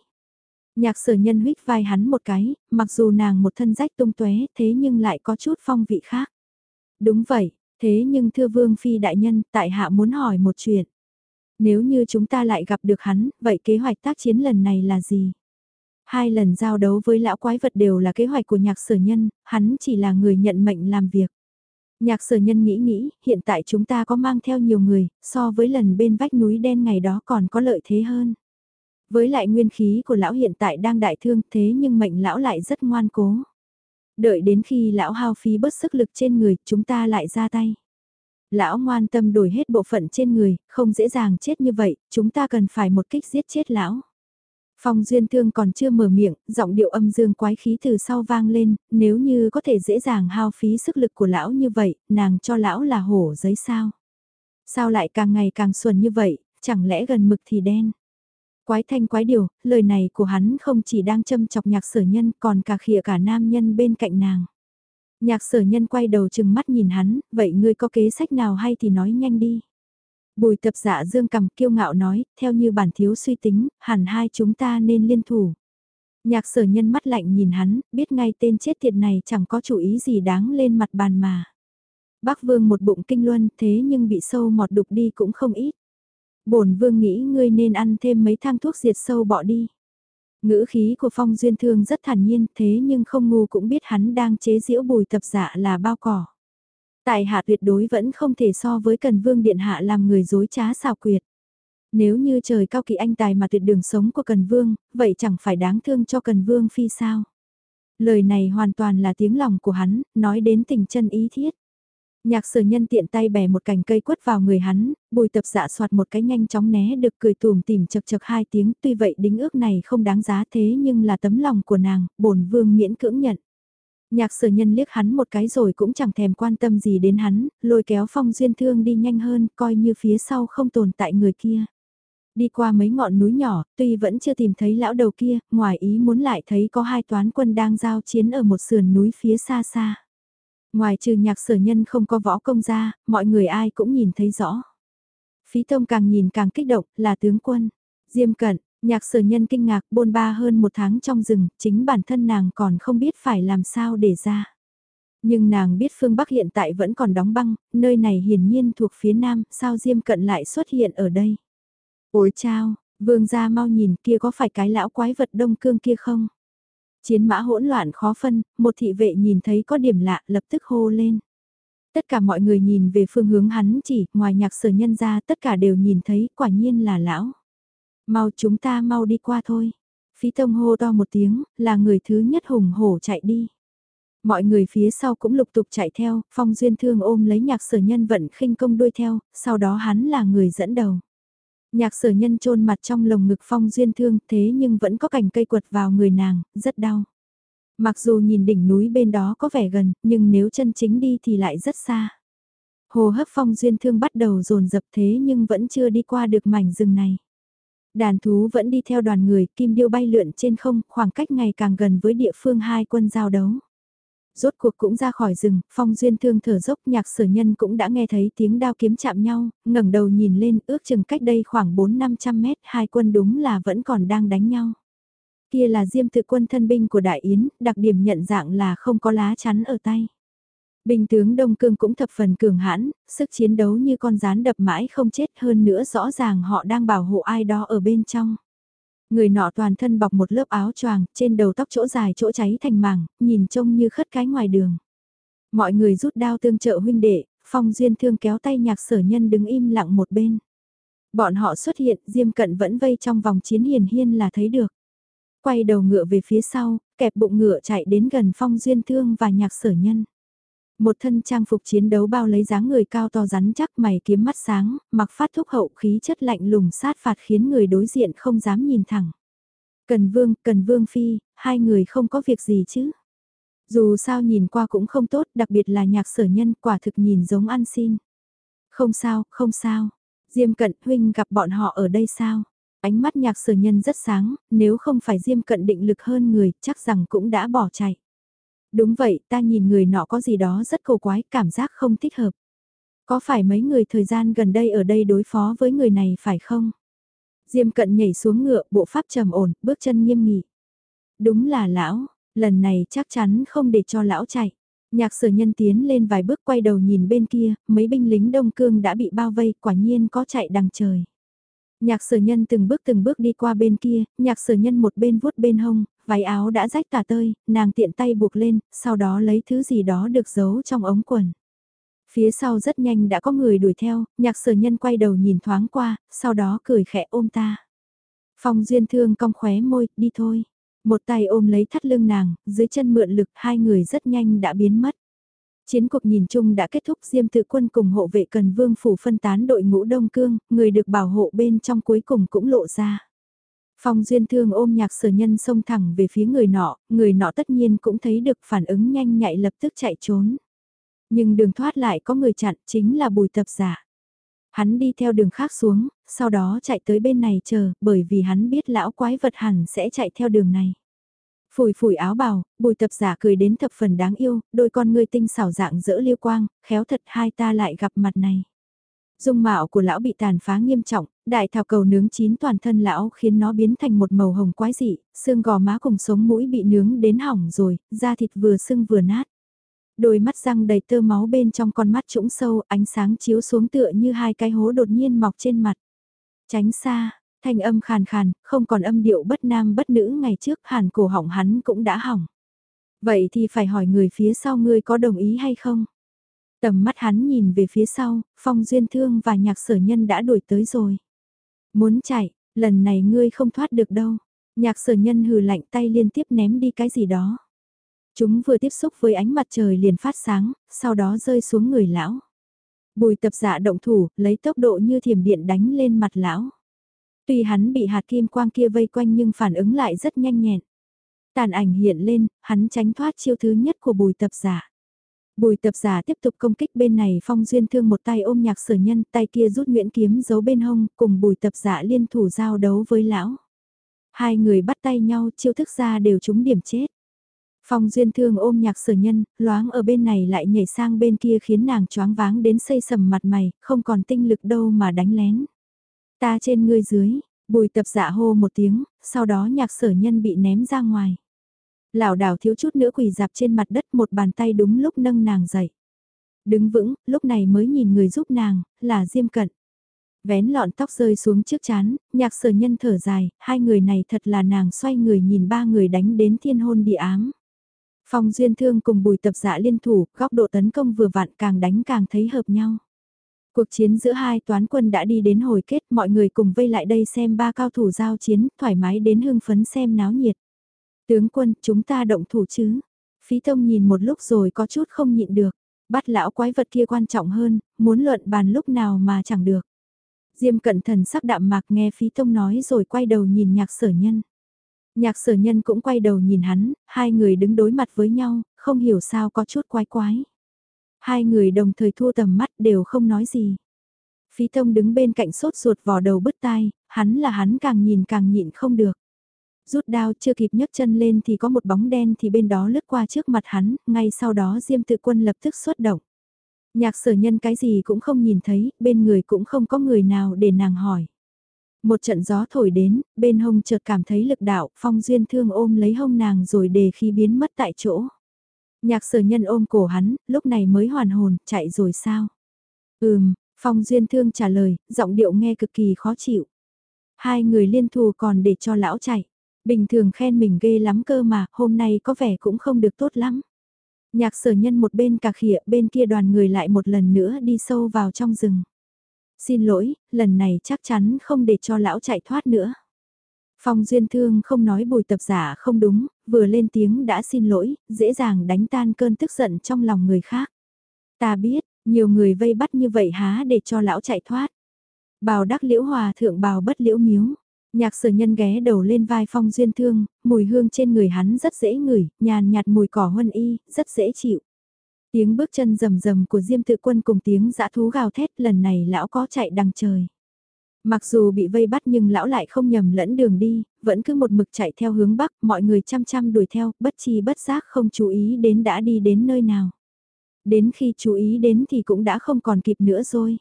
Nhạc sở nhân huyết vai hắn một cái, mặc dù nàng một thân rách tung tuế thế nhưng lại có chút phong vị khác. Đúng vậy, thế nhưng thưa vương phi đại nhân, tại hạ muốn hỏi một chuyện. Nếu như chúng ta lại gặp được hắn, vậy kế hoạch tác chiến lần này là gì? Hai lần giao đấu với lão quái vật đều là kế hoạch của nhạc sở nhân, hắn chỉ là người nhận mệnh làm việc. Nhạc sở nhân nghĩ nghĩ, hiện tại chúng ta có mang theo nhiều người, so với lần bên vách núi đen ngày đó còn có lợi thế hơn. Với lại nguyên khí của lão hiện tại đang đại thương thế nhưng mệnh lão lại rất ngoan cố. Đợi đến khi lão hao phí bớt sức lực trên người, chúng ta lại ra tay. Lão ngoan tâm đổi hết bộ phận trên người, không dễ dàng chết như vậy, chúng ta cần phải một kích giết chết lão. Phong duyên thương còn chưa mở miệng, giọng điệu âm dương quái khí từ sau vang lên, nếu như có thể dễ dàng hao phí sức lực của lão như vậy, nàng cho lão là hổ giấy sao. Sao lại càng ngày càng xuẩn như vậy, chẳng lẽ gần mực thì đen. Quái thanh quái điều, lời này của hắn không chỉ đang châm chọc nhạc sở nhân còn cả khịa cả nam nhân bên cạnh nàng. Nhạc sở nhân quay đầu chừng mắt nhìn hắn, vậy ngươi có kế sách nào hay thì nói nhanh đi. Bùi tập dạ dương cầm kiêu ngạo nói, theo như bản thiếu suy tính, hẳn hai chúng ta nên liên thủ. Nhạc sở nhân mắt lạnh nhìn hắn, biết ngay tên chết tiệt này chẳng có chủ ý gì đáng lên mặt bàn mà. Bác vương một bụng kinh luân thế nhưng bị sâu mọt đục đi cũng không ít. bổn vương nghĩ ngươi nên ăn thêm mấy thang thuốc diệt sâu bỏ đi. Ngữ khí của phong duyên thương rất thản nhiên thế nhưng không ngu cũng biết hắn đang chế giễu bùi tập dạ là bao cỏ. Tại hạ tuyệt đối vẫn không thể so với cần vương điện hạ làm người dối trá xào quyệt. Nếu như trời cao kỳ anh tài mà tuyệt đường sống của cần vương, vậy chẳng phải đáng thương cho cần vương phi sao. Lời này hoàn toàn là tiếng lòng của hắn, nói đến tình chân ý thiết. Nhạc sở nhân tiện tay bẻ một cành cây quất vào người hắn, bùi tập dạ soạt một cái nhanh chóng né được cười tùm tìm chật chật hai tiếng tuy vậy đính ước này không đáng giá thế nhưng là tấm lòng của nàng, bổn vương miễn cưỡng nhận. Nhạc sở nhân liếc hắn một cái rồi cũng chẳng thèm quan tâm gì đến hắn, lôi kéo phong duyên thương đi nhanh hơn, coi như phía sau không tồn tại người kia. Đi qua mấy ngọn núi nhỏ, tuy vẫn chưa tìm thấy lão đầu kia, ngoài ý muốn lại thấy có hai toán quân đang giao chiến ở một sườn núi phía xa xa. Ngoài trừ nhạc sở nhân không có võ công ra, mọi người ai cũng nhìn thấy rõ. Phí tông càng nhìn càng kích động, là tướng quân. Diêm cận, nhạc sở nhân kinh ngạc bôn ba hơn một tháng trong rừng, chính bản thân nàng còn không biết phải làm sao để ra. Nhưng nàng biết phương Bắc hiện tại vẫn còn đóng băng, nơi này hiển nhiên thuộc phía Nam, sao Diêm cận lại xuất hiện ở đây. Ôi chao, vương gia mau nhìn kia có phải cái lão quái vật đông cương kia không? Chiến mã hỗn loạn khó phân, một thị vệ nhìn thấy có điểm lạ lập tức hô lên. Tất cả mọi người nhìn về phương hướng hắn chỉ, ngoài nhạc sở nhân ra tất cả đều nhìn thấy, quả nhiên là lão. Mau chúng ta mau đi qua thôi. Phí tông hô to một tiếng, là người thứ nhất hùng hổ chạy đi. Mọi người phía sau cũng lục tục chạy theo, phong duyên thương ôm lấy nhạc sở nhân vận khinh công đuôi theo, sau đó hắn là người dẫn đầu. Nhạc sở nhân trôn mặt trong lồng ngực phong duyên thương thế nhưng vẫn có cành cây quật vào người nàng, rất đau. Mặc dù nhìn đỉnh núi bên đó có vẻ gần, nhưng nếu chân chính đi thì lại rất xa. Hồ hấp phong duyên thương bắt đầu dồn dập thế nhưng vẫn chưa đi qua được mảnh rừng này. Đàn thú vẫn đi theo đoàn người, kim điêu bay lượn trên không, khoảng cách ngày càng gần với địa phương hai quân giao đấu rốt cuộc cũng ra khỏi rừng, phong duyên thương thở dốc nhạc sở nhân cũng đã nghe thấy tiếng đao kiếm chạm nhau, ngẩng đầu nhìn lên ước chừng cách đây khoảng 4-500 mét, hai quân đúng là vẫn còn đang đánh nhau. Kia là diêm tự quân thân binh của Đại Yến, đặc điểm nhận dạng là không có lá chắn ở tay. Binh tướng Đông Cương cũng thập phần cường hãn, sức chiến đấu như con rán đập mãi không chết hơn nữa rõ ràng họ đang bảo hộ ai đó ở bên trong. Người nọ toàn thân bọc một lớp áo choàng, trên đầu tóc chỗ dài chỗ cháy thành mảng, nhìn trông như khất cái ngoài đường. Mọi người rút đao tương trợ huynh đệ, phong duyên thương kéo tay nhạc sở nhân đứng im lặng một bên. Bọn họ xuất hiện, Diêm Cận vẫn vây trong vòng chiến hiền hiên là thấy được. Quay đầu ngựa về phía sau, kẹp bụng ngựa chạy đến gần phong duyên thương và nhạc sở nhân. Một thân trang phục chiến đấu bao lấy dáng người cao to rắn chắc mày kiếm mắt sáng, mặc phát thúc hậu khí chất lạnh lùng sát phạt khiến người đối diện không dám nhìn thẳng. Cần vương, cần vương phi, hai người không có việc gì chứ. Dù sao nhìn qua cũng không tốt, đặc biệt là nhạc sở nhân quả thực nhìn giống ăn xin. Không sao, không sao. Diêm cận huynh gặp bọn họ ở đây sao? Ánh mắt nhạc sở nhân rất sáng, nếu không phải Diêm cận định lực hơn người, chắc rằng cũng đã bỏ chạy. Đúng vậy, ta nhìn người nọ có gì đó rất cầu quái, cảm giác không thích hợp. Có phải mấy người thời gian gần đây ở đây đối phó với người này phải không? Diêm cận nhảy xuống ngựa, bộ pháp trầm ổn, bước chân nghiêm nghị. Đúng là lão, lần này chắc chắn không để cho lão chạy. Nhạc sở nhân tiến lên vài bước quay đầu nhìn bên kia, mấy binh lính đông cương đã bị bao vây, quả nhiên có chạy đằng trời. Nhạc sở nhân từng bước từng bước đi qua bên kia, nhạc sở nhân một bên vuốt bên hông, váy áo đã rách tả tơi, nàng tiện tay buộc lên, sau đó lấy thứ gì đó được giấu trong ống quần. Phía sau rất nhanh đã có người đuổi theo, nhạc sở nhân quay đầu nhìn thoáng qua, sau đó cười khẽ ôm ta. Phong duyên thương cong khóe môi, đi thôi. Một tay ôm lấy thắt lưng nàng, dưới chân mượn lực hai người rất nhanh đã biến mất. Chiến cuộc nhìn chung đã kết thúc Diêm tự quân cùng hộ vệ cần vương phủ phân tán đội ngũ Đông Cương, người được bảo hộ bên trong cuối cùng cũng lộ ra. Phong duyên thương ôm nhạc sở nhân xông thẳng về phía người nọ, người nọ tất nhiên cũng thấy được phản ứng nhanh nhạy lập tức chạy trốn. Nhưng đường thoát lại có người chặn chính là bùi tập giả. Hắn đi theo đường khác xuống, sau đó chạy tới bên này chờ, bởi vì hắn biết lão quái vật hẳn sẽ chạy theo đường này. Phủi phủi áo bào, bùi tập giả cười đến thập phần đáng yêu, đôi con ngươi tinh xảo dạng dỡ liêu quang, khéo thật hai ta lại gặp mặt này. Dung mạo của lão bị tàn phá nghiêm trọng, đại thảo cầu nướng chín toàn thân lão khiến nó biến thành một màu hồng quái dị, xương gò má cùng sống mũi bị nướng đến hỏng rồi, da thịt vừa sưng vừa nát. Đôi mắt răng đầy tơ máu bên trong con mắt trũng sâu, ánh sáng chiếu xuống tựa như hai cái hố đột nhiên mọc trên mặt. Tránh xa, thanh âm khàn khàn, không còn âm điệu bất nam bất nữ ngày trước hàn cổ hỏng hắn cũng đã hỏng. Vậy thì phải hỏi người phía sau ngươi có đồng ý hay không? Tầm mắt hắn nhìn về phía sau, phong duyên thương và nhạc sở nhân đã đuổi tới rồi. Muốn chạy, lần này ngươi không thoát được đâu. Nhạc sở nhân hừ lạnh tay liên tiếp ném đi cái gì đó. Chúng vừa tiếp xúc với ánh mặt trời liền phát sáng, sau đó rơi xuống người lão. Bùi tập dạ động thủ, lấy tốc độ như thiểm điện đánh lên mặt lão. Tuy hắn bị hạt kim quang kia vây quanh nhưng phản ứng lại rất nhanh nhẹn. Tàn ảnh hiện lên, hắn tránh thoát chiêu thứ nhất của bùi tập giả. Bùi tập giả tiếp tục công kích bên này phong duyên thương một tay ôm nhạc sở nhân, tay kia rút nguyễn kiếm giấu bên hông, cùng bùi tập giả liên thủ giao đấu với lão. Hai người bắt tay nhau, chiêu thức ra đều trúng điểm chết. Phong duyên thương ôm nhạc sở nhân, loáng ở bên này lại nhảy sang bên kia khiến nàng choáng váng đến xây sầm mặt mày, không còn tinh lực đâu mà đánh lén. Ta trên ngươi dưới, bùi tập dạ hô một tiếng, sau đó nhạc sở nhân bị ném ra ngoài. lão đảo thiếu chút nữa quỳ dạp trên mặt đất một bàn tay đúng lúc nâng nàng dậy. Đứng vững, lúc này mới nhìn người giúp nàng, là Diêm Cận. Vén lọn tóc rơi xuống trước chán, nhạc sở nhân thở dài, hai người này thật là nàng xoay người nhìn ba người đánh đến thiên hôn địa ám. Phong Duyên Thương cùng bùi tập dạ liên thủ, góc độ tấn công vừa vặn càng đánh càng thấy hợp nhau. Cuộc chiến giữa hai toán quân đã đi đến hồi kết, mọi người cùng vây lại đây xem ba cao thủ giao chiến, thoải mái đến hưng phấn xem náo nhiệt. Tướng quân, chúng ta động thủ chứ? Phí Tông nhìn một lúc rồi có chút không nhịn được. Bắt lão quái vật kia quan trọng hơn, muốn luận bàn lúc nào mà chẳng được. Diêm cận thần sắc đạm mạc nghe Phí Tông nói rồi quay đầu nhìn nhạc sở nhân. Nhạc sở nhân cũng quay đầu nhìn hắn, hai người đứng đối mặt với nhau, không hiểu sao có chút quái quái. Hai người đồng thời thua tầm mắt đều không nói gì. Phí Tông đứng bên cạnh sốt ruột vò đầu bứt tai, hắn là hắn càng nhìn càng nhịn không được. Rút đao chưa kịp nhấc chân lên thì có một bóng đen thì bên đó lướt qua trước mặt hắn, ngay sau đó Diêm tự quân lập tức xuất động. Nhạc sở nhân cái gì cũng không nhìn thấy, bên người cũng không có người nào để nàng hỏi. Một trận gió thổi đến, bên hông chợt cảm thấy lực đạo, phong duyên thương ôm lấy hông nàng rồi đề khi biến mất tại chỗ. Nhạc sở nhân ôm cổ hắn, lúc này mới hoàn hồn, chạy rồi sao? Ừm, phong duyên thương trả lời, giọng điệu nghe cực kỳ khó chịu. Hai người liên thù còn để cho lão chạy. Bình thường khen mình ghê lắm cơ mà, hôm nay có vẻ cũng không được tốt lắm. Nhạc sở nhân một bên cà khịa, bên kia đoàn người lại một lần nữa đi sâu vào trong rừng. Xin lỗi, lần này chắc chắn không để cho lão chạy thoát nữa. Phong Duyên Thương không nói bùi tập giả không đúng, vừa lên tiếng đã xin lỗi, dễ dàng đánh tan cơn tức giận trong lòng người khác. Ta biết, nhiều người vây bắt như vậy há để cho lão chạy thoát. Bào đắc liễu hòa thượng bào bất liễu miếu. Nhạc sở nhân ghé đầu lên vai phong duyên thương, mùi hương trên người hắn rất dễ ngửi, nhàn nhạt mùi cỏ huân y, rất dễ chịu. Tiếng bước chân rầm rầm của Diêm Tự Quân cùng tiếng dã thú gào thét lần này lão có chạy đằng trời. Mặc dù bị vây bắt nhưng lão lại không nhầm lẫn đường đi, vẫn cứ một mực chạy theo hướng bắc, mọi người chăm chăm đuổi theo, bất chi bất giác không chú ý đến đã đi đến nơi nào. Đến khi chú ý đến thì cũng đã không còn kịp nữa rồi.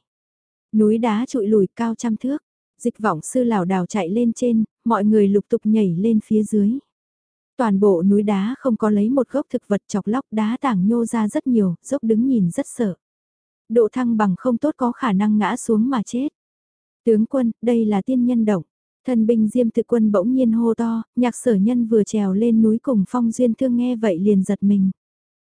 Núi đá trụi lùi cao trăm thước, dịch vọng sư lảo đảo chạy lên trên, mọi người lục tục nhảy lên phía dưới. Toàn bộ núi đá không có lấy một gốc thực vật chọc lóc đá tảng nhô ra rất nhiều, dốc đứng nhìn rất sợ. Độ thăng bằng không tốt có khả năng ngã xuống mà chết. Tướng quân, đây là tiên nhân động. Thần binh diêm tự quân bỗng nhiên hô to, nhạc sở nhân vừa trèo lên núi cùng phong duyên thương nghe vậy liền giật mình.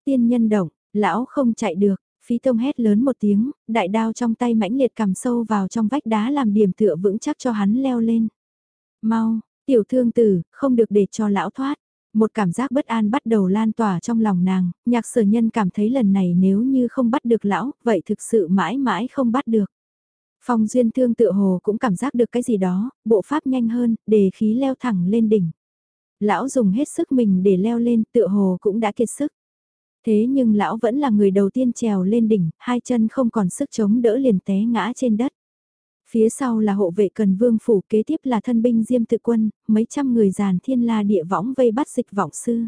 Tiên nhân động, lão không chạy được, phí tông hét lớn một tiếng, đại đao trong tay mãnh liệt cầm sâu vào trong vách đá làm điểm tựa vững chắc cho hắn leo lên. Mau, tiểu thương tử, không được để cho lão thoát. Một cảm giác bất an bắt đầu lan tỏa trong lòng nàng, nhạc sở nhân cảm thấy lần này nếu như không bắt được lão, vậy thực sự mãi mãi không bắt được. Phong duyên thương tựa hồ cũng cảm giác được cái gì đó, bộ pháp nhanh hơn, để khí leo thẳng lên đỉnh. Lão dùng hết sức mình để leo lên, tựa hồ cũng đã kiệt sức. Thế nhưng lão vẫn là người đầu tiên trèo lên đỉnh, hai chân không còn sức chống đỡ liền té ngã trên đất. Phía sau là hộ vệ cần vương phủ kế tiếp là thân binh diêm tự quân, mấy trăm người giàn thiên la địa võng vây bắt dịch vọng sư.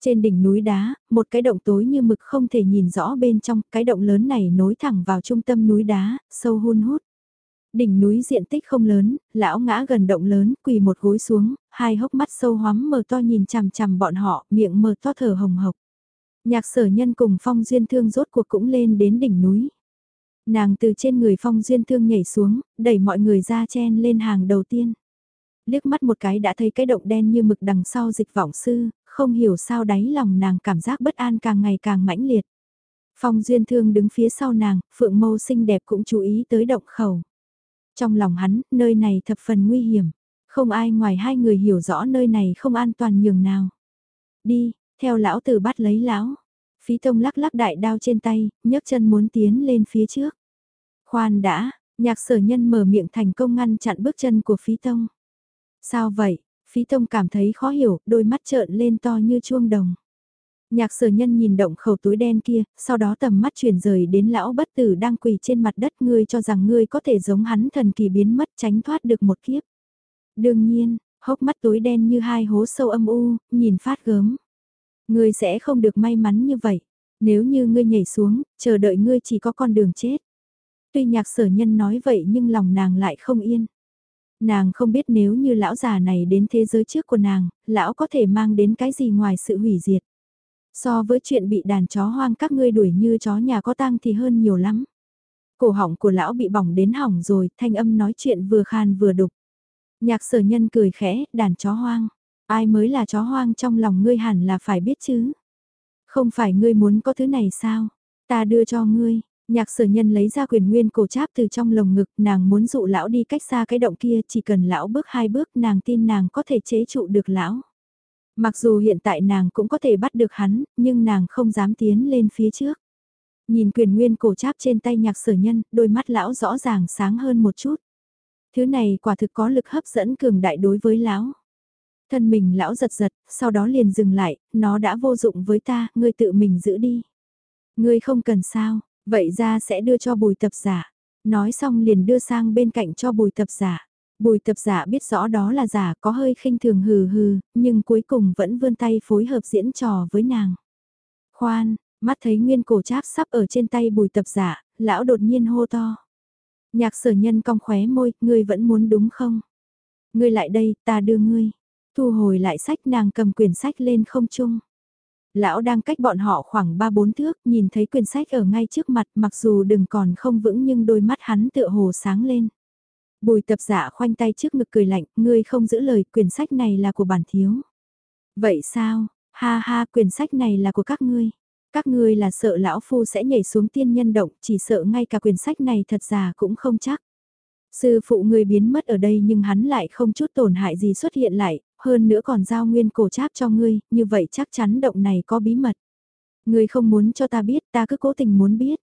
Trên đỉnh núi đá, một cái động tối như mực không thể nhìn rõ bên trong, cái động lớn này nối thẳng vào trung tâm núi đá, sâu hun hút. Đỉnh núi diện tích không lớn, lão ngã gần động lớn, quỳ một gối xuống, hai hốc mắt sâu hoắm mờ to nhìn chằm chằm bọn họ, miệng mờ to thở hồng hộc. Nhạc sở nhân cùng phong duyên thương rốt cuộc cũng lên đến đỉnh núi. Nàng từ trên người phong duyên thương nhảy xuống, đẩy mọi người ra chen lên hàng đầu tiên. Liếc mắt một cái đã thấy cái động đen như mực đằng sau dịch vọng sư, không hiểu sao đáy lòng nàng cảm giác bất an càng ngày càng mãnh liệt. Phong duyên thương đứng phía sau nàng, phượng mâu xinh đẹp cũng chú ý tới động khẩu. Trong lòng hắn, nơi này thập phần nguy hiểm. Không ai ngoài hai người hiểu rõ nơi này không an toàn nhường nào. Đi, theo lão tử bắt lấy lão. Phí tông lắc lắc đại đao trên tay, nhấc chân muốn tiến lên phía trước. Khoan đã, nhạc sở nhân mở miệng thành công ngăn chặn bước chân của phí tông. Sao vậy? Phí tông cảm thấy khó hiểu, đôi mắt trợn lên to như chuông đồng. Nhạc sở nhân nhìn động khẩu túi đen kia, sau đó tầm mắt chuyển rời đến lão bất tử đang quỳ trên mặt đất ngươi cho rằng ngươi có thể giống hắn thần kỳ biến mất tránh thoát được một kiếp. Đương nhiên, hốc mắt túi đen như hai hố sâu âm u, nhìn phát gớm. Ngươi sẽ không được may mắn như vậy. Nếu như ngươi nhảy xuống, chờ đợi ngươi chỉ có con đường chết. Tuy nhạc sở nhân nói vậy nhưng lòng nàng lại không yên. Nàng không biết nếu như lão già này đến thế giới trước của nàng, lão có thể mang đến cái gì ngoài sự hủy diệt. So với chuyện bị đàn chó hoang các ngươi đuổi như chó nhà có tang thì hơn nhiều lắm. Cổ họng của lão bị bỏng đến hỏng rồi, thanh âm nói chuyện vừa khan vừa đục. Nhạc sở nhân cười khẽ, đàn chó hoang. Ai mới là chó hoang trong lòng ngươi hẳn là phải biết chứ. Không phải ngươi muốn có thứ này sao? Ta đưa cho ngươi. Nhạc sở nhân lấy ra quyền nguyên cổ cháp từ trong lồng ngực, nàng muốn dụ lão đi cách xa cái động kia, chỉ cần lão bước hai bước nàng tin nàng có thể chế trụ được lão. Mặc dù hiện tại nàng cũng có thể bắt được hắn, nhưng nàng không dám tiến lên phía trước. Nhìn quyền nguyên cổ cháp trên tay nhạc sở nhân, đôi mắt lão rõ ràng sáng hơn một chút. Thứ này quả thực có lực hấp dẫn cường đại đối với lão. Thân mình lão giật giật, sau đó liền dừng lại, nó đã vô dụng với ta, ngươi tự mình giữ đi. Ngươi không cần sao, vậy ra sẽ đưa cho bùi tập giả. Nói xong liền đưa sang bên cạnh cho bùi tập giả. Bùi tập giả biết rõ đó là giả có hơi khinh thường hừ hừ, nhưng cuối cùng vẫn vươn tay phối hợp diễn trò với nàng. Khoan, mắt thấy nguyên cổ cháp sắp ở trên tay bùi tập giả, lão đột nhiên hô to. Nhạc sở nhân cong khóe môi, ngươi vẫn muốn đúng không? Ngươi lại đây, ta đưa ngươi. Thu hồi lại sách nàng cầm quyển sách lên không chung. Lão đang cách bọn họ khoảng 3-4 thước, nhìn thấy quyển sách ở ngay trước mặt mặc dù đừng còn không vững nhưng đôi mắt hắn tựa hồ sáng lên. Bùi tập giả khoanh tay trước ngực cười lạnh, ngươi không giữ lời, quyển sách này là của bản thiếu. Vậy sao, ha ha, quyển sách này là của các ngươi. Các ngươi là sợ lão phu sẽ nhảy xuống tiên nhân động, chỉ sợ ngay cả quyển sách này thật ra cũng không chắc. Sư phụ người biến mất ở đây nhưng hắn lại không chút tổn hại gì xuất hiện lại, hơn nữa còn giao nguyên cổ cháp cho ngươi, như vậy chắc chắn động này có bí mật. Ngươi không muốn cho ta biết, ta cứ cố tình muốn biết.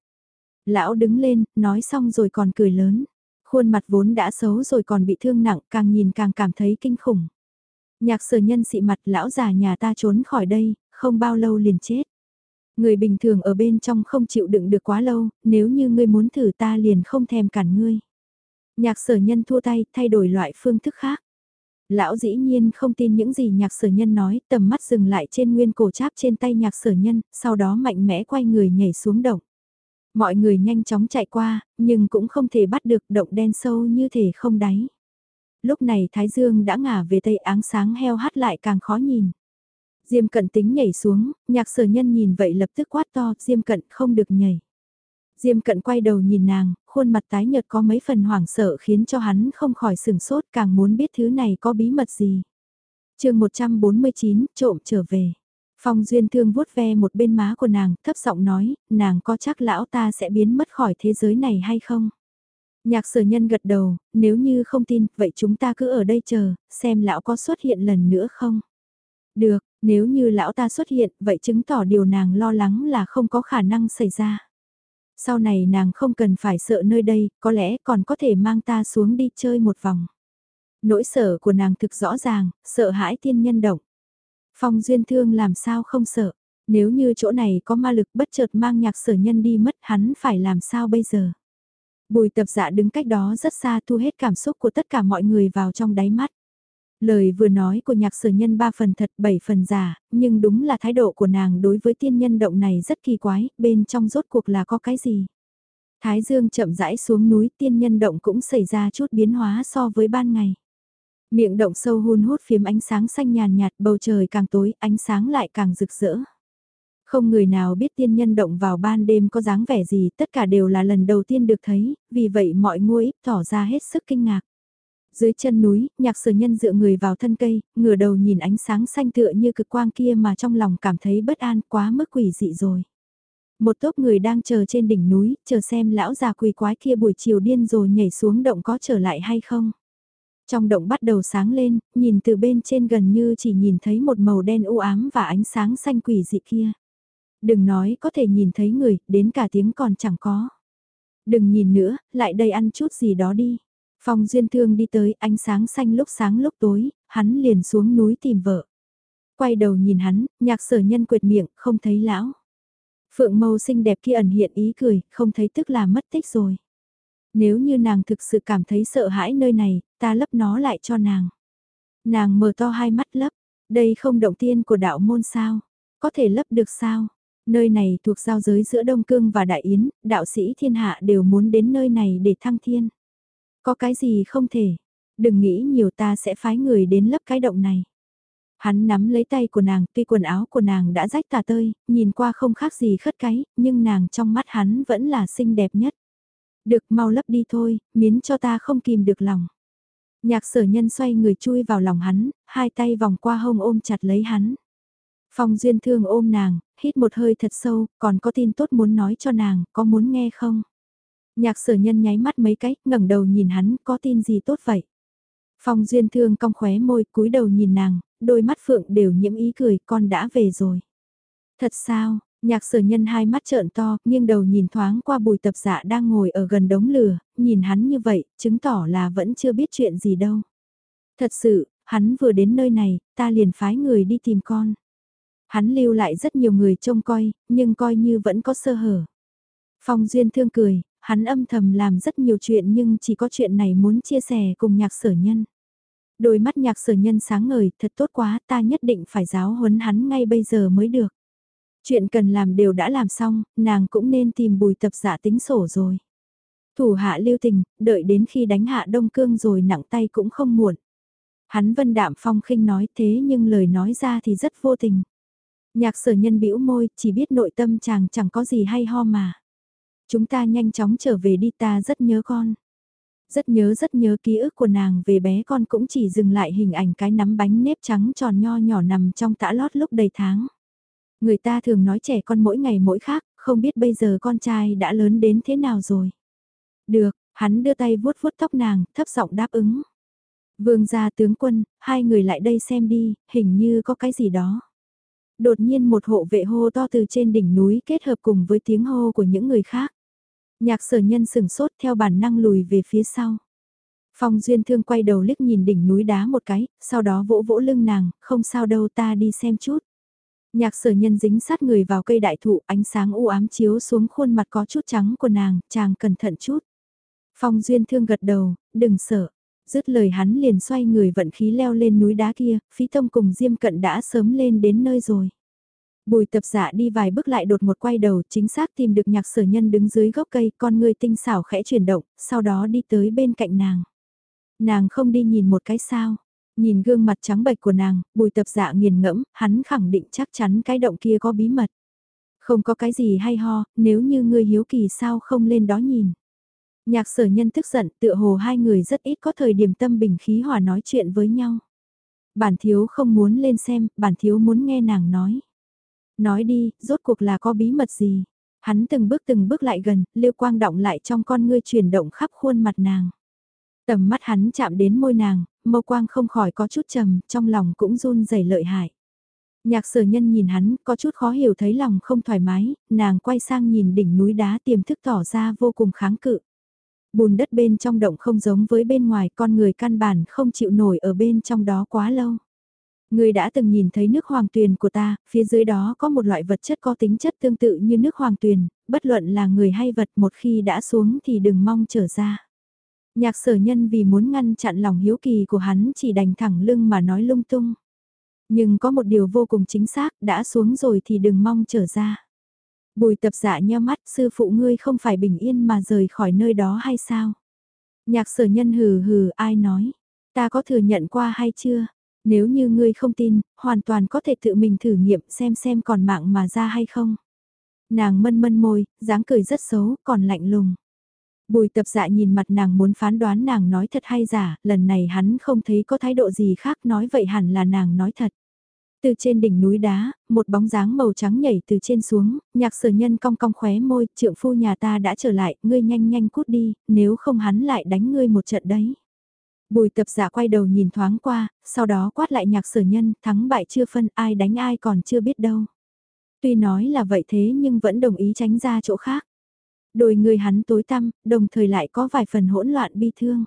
Lão đứng lên, nói xong rồi còn cười lớn. Khuôn mặt vốn đã xấu rồi còn bị thương nặng, càng nhìn càng cảm thấy kinh khủng. Nhạc sở nhân xị mặt lão già nhà ta trốn khỏi đây, không bao lâu liền chết. Người bình thường ở bên trong không chịu đựng được quá lâu, nếu như ngươi muốn thử ta liền không thèm cản ngươi. Nhạc sở nhân thua tay, thay đổi loại phương thức khác. Lão dĩ nhiên không tin những gì nhạc sở nhân nói, tầm mắt dừng lại trên nguyên cổ cháp trên tay nhạc sở nhân, sau đó mạnh mẽ quay người nhảy xuống động. Mọi người nhanh chóng chạy qua, nhưng cũng không thể bắt được động đen sâu như thể không đáy. Lúc này Thái Dương đã ngả về tây áng sáng heo hắt lại càng khó nhìn. Diêm cận tính nhảy xuống, nhạc sở nhân nhìn vậy lập tức quát to, Diêm cận không được nhảy. Diêm cận quay đầu nhìn nàng, khuôn mặt tái nhợt có mấy phần hoảng sợ khiến cho hắn không khỏi sừng sốt càng muốn biết thứ này có bí mật gì. chương 149, trộm trở về. Phong Duyên Thương vuốt ve một bên má của nàng, thấp giọng nói, nàng có chắc lão ta sẽ biến mất khỏi thế giới này hay không? Nhạc sở nhân gật đầu, nếu như không tin, vậy chúng ta cứ ở đây chờ, xem lão có xuất hiện lần nữa không? Được, nếu như lão ta xuất hiện, vậy chứng tỏ điều nàng lo lắng là không có khả năng xảy ra. Sau này nàng không cần phải sợ nơi đây, có lẽ còn có thể mang ta xuống đi chơi một vòng. Nỗi sợ của nàng thực rõ ràng, sợ hãi tiên nhân động. Phong duyên thương làm sao không sợ, nếu như chỗ này có ma lực bất chợt mang nhạc sở nhân đi mất hắn phải làm sao bây giờ. Bùi tập dạ đứng cách đó rất xa thu hết cảm xúc của tất cả mọi người vào trong đáy mắt. Lời vừa nói của nhạc sở nhân ba phần thật bảy phần giả, nhưng đúng là thái độ của nàng đối với tiên nhân động này rất kỳ quái, bên trong rốt cuộc là có cái gì. Thái dương chậm rãi xuống núi tiên nhân động cũng xảy ra chút biến hóa so với ban ngày. Miệng động sâu hun hút phím ánh sáng xanh nhàn nhạt bầu trời càng tối ánh sáng lại càng rực rỡ. Không người nào biết tiên nhân động vào ban đêm có dáng vẻ gì tất cả đều là lần đầu tiên được thấy, vì vậy mọi ngôi tỏ ra hết sức kinh ngạc. Dưới chân núi, nhạc sở nhân dựa người vào thân cây, ngửa đầu nhìn ánh sáng xanh tựa như cực quang kia mà trong lòng cảm thấy bất an quá mức quỷ dị rồi. Một tốp người đang chờ trên đỉnh núi, chờ xem lão già quỷ quái kia buổi chiều điên rồi nhảy xuống động có trở lại hay không. Trong động bắt đầu sáng lên, nhìn từ bên trên gần như chỉ nhìn thấy một màu đen u ám và ánh sáng xanh quỷ dị kia. Đừng nói có thể nhìn thấy người, đến cả tiếng còn chẳng có. Đừng nhìn nữa, lại đây ăn chút gì đó đi. Phong Duyên Thương đi tới ánh sáng xanh lúc sáng lúc tối, hắn liền xuống núi tìm vợ. Quay đầu nhìn hắn, nhạc sở nhân quyệt miệng, không thấy lão. Phượng mâu xinh đẹp kia ẩn hiện ý cười, không thấy tức là mất tích rồi. Nếu như nàng thực sự cảm thấy sợ hãi nơi này, ta lấp nó lại cho nàng. Nàng mở to hai mắt lấp, đây không động tiên của đạo môn sao, có thể lấp được sao? Nơi này thuộc giao giới giữa Đông Cương và Đại Yến, đạo sĩ thiên hạ đều muốn đến nơi này để thăng thiên. Có cái gì không thể, đừng nghĩ nhiều ta sẽ phái người đến lấp cái động này. Hắn nắm lấy tay của nàng, tuy quần áo của nàng đã rách tà tơi, nhìn qua không khác gì khất cái, nhưng nàng trong mắt hắn vẫn là xinh đẹp nhất. Được mau lấp đi thôi, miến cho ta không kìm được lòng. Nhạc sở nhân xoay người chui vào lòng hắn, hai tay vòng qua hông ôm chặt lấy hắn. Phong duyên thương ôm nàng, hít một hơi thật sâu, còn có tin tốt muốn nói cho nàng, có muốn nghe không? Nhạc sở nhân nháy mắt mấy cái, ngẩng đầu nhìn hắn, có tin gì tốt vậy? Phong duyên thương cong khóe môi, cúi đầu nhìn nàng, đôi mắt phượng đều nhiễm ý cười, con đã về rồi. Thật sao, nhạc sở nhân hai mắt trợn to, nghiêng đầu nhìn thoáng qua bùi tập dạ đang ngồi ở gần đống lửa, nhìn hắn như vậy, chứng tỏ là vẫn chưa biết chuyện gì đâu. Thật sự, hắn vừa đến nơi này, ta liền phái người đi tìm con. Hắn lưu lại rất nhiều người trông coi, nhưng coi như vẫn có sơ hở. Phong Duyên thương cười, hắn âm thầm làm rất nhiều chuyện nhưng chỉ có chuyện này muốn chia sẻ cùng nhạc sở nhân. Đôi mắt nhạc sở nhân sáng ngời, thật tốt quá, ta nhất định phải giáo huấn hắn ngay bây giờ mới được. Chuyện cần làm đều đã làm xong, nàng cũng nên tìm bùi tập giả tính sổ rồi. Thủ hạ lưu tình, đợi đến khi đánh hạ đông cương rồi nặng tay cũng không muộn. Hắn vân đạm phong khinh nói thế nhưng lời nói ra thì rất vô tình. Nhạc sở nhân bĩu môi, chỉ biết nội tâm chàng chẳng có gì hay ho mà. Chúng ta nhanh chóng trở về đi ta rất nhớ con. Rất nhớ rất nhớ ký ức của nàng về bé con cũng chỉ dừng lại hình ảnh cái nắm bánh nếp trắng tròn nho nhỏ nằm trong tã lót lúc đầy tháng. Người ta thường nói trẻ con mỗi ngày mỗi khác, không biết bây giờ con trai đã lớn đến thế nào rồi. Được, hắn đưa tay vuốt vuốt tóc nàng, thấp giọng đáp ứng. Vương gia tướng quân, hai người lại đây xem đi, hình như có cái gì đó. Đột nhiên một hộ vệ hô to từ trên đỉnh núi kết hợp cùng với tiếng hô của những người khác. Nhạc sở nhân sừng sốt theo bản năng lùi về phía sau. Phong Duyên Thương quay đầu liếc nhìn đỉnh núi đá một cái, sau đó vỗ vỗ lưng nàng, không sao đâu ta đi xem chút. Nhạc sở nhân dính sát người vào cây đại thụ, ánh sáng u ám chiếu xuống khuôn mặt có chút trắng của nàng, chàng cẩn thận chút. Phong Duyên Thương gật đầu, đừng sợ. Dứt lời hắn liền xoay người vận khí leo lên núi đá kia, phí tông cùng Diêm Cận đã sớm lên đến nơi rồi. Bùi tập dạ đi vài bước lại đột một quay đầu chính xác tìm được nhạc sở nhân đứng dưới gốc cây con người tinh xảo khẽ chuyển động, sau đó đi tới bên cạnh nàng. Nàng không đi nhìn một cái sao, nhìn gương mặt trắng bệch của nàng, bùi tập dạ nghiền ngẫm, hắn khẳng định chắc chắn cái động kia có bí mật. Không có cái gì hay ho, nếu như ngươi hiếu kỳ sao không lên đó nhìn. Nhạc sở nhân tức giận tựa hồ hai người rất ít có thời điểm tâm bình khí hòa nói chuyện với nhau. Bản thiếu không muốn lên xem, bản thiếu muốn nghe nàng nói. Nói đi, rốt cuộc là có bí mật gì? Hắn từng bước từng bước lại gần, liêu quang động lại trong con ngươi chuyển động khắp khuôn mặt nàng. Tầm mắt hắn chạm đến môi nàng, mâu quang không khỏi có chút trầm, trong lòng cũng run rẩy lợi hại. Nhạc sở nhân nhìn hắn, có chút khó hiểu thấy lòng không thoải mái, nàng quay sang nhìn đỉnh núi đá tiềm thức tỏ ra vô cùng kháng cự. Bùn đất bên trong động không giống với bên ngoài, con người căn bản không chịu nổi ở bên trong đó quá lâu. Người đã từng nhìn thấy nước hoàng tuyền của ta, phía dưới đó có một loại vật chất có tính chất tương tự như nước hoàng tuyền, bất luận là người hay vật một khi đã xuống thì đừng mong trở ra. Nhạc sở nhân vì muốn ngăn chặn lòng hiếu kỳ của hắn chỉ đành thẳng lưng mà nói lung tung. Nhưng có một điều vô cùng chính xác, đã xuống rồi thì đừng mong trở ra. Bùi tập dạ nheo mắt, sư phụ ngươi không phải bình yên mà rời khỏi nơi đó hay sao? Nhạc sở nhân hừ hừ, ai nói? Ta có thừa nhận qua hay chưa? Nếu như ngươi không tin, hoàn toàn có thể tự mình thử nghiệm xem xem còn mạng mà ra hay không. Nàng mân mân môi, dáng cười rất xấu, còn lạnh lùng. Bùi tập dạ nhìn mặt nàng muốn phán đoán nàng nói thật hay giả, lần này hắn không thấy có thái độ gì khác nói vậy hẳn là nàng nói thật. Từ trên đỉnh núi đá, một bóng dáng màu trắng nhảy từ trên xuống, nhạc sở nhân cong cong khóe môi, trượng phu nhà ta đã trở lại, ngươi nhanh nhanh cút đi, nếu không hắn lại đánh ngươi một trận đấy. Bùi tập giả quay đầu nhìn thoáng qua, sau đó quát lại nhạc sở nhân, thắng bại chưa phân ai đánh ai còn chưa biết đâu. Tuy nói là vậy thế nhưng vẫn đồng ý tránh ra chỗ khác. Đôi người hắn tối tăm, đồng thời lại có vài phần hỗn loạn bi thương.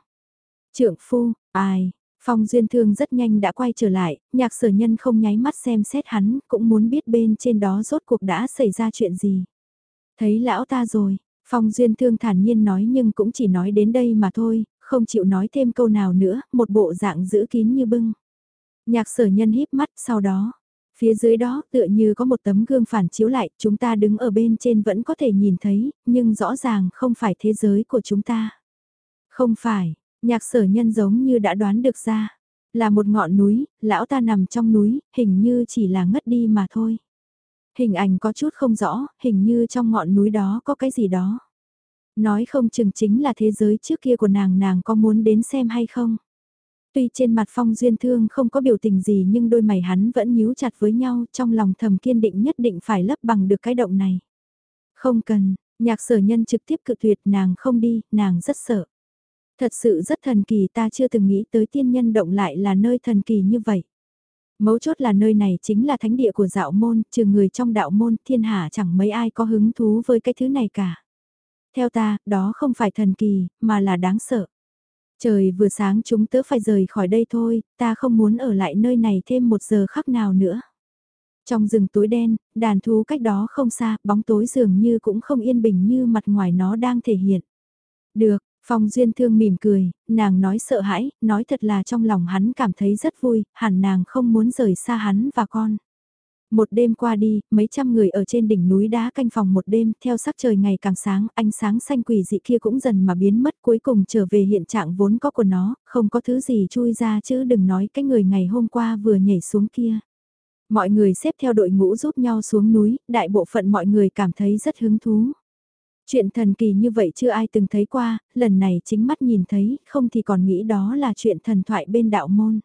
Trượng phu, ai, Phong Duyên Thương rất nhanh đã quay trở lại, nhạc sở nhân không nháy mắt xem xét hắn, cũng muốn biết bên trên đó rốt cuộc đã xảy ra chuyện gì. Thấy lão ta rồi, Phong Duyên Thương thản nhiên nói nhưng cũng chỉ nói đến đây mà thôi, không chịu nói thêm câu nào nữa, một bộ dạng giữ kín như bưng. Nhạc sở nhân híp mắt sau đó, phía dưới đó tựa như có một tấm gương phản chiếu lại, chúng ta đứng ở bên trên vẫn có thể nhìn thấy, nhưng rõ ràng không phải thế giới của chúng ta. Không phải, nhạc sở nhân giống như đã đoán được ra, là một ngọn núi, lão ta nằm trong núi, hình như chỉ là ngất đi mà thôi. Hình ảnh có chút không rõ, hình như trong ngọn núi đó có cái gì đó. Nói không chừng chính là thế giới trước kia của nàng nàng có muốn đến xem hay không. Tuy trên mặt phong duyên thương không có biểu tình gì nhưng đôi mày hắn vẫn nhíu chặt với nhau trong lòng thầm kiên định nhất định phải lấp bằng được cái động này. Không cần, nhạc sở nhân trực tiếp cự tuyệt nàng không đi, nàng rất sợ. Thật sự rất thần kỳ ta chưa từng nghĩ tới tiên nhân động lại là nơi thần kỳ như vậy. Mấu chốt là nơi này chính là thánh địa của dạo môn, trừ người trong đạo môn thiên hạ chẳng mấy ai có hứng thú với cái thứ này cả. Theo ta, đó không phải thần kỳ, mà là đáng sợ. Trời vừa sáng chúng tớ phải rời khỏi đây thôi, ta không muốn ở lại nơi này thêm một giờ khắc nào nữa. Trong rừng tối đen, đàn thú cách đó không xa, bóng tối dường như cũng không yên bình như mặt ngoài nó đang thể hiện. Được, Phong Duyên Thương mỉm cười, nàng nói sợ hãi, nói thật là trong lòng hắn cảm thấy rất vui, hẳn nàng không muốn rời xa hắn và con. Một đêm qua đi, mấy trăm người ở trên đỉnh núi đá canh phòng một đêm, theo sắc trời ngày càng sáng, ánh sáng xanh quỷ dị kia cũng dần mà biến mất cuối cùng trở về hiện trạng vốn có của nó, không có thứ gì chui ra chứ đừng nói cái người ngày hôm qua vừa nhảy xuống kia. Mọi người xếp theo đội ngũ giúp nhau xuống núi, đại bộ phận mọi người cảm thấy rất hứng thú. Chuyện thần kỳ như vậy chưa ai từng thấy qua, lần này chính mắt nhìn thấy, không thì còn nghĩ đó là chuyện thần thoại bên đạo môn.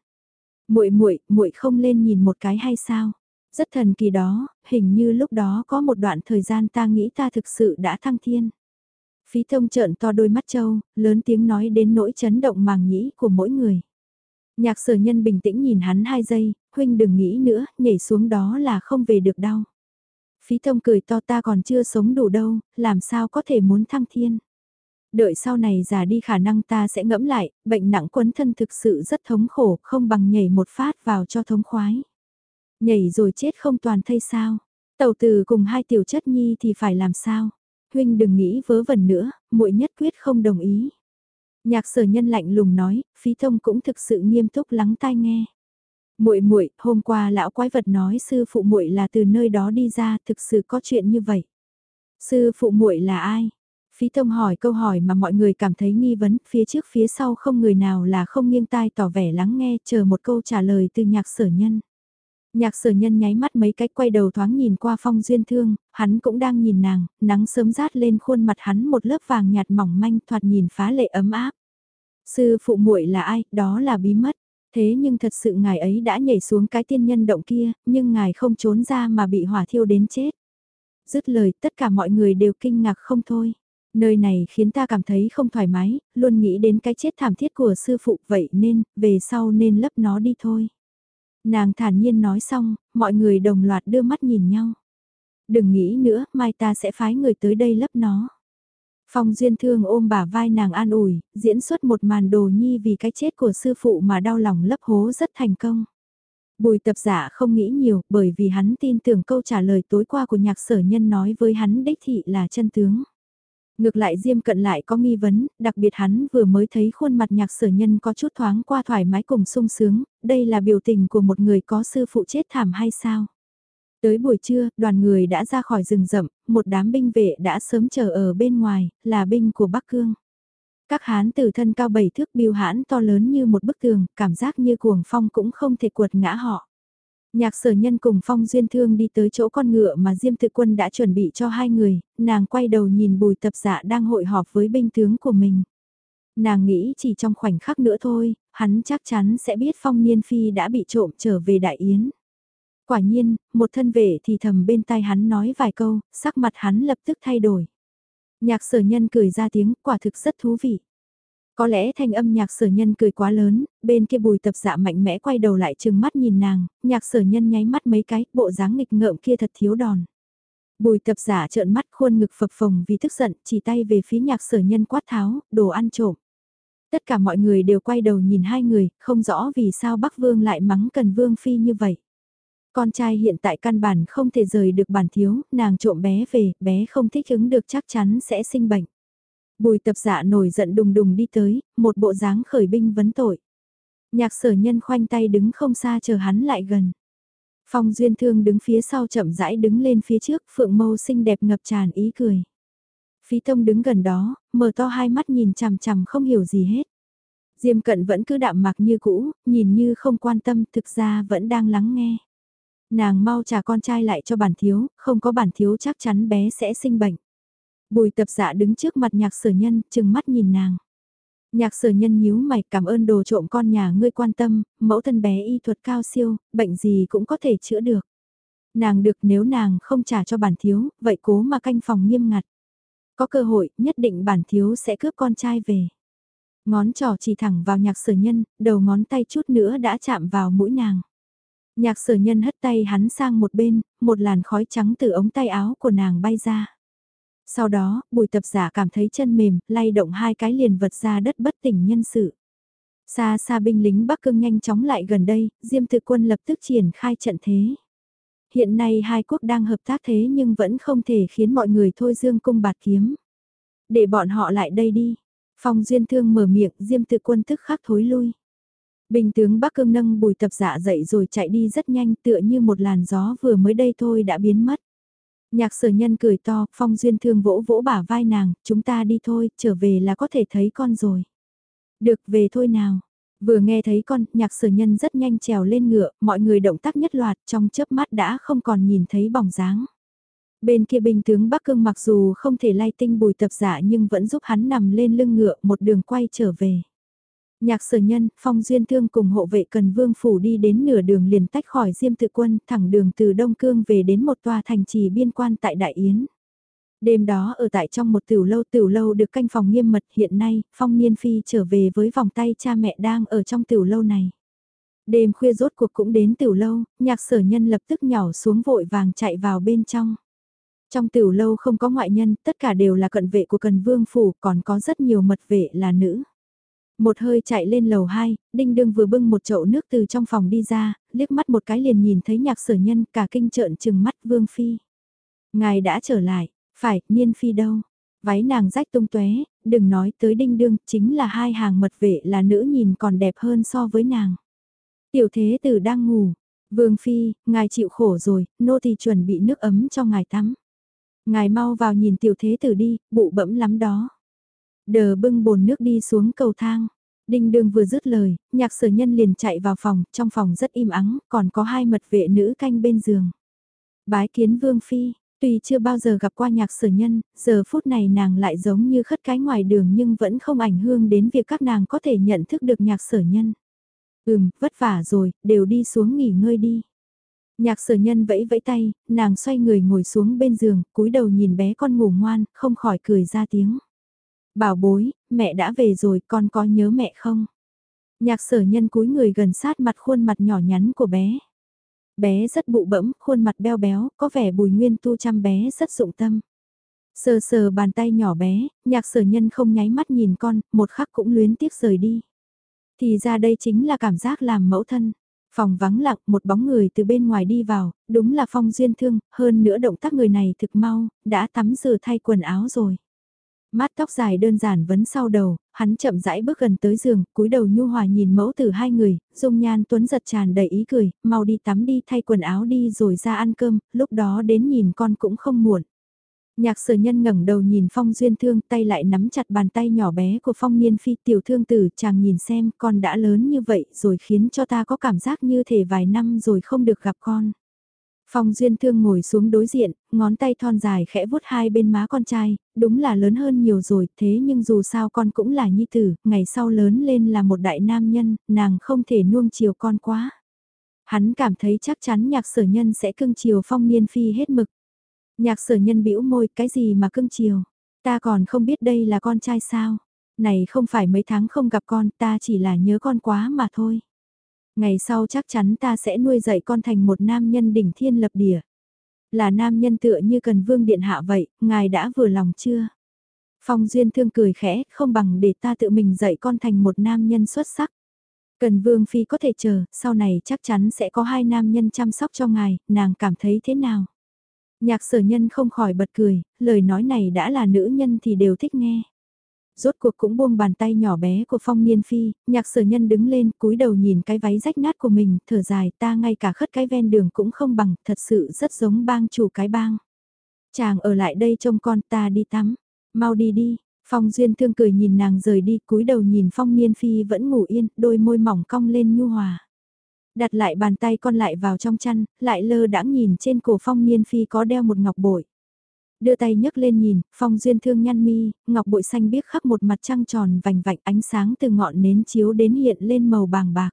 Muội muội, muội không lên nhìn một cái hay sao? Rất thần kỳ đó, hình như lúc đó có một đoạn thời gian ta nghĩ ta thực sự đã thăng thiên. Phí thông trợn to đôi mắt trâu lớn tiếng nói đến nỗi chấn động màng nhĩ của mỗi người. Nhạc sở nhân bình tĩnh nhìn hắn hai giây, huynh đừng nghĩ nữa, nhảy xuống đó là không về được đâu. Phí thông cười to ta còn chưa sống đủ đâu, làm sao có thể muốn thăng thiên. Đợi sau này già đi khả năng ta sẽ ngẫm lại, bệnh nặng quấn thân thực sự rất thống khổ, không bằng nhảy một phát vào cho thống khoái. Nhảy rồi chết không toàn thây sao. Tàu từ cùng hai tiểu chất nhi thì phải làm sao. Huynh đừng nghĩ vớ vẩn nữa, muội nhất quyết không đồng ý. Nhạc sở nhân lạnh lùng nói, phí thông cũng thực sự nghiêm túc lắng tai nghe. Muội muội, hôm qua lão quái vật nói sư phụ muội là từ nơi đó đi ra, thực sự có chuyện như vậy. Sư phụ muội là ai? Phí thông hỏi câu hỏi mà mọi người cảm thấy nghi vấn, phía trước phía sau không người nào là không nghiêng tai tỏ vẻ lắng nghe, chờ một câu trả lời từ nhạc sở nhân. Nhạc sở nhân nháy mắt mấy cái quay đầu thoáng nhìn qua phong duyên thương, hắn cũng đang nhìn nàng, nắng sớm rát lên khuôn mặt hắn một lớp vàng nhạt mỏng manh thoạt nhìn phá lệ ấm áp. Sư phụ muội là ai, đó là bí mất. Thế nhưng thật sự ngài ấy đã nhảy xuống cái tiên nhân động kia, nhưng ngài không trốn ra mà bị hỏa thiêu đến chết. Dứt lời tất cả mọi người đều kinh ngạc không thôi. Nơi này khiến ta cảm thấy không thoải mái, luôn nghĩ đến cái chết thảm thiết của sư phụ vậy nên, về sau nên lấp nó đi thôi. Nàng thản nhiên nói xong, mọi người đồng loạt đưa mắt nhìn nhau. Đừng nghĩ nữa, mai ta sẽ phái người tới đây lấp nó. Phong Duyên Thương ôm bả vai nàng an ủi, diễn xuất một màn đồ nhi vì cái chết của sư phụ mà đau lòng lấp hố rất thành công. Bùi tập giả không nghĩ nhiều bởi vì hắn tin tưởng câu trả lời tối qua của nhạc sở nhân nói với hắn đích thị là chân tướng. Ngược lại Diêm Cận lại có nghi vấn, đặc biệt hắn vừa mới thấy khuôn mặt nhạc sở nhân có chút thoáng qua thoải mái cùng sung sướng, đây là biểu tình của một người có sư phụ chết thảm hay sao? Tới buổi trưa, đoàn người đã ra khỏi rừng rậm, một đám binh vệ đã sớm chờ ở bên ngoài, là binh của Bắc Cương. Các hán từ thân cao bảy thước biêu hãn to lớn như một bức tường, cảm giác như cuồng phong cũng không thể cuột ngã họ. Nhạc sở nhân cùng Phong Duyên Thương đi tới chỗ con ngựa mà Diêm thực Quân đã chuẩn bị cho hai người, nàng quay đầu nhìn bùi tập dạ đang hội họp với binh tướng của mình. Nàng nghĩ chỉ trong khoảnh khắc nữa thôi, hắn chắc chắn sẽ biết Phong Niên Phi đã bị trộm trở về Đại Yến. Quả nhiên, một thân vệ thì thầm bên tai hắn nói vài câu, sắc mặt hắn lập tức thay đổi. Nhạc sở nhân cười ra tiếng, quả thực rất thú vị. Có lẽ thanh âm nhạc sở nhân cười quá lớn, bên kia bùi tập dạ mạnh mẽ quay đầu lại chừng mắt nhìn nàng, nhạc sở nhân nháy mắt mấy cái, bộ dáng nghịch ngợm kia thật thiếu đòn. Bùi tập giả trợn mắt khuôn ngực phập phồng vì tức giận, chỉ tay về phía nhạc sở nhân quát tháo, đồ ăn trộm. Tất cả mọi người đều quay đầu nhìn hai người, không rõ vì sao Bắc Vương lại mắng cần Vương Phi như vậy. Con trai hiện tại căn bản không thể rời được bản thiếu, nàng trộm bé về, bé không thích ứng được chắc chắn sẽ sinh bệnh. Bùi tập dạ nổi giận đùng đùng đi tới, một bộ dáng khởi binh vấn tội. Nhạc sở nhân khoanh tay đứng không xa chờ hắn lại gần. Phong duyên thương đứng phía sau chậm rãi đứng lên phía trước, phượng mâu xinh đẹp ngập tràn ý cười. Phí tông đứng gần đó, mở to hai mắt nhìn chằm chằm không hiểu gì hết. Diêm cận vẫn cứ đạm mặc như cũ, nhìn như không quan tâm, thực ra vẫn đang lắng nghe. Nàng mau trả con trai lại cho bản thiếu, không có bản thiếu chắc chắn bé sẽ sinh bệnh. Bùi tập dạ đứng trước mặt nhạc sở nhân, chừng mắt nhìn nàng. Nhạc sở nhân nhíu mày cảm ơn đồ trộm con nhà ngươi quan tâm, mẫu thân bé y thuật cao siêu, bệnh gì cũng có thể chữa được. Nàng được nếu nàng không trả cho bản thiếu, vậy cố mà canh phòng nghiêm ngặt. Có cơ hội, nhất định bản thiếu sẽ cướp con trai về. Ngón trỏ chỉ thẳng vào nhạc sở nhân, đầu ngón tay chút nữa đã chạm vào mũi nàng. Nhạc sở nhân hất tay hắn sang một bên, một làn khói trắng từ ống tay áo của nàng bay ra. Sau đó, bùi tập giả cảm thấy chân mềm, lay động hai cái liền vật ra đất bất tỉnh nhân sự. Xa xa binh lính Bắc Cương nhanh chóng lại gần đây, Diêm thực Quân lập tức triển khai trận thế. Hiện nay hai quốc đang hợp tác thế nhưng vẫn không thể khiến mọi người thôi dương cung bạt kiếm. Để bọn họ lại đây đi. Phong Duyên Thương mở miệng, Diêm thực Quân tức khắc thối lui. Bình tướng Bắc Cương nâng bùi tập dạ dậy rồi chạy đi rất nhanh tựa như một làn gió vừa mới đây thôi đã biến mất. Nhạc sở nhân cười to, phong duyên thương vỗ vỗ bả vai nàng, chúng ta đi thôi, trở về là có thể thấy con rồi. Được về thôi nào. Vừa nghe thấy con, nhạc sở nhân rất nhanh trèo lên ngựa, mọi người động tác nhất loạt trong chớp mắt đã không còn nhìn thấy bóng dáng. Bên kia binh tướng Bắc Cương mặc dù không thể lay tinh bùi tập giả nhưng vẫn giúp hắn nằm lên lưng ngựa một đường quay trở về. Nhạc sở nhân, phong duyên thương cùng hộ vệ cần vương phủ đi đến nửa đường liền tách khỏi diêm tự quân, thẳng đường từ Đông Cương về đến một tòa thành trì biên quan tại Đại Yến. Đêm đó ở tại trong một tiểu lâu tiểu lâu được canh phòng nghiêm mật hiện nay, phong niên phi trở về với vòng tay cha mẹ đang ở trong tiểu lâu này. Đêm khuya rốt cuộc cũng đến tiểu lâu, nhạc sở nhân lập tức nhỏ xuống vội vàng chạy vào bên trong. Trong tiểu lâu không có ngoại nhân, tất cả đều là cận vệ của cần vương phủ, còn có rất nhiều mật vệ là nữ. Một hơi chạy lên lầu 2, đinh đương vừa bưng một chậu nước từ trong phòng đi ra, liếc mắt một cái liền nhìn thấy nhạc sở nhân cả kinh trợn trừng mắt vương phi. Ngài đã trở lại, phải, niên phi đâu? Váy nàng rách tung tóe, đừng nói tới đinh đương, chính là hai hàng mật vệ là nữ nhìn còn đẹp hơn so với nàng. Tiểu thế tử đang ngủ, vương phi, ngài chịu khổ rồi, nô thì chuẩn bị nước ấm cho ngài tắm. Ngài mau vào nhìn tiểu thế tử đi, bụ bẫm lắm đó. Đờ bưng bồn nước đi xuống cầu thang. Đinh Đường vừa dứt lời, nhạc sở nhân liền chạy vào phòng, trong phòng rất im ắng, còn có hai mật vệ nữ canh bên giường. Bái kiến vương phi, tuy chưa bao giờ gặp qua nhạc sở nhân, giờ phút này nàng lại giống như khất cái ngoài đường nhưng vẫn không ảnh hưởng đến việc các nàng có thể nhận thức được nhạc sở nhân. Ừm, vất vả rồi, đều đi xuống nghỉ ngơi đi. Nhạc sở nhân vẫy vẫy tay, nàng xoay người ngồi xuống bên giường, cúi đầu nhìn bé con ngủ ngoan, không khỏi cười ra tiếng. Bảo bối, mẹ đã về rồi, con có nhớ mẹ không? Nhạc sở nhân cúi người gần sát mặt khuôn mặt nhỏ nhắn của bé. Bé rất bụ bẫm, khuôn mặt beo béo, có vẻ bùi nguyên tu chăm bé rất dụng tâm. Sờ sờ bàn tay nhỏ bé, nhạc sở nhân không nháy mắt nhìn con, một khắc cũng luyến tiếc rời đi. Thì ra đây chính là cảm giác làm mẫu thân. Phòng vắng lặng, một bóng người từ bên ngoài đi vào, đúng là Phong Duyên Thương, hơn nữa động tác người này thực mau, đã tắm rửa thay quần áo rồi. Mát tóc dài đơn giản vấn sau đầu, hắn chậm rãi bước gần tới giường, cúi đầu nhu hòa nhìn mẫu từ hai người, dung nhan tuấn giật tràn đầy ý cười, mau đi tắm đi thay quần áo đi rồi ra ăn cơm, lúc đó đến nhìn con cũng không muộn. Nhạc sở nhân ngẩng đầu nhìn phong duyên thương tay lại nắm chặt bàn tay nhỏ bé của phong niên phi tiểu thương tử chàng nhìn xem con đã lớn như vậy rồi khiến cho ta có cảm giác như thể vài năm rồi không được gặp con. Phong Duyên Thương ngồi xuống đối diện, ngón tay thon dài khẽ vuốt hai bên má con trai, đúng là lớn hơn nhiều rồi, thế nhưng dù sao con cũng là nhi tử, ngày sau lớn lên là một đại nam nhân, nàng không thể nuông chiều con quá. Hắn cảm thấy chắc chắn nhạc sở nhân sẽ cưng chiều Phong Niên Phi hết mực. Nhạc sở nhân bĩu môi, cái gì mà cưng chiều, ta còn không biết đây là con trai sao, này không phải mấy tháng không gặp con, ta chỉ là nhớ con quá mà thôi. Ngày sau chắc chắn ta sẽ nuôi dạy con thành một nam nhân đỉnh thiên lập địa. Là nam nhân tựa như cần vương điện hạ vậy, ngài đã vừa lòng chưa? Phong Duyên Thương cười khẽ, không bằng để ta tự mình dạy con thành một nam nhân xuất sắc. Cần Vương Phi có thể chờ, sau này chắc chắn sẽ có hai nam nhân chăm sóc cho ngài, nàng cảm thấy thế nào? Nhạc sở nhân không khỏi bật cười, lời nói này đã là nữ nhân thì đều thích nghe rốt cuộc cũng buông bàn tay nhỏ bé của phong niên phi, nhạc sở nhân đứng lên cúi đầu nhìn cái váy rách nát của mình, thở dài ta ngay cả khất cái ven đường cũng không bằng, thật sự rất giống bang chủ cái bang. Chàng ở lại đây trông con ta đi tắm, mau đi đi, phong duyên thương cười nhìn nàng rời đi cúi đầu nhìn phong niên phi vẫn ngủ yên, đôi môi mỏng cong lên nhu hòa. Đặt lại bàn tay con lại vào trong chăn, lại lơ đãng nhìn trên cổ phong niên phi có đeo một ngọc bội đưa tay nhấc lên nhìn, phong duyên thương nhăn mi, ngọc bội xanh biếc khắc một mặt trăng tròn vành vạnh ánh sáng từ ngọn nến chiếu đến hiện lên màu bàng bạc.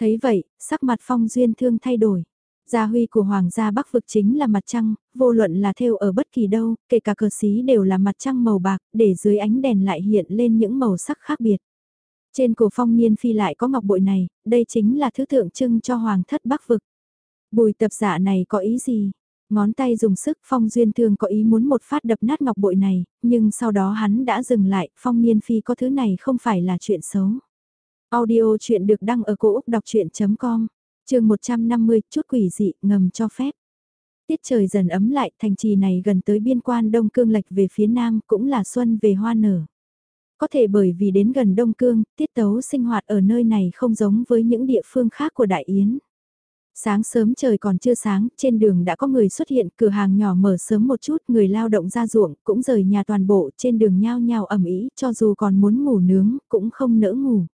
Thấy vậy, sắc mặt phong duyên thương thay đổi. Gia huy của hoàng gia bắc vực chính là mặt trăng, vô luận là theo ở bất kỳ đâu, kể cả cờ xí đều là mặt trăng màu bạc, để dưới ánh đèn lại hiện lên những màu sắc khác biệt. Trên cổ phong niên phi lại có ngọc bội này, đây chính là thứ tượng trưng cho hoàng thất bắc vực. Bùi tập giả này có ý gì? Ngón tay dùng sức Phong Duyên Thương có ý muốn một phát đập nát ngọc bội này, nhưng sau đó hắn đã dừng lại, Phong Niên Phi có thứ này không phải là chuyện xấu. Audio chuyện được đăng ở cổ Úc đọc chuyện.com, trường 150, chút quỷ dị, ngầm cho phép. Tiết trời dần ấm lại, thành trì này gần tới biên quan Đông Cương lệch về phía Nam cũng là xuân về hoa nở. Có thể bởi vì đến gần Đông Cương, tiết tấu sinh hoạt ở nơi này không giống với những địa phương khác của Đại Yến. Sáng sớm trời còn chưa sáng, trên đường đã có người xuất hiện, cửa hàng nhỏ mở sớm một chút, người lao động ra ruộng, cũng rời nhà toàn bộ, trên đường nhao nhao ẩm ý, cho dù còn muốn ngủ nướng, cũng không nỡ ngủ.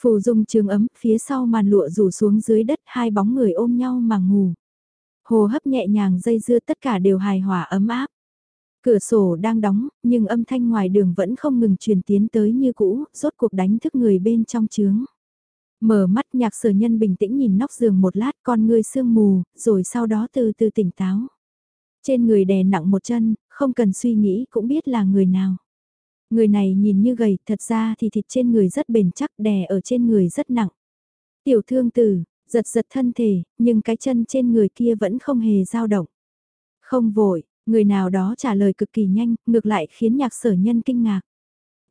Phù dung trường ấm, phía sau màn lụa rủ xuống dưới đất, hai bóng người ôm nhau mà ngủ. Hồ hấp nhẹ nhàng dây dưa tất cả đều hài hòa ấm áp. Cửa sổ đang đóng, nhưng âm thanh ngoài đường vẫn không ngừng truyền tiến tới như cũ, rốt cuộc đánh thức người bên trong trướng. Mở mắt nhạc sở nhân bình tĩnh nhìn nóc giường một lát con người sương mù, rồi sau đó từ từ tỉnh táo. Trên người đè nặng một chân, không cần suy nghĩ cũng biết là người nào. Người này nhìn như gầy, thật ra thì thịt trên người rất bền chắc đè ở trên người rất nặng. Tiểu thương tử, giật giật thân thể, nhưng cái chân trên người kia vẫn không hề dao động. Không vội, người nào đó trả lời cực kỳ nhanh, ngược lại khiến nhạc sở nhân kinh ngạc.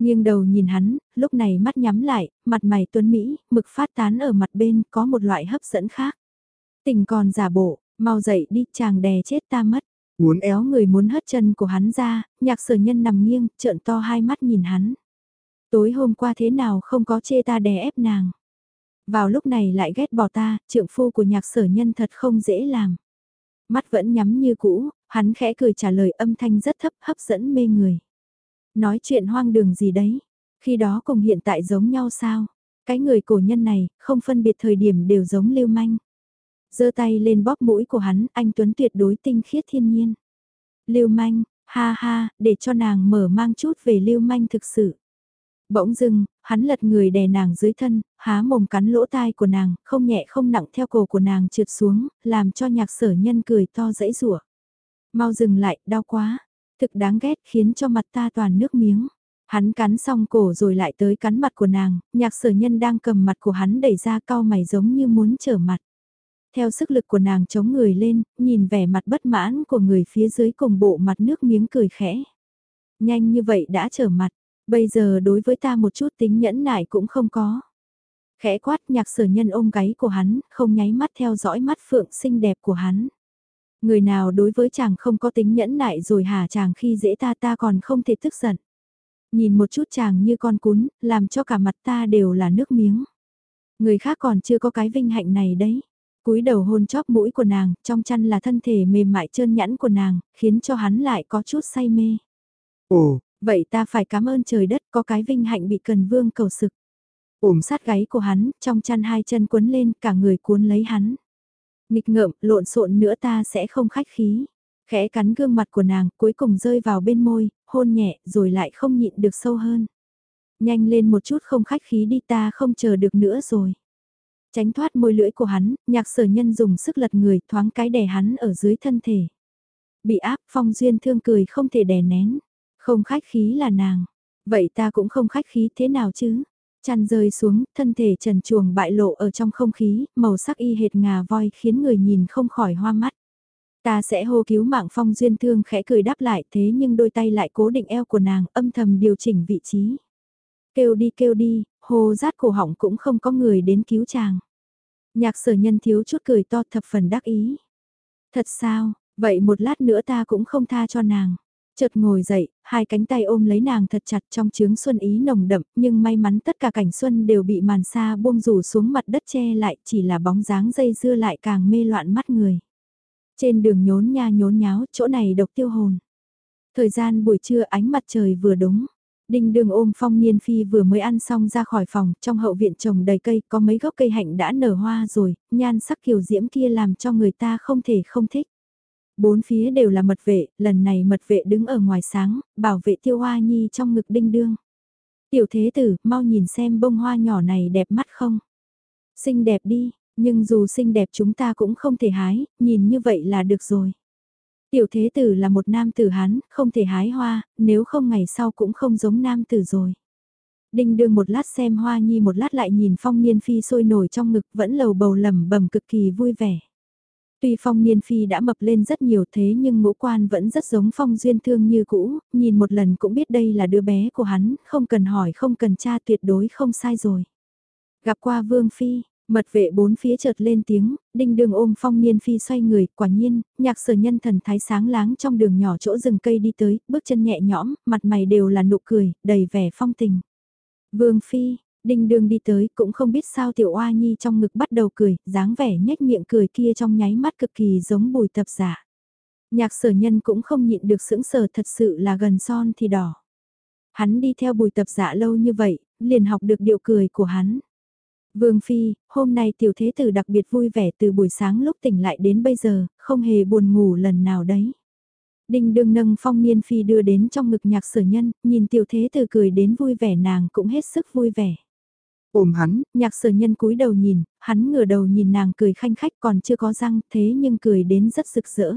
Nhưng đầu nhìn hắn, lúc này mắt nhắm lại, mặt mày tuấn Mỹ, mực phát tán ở mặt bên có một loại hấp dẫn khác. Tình còn giả bộ, mau dậy đi chàng đè chết ta mất. Muốn éo người muốn hất chân của hắn ra, nhạc sở nhân nằm nghiêng, trợn to hai mắt nhìn hắn. Tối hôm qua thế nào không có chê ta đè ép nàng. Vào lúc này lại ghét bỏ ta, trượng phu của nhạc sở nhân thật không dễ làm. Mắt vẫn nhắm như cũ, hắn khẽ cười trả lời âm thanh rất thấp hấp dẫn mê người. Nói chuyện hoang đường gì đấy, khi đó cùng hiện tại giống nhau sao? Cái người cổ nhân này, không phân biệt thời điểm đều giống lưu manh giơ tay lên bóp mũi của hắn, anh Tuấn tuyệt đối tinh khiết thiên nhiên. Lưu manh, ha ha, để cho nàng mở mang chút về lưu manh thực sự. Bỗng dưng, hắn lật người đè nàng dưới thân, há mồm cắn lỗ tai của nàng, không nhẹ không nặng theo cổ của nàng trượt xuống, làm cho nhạc sở nhân cười to dãy rủa. Mau dừng lại, đau quá. Thực đáng ghét khiến cho mặt ta toàn nước miếng. Hắn cắn xong cổ rồi lại tới cắn mặt của nàng, nhạc sở nhân đang cầm mặt của hắn đẩy ra cao mày giống như muốn trở mặt. Theo sức lực của nàng chống người lên, nhìn vẻ mặt bất mãn của người phía dưới cùng bộ mặt nước miếng cười khẽ. Nhanh như vậy đã trở mặt, bây giờ đối với ta một chút tính nhẫn nại cũng không có. Khẽ quát nhạc sở nhân ôm gáy của hắn, không nháy mắt theo dõi mắt phượng xinh đẹp của hắn. Người nào đối với chàng không có tính nhẫn nại rồi hả chàng khi dễ ta ta còn không thể tức giận. Nhìn một chút chàng như con cún, làm cho cả mặt ta đều là nước miếng. Người khác còn chưa có cái vinh hạnh này đấy cúi đầu hôn chóp mũi của nàng, trong chăn là thân thể mềm mại trơn nhẵn của nàng, khiến cho hắn lại có chút say mê. Ồ, vậy ta phải cảm ơn trời đất có cái vinh hạnh bị cần vương cầu sực. Ôm sát gáy của hắn, trong chăn hai chân cuốn lên, cả người cuốn lấy hắn. Nghịch ngợm, lộn xộn nữa ta sẽ không khách khí. Khẽ cắn gương mặt của nàng, cuối cùng rơi vào bên môi, hôn nhẹ, rồi lại không nhịn được sâu hơn. Nhanh lên một chút không khách khí đi ta không chờ được nữa rồi. Tránh thoát môi lưỡi của hắn, nhạc sở nhân dùng sức lật người thoáng cái đè hắn ở dưới thân thể. Bị áp phong duyên thương cười không thể đè nén. Không khách khí là nàng. Vậy ta cũng không khách khí thế nào chứ? Chăn rơi xuống, thân thể trần chuồng bại lộ ở trong không khí, màu sắc y hệt ngà voi khiến người nhìn không khỏi hoa mắt. Ta sẽ hô cứu mạng phong duyên thương khẽ cười đáp lại thế nhưng đôi tay lại cố định eo của nàng âm thầm điều chỉnh vị trí. Kêu đi kêu đi, hô rát cổ họng cũng không có người đến cứu chàng. Nhạc sở nhân thiếu chút cười to thập phần đắc ý. Thật sao, vậy một lát nữa ta cũng không tha cho nàng. Chợt ngồi dậy, hai cánh tay ôm lấy nàng thật chặt trong chướng xuân ý nồng đậm, nhưng may mắn tất cả cảnh xuân đều bị màn xa buông rủ xuống mặt đất che lại, chỉ là bóng dáng dây dưa lại càng mê loạn mắt người. Trên đường nhốn nha nhốn nháo, chỗ này độc tiêu hồn. Thời gian buổi trưa ánh mặt trời vừa đúng, Đinh đường ôm phong niên phi vừa mới ăn xong ra khỏi phòng, trong hậu viện trồng đầy cây, có mấy gốc cây hạnh đã nở hoa rồi, nhan sắc kiều diễm kia làm cho người ta không thể không thích. Bốn phía đều là mật vệ, lần này mật vệ đứng ở ngoài sáng, bảo vệ tiêu hoa nhi trong ngực đinh đương. Tiểu thế tử, mau nhìn xem bông hoa nhỏ này đẹp mắt không? Xinh đẹp đi, nhưng dù xinh đẹp chúng ta cũng không thể hái, nhìn như vậy là được rồi. Tiểu thế tử là một nam tử hán, không thể hái hoa, nếu không ngày sau cũng không giống nam tử rồi. Đinh đương một lát xem hoa nhi một lát lại nhìn phong niên phi sôi nổi trong ngực vẫn lầu bầu lầm bầm cực kỳ vui vẻ. Tuy phong niên phi đã mập lên rất nhiều thế nhưng ngũ quan vẫn rất giống phong duyên thương như cũ, nhìn một lần cũng biết đây là đứa bé của hắn, không cần hỏi không cần tra tuyệt đối không sai rồi. Gặp qua vương phi, Mật vệ bốn phía chợt lên tiếng, đinh đường ôm phong niên phi xoay người, quả nhiên, nhạc sở nhân thần thái sáng láng trong đường nhỏ chỗ rừng cây đi tới, bước chân nhẹ nhõm, mặt mày đều là nụ cười, đầy vẻ phong tình. Vương phi, đinh đường đi tới cũng không biết sao tiểu oa nhi trong ngực bắt đầu cười, dáng vẻ nhếch miệng cười kia trong nháy mắt cực kỳ giống bùi tập giả. Nhạc sở nhân cũng không nhịn được sững sờ thật sự là gần son thì đỏ. Hắn đi theo bùi tập giả lâu như vậy, liền học được điệu cười của hắn. Vương Phi, hôm nay tiểu thế tử đặc biệt vui vẻ từ buổi sáng lúc tỉnh lại đến bây giờ, không hề buồn ngủ lần nào đấy. Đinh đương nâng phong niên phi đưa đến trong ngực nhạc sở nhân, nhìn tiểu thế từ cười đến vui vẻ nàng cũng hết sức vui vẻ. Ôm hắn, nhạc sở nhân cúi đầu nhìn, hắn ngửa đầu nhìn nàng cười khanh khách còn chưa có răng thế nhưng cười đến rất rực rỡ.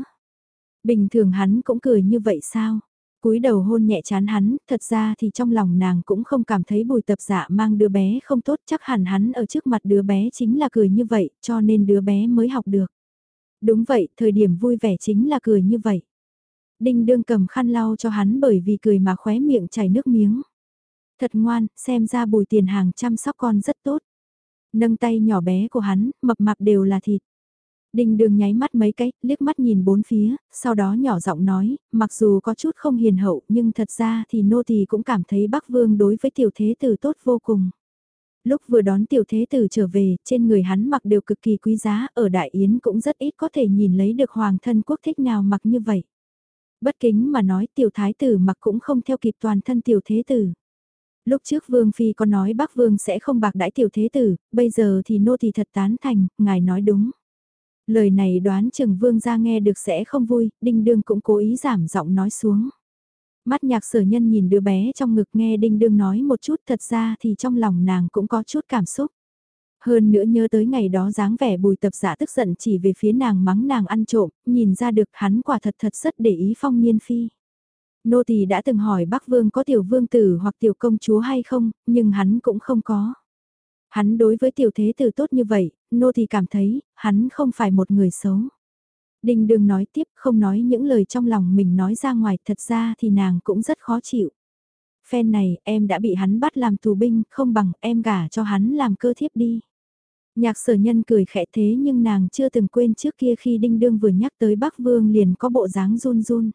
Bình thường hắn cũng cười như vậy sao? cúi đầu hôn nhẹ chán hắn, thật ra thì trong lòng nàng cũng không cảm thấy bùi tập dạ mang đứa bé không tốt chắc hẳn hắn ở trước mặt đứa bé chính là cười như vậy cho nên đứa bé mới học được. Đúng vậy, thời điểm vui vẻ chính là cười như vậy. Đinh đương cầm khăn lau cho hắn bởi vì cười mà khóe miệng chảy nước miếng. Thật ngoan, xem ra bùi tiền hàng chăm sóc con rất tốt. Nâng tay nhỏ bé của hắn, mập mạp đều là thịt. đình đường nháy mắt mấy cái, liếc mắt nhìn bốn phía, sau đó nhỏ giọng nói, mặc dù có chút không hiền hậu nhưng thật ra thì nô tỳ cũng cảm thấy Bắc Vương đối với tiểu thế tử tốt vô cùng. Lúc vừa đón tiểu thế tử trở về, trên người hắn mặc đều cực kỳ quý giá, ở Đại Yến cũng rất ít có thể nhìn lấy được hoàng thân quốc thích nào mặc như vậy. Bất kính mà nói tiểu thái tử mặc cũng không theo kịp toàn thân tiểu thế tử lúc trước Vương Phi có nói Bắc Vương sẽ không bạc đãi tiểu thế tử, bây giờ thì nô thì thật tán thành, ngài nói đúng. Lời này đoán chừng vương gia nghe được sẽ không vui, đinh đương cũng cố ý giảm giọng nói xuống. Mắt nhạc sở nhân nhìn đứa bé trong ngực nghe đinh đương nói một chút thật ra thì trong lòng nàng cũng có chút cảm xúc. Hơn nữa nhớ tới ngày đó dáng vẻ bùi tập giả tức giận chỉ về phía nàng mắng nàng ăn trộm, nhìn ra được hắn quả thật thật rất để ý phong niên phi. Nô tỳ đã từng hỏi Bắc Vương có tiểu vương tử hoặc tiểu công chúa hay không, nhưng hắn cũng không có. Hắn đối với tiểu thế tử tốt như vậy, nô tỳ cảm thấy, hắn không phải một người xấu. Đình đừng nói tiếp, không nói những lời trong lòng mình nói ra ngoài, thật ra thì nàng cũng rất khó chịu. Phen này, em đã bị hắn bắt làm tù binh, không bằng em gả cho hắn làm cơ thiếp đi. Nhạc sở nhân cười khẽ thế nhưng nàng chưa từng quên trước kia khi Đinh Đương vừa nhắc tới Bắc Vương liền có bộ dáng run run.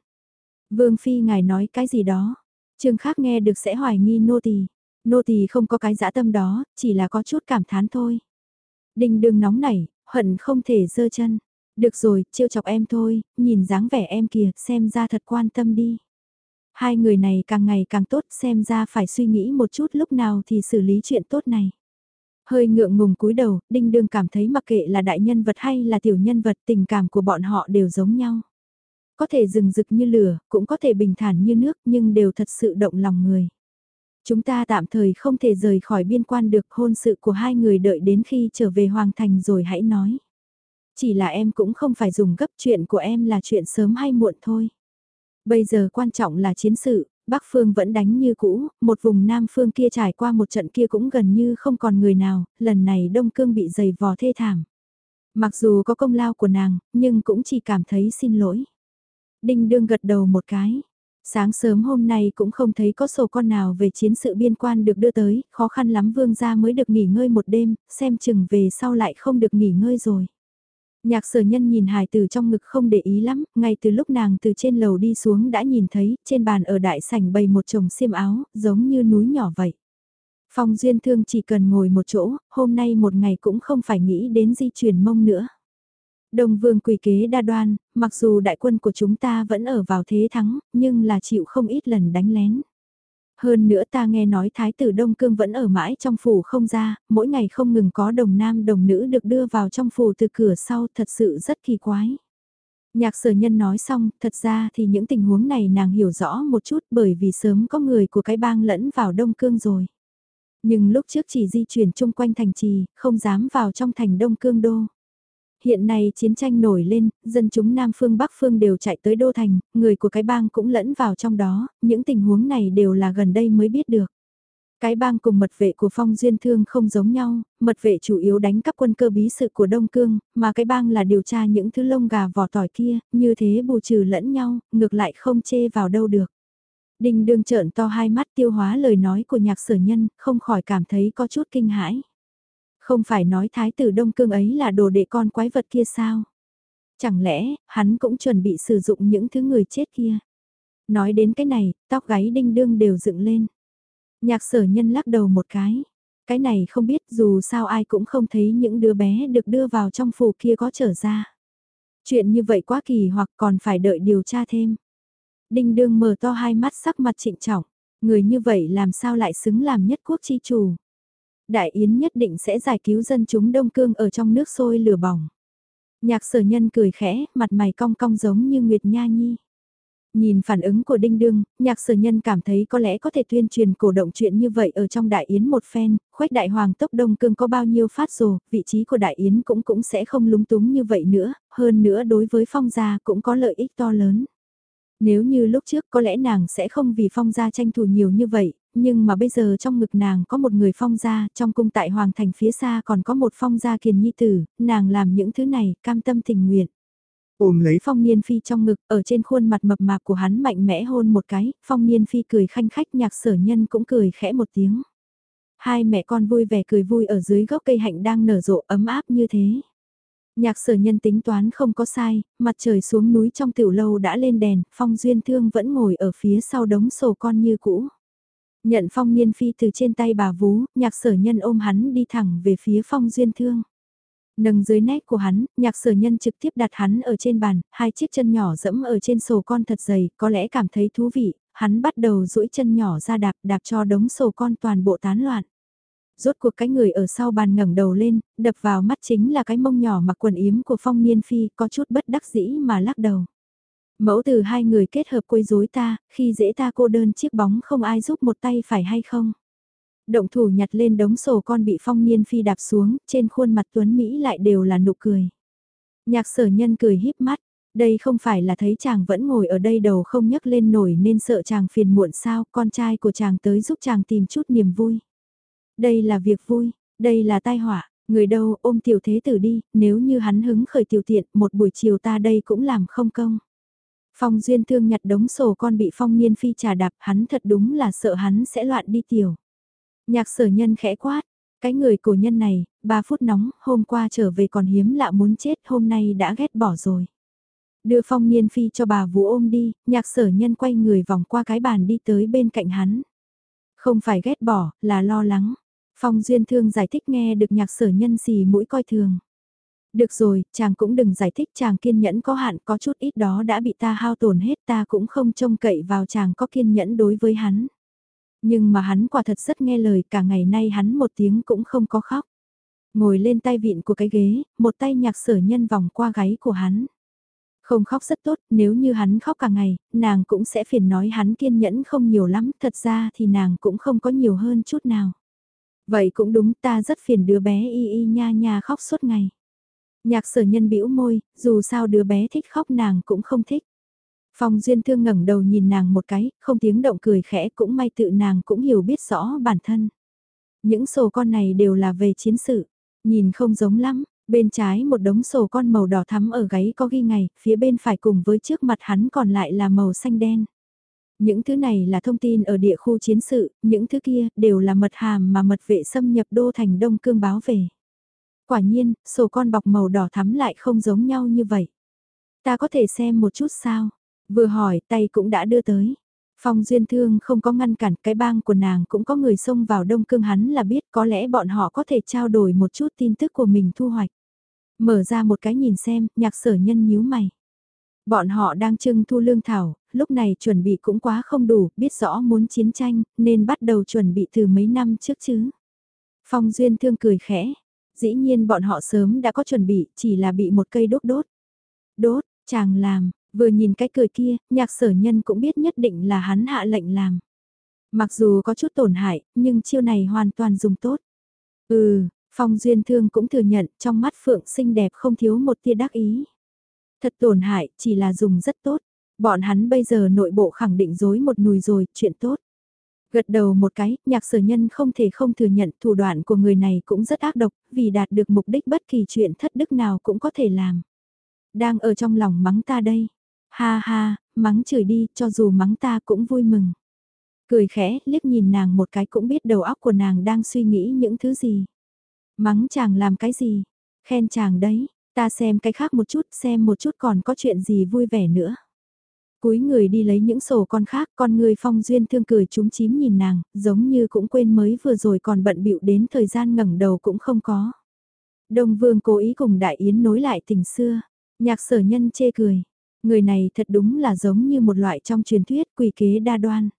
Vương Phi ngài nói cái gì đó, Trương khác nghe được sẽ hoài nghi nô tỳ Nô tỳ không có cái dã tâm đó, chỉ là có chút cảm thán thôi. Đinh Đường nóng nảy, hận không thể giơ chân. Được rồi, trêu chọc em thôi, nhìn dáng vẻ em kìa, xem ra thật quan tâm đi. Hai người này càng ngày càng tốt, xem ra phải suy nghĩ một chút lúc nào thì xử lý chuyện tốt này. Hơi ngượng ngùng cúi đầu, đinh đương cảm thấy mặc kệ là đại nhân vật hay là tiểu nhân vật tình cảm của bọn họ đều giống nhau. Có thể rừng rực như lửa, cũng có thể bình thản như nước nhưng đều thật sự động lòng người. Chúng ta tạm thời không thể rời khỏi biên quan được hôn sự của hai người đợi đến khi trở về Hoàng Thành rồi hãy nói. Chỉ là em cũng không phải dùng gấp chuyện của em là chuyện sớm hay muộn thôi. Bây giờ quan trọng là chiến sự, Bắc Phương vẫn đánh như cũ, một vùng Nam Phương kia trải qua một trận kia cũng gần như không còn người nào, lần này Đông Cương bị dày vò thê thảm. Mặc dù có công lao của nàng, nhưng cũng chỉ cảm thấy xin lỗi. Đinh đương gật đầu một cái, Sáng sớm hôm nay cũng không thấy có sổ con nào về chiến sự biên quan được đưa tới, khó khăn lắm vương gia mới được nghỉ ngơi một đêm, xem chừng về sau lại không được nghỉ ngơi rồi. Nhạc sở nhân nhìn hài từ trong ngực không để ý lắm, ngay từ lúc nàng từ trên lầu đi xuống đã nhìn thấy, trên bàn ở đại sảnh bày một chồng xiêm áo, giống như núi nhỏ vậy. Phong duyên thương chỉ cần ngồi một chỗ, hôm nay một ngày cũng không phải nghĩ đến di chuyển mông nữa. Đông vương quỳ kế đa đoan, mặc dù đại quân của chúng ta vẫn ở vào thế thắng, nhưng là chịu không ít lần đánh lén. Hơn nữa ta nghe nói Thái tử Đông Cương vẫn ở mãi trong phủ không ra, mỗi ngày không ngừng có đồng nam đồng nữ được đưa vào trong phủ từ cửa sau thật sự rất kỳ quái. Nhạc sở nhân nói xong, thật ra thì những tình huống này nàng hiểu rõ một chút bởi vì sớm có người của cái bang lẫn vào Đông Cương rồi. Nhưng lúc trước chỉ di chuyển chung quanh thành trì, không dám vào trong thành Đông Cương đô hiện nay chiến tranh nổi lên, dân chúng Nam phương Bắc phương đều chạy tới Đô Thành, người của cái bang cũng lẫn vào trong đó, những tình huống này đều là gần đây mới biết được. Cái bang cùng mật vệ của phong duyên thương không giống nhau, mật vệ chủ yếu đánh cắp quân cơ bí sự của Đông Cương, mà cái bang là điều tra những thứ lông gà vỏ tỏi kia, như thế bù trừ lẫn nhau, ngược lại không chê vào đâu được. đình đường trợn to hai mắt tiêu hóa lời nói của nhạc sở nhân, không khỏi cảm thấy có chút kinh hãi. Không phải nói thái tử Đông Cương ấy là đồ đệ con quái vật kia sao? Chẳng lẽ, hắn cũng chuẩn bị sử dụng những thứ người chết kia? Nói đến cái này, tóc gáy đinh đương đều dựng lên. Nhạc sở nhân lắc đầu một cái. Cái này không biết dù sao ai cũng không thấy những đứa bé được đưa vào trong phủ kia có trở ra. Chuyện như vậy quá kỳ hoặc còn phải đợi điều tra thêm. Đinh đương mở to hai mắt sắc mặt trịnh trọng. Người như vậy làm sao lại xứng làm nhất quốc chi chủ. Đại Yến nhất định sẽ giải cứu dân chúng Đông Cương ở trong nước sôi lửa bỏng. Nhạc sở nhân cười khẽ, mặt mày cong cong giống như Nguyệt Nha Nhi. Nhìn phản ứng của Đinh Đương, nhạc sở nhân cảm thấy có lẽ có thể tuyên truyền cổ động chuyện như vậy ở trong đại yến một phen, khuếch đại hoàng tốc đông cương có bao nhiêu phát rồ, vị trí của đại yến cũng cũng sẽ không lúng túng như vậy nữa, hơn nữa đối với phong gia cũng có lợi ích to lớn. Nếu như lúc trước có lẽ nàng sẽ không vì phong gia tranh thủ nhiều như vậy, nhưng mà bây giờ trong ngực nàng có một người phong gia, trong cung tại hoàng thành phía xa còn có một phong gia kiền nhi tử, nàng làm những thứ này, cam tâm tình nguyện. Ôm lấy Phong Niên Phi trong ngực, ở trên khuôn mặt mập mạp của hắn mạnh mẽ hôn một cái, Phong Niên Phi cười khanh khách nhạc sở nhân cũng cười khẽ một tiếng. Hai mẹ con vui vẻ cười vui ở dưới gốc cây hạnh đang nở rộ ấm áp như thế. Nhạc sở nhân tính toán không có sai, mặt trời xuống núi trong tiểu lâu đã lên đèn, Phong Duyên Thương vẫn ngồi ở phía sau đống sổ con như cũ. Nhận Phong Niên Phi từ trên tay bà vú, nhạc sở nhân ôm hắn đi thẳng về phía Phong Duyên Thương. Nâng dưới nét của hắn, nhạc sở nhân trực tiếp đặt hắn ở trên bàn, hai chiếc chân nhỏ dẫm ở trên sổ con thật dày, có lẽ cảm thấy thú vị, hắn bắt đầu duỗi chân nhỏ ra đạp đạp cho đống sổ con toàn bộ tán loạn. Rốt cuộc cái người ở sau bàn ngẩng đầu lên, đập vào mắt chính là cái mông nhỏ mặc quần yếm của phong niên phi, có chút bất đắc dĩ mà lắc đầu. Mẫu từ hai người kết hợp quấy rối ta, khi dễ ta cô đơn chiếc bóng không ai giúp một tay phải hay không? Động thủ nhặt lên đống sổ con bị phong niên phi đạp xuống, trên khuôn mặt Tuấn Mỹ lại đều là nụ cười. Nhạc sở nhân cười híp mắt, đây không phải là thấy chàng vẫn ngồi ở đây đầu không nhấc lên nổi nên sợ chàng phiền muộn sao, con trai của chàng tới giúp chàng tìm chút niềm vui. Đây là việc vui, đây là tai họa, người đâu ôm tiểu thế tử đi, nếu như hắn hứng khởi tiểu tiện, một buổi chiều ta đây cũng làm không công. Phong Duyên Thương nhặt đống sổ con bị Phong Niên Phi trà đạp hắn thật đúng là sợ hắn sẽ loạn đi tiểu. Nhạc sở nhân khẽ quát, cái người cổ nhân này, 3 phút nóng, hôm qua trở về còn hiếm lạ muốn chết, hôm nay đã ghét bỏ rồi. Đưa phong niên phi cho bà vũ ôm đi, nhạc sở nhân quay người vòng qua cái bàn đi tới bên cạnh hắn. Không phải ghét bỏ, là lo lắng. Phong duyên thương giải thích nghe được nhạc sở nhân xì mũi coi thường. Được rồi, chàng cũng đừng giải thích chàng kiên nhẫn có hạn có chút ít đó đã bị ta hao tổn hết ta cũng không trông cậy vào chàng có kiên nhẫn đối với hắn. Nhưng mà hắn quả thật rất nghe lời cả ngày nay hắn một tiếng cũng không có khóc. Ngồi lên tay vịn của cái ghế, một tay nhạc sở nhân vòng qua gáy của hắn. Không khóc rất tốt, nếu như hắn khóc cả ngày, nàng cũng sẽ phiền nói hắn kiên nhẫn không nhiều lắm, thật ra thì nàng cũng không có nhiều hơn chút nào. Vậy cũng đúng ta rất phiền đứa bé y y nha nha khóc suốt ngày. Nhạc sở nhân bĩu môi, dù sao đứa bé thích khóc nàng cũng không thích. Phong Duyên Thương ngẩng đầu nhìn nàng một cái, không tiếng động cười khẽ cũng may tự nàng cũng hiểu biết rõ bản thân. Những sổ con này đều là về chiến sự, nhìn không giống lắm, bên trái một đống sổ con màu đỏ thắm ở gáy có ghi ngày, phía bên phải cùng với trước mặt hắn còn lại là màu xanh đen. Những thứ này là thông tin ở địa khu chiến sự, những thứ kia đều là mật hàm mà mật vệ xâm nhập đô thành Đông Cương báo về. Quả nhiên, sổ con bọc màu đỏ thắm lại không giống nhau như vậy. Ta có thể xem một chút sao? Vừa hỏi tay cũng đã đưa tới. Phong Duyên Thương không có ngăn cản cái bang của nàng cũng có người xông vào Đông Cương hắn là biết có lẽ bọn họ có thể trao đổi một chút tin tức của mình thu hoạch. Mở ra một cái nhìn xem, nhạc sở nhân nhíu mày. Bọn họ đang trưng thu lương thảo, lúc này chuẩn bị cũng quá không đủ, biết rõ muốn chiến tranh, nên bắt đầu chuẩn bị từ mấy năm trước chứ. Phong Duyên Thương cười khẽ, dĩ nhiên bọn họ sớm đã có chuẩn bị, chỉ là bị một cây đốt đốt. Đốt, chàng làm, Vừa nhìn cái cười kia, nhạc sở nhân cũng biết nhất định là hắn hạ lệnh làm. Mặc dù có chút tổn hại, nhưng chiêu này hoàn toàn dùng tốt. Ừ, Phong Duyên Thương cũng thừa nhận trong mắt Phượng xinh đẹp không thiếu một tia đắc ý. Thật tổn hại, chỉ là dùng rất tốt. Bọn hắn bây giờ nội bộ khẳng định dối một nùi rồi, chuyện tốt. Gật đầu một cái, nhạc sở nhân không thể không thừa nhận thủ đoạn của người này cũng rất ác độc, vì đạt được mục đích bất kỳ chuyện thất đức nào cũng có thể làm. Đang ở trong lòng mắng ta đây. Ha ha, mắng chửi đi, cho dù mắng ta cũng vui mừng. Cười khẽ, liếc nhìn nàng một cái cũng biết đầu óc của nàng đang suy nghĩ những thứ gì. Mắng chàng làm cái gì? Khen chàng đấy, ta xem cái khác một chút, xem một chút còn có chuyện gì vui vẻ nữa. Cúi người đi lấy những sổ con khác, con người phong duyên thương cười chúng chím nhìn nàng, giống như cũng quên mới vừa rồi còn bận bịu đến thời gian ngẩng đầu cũng không có. Đông vương cố ý cùng đại yến nối lại tình xưa, nhạc sở nhân chê cười, Người này thật đúng là giống như một loại trong truyền thuyết quỷ kế đa đoan.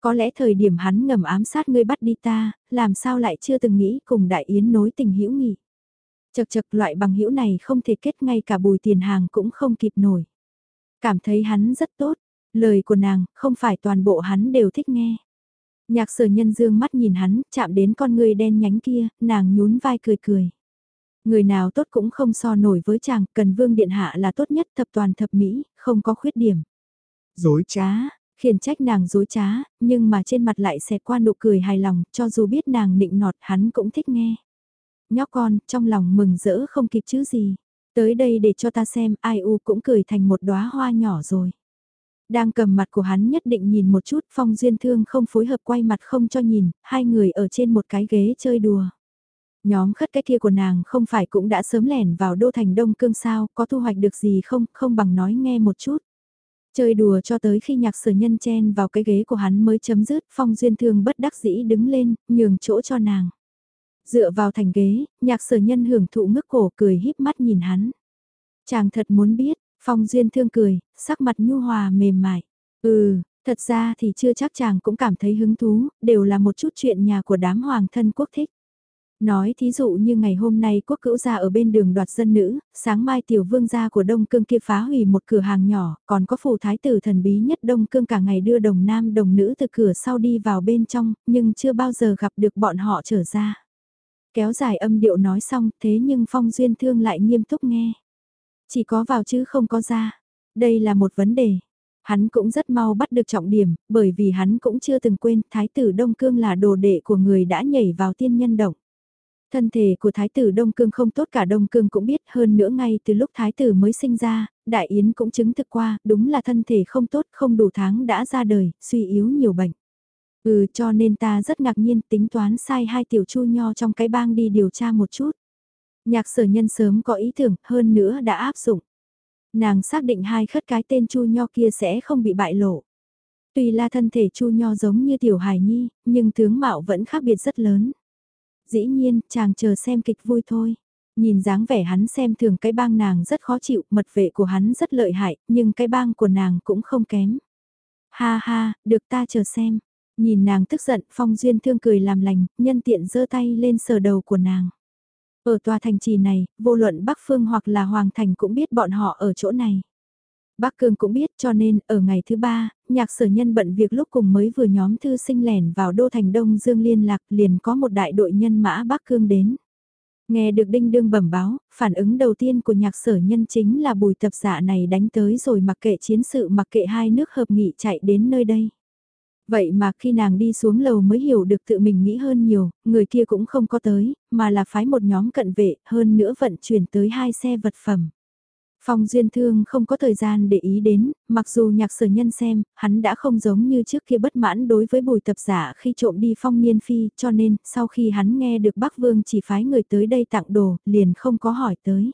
Có lẽ thời điểm hắn ngầm ám sát ngươi bắt đi ta, làm sao lại chưa từng nghĩ cùng đại yến nối tình hữu nghị. Chật chật loại bằng hữu này không thể kết ngay cả bùi tiền hàng cũng không kịp nổi. Cảm thấy hắn rất tốt, Lời của nàng, không phải toàn bộ hắn đều thích nghe. Nhạc sở nhân dương mắt nhìn hắn, chạm đến con người đen nhánh kia, nàng nhún vai cười cười. Người nào tốt cũng không so nổi với chàng, cần vương điện hạ là tốt nhất thập toàn thập mỹ, không có khuyết điểm. Dối trá, khiển trách nàng dối trá, nhưng mà trên mặt lại xẹt qua nụ cười hài lòng, cho dù biết nàng nịnh nọt hắn cũng thích nghe. Nhóc con, trong lòng mừng rỡ không kịp chứ gì. Tới đây để cho ta xem, ai u cũng cười thành một đóa hoa nhỏ rồi. Đang cầm mặt của hắn nhất định nhìn một chút, Phong Duyên Thương không phối hợp quay mặt không cho nhìn, hai người ở trên một cái ghế chơi đùa. Nhóm khất cái kia của nàng không phải cũng đã sớm lẻn vào đô thành Đông Cương sao, có thu hoạch được gì không, không bằng nói nghe một chút. Chơi đùa cho tới khi nhạc sở nhân chen vào cái ghế của hắn mới chấm dứt, Phong Duyên Thương bất đắc dĩ đứng lên, nhường chỗ cho nàng. Dựa vào thành ghế, nhạc sở nhân hưởng thụ ngước cổ cười híp mắt nhìn hắn. Chàng thật muốn biết, Phong Duyên thương cười, sắc mặt nhu hòa mềm mại. Ừ, thật ra thì chưa chắc chàng cũng cảm thấy hứng thú, đều là một chút chuyện nhà của đám hoàng thân quốc thích. Nói thí dụ như ngày hôm nay quốc cữu gia ở bên đường đoạt dân nữ, sáng mai tiểu vương gia của Đông Cương kia phá hủy một cửa hàng nhỏ, còn có phù thái tử thần bí nhất Đông Cương cả ngày đưa đồng nam đồng nữ từ cửa sau đi vào bên trong, nhưng chưa bao giờ gặp được bọn họ trở ra. Kéo dài âm điệu nói xong thế nhưng Phong Duyên Thương lại nghiêm túc nghe. Chỉ có vào chứ không có ra. Đây là một vấn đề. Hắn cũng rất mau bắt được trọng điểm, bởi vì hắn cũng chưa từng quên Thái tử Đông Cương là đồ đệ của người đã nhảy vào tiên nhân động. Thân thể của Thái tử Đông Cương không tốt cả Đông Cương cũng biết hơn nữa ngay từ lúc Thái tử mới sinh ra, Đại Yến cũng chứng thực qua, đúng là thân thể không tốt không đủ tháng đã ra đời, suy yếu nhiều bệnh. Ừ cho nên ta rất ngạc nhiên tính toán sai hai tiểu chu nho trong cái bang đi điều tra một chút. Nhạc sở nhân sớm có ý tưởng hơn nữa đã áp dụng. Nàng xác định hai khất cái tên chu nho kia sẽ không bị bại lộ. Tuy là thân thể chu nho giống như tiểu hài nhi, nhưng tướng mạo vẫn khác biệt rất lớn. Dĩ nhiên, chàng chờ xem kịch vui thôi. Nhìn dáng vẻ hắn xem thường cái bang nàng rất khó chịu, mật vệ của hắn rất lợi hại, nhưng cái bang của nàng cũng không kém. Ha ha, được ta chờ xem. Nhìn nàng tức giận, Phong Duyên Thương cười làm lành, nhân tiện giơ tay lên sờ đầu của nàng. Ở tòa thành trì này, vô luận Bắc Phương hoặc là Hoàng Thành cũng biết bọn họ ở chỗ này. Bắc Cương cũng biết cho nên ở ngày thứ ba, nhạc sở nhân bận việc lúc cùng mới vừa nhóm thư sinh lẻn vào đô thành Đông Dương liên lạc liền có một đại đội nhân mã Bắc Cương đến. Nghe được đinh đương bẩm báo, phản ứng đầu tiên của nhạc sở nhân chính là bùi tập giả này đánh tới rồi mặc kệ chiến sự mặc kệ hai nước hợp nghị chạy đến nơi đây. Vậy mà khi nàng đi xuống lầu mới hiểu được tự mình nghĩ hơn nhiều, người kia cũng không có tới, mà là phái một nhóm cận vệ, hơn nữa vận chuyển tới hai xe vật phẩm. Phong Duyên Thương không có thời gian để ý đến, mặc dù nhạc sở nhân xem, hắn đã không giống như trước kia bất mãn đối với bùi tập giả khi trộm đi phong niên phi, cho nên, sau khi hắn nghe được Bắc Vương chỉ phái người tới đây tặng đồ, liền không có hỏi tới.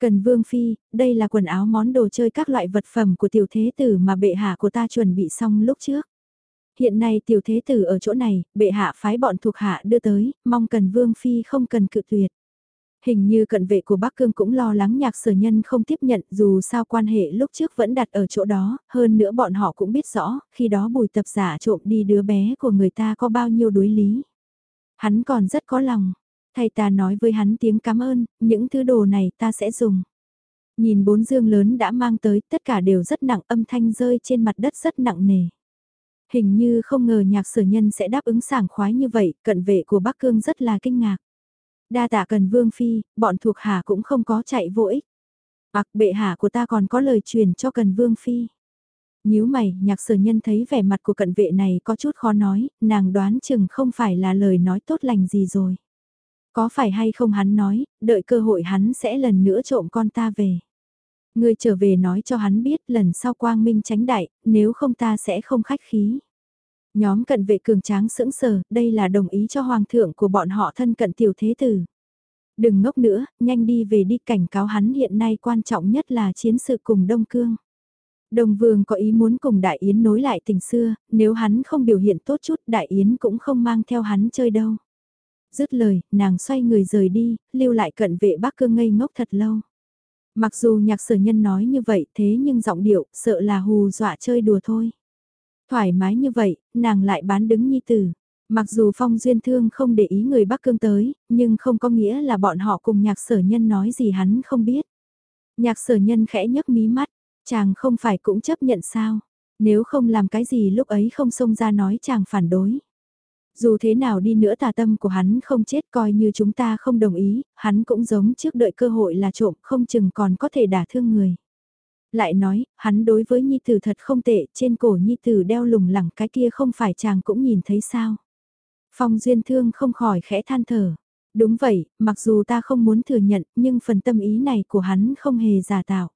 Cần Vương Phi, đây là quần áo món đồ chơi các loại vật phẩm của tiểu thế tử mà bệ hạ của ta chuẩn bị xong lúc trước hiện nay tiểu thế tử ở chỗ này, bệ hạ phái bọn thuộc hạ đưa tới, mong cần vương phi không cần cự tuyệt. Hình như cận vệ của Bắc Cương cũng lo lắng nhạc sở nhân không tiếp nhận dù sao quan hệ lúc trước vẫn đặt ở chỗ đó, hơn nữa bọn họ cũng biết rõ, khi đó bùi tập giả trộm đi đứa bé của người ta có bao nhiêu đối lý. Hắn còn rất có lòng, thầy ta nói với hắn tiếng cảm ơn, những thứ đồ này ta sẽ dùng. Nhìn bốn dương lớn đã mang tới, tất cả đều rất nặng âm thanh rơi trên mặt đất rất nặng nề. Hình như không ngờ nhạc sở nhân sẽ đáp ứng sảng khoái như vậy, cận vệ của Bắc Cương rất là kinh ngạc. Đa tạ cần vương phi, bọn thuộc hạ cũng không có chạy vô ích. Bạc bệ hạ của ta còn có lời truyền cho cần vương phi. nhíu mày, nhạc sở nhân thấy vẻ mặt của cận vệ này có chút khó nói, nàng đoán chừng không phải là lời nói tốt lành gì rồi. Có phải hay không hắn nói, đợi cơ hội hắn sẽ lần nữa trộm con ta về ngươi trở về nói cho hắn biết lần sau quang minh tránh đại, nếu không ta sẽ không khách khí. Nhóm cận vệ cường tráng sững sờ, đây là đồng ý cho hoàng thượng của bọn họ thân cận tiểu thế tử. Đừng ngốc nữa, nhanh đi về đi cảnh cáo hắn hiện nay quan trọng nhất là chiến sự cùng Đông Cương. Đồng vương có ý muốn cùng Đại Yến nối lại tình xưa, nếu hắn không biểu hiện tốt chút Đại Yến cũng không mang theo hắn chơi đâu. Dứt lời, nàng xoay người rời đi, lưu lại cận vệ bác cương ngây ngốc thật lâu. Mặc dù nhạc sở nhân nói như vậy thế nhưng giọng điệu sợ là hù dọa chơi đùa thôi. Thoải mái như vậy, nàng lại bán đứng nhi tử. Mặc dù Phong Duyên Thương không để ý người Bắc Cương tới, nhưng không có nghĩa là bọn họ cùng nhạc sở nhân nói gì hắn không biết. Nhạc sở nhân khẽ nhấc mí mắt, chàng không phải cũng chấp nhận sao. Nếu không làm cái gì lúc ấy không xông ra nói chàng phản đối. Dù thế nào đi nữa tà tâm của hắn không chết coi như chúng ta không đồng ý, hắn cũng giống trước đợi cơ hội là trộm không chừng còn có thể đả thương người. Lại nói, hắn đối với Nhi Tử thật không tệ, trên cổ Nhi Tử đeo lủng lẳng cái kia không phải chàng cũng nhìn thấy sao. Phong Duyên Thương không khỏi khẽ than thở. Đúng vậy, mặc dù ta không muốn thừa nhận, nhưng phần tâm ý này của hắn không hề giả tạo.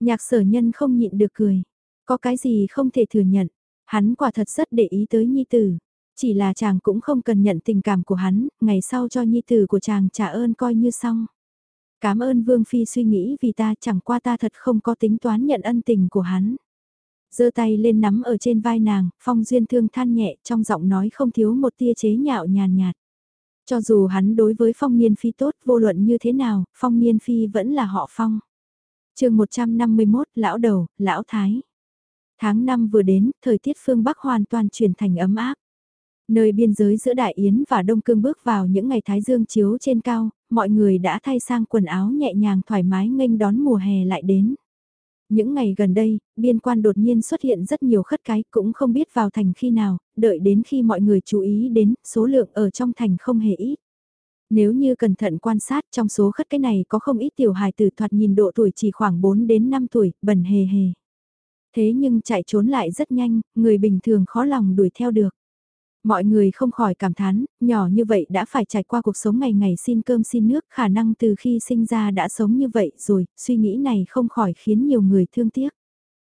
Nhạc sở nhân không nhịn được cười. Có cái gì không thể thừa nhận. Hắn quả thật rất để ý tới Nhi Tử. Chỉ là chàng cũng không cần nhận tình cảm của hắn, ngày sau cho Nhi Tử của chàng trả ơn coi như xong. Cảm ơn Vương Phi suy nghĩ vì ta chẳng qua ta thật không có tính toán nhận ân tình của hắn. giơ tay lên nắm ở trên vai nàng, Phong Duyên thương than nhẹ trong giọng nói không thiếu một tia chế nhạo nhàn nhạt. Cho dù hắn đối với Phong Niên Phi tốt vô luận như thế nào, Phong Niên Phi vẫn là họ Phong. chương 151 Lão Đầu, Lão Thái. Tháng 5 vừa đến, thời tiết phương Bắc hoàn toàn chuyển thành ấm áp. Nơi biên giới giữa Đại Yến và Đông Cương bước vào những ngày Thái Dương chiếu trên cao, mọi người đã thay sang quần áo nhẹ nhàng thoải mái nghênh đón mùa hè lại đến. Những ngày gần đây, biên quan đột nhiên xuất hiện rất nhiều khất cái cũng không biết vào thành khi nào, đợi đến khi mọi người chú ý đến, số lượng ở trong thành không hề ít. Nếu như cẩn thận quan sát trong số khất cái này có không ít tiểu hài tử thoạt nhìn độ tuổi chỉ khoảng 4 đến 5 tuổi, bẩn hề hề. Thế nhưng chạy trốn lại rất nhanh, người bình thường khó lòng đuổi theo được. Mọi người không khỏi cảm thán, nhỏ như vậy đã phải trải qua cuộc sống ngày ngày xin cơm xin nước, khả năng từ khi sinh ra đã sống như vậy rồi, suy nghĩ này không khỏi khiến nhiều người thương tiếc.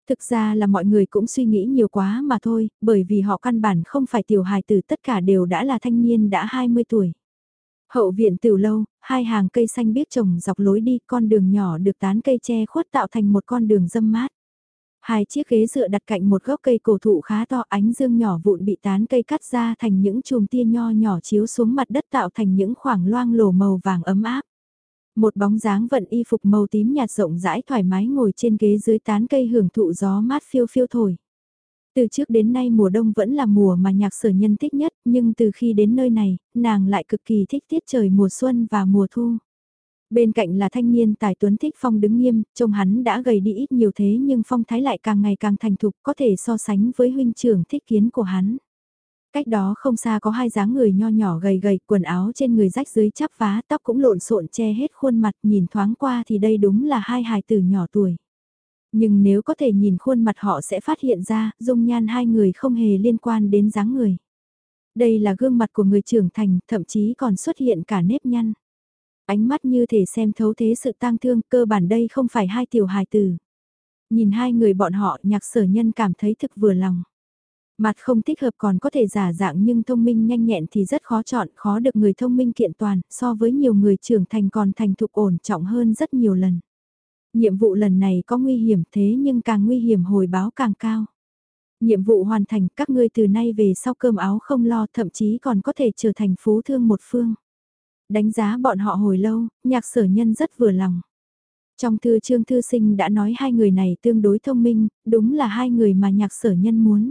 Thực ra là mọi người cũng suy nghĩ nhiều quá mà thôi, bởi vì họ căn bản không phải tiểu hài tử tất cả đều đã là thanh niên đã 20 tuổi. Hậu viện tiểu lâu, hai hàng cây xanh biết trồng dọc lối đi, con đường nhỏ được tán cây che khuất tạo thành một con đường dâm mát. Hai chiếc ghế dựa đặt cạnh một gốc cây cổ thụ khá to ánh dương nhỏ vụn bị tán cây cắt ra thành những chùm tia nho nhỏ chiếu xuống mặt đất tạo thành những khoảng loang lổ màu vàng ấm áp. Một bóng dáng vận y phục màu tím nhạt rộng rãi thoải mái ngồi trên ghế dưới tán cây hưởng thụ gió mát phiêu phiêu thổi. Từ trước đến nay mùa đông vẫn là mùa mà nhạc sở nhân thích nhất, nhưng từ khi đến nơi này, nàng lại cực kỳ thích tiết trời mùa xuân và mùa thu. Bên cạnh là thanh niên tài tuấn thích phong đứng nghiêm, trông hắn đã gầy đi ít nhiều thế nhưng phong thái lại càng ngày càng thành thục có thể so sánh với huynh trưởng thích kiến của hắn. Cách đó không xa có hai dáng người nho nhỏ gầy gầy, quần áo trên người rách dưới chắp vá, tóc cũng lộn xộn che hết khuôn mặt, nhìn thoáng qua thì đây đúng là hai hài tử nhỏ tuổi. Nhưng nếu có thể nhìn khuôn mặt họ sẽ phát hiện ra, dung nhan hai người không hề liên quan đến dáng người. Đây là gương mặt của người trưởng thành, thậm chí còn xuất hiện cả nếp nhăn. Ánh mắt như thể xem thấu thế sự tang thương, cơ bản đây không phải hai tiểu hài tử. Nhìn hai người bọn họ nhạc sở nhân cảm thấy thực vừa lòng. Mặt không thích hợp còn có thể giả dạng nhưng thông minh nhanh nhẹn thì rất khó chọn, khó được người thông minh kiện toàn, so với nhiều người trưởng thành còn thành thục ổn trọng hơn rất nhiều lần. Nhiệm vụ lần này có nguy hiểm thế nhưng càng nguy hiểm hồi báo càng cao. Nhiệm vụ hoàn thành các ngươi từ nay về sau cơm áo không lo thậm chí còn có thể trở thành phú thương một phương. Đánh giá bọn họ hồi lâu, nhạc sở nhân rất vừa lòng. Trong thư trương thư sinh đã nói hai người này tương đối thông minh, đúng là hai người mà nhạc sở nhân muốn.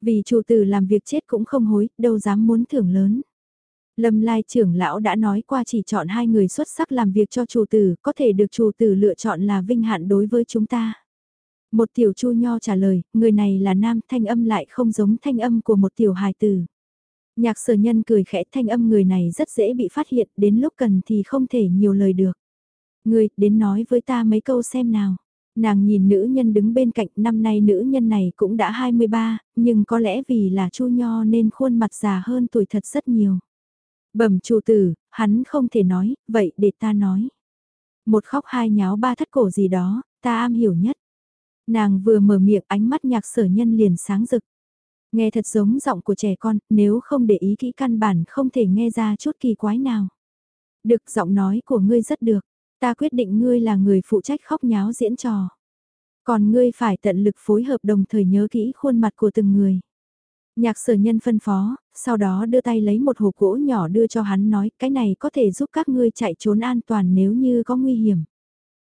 Vì chủ tử làm việc chết cũng không hối, đâu dám muốn thưởng lớn. Lâm Lai trưởng lão đã nói qua chỉ chọn hai người xuất sắc làm việc cho chủ tử, có thể được chủ tử lựa chọn là vinh hạn đối với chúng ta. Một tiểu chu nho trả lời, người này là nam thanh âm lại không giống thanh âm của một tiểu hài tử. Nhạc sở nhân cười khẽ thanh âm người này rất dễ bị phát hiện, đến lúc cần thì không thể nhiều lời được. Người, đến nói với ta mấy câu xem nào. Nàng nhìn nữ nhân đứng bên cạnh, năm nay nữ nhân này cũng đã 23, nhưng có lẽ vì là chu nho nên khuôn mặt già hơn tuổi thật rất nhiều. Bẩm chủ tử, hắn không thể nói, vậy để ta nói. Một khóc hai nháo ba thất cổ gì đó, ta am hiểu nhất. Nàng vừa mở miệng ánh mắt nhạc sở nhân liền sáng rực. Nghe thật giống giọng của trẻ con, nếu không để ý kỹ căn bản không thể nghe ra chút kỳ quái nào. Được giọng nói của ngươi rất được, ta quyết định ngươi là người phụ trách khóc nháo diễn trò. Còn ngươi phải tận lực phối hợp đồng thời nhớ kỹ khuôn mặt của từng người. Nhạc sở nhân phân phó, sau đó đưa tay lấy một hộp gỗ nhỏ đưa cho hắn nói cái này có thể giúp các ngươi chạy trốn an toàn nếu như có nguy hiểm.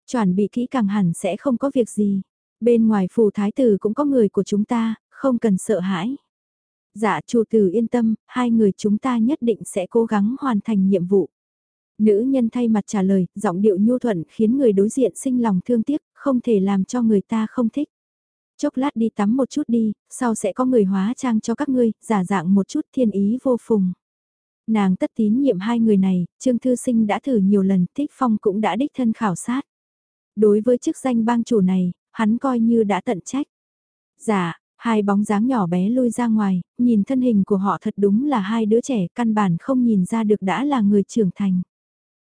Chuẩn bị kỹ càng hẳn sẽ không có việc gì. Bên ngoài phù thái tử cũng có người của chúng ta, không cần sợ hãi. Dạ chủ tử yên tâm, hai người chúng ta nhất định sẽ cố gắng hoàn thành nhiệm vụ. Nữ nhân thay mặt trả lời, giọng điệu nhu thuận khiến người đối diện sinh lòng thương tiếc, không thể làm cho người ta không thích. Chốc lát đi tắm một chút đi, sau sẽ có người hóa trang cho các ngươi, giả dạng một chút thiên ý vô phùng. Nàng tất tín nhiệm hai người này, Trương Thư Sinh đã thử nhiều lần, Thích Phong cũng đã đích thân khảo sát. Đối với chức danh bang chủ này, hắn coi như đã tận trách. Dạ, hai bóng dáng nhỏ bé lui ra ngoài, nhìn thân hình của họ thật đúng là hai đứa trẻ, căn bản không nhìn ra được đã là người trưởng thành.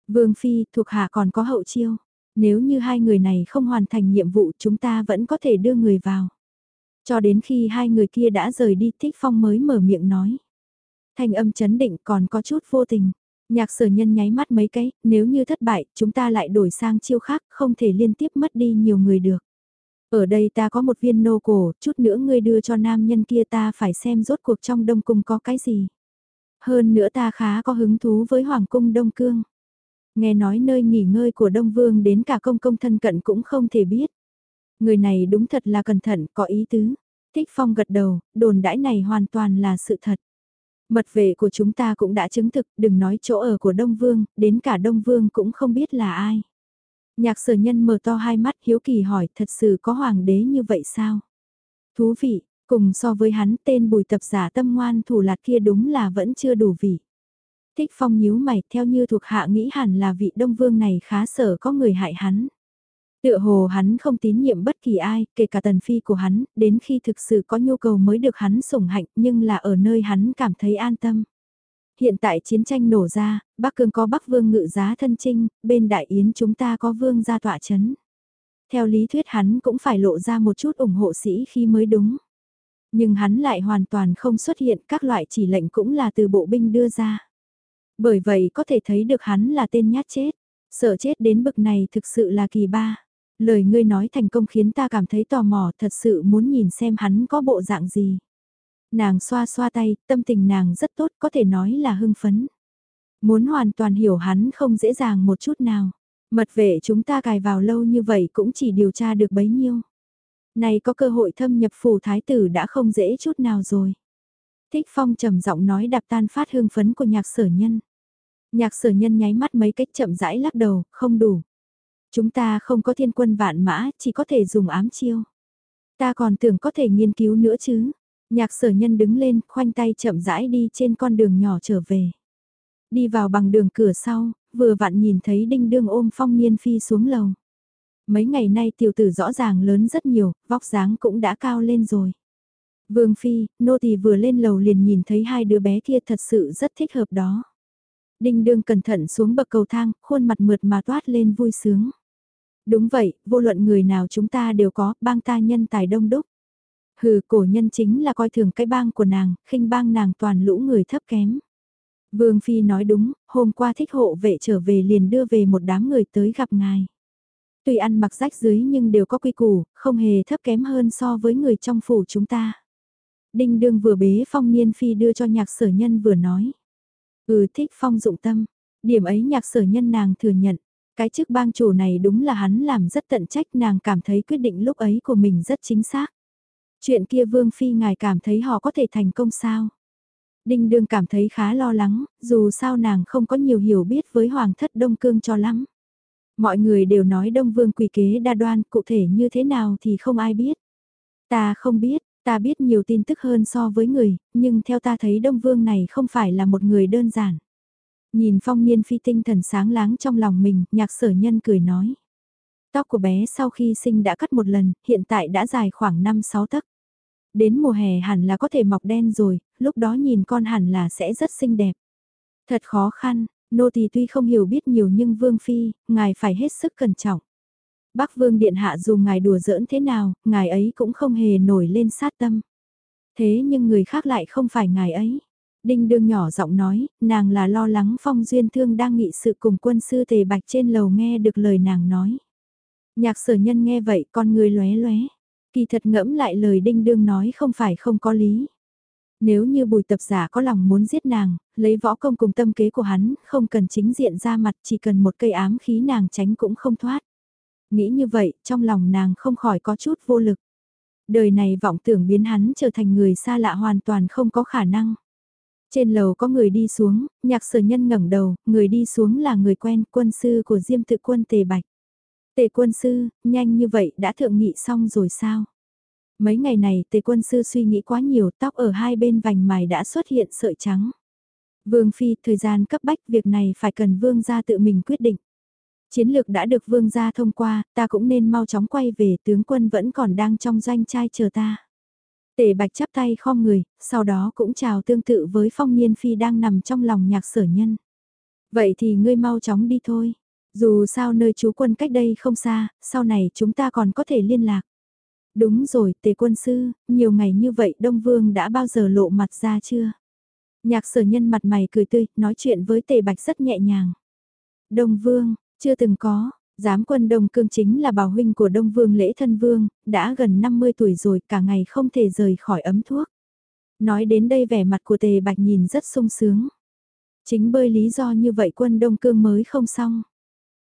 Vương Phi, thuộc hạ còn có hậu chiêu. Nếu như hai người này không hoàn thành nhiệm vụ chúng ta vẫn có thể đưa người vào. Cho đến khi hai người kia đã rời đi Thích Phong mới mở miệng nói. Thanh âm chấn định còn có chút vô tình. Nhạc sở nhân nháy mắt mấy cái, nếu như thất bại, chúng ta lại đổi sang chiêu khác, không thể liên tiếp mất đi nhiều người được. Ở đây ta có một viên nô cổ, chút nữa ngươi đưa cho nam nhân kia ta phải xem rốt cuộc trong đông cung có cái gì. Hơn nữa ta khá có hứng thú với hoàng cung đông cương. Nghe nói nơi nghỉ ngơi của đông vương đến cả công công thân cận cũng không thể biết. Người này đúng thật là cẩn thận, có ý tứ. Thích phong gật đầu, đồn đãi này hoàn toàn là sự thật. Mật vệ của chúng ta cũng đã chứng thực, đừng nói chỗ ở của Đông Vương, đến cả Đông Vương cũng không biết là ai. Nhạc sở nhân mở to hai mắt hiếu kỳ hỏi thật sự có hoàng đế như vậy sao? Thú vị, cùng so với hắn tên bùi tập giả tâm ngoan thủ lạt kia đúng là vẫn chưa đủ vị. Thích phong nhíu mày theo như thuộc hạ nghĩ hẳn là vị đông vương này khá sở có người hại hắn. Tựa hồ hắn không tín nhiệm bất kỳ ai, kể cả tần phi của hắn, đến khi thực sự có nhu cầu mới được hắn sủng hạnh nhưng là ở nơi hắn cảm thấy an tâm. Hiện tại chiến tranh nổ ra, Bắc Cương có Bắc Vương ngự giá thân trinh, bên Đại Yến chúng ta có Vương gia tỏa chấn. Theo lý thuyết hắn cũng phải lộ ra một chút ủng hộ sĩ khi mới đúng. Nhưng hắn lại hoàn toàn không xuất hiện các loại chỉ lệnh cũng là từ bộ binh đưa ra. Bởi vậy có thể thấy được hắn là tên nhát chết. Sợ chết đến bực này thực sự là kỳ ba. Lời ngươi nói thành công khiến ta cảm thấy tò mò thật sự muốn nhìn xem hắn có bộ dạng gì. Nàng xoa xoa tay, tâm tình nàng rất tốt có thể nói là hưng phấn. Muốn hoàn toàn hiểu hắn không dễ dàng một chút nào. Mật vệ chúng ta cài vào lâu như vậy cũng chỉ điều tra được bấy nhiêu. Này có cơ hội thâm nhập phủ thái tử đã không dễ chút nào rồi. Thích phong trầm giọng nói đạp tan phát hương phấn của nhạc sở nhân. Nhạc sở nhân nháy mắt mấy cách chậm rãi lắc đầu, không đủ. Chúng ta không có thiên quân vạn mã, chỉ có thể dùng ám chiêu. Ta còn tưởng có thể nghiên cứu nữa chứ. Nhạc sở nhân đứng lên, khoanh tay chậm rãi đi trên con đường nhỏ trở về. Đi vào bằng đường cửa sau, vừa vặn nhìn thấy đinh đương ôm phong niên phi xuống lầu. Mấy ngày nay tiểu tử rõ ràng lớn rất nhiều, vóc dáng cũng đã cao lên rồi. Vương Phi, nô tỳ vừa lên lầu liền nhìn thấy hai đứa bé kia thật sự rất thích hợp đó. Đinh đương cẩn thận xuống bậc cầu thang, khuôn mặt mượt mà toát lên vui sướng. Đúng vậy, vô luận người nào chúng ta đều có, bang ta nhân tài đông đúc. Hừ, cổ nhân chính là coi thường cái bang của nàng, khinh bang nàng toàn lũ người thấp kém. Vương Phi nói đúng, hôm qua thích hộ vệ trở về liền đưa về một đám người tới gặp ngài. Tuy ăn mặc rách dưới nhưng đều có quy củ, không hề thấp kém hơn so với người trong phủ chúng ta. Đinh đương vừa bế phong niên phi đưa cho nhạc sở nhân vừa nói. Ừ thích phong dụng tâm, điểm ấy nhạc sở nhân nàng thừa nhận. Cái chức bang chủ này đúng là hắn làm rất tận trách nàng cảm thấy quyết định lúc ấy của mình rất chính xác. Chuyện kia Vương Phi ngài cảm thấy họ có thể thành công sao? Đinh đương cảm thấy khá lo lắng, dù sao nàng không có nhiều hiểu biết với Hoàng thất Đông Cương cho lắm. Mọi người đều nói Đông Vương quỷ kế đa đoan, cụ thể như thế nào thì không ai biết. Ta không biết, ta biết nhiều tin tức hơn so với người, nhưng theo ta thấy Đông Vương này không phải là một người đơn giản. Nhìn phong niên phi tinh thần sáng láng trong lòng mình, nhạc sở nhân cười nói. Tóc của bé sau khi sinh đã cắt một lần, hiện tại đã dài khoảng 5-6 tấc. Đến mùa hè hẳn là có thể mọc đen rồi, lúc đó nhìn con hẳn là sẽ rất xinh đẹp. Thật khó khăn, nô tỳ tuy không hiểu biết nhiều nhưng Vương Phi, ngài phải hết sức cẩn trọng. Bác Vương Điện Hạ dù ngài đùa giỡn thế nào, ngài ấy cũng không hề nổi lên sát tâm. Thế nhưng người khác lại không phải ngài ấy. Đinh đương nhỏ giọng nói, nàng là lo lắng phong duyên thương đang nghị sự cùng quân sư tề bạch trên lầu nghe được lời nàng nói. Nhạc sở nhân nghe vậy con người lóe lóe. Kỳ thật ngẫm lại lời đinh đương nói không phải không có lý. Nếu như bùi tập giả có lòng muốn giết nàng, lấy võ công cùng tâm kế của hắn, không cần chính diện ra mặt chỉ cần một cây ám khí nàng tránh cũng không thoát. Nghĩ như vậy, trong lòng nàng không khỏi có chút vô lực. Đời này vọng tưởng biến hắn trở thành người xa lạ hoàn toàn không có khả năng. Trên lầu có người đi xuống, nhạc sở nhân ngẩng đầu, người đi xuống là người quen, quân sư của Diêm tự quân Tề Bạch. Tề quân sư, nhanh như vậy đã thượng nghị xong rồi sao? Mấy ngày này tề quân sư suy nghĩ quá nhiều tóc ở hai bên vành mày đã xuất hiện sợi trắng. Vương Phi, thời gian cấp bách việc này phải cần Vương gia tự mình quyết định. Chiến lược đã được Vương gia thông qua, ta cũng nên mau chóng quay về tướng quân vẫn còn đang trong doanh trai chờ ta. Tề bạch chắp tay khom người, sau đó cũng chào tương tự với phong niên phi đang nằm trong lòng nhạc sở nhân. Vậy thì ngươi mau chóng đi thôi. Dù sao nơi chú quân cách đây không xa, sau này chúng ta còn có thể liên lạc. Đúng rồi, tề quân sư, nhiều ngày như vậy Đông Vương đã bao giờ lộ mặt ra chưa? Nhạc sở nhân mặt mày cười tươi, nói chuyện với tề bạch rất nhẹ nhàng. Đông Vương, chưa từng có, giám quân Đông Cương chính là bảo huynh của Đông Vương lễ thân vương, đã gần 50 tuổi rồi cả ngày không thể rời khỏi ấm thuốc. Nói đến đây vẻ mặt của tề bạch nhìn rất sung sướng. Chính bơi lý do như vậy quân Đông Cương mới không xong.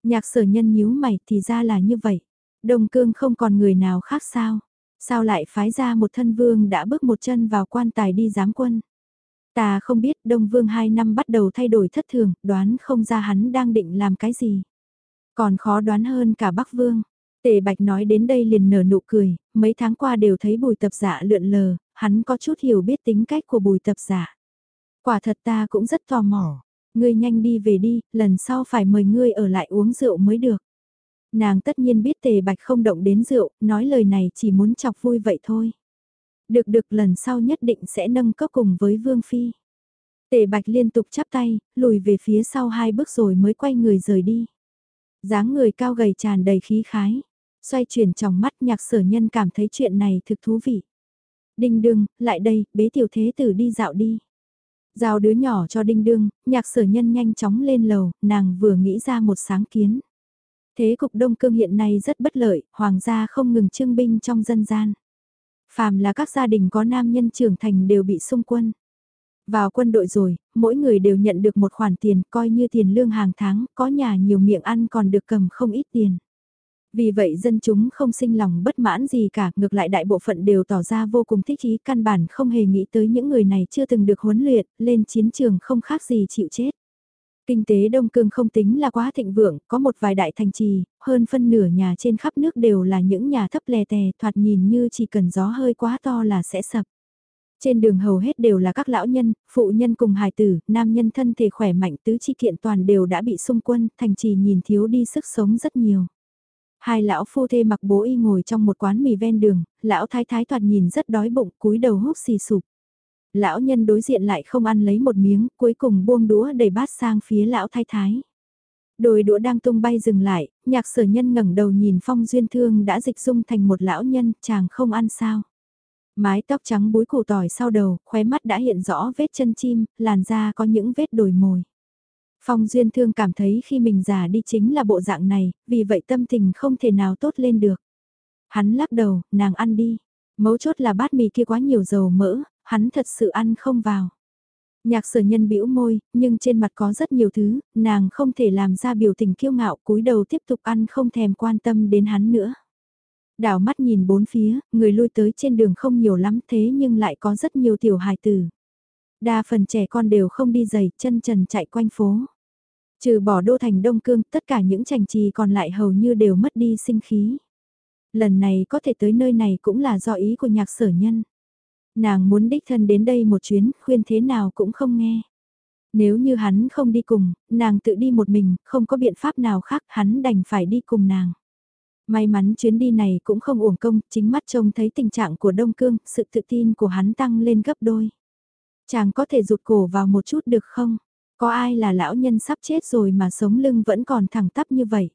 Nhạc sở nhân nhíu mày thì ra là như vậy. Đông Cương không còn người nào khác sao? Sao lại phái ra một thân vương đã bước một chân vào quan tài đi giám quân? Ta không biết Đông Vương hai năm bắt đầu thay đổi thất thường, đoán không ra hắn đang định làm cái gì. Còn khó đoán hơn cả Bắc Vương. Tề Bạch nói đến đây liền nở nụ cười, mấy tháng qua đều thấy bùi tập giả lượn lờ, hắn có chút hiểu biết tính cách của bùi tập giả. Quả thật ta cũng rất tò mò. Ngươi nhanh đi về đi, lần sau phải mời ngươi ở lại uống rượu mới được. Nàng tất nhiên biết tề bạch không động đến rượu, nói lời này chỉ muốn chọc vui vậy thôi. Được được lần sau nhất định sẽ nâng cấp cùng với Vương Phi. Tề bạch liên tục chắp tay, lùi về phía sau hai bước rồi mới quay người rời đi. dáng người cao gầy tràn đầy khí khái. Xoay chuyển trong mắt nhạc sở nhân cảm thấy chuyện này thực thú vị. Đinh đương, lại đây, bế tiểu thế tử đi dạo đi. Giao đứa nhỏ cho đinh đương, nhạc sở nhân nhanh chóng lên lầu, nàng vừa nghĩ ra một sáng kiến. Thế cục Đông Cương hiện nay rất bất lợi, hoàng gia không ngừng trưng binh trong dân gian. Phàm là các gia đình có nam nhân trưởng thành đều bị xung quân. Vào quân đội rồi, mỗi người đều nhận được một khoản tiền coi như tiền lương hàng tháng, có nhà nhiều miệng ăn còn được cầm không ít tiền. Vì vậy dân chúng không sinh lòng bất mãn gì cả, ngược lại đại bộ phận đều tỏ ra vô cùng thích ý căn bản không hề nghĩ tới những người này chưa từng được huấn luyện, lên chiến trường không khác gì chịu chết. Kinh tế Đông Cương không tính là quá thịnh vượng, có một vài đại thành trì, hơn phân nửa nhà trên khắp nước đều là những nhà thấp lè tè, thoạt nhìn như chỉ cần gió hơi quá to là sẽ sập. Trên đường hầu hết đều là các lão nhân, phụ nhân cùng hài tử, nam nhân thân thể khỏe mạnh tứ chi kiện toàn đều đã bị xung quân, thành trì nhìn thiếu đi sức sống rất nhiều. Hai lão phu thê mặc bố y ngồi trong một quán mì ven đường, lão thái thái thoạt nhìn rất đói bụng, cúi đầu húp xì sụp. Lão nhân đối diện lại không ăn lấy một miếng, cuối cùng buông đũa đầy bát sang phía lão thái thái. Đồi đũa đang tung bay dừng lại, nhạc sở nhân ngẩng đầu nhìn phong duyên thương đã dịch dung thành một lão nhân, chàng không ăn sao. Mái tóc trắng búi củ tỏi sau đầu, khóe mắt đã hiện rõ vết chân chim, làn da có những vết đồi mồi. Phong Duyên Thương cảm thấy khi mình già đi chính là bộ dạng này, vì vậy tâm tình không thể nào tốt lên được. Hắn lắc đầu, nàng ăn đi. Mấu chốt là bát mì kia quá nhiều dầu mỡ, hắn thật sự ăn không vào. Nhạc sở nhân bĩu môi, nhưng trên mặt có rất nhiều thứ, nàng không thể làm ra biểu tình kiêu ngạo cúi đầu tiếp tục ăn không thèm quan tâm đến hắn nữa. Đảo mắt nhìn bốn phía, người lui tới trên đường không nhiều lắm thế nhưng lại có rất nhiều tiểu hài tử. Đa phần trẻ con đều không đi giày, chân trần chạy quanh phố. Trừ bỏ đô thành Đông Cương, tất cả những trành trì còn lại hầu như đều mất đi sinh khí. Lần này có thể tới nơi này cũng là do ý của nhạc sở nhân. Nàng muốn đích thân đến đây một chuyến, khuyên thế nào cũng không nghe. Nếu như hắn không đi cùng, nàng tự đi một mình, không có biện pháp nào khác, hắn đành phải đi cùng nàng. May mắn chuyến đi này cũng không uổng công, chính mắt trông thấy tình trạng của Đông Cương, sự tự tin của hắn tăng lên gấp đôi. Chàng có thể rụt cổ vào một chút được không? Có ai là lão nhân sắp chết rồi mà sống lưng vẫn còn thẳng tắp như vậy?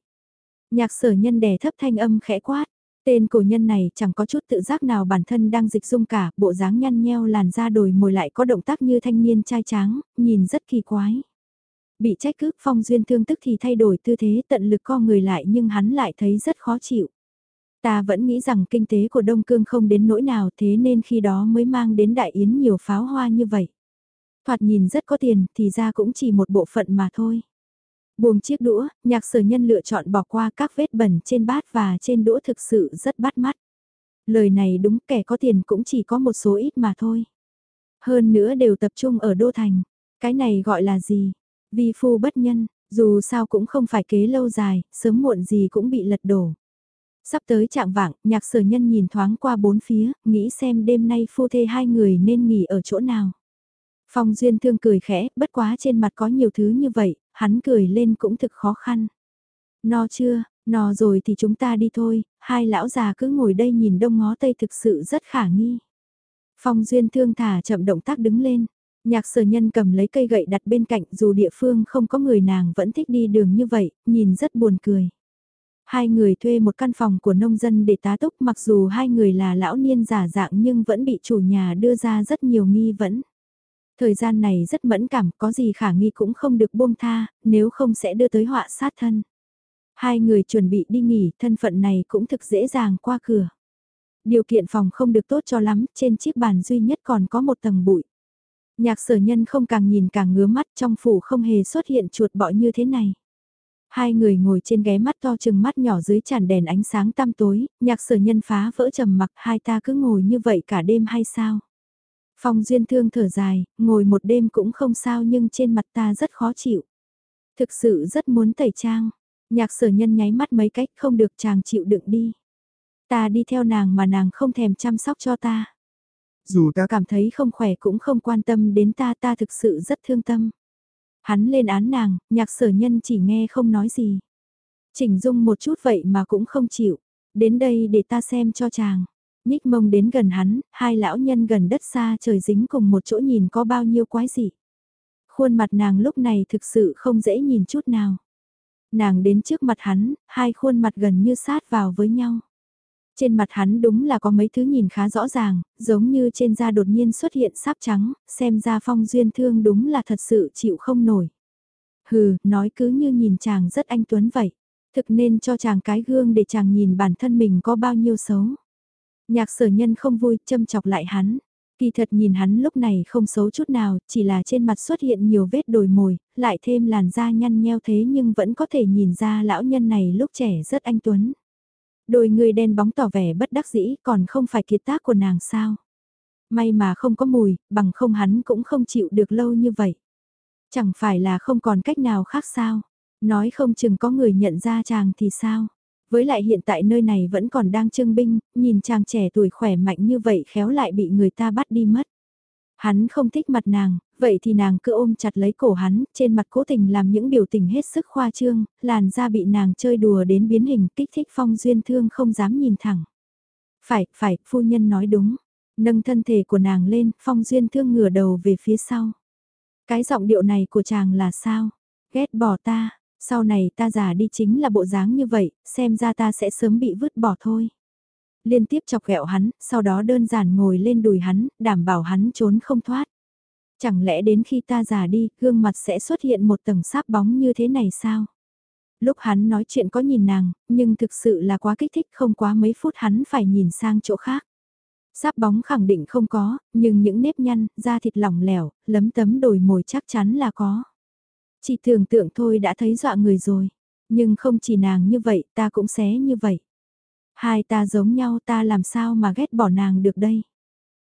Nhạc sở nhân đè thấp thanh âm khẽ quát. Tên cổ nhân này chẳng có chút tự giác nào bản thân đang dịch dung cả, bộ dáng nhăn nheo làn da đồi mồi lại có động tác như thanh niên trai tráng, nhìn rất kỳ quái. Bị trách cứ phong duyên thương tức thì thay đổi tư thế tận lực co người lại nhưng hắn lại thấy rất khó chịu. Ta vẫn nghĩ rằng kinh tế của Đông Cương không đến nỗi nào thế nên khi đó mới mang đến đại yến nhiều pháo hoa như vậy. Thoạt nhìn rất có tiền thì ra cũng chỉ một bộ phận mà thôi. Buông chiếc đũa, nhạc sở nhân lựa chọn bỏ qua các vết bẩn trên bát và trên đũa thực sự rất bắt mắt. Lời này đúng kẻ có tiền cũng chỉ có một số ít mà thôi. Hơn nữa đều tập trung ở Đô Thành. Cái này gọi là gì? Vi phu bất nhân, dù sao cũng không phải kế lâu dài, sớm muộn gì cũng bị lật đổ. Sắp tới trạng vạng, nhạc sở nhân nhìn thoáng qua bốn phía, nghĩ xem đêm nay phu thê hai người nên nghỉ ở chỗ nào. Phong Duyên Thương cười khẽ, bất quá trên mặt có nhiều thứ như vậy, hắn cười lên cũng thực khó khăn. No chưa, no rồi thì chúng ta đi thôi, hai lão già cứ ngồi đây nhìn đông ngó tây thực sự rất khả nghi. Phong Duyên Thương thả chậm động tác đứng lên, nhạc sở nhân cầm lấy cây gậy đặt bên cạnh dù địa phương không có người nàng vẫn thích đi đường như vậy, nhìn rất buồn cười. Hai người thuê một căn phòng của nông dân để tá túc mặc dù hai người là lão niên giả dạng nhưng vẫn bị chủ nhà đưa ra rất nhiều nghi vấn. Thời gian này rất mẫn cảm, có gì khả nghi cũng không được buông tha, nếu không sẽ đưa tới họa sát thân. Hai người chuẩn bị đi nghỉ, thân phận này cũng thực dễ dàng qua cửa. Điều kiện phòng không được tốt cho lắm, trên chiếc bàn duy nhất còn có một tầng bụi. Nhạc sở nhân không càng nhìn càng ngứa mắt trong phủ không hề xuất hiện chuột bọ như thế này. Hai người ngồi trên ghé mắt to chừng mắt nhỏ dưới tràn đèn ánh sáng tăm tối, nhạc sở nhân phá vỡ trầm mặc hai ta cứ ngồi như vậy cả đêm hay sao? Phong duyên thương thở dài, ngồi một đêm cũng không sao nhưng trên mặt ta rất khó chịu. Thực sự rất muốn tẩy trang. Nhạc sở nhân nháy mắt mấy cách không được chàng chịu đựng đi. Ta đi theo nàng mà nàng không thèm chăm sóc cho ta. Dù ta cảm thấy không khỏe cũng không quan tâm đến ta ta thực sự rất thương tâm. Hắn lên án nàng, nhạc sở nhân chỉ nghe không nói gì. Chỉnh dung một chút vậy mà cũng không chịu. Đến đây để ta xem cho chàng. Nhích mông đến gần hắn, hai lão nhân gần đất xa trời dính cùng một chỗ nhìn có bao nhiêu quái gì. Khuôn mặt nàng lúc này thực sự không dễ nhìn chút nào. Nàng đến trước mặt hắn, hai khuôn mặt gần như sát vào với nhau. Trên mặt hắn đúng là có mấy thứ nhìn khá rõ ràng, giống như trên da đột nhiên xuất hiện sáp trắng, xem ra phong duyên thương đúng là thật sự chịu không nổi. Hừ, nói cứ như nhìn chàng rất anh tuấn vậy. Thực nên cho chàng cái gương để chàng nhìn bản thân mình có bao nhiêu xấu. Nhạc sở nhân không vui, châm chọc lại hắn. Kỳ thật nhìn hắn lúc này không xấu chút nào, chỉ là trên mặt xuất hiện nhiều vết đồi mồi, lại thêm làn da nhăn nheo thế nhưng vẫn có thể nhìn ra lão nhân này lúc trẻ rất anh tuấn. Đôi người đen bóng tỏ vẻ bất đắc dĩ còn không phải kiệt tác của nàng sao. May mà không có mùi, bằng không hắn cũng không chịu được lâu như vậy. Chẳng phải là không còn cách nào khác sao. Nói không chừng có người nhận ra chàng thì sao. Với lại hiện tại nơi này vẫn còn đang trưng binh, nhìn chàng trẻ tuổi khỏe mạnh như vậy khéo lại bị người ta bắt đi mất. Hắn không thích mặt nàng, vậy thì nàng cứ ôm chặt lấy cổ hắn, trên mặt cố tình làm những biểu tình hết sức khoa trương, làn da bị nàng chơi đùa đến biến hình kích thích phong duyên thương không dám nhìn thẳng. Phải, phải, phu nhân nói đúng. Nâng thân thể của nàng lên, phong duyên thương ngửa đầu về phía sau. Cái giọng điệu này của chàng là sao? Ghét bỏ ta, sau này ta già đi chính là bộ dáng như vậy, xem ra ta sẽ sớm bị vứt bỏ thôi. Liên tiếp chọc ghẹo hắn, sau đó đơn giản ngồi lên đùi hắn, đảm bảo hắn trốn không thoát. Chẳng lẽ đến khi ta già đi, gương mặt sẽ xuất hiện một tầng sáp bóng như thế này sao? Lúc hắn nói chuyện có nhìn nàng, nhưng thực sự là quá kích thích không quá mấy phút hắn phải nhìn sang chỗ khác. Sáp bóng khẳng định không có, nhưng những nếp nhăn, da thịt lỏng lẻo, lấm tấm đồi mồi chắc chắn là có. Chỉ tưởng tượng thôi đã thấy dọa người rồi. Nhưng không chỉ nàng như vậy, ta cũng xé như vậy. Hai ta giống nhau ta làm sao mà ghét bỏ nàng được đây.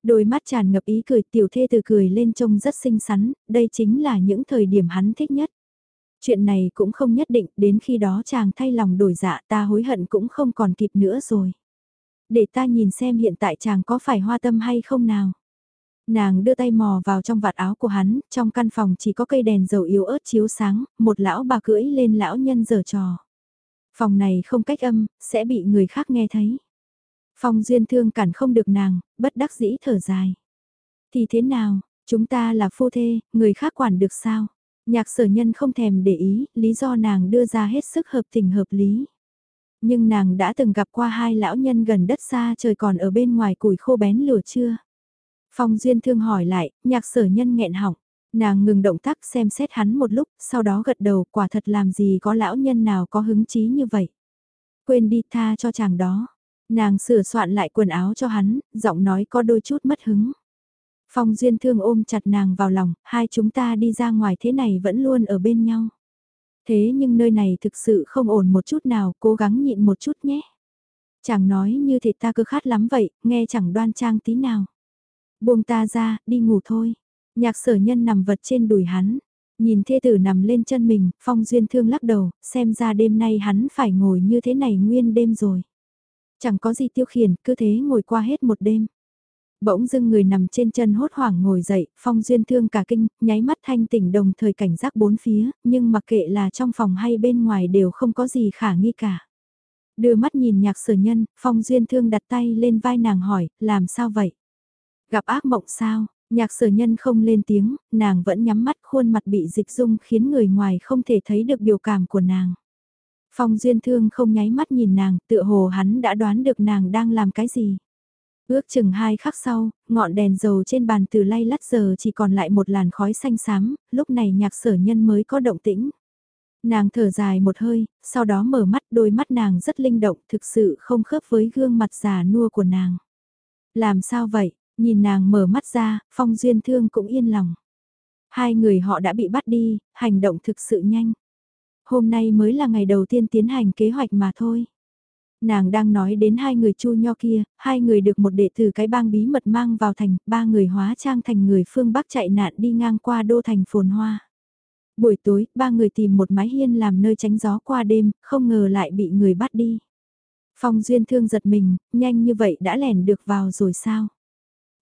Đôi mắt tràn ngập ý cười tiểu thê từ cười lên trông rất xinh xắn, đây chính là những thời điểm hắn thích nhất. Chuyện này cũng không nhất định, đến khi đó chàng thay lòng đổi dạ ta hối hận cũng không còn kịp nữa rồi. Để ta nhìn xem hiện tại chàng có phải hoa tâm hay không nào. Nàng đưa tay mò vào trong vạt áo của hắn, trong căn phòng chỉ có cây đèn dầu yếu ớt chiếu sáng, một lão bà cưỡi lên lão nhân giở trò. Phòng này không cách âm, sẽ bị người khác nghe thấy. Phong duyên thương cản không được nàng, bất đắc dĩ thở dài. Thì thế nào, chúng ta là phu thê, người khác quản được sao? Nhạc sở nhân không thèm để ý, lý do nàng đưa ra hết sức hợp tình hợp lý. Nhưng nàng đã từng gặp qua hai lão nhân gần đất xa trời còn ở bên ngoài củi khô bén lửa chưa? Phong Duyên Thương hỏi lại, nhạc sở nhân nghẹn họng. Nàng ngừng động tác xem xét hắn một lúc, sau đó gật đầu quả thật làm gì có lão nhân nào có hứng chí như vậy. Quên đi tha cho chàng đó. Nàng sửa soạn lại quần áo cho hắn, giọng nói có đôi chút mất hứng. Phong Duyên Thương ôm chặt nàng vào lòng, hai chúng ta đi ra ngoài thế này vẫn luôn ở bên nhau. Thế nhưng nơi này thực sự không ổn một chút nào, cố gắng nhịn một chút nhé. Chàng nói như thể ta cứ khát lắm vậy, nghe chẳng đoan trang tí nào. Buông ta ra, đi ngủ thôi. Nhạc sở nhân nằm vật trên đùi hắn. Nhìn thê tử nằm lên chân mình, phong duyên thương lắc đầu, xem ra đêm nay hắn phải ngồi như thế này nguyên đêm rồi. Chẳng có gì tiêu khiển, cứ thế ngồi qua hết một đêm. Bỗng dưng người nằm trên chân hốt hoảng ngồi dậy, phong duyên thương cả kinh, nháy mắt thanh tỉnh đồng thời cảnh giác bốn phía, nhưng mặc kệ là trong phòng hay bên ngoài đều không có gì khả nghi cả. Đưa mắt nhìn nhạc sở nhân, phong duyên thương đặt tay lên vai nàng hỏi, làm sao vậy? Gặp ác mộng sao? Nhạc sở nhân không lên tiếng, nàng vẫn nhắm mắt khuôn mặt bị dịch dung khiến người ngoài không thể thấy được biểu cảm của nàng. Phong duyên thương không nháy mắt nhìn nàng, tựa hồ hắn đã đoán được nàng đang làm cái gì. Ước chừng hai khắc sau, ngọn đèn dầu trên bàn từ lay lắt giờ chỉ còn lại một làn khói xanh xám, lúc này nhạc sở nhân mới có động tĩnh. Nàng thở dài một hơi, sau đó mở mắt đôi mắt nàng rất linh động thực sự không khớp với gương mặt già nua của nàng. Làm sao vậy, nhìn nàng mở mắt ra, phong duyên thương cũng yên lòng. Hai người họ đã bị bắt đi, hành động thực sự nhanh. Hôm nay mới là ngày đầu tiên tiến hành kế hoạch mà thôi. Nàng đang nói đến hai người chu nho kia, hai người được một đệ tử cái bang bí mật mang vào thành, ba người hóa trang thành người phương Bắc chạy nạn đi ngang qua đô thành phồn hoa. Buổi tối, ba người tìm một mái hiên làm nơi tránh gió qua đêm, không ngờ lại bị người bắt đi. Phong Duyên Thương giật mình, nhanh như vậy đã lẻn được vào rồi sao?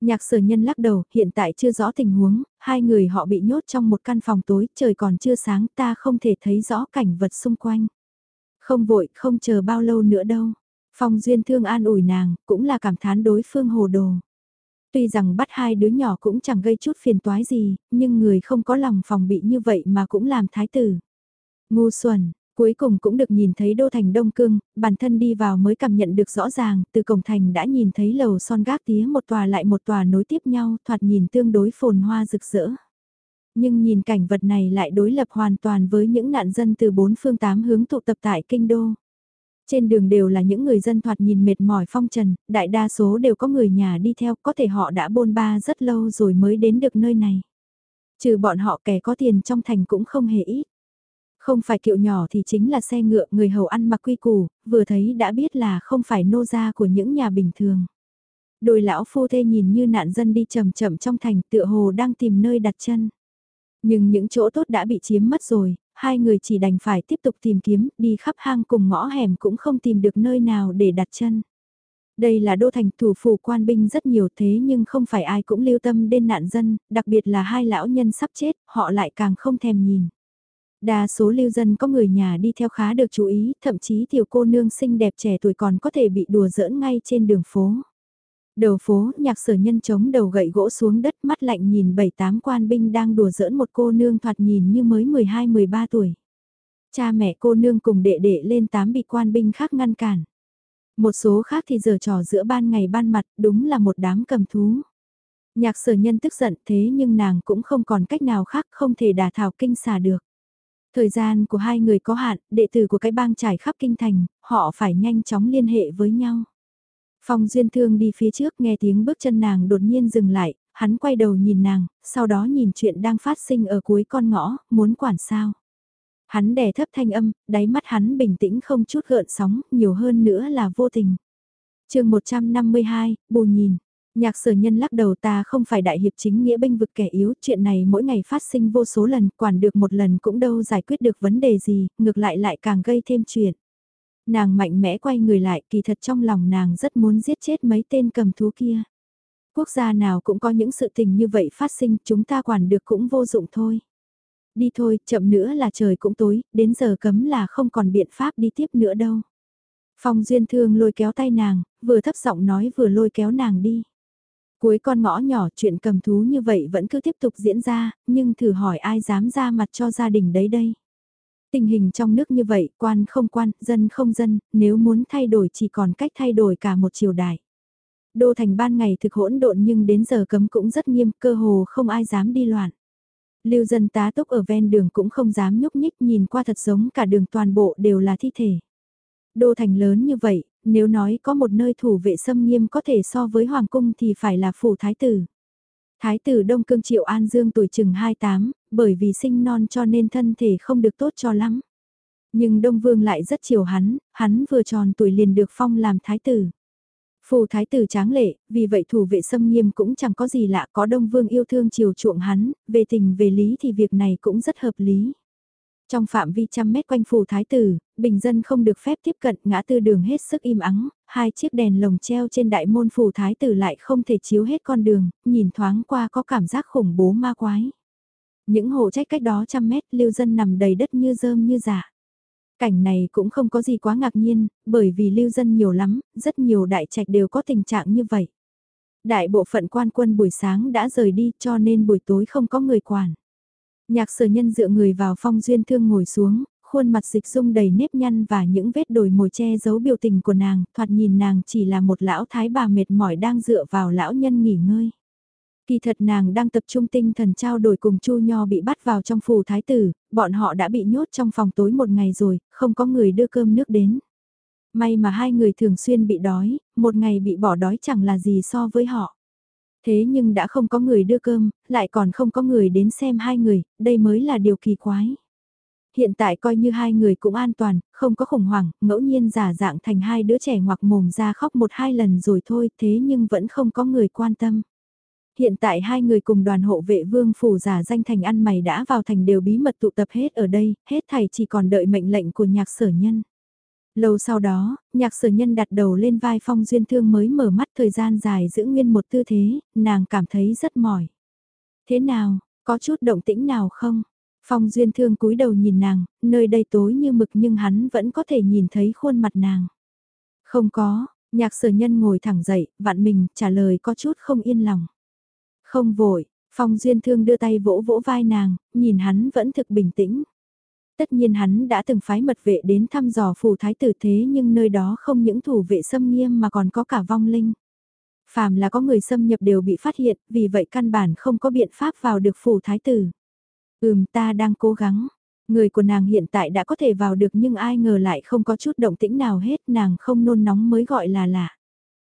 Nhạc sở nhân lắc đầu, hiện tại chưa rõ tình huống, hai người họ bị nhốt trong một căn phòng tối, trời còn chưa sáng ta không thể thấy rõ cảnh vật xung quanh. Không vội, không chờ bao lâu nữa đâu. Phong Duyên Thương an ủi nàng, cũng là cảm thán đối phương hồ đồ. Tuy rằng bắt hai đứa nhỏ cũng chẳng gây chút phiền toái gì, nhưng người không có lòng phòng bị như vậy mà cũng làm thái tử. Ngu xuẩn, cuối cùng cũng được nhìn thấy đô thành Đông Cương, bản thân đi vào mới cảm nhận được rõ ràng, từ cổng thành đã nhìn thấy lầu son gác tía một tòa lại một tòa nối tiếp nhau, thoạt nhìn tương đối phồn hoa rực rỡ. Nhưng nhìn cảnh vật này lại đối lập hoàn toàn với những nạn dân từ bốn phương tám hướng tụ tập tại kinh đô. Trên đường đều là những người dân thoạt nhìn mệt mỏi phong trần, đại đa số đều có người nhà đi theo, có thể họ đã bôn ba rất lâu rồi mới đến được nơi này. Trừ bọn họ kẻ có tiền trong thành cũng không hề ít. Không phải kiệu nhỏ thì chính là xe ngựa người hầu ăn mặc quy củ, vừa thấy đã biết là không phải nô gia của những nhà bình thường. Đôi lão phu thê nhìn như nạn dân đi chậm chậm trong thành tựa hồ đang tìm nơi đặt chân. Nhưng những chỗ tốt đã bị chiếm mất rồi, hai người chỉ đành phải tiếp tục tìm kiếm, đi khắp hang cùng ngõ hẻm cũng không tìm được nơi nào để đặt chân. Đây là đô thành thủ phủ quan binh rất nhiều thế nhưng không phải ai cũng lưu tâm đến nạn dân, đặc biệt là hai lão nhân sắp chết, họ lại càng không thèm nhìn. Đa số lưu dân có người nhà đi theo khá được chú ý, thậm chí tiểu cô nương xinh đẹp trẻ tuổi còn có thể bị đùa giỡn ngay trên đường phố. Đầu phố, nhạc sở nhân chống đầu gậy gỗ xuống đất mắt lạnh nhìn bảy tám quan binh đang đùa giỡn một cô nương thoạt nhìn như mới 12-13 tuổi. Cha mẹ cô nương cùng đệ đệ lên tám bị quan binh khác ngăn cản. Một số khác thì giờ trò giữa ban ngày ban mặt đúng là một đám cầm thú. Nhạc sở nhân tức giận thế nhưng nàng cũng không còn cách nào khác không thể đả thảo kinh xà được. Thời gian của hai người có hạn, đệ tử của cái bang trải khắp kinh thành, họ phải nhanh chóng liên hệ với nhau. Phong Duyên Thương đi phía trước nghe tiếng bước chân nàng đột nhiên dừng lại, hắn quay đầu nhìn nàng, sau đó nhìn chuyện đang phát sinh ở cuối con ngõ, muốn quản sao. Hắn đè thấp thanh âm, đáy mắt hắn bình tĩnh không chút gợn sóng, nhiều hơn nữa là vô tình. chương 152, bù nhìn. Nhạc sở nhân lắc đầu ta không phải đại hiệp chính nghĩa binh vực kẻ yếu, chuyện này mỗi ngày phát sinh vô số lần, quản được một lần cũng đâu giải quyết được vấn đề gì, ngược lại lại càng gây thêm chuyện. Nàng mạnh mẽ quay người lại, kỳ thật trong lòng nàng rất muốn giết chết mấy tên cầm thú kia. Quốc gia nào cũng có những sự tình như vậy phát sinh, chúng ta quản được cũng vô dụng thôi. Đi thôi, chậm nữa là trời cũng tối, đến giờ cấm là không còn biện pháp đi tiếp nữa đâu. Phong Duyên Thương lôi kéo tay nàng, vừa thấp giọng nói vừa lôi kéo nàng đi. Cuối con ngõ nhỏ chuyện cầm thú như vậy vẫn cứ tiếp tục diễn ra, nhưng thử hỏi ai dám ra mặt cho gia đình đấy đây. Tình hình trong nước như vậy, quan không quan, dân không dân, nếu muốn thay đổi chỉ còn cách thay đổi cả một triều đại. Đô thành ban ngày thực hỗn độn nhưng đến giờ cấm cũng rất nghiêm, cơ hồ không ai dám đi loạn. Lưu dân tá túc ở ven đường cũng không dám nhúc nhích nhìn qua thật giống cả đường toàn bộ đều là thi thể. Đô thành lớn như vậy, nếu nói có một nơi thủ vệ xâm nghiêm có thể so với Hoàng cung thì phải là phủ thái tử. Thái tử Đông Cương Triệu An Dương tuổi chừng 28, bởi vì sinh non cho nên thân thể không được tốt cho lắm. Nhưng Đông Vương lại rất chiều hắn, hắn vừa tròn tuổi liền được phong làm thái tử. Phù thái tử tráng lệ, vì vậy thủ vệ xâm nghiêm cũng chẳng có gì lạ có Đông Vương yêu thương chiều chuộng hắn, về tình về lý thì việc này cũng rất hợp lý. Trong phạm vi trăm mét quanh phủ thái tử, bình dân không được phép tiếp cận ngã tư đường hết sức im ắng, hai chiếc đèn lồng treo trên đại môn phủ thái tử lại không thể chiếu hết con đường, nhìn thoáng qua có cảm giác khủng bố ma quái. Những hộ trách cách đó trăm mét lưu dân nằm đầy đất như rơm như giả. Cảnh này cũng không có gì quá ngạc nhiên, bởi vì lưu dân nhiều lắm, rất nhiều đại trạch đều có tình trạng như vậy. Đại bộ phận quan quân buổi sáng đã rời đi cho nên buổi tối không có người quản. Nhạc sở nhân dựa người vào phong duyên thương ngồi xuống, khuôn mặt dịch dung đầy nếp nhăn và những vết đồi mồi che giấu biểu tình của nàng, thoạt nhìn nàng chỉ là một lão thái bà mệt mỏi đang dựa vào lão nhân nghỉ ngơi. Kỳ thật nàng đang tập trung tinh thần trao đổi cùng Chu Nho bị bắt vào trong phủ thái tử, bọn họ đã bị nhốt trong phòng tối một ngày rồi, không có người đưa cơm nước đến. May mà hai người thường xuyên bị đói, một ngày bị bỏ đói chẳng là gì so với họ. Thế nhưng đã không có người đưa cơm, lại còn không có người đến xem hai người, đây mới là điều kỳ quái. Hiện tại coi như hai người cũng an toàn, không có khủng hoảng, ngẫu nhiên giả dạng thành hai đứa trẻ hoặc mồm ra khóc một hai lần rồi thôi, thế nhưng vẫn không có người quan tâm. Hiện tại hai người cùng đoàn hộ vệ vương phủ giả danh thành ăn mày đã vào thành đều bí mật tụ tập hết ở đây, hết thầy chỉ còn đợi mệnh lệnh của nhạc sở nhân. Lâu sau đó, nhạc sở nhân đặt đầu lên vai phong duyên thương mới mở mắt thời gian dài giữ nguyên một tư thế, nàng cảm thấy rất mỏi. Thế nào, có chút động tĩnh nào không? Phong duyên thương cúi đầu nhìn nàng, nơi đây tối như mực nhưng hắn vẫn có thể nhìn thấy khuôn mặt nàng. Không có, nhạc sở nhân ngồi thẳng dậy, vặn mình, trả lời có chút không yên lòng. Không vội, Phong Duyên Thương đưa tay vỗ vỗ vai nàng, nhìn hắn vẫn thực bình tĩnh. Tất nhiên hắn đã từng phái mật vệ đến thăm dò phủ thái tử thế nhưng nơi đó không những thủ vệ xâm nghiêm mà còn có cả vong linh. Phàm là có người xâm nhập đều bị phát hiện, vì vậy căn bản không có biện pháp vào được phủ thái tử. Ừm ta đang cố gắng. Người của nàng hiện tại đã có thể vào được nhưng ai ngờ lại không có chút động tĩnh nào hết nàng không nôn nóng mới gọi là lạ.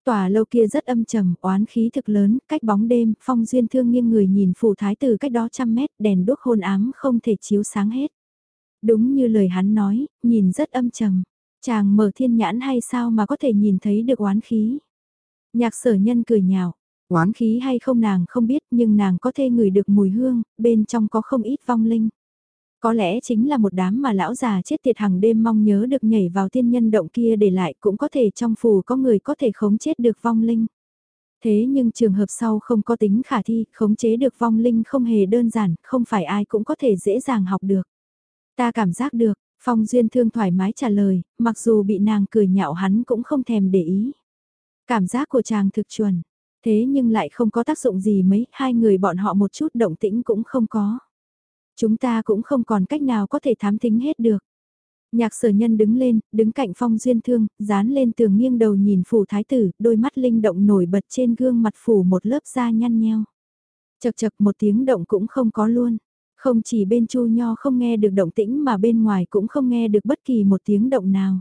Tòa lâu kia rất âm trầm, oán khí thực lớn, cách bóng đêm, phong duyên thương nghiêng người nhìn phủ thái tử cách đó trăm mét, đèn đốt hôn ám không thể chiếu sáng hết. Đúng như lời hắn nói, nhìn rất âm trầm. Chàng mở thiên nhãn hay sao mà có thể nhìn thấy được oán khí. Nhạc sở nhân cười nhạo, oán khí hay không nàng không biết nhưng nàng có thể ngửi được mùi hương, bên trong có không ít vong linh. Có lẽ chính là một đám mà lão già chết tiệt hàng đêm mong nhớ được nhảy vào tiên nhân động kia để lại cũng có thể trong phù có người có thể khống chết được vong linh. Thế nhưng trường hợp sau không có tính khả thi, khống chế được vong linh không hề đơn giản, không phải ai cũng có thể dễ dàng học được. Ta cảm giác được, Phong Duyên Thương thoải mái trả lời, mặc dù bị nàng cười nhạo hắn cũng không thèm để ý. Cảm giác của chàng thực chuẩn, thế nhưng lại không có tác dụng gì mấy, hai người bọn họ một chút động tĩnh cũng không có. Chúng ta cũng không còn cách nào có thể thám thính hết được. Nhạc sở nhân đứng lên, đứng cạnh phong duyên thương, dán lên tường nghiêng đầu nhìn phủ thái tử, đôi mắt linh động nổi bật trên gương mặt phủ một lớp da nhăn nheo. Chật chật một tiếng động cũng không có luôn. Không chỉ bên chu nho không nghe được động tĩnh mà bên ngoài cũng không nghe được bất kỳ một tiếng động nào.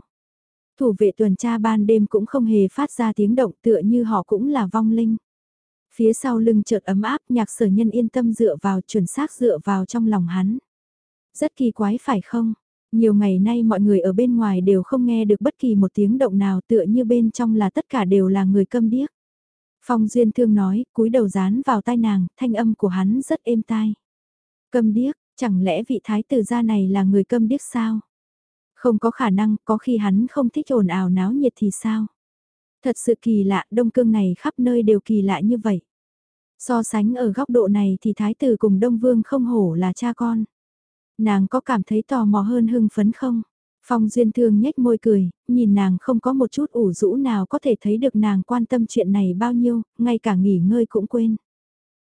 Thủ vệ tuần tra ban đêm cũng không hề phát ra tiếng động tựa như họ cũng là vong linh. Phía sau lưng chợt ấm áp nhạc sở nhân yên tâm dựa vào chuẩn xác dựa vào trong lòng hắn. Rất kỳ quái phải không? Nhiều ngày nay mọi người ở bên ngoài đều không nghe được bất kỳ một tiếng động nào tựa như bên trong là tất cả đều là người câm điếc. Phong Duyên Thương nói, cúi đầu dán vào tai nàng, thanh âm của hắn rất êm tai. Câm điếc, chẳng lẽ vị thái tử gia này là người câm điếc sao? Không có khả năng, có khi hắn không thích ồn ào náo nhiệt thì sao? Thật sự kỳ lạ, đông cương này khắp nơi đều kỳ lạ như vậy. So sánh ở góc độ này thì thái tử cùng đông vương không hổ là cha con. Nàng có cảm thấy tò mò hơn hưng phấn không? Phong duyên thương nhếch môi cười, nhìn nàng không có một chút ủ rũ nào có thể thấy được nàng quan tâm chuyện này bao nhiêu, ngay cả nghỉ ngơi cũng quên.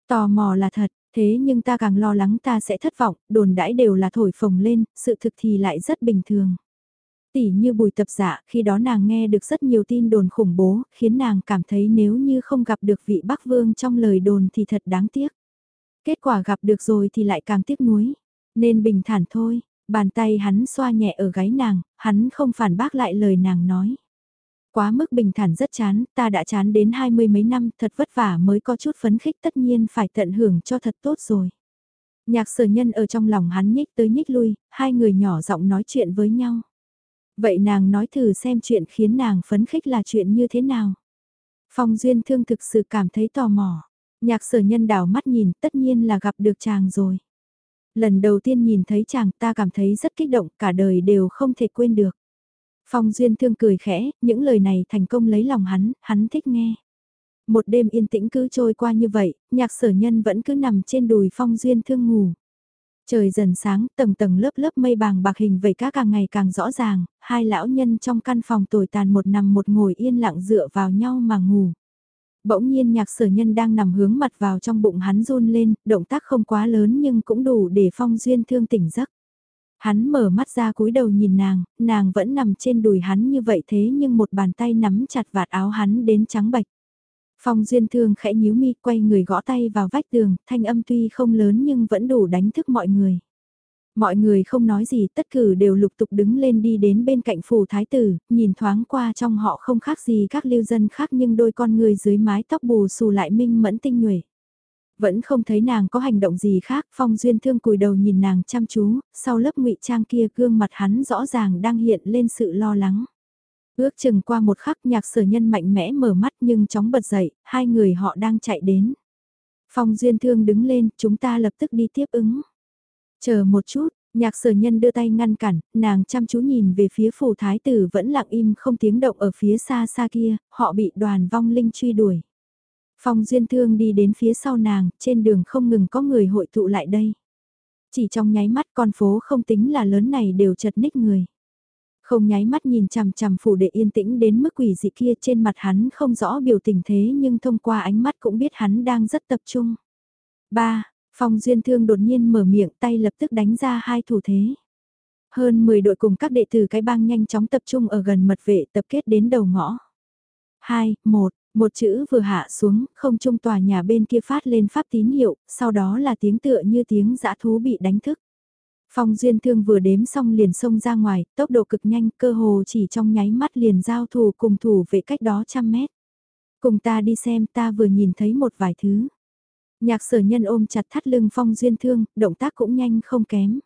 Tò mò là thật, thế nhưng ta càng lo lắng ta sẽ thất vọng, đồn đãi đều là thổi phồng lên, sự thực thì lại rất bình thường tỉ như bùi tập dạ, khi đó nàng nghe được rất nhiều tin đồn khủng bố, khiến nàng cảm thấy nếu như không gặp được vị Bắc Vương trong lời đồn thì thật đáng tiếc. Kết quả gặp được rồi thì lại càng tiếc nuối. Nên bình thản thôi, bàn tay hắn xoa nhẹ ở gáy nàng, hắn không phản bác lại lời nàng nói. Quá mức bình thản rất chán, ta đã chán đến hai mươi mấy năm, thật vất vả mới có chút phấn khích tất nhiên phải tận hưởng cho thật tốt rồi. Nhạc sở nhân ở trong lòng hắn nhích tới nhích lui, hai người nhỏ giọng nói chuyện với nhau. Vậy nàng nói thử xem chuyện khiến nàng phấn khích là chuyện như thế nào. Phong Duyên Thương thực sự cảm thấy tò mò. Nhạc sở nhân đảo mắt nhìn tất nhiên là gặp được chàng rồi. Lần đầu tiên nhìn thấy chàng ta cảm thấy rất kích động, cả đời đều không thể quên được. Phong Duyên Thương cười khẽ, những lời này thành công lấy lòng hắn, hắn thích nghe. Một đêm yên tĩnh cứ trôi qua như vậy, nhạc sở nhân vẫn cứ nằm trên đùi Phong Duyên Thương ngủ. Trời dần sáng, tầng tầng lớp lớp mây bàng bạc hình vầy cá càng ngày càng rõ ràng, hai lão nhân trong căn phòng tồi tàn một nằm một ngồi yên lặng dựa vào nhau mà ngủ. Bỗng nhiên nhạc sở nhân đang nằm hướng mặt vào trong bụng hắn run lên, động tác không quá lớn nhưng cũng đủ để phong duyên thương tỉnh giấc. Hắn mở mắt ra cúi đầu nhìn nàng, nàng vẫn nằm trên đùi hắn như vậy thế nhưng một bàn tay nắm chặt vạt áo hắn đến trắng bạch. Phong duyên thương khẽ nhíu mi quay người gõ tay vào vách tường, thanh âm tuy không lớn nhưng vẫn đủ đánh thức mọi người. Mọi người không nói gì tất cử đều lục tục đứng lên đi đến bên cạnh phủ thái tử, nhìn thoáng qua trong họ không khác gì các lưu dân khác nhưng đôi con người dưới mái tóc bù xù lại minh mẫn tinh nhuệ. Vẫn không thấy nàng có hành động gì khác, phong duyên thương cùi đầu nhìn nàng chăm chú, sau lớp ngụy trang kia gương mặt hắn rõ ràng đang hiện lên sự lo lắng. Ước chừng qua một khắc nhạc sở nhân mạnh mẽ mở mắt nhưng chóng bật dậy, hai người họ đang chạy đến. Phong duyên thương đứng lên, chúng ta lập tức đi tiếp ứng. Chờ một chút, nhạc sở nhân đưa tay ngăn cản, nàng chăm chú nhìn về phía phủ thái tử vẫn lặng im không tiếng động ở phía xa xa kia, họ bị đoàn vong linh truy đuổi. Phong duyên thương đi đến phía sau nàng, trên đường không ngừng có người hội tụ lại đây. Chỉ trong nháy mắt con phố không tính là lớn này đều chật ních người. Không nháy mắt nhìn chằm chằm phủ đệ yên tĩnh đến mức quỷ dị kia trên mặt hắn không rõ biểu tình thế nhưng thông qua ánh mắt cũng biết hắn đang rất tập trung. 3. Phong Duyên Thương đột nhiên mở miệng tay lập tức đánh ra hai thủ thế. Hơn 10 đội cùng các đệ tử cái bang nhanh chóng tập trung ở gần mật vệ tập kết đến đầu ngõ. 2, 1, một chữ vừa hạ xuống, không trung tòa nhà bên kia phát lên pháp tín hiệu, sau đó là tiếng tựa như tiếng dã thú bị đánh thức. Phong Duyên Thương vừa đếm xong liền xông ra ngoài, tốc độ cực nhanh, cơ hồ chỉ trong nháy mắt liền giao thủ cùng thủ về cách đó trăm mét. Cùng ta đi xem ta vừa nhìn thấy một vài thứ. Nhạc sở nhân ôm chặt thắt lưng Phong Duyên Thương, động tác cũng nhanh không kém.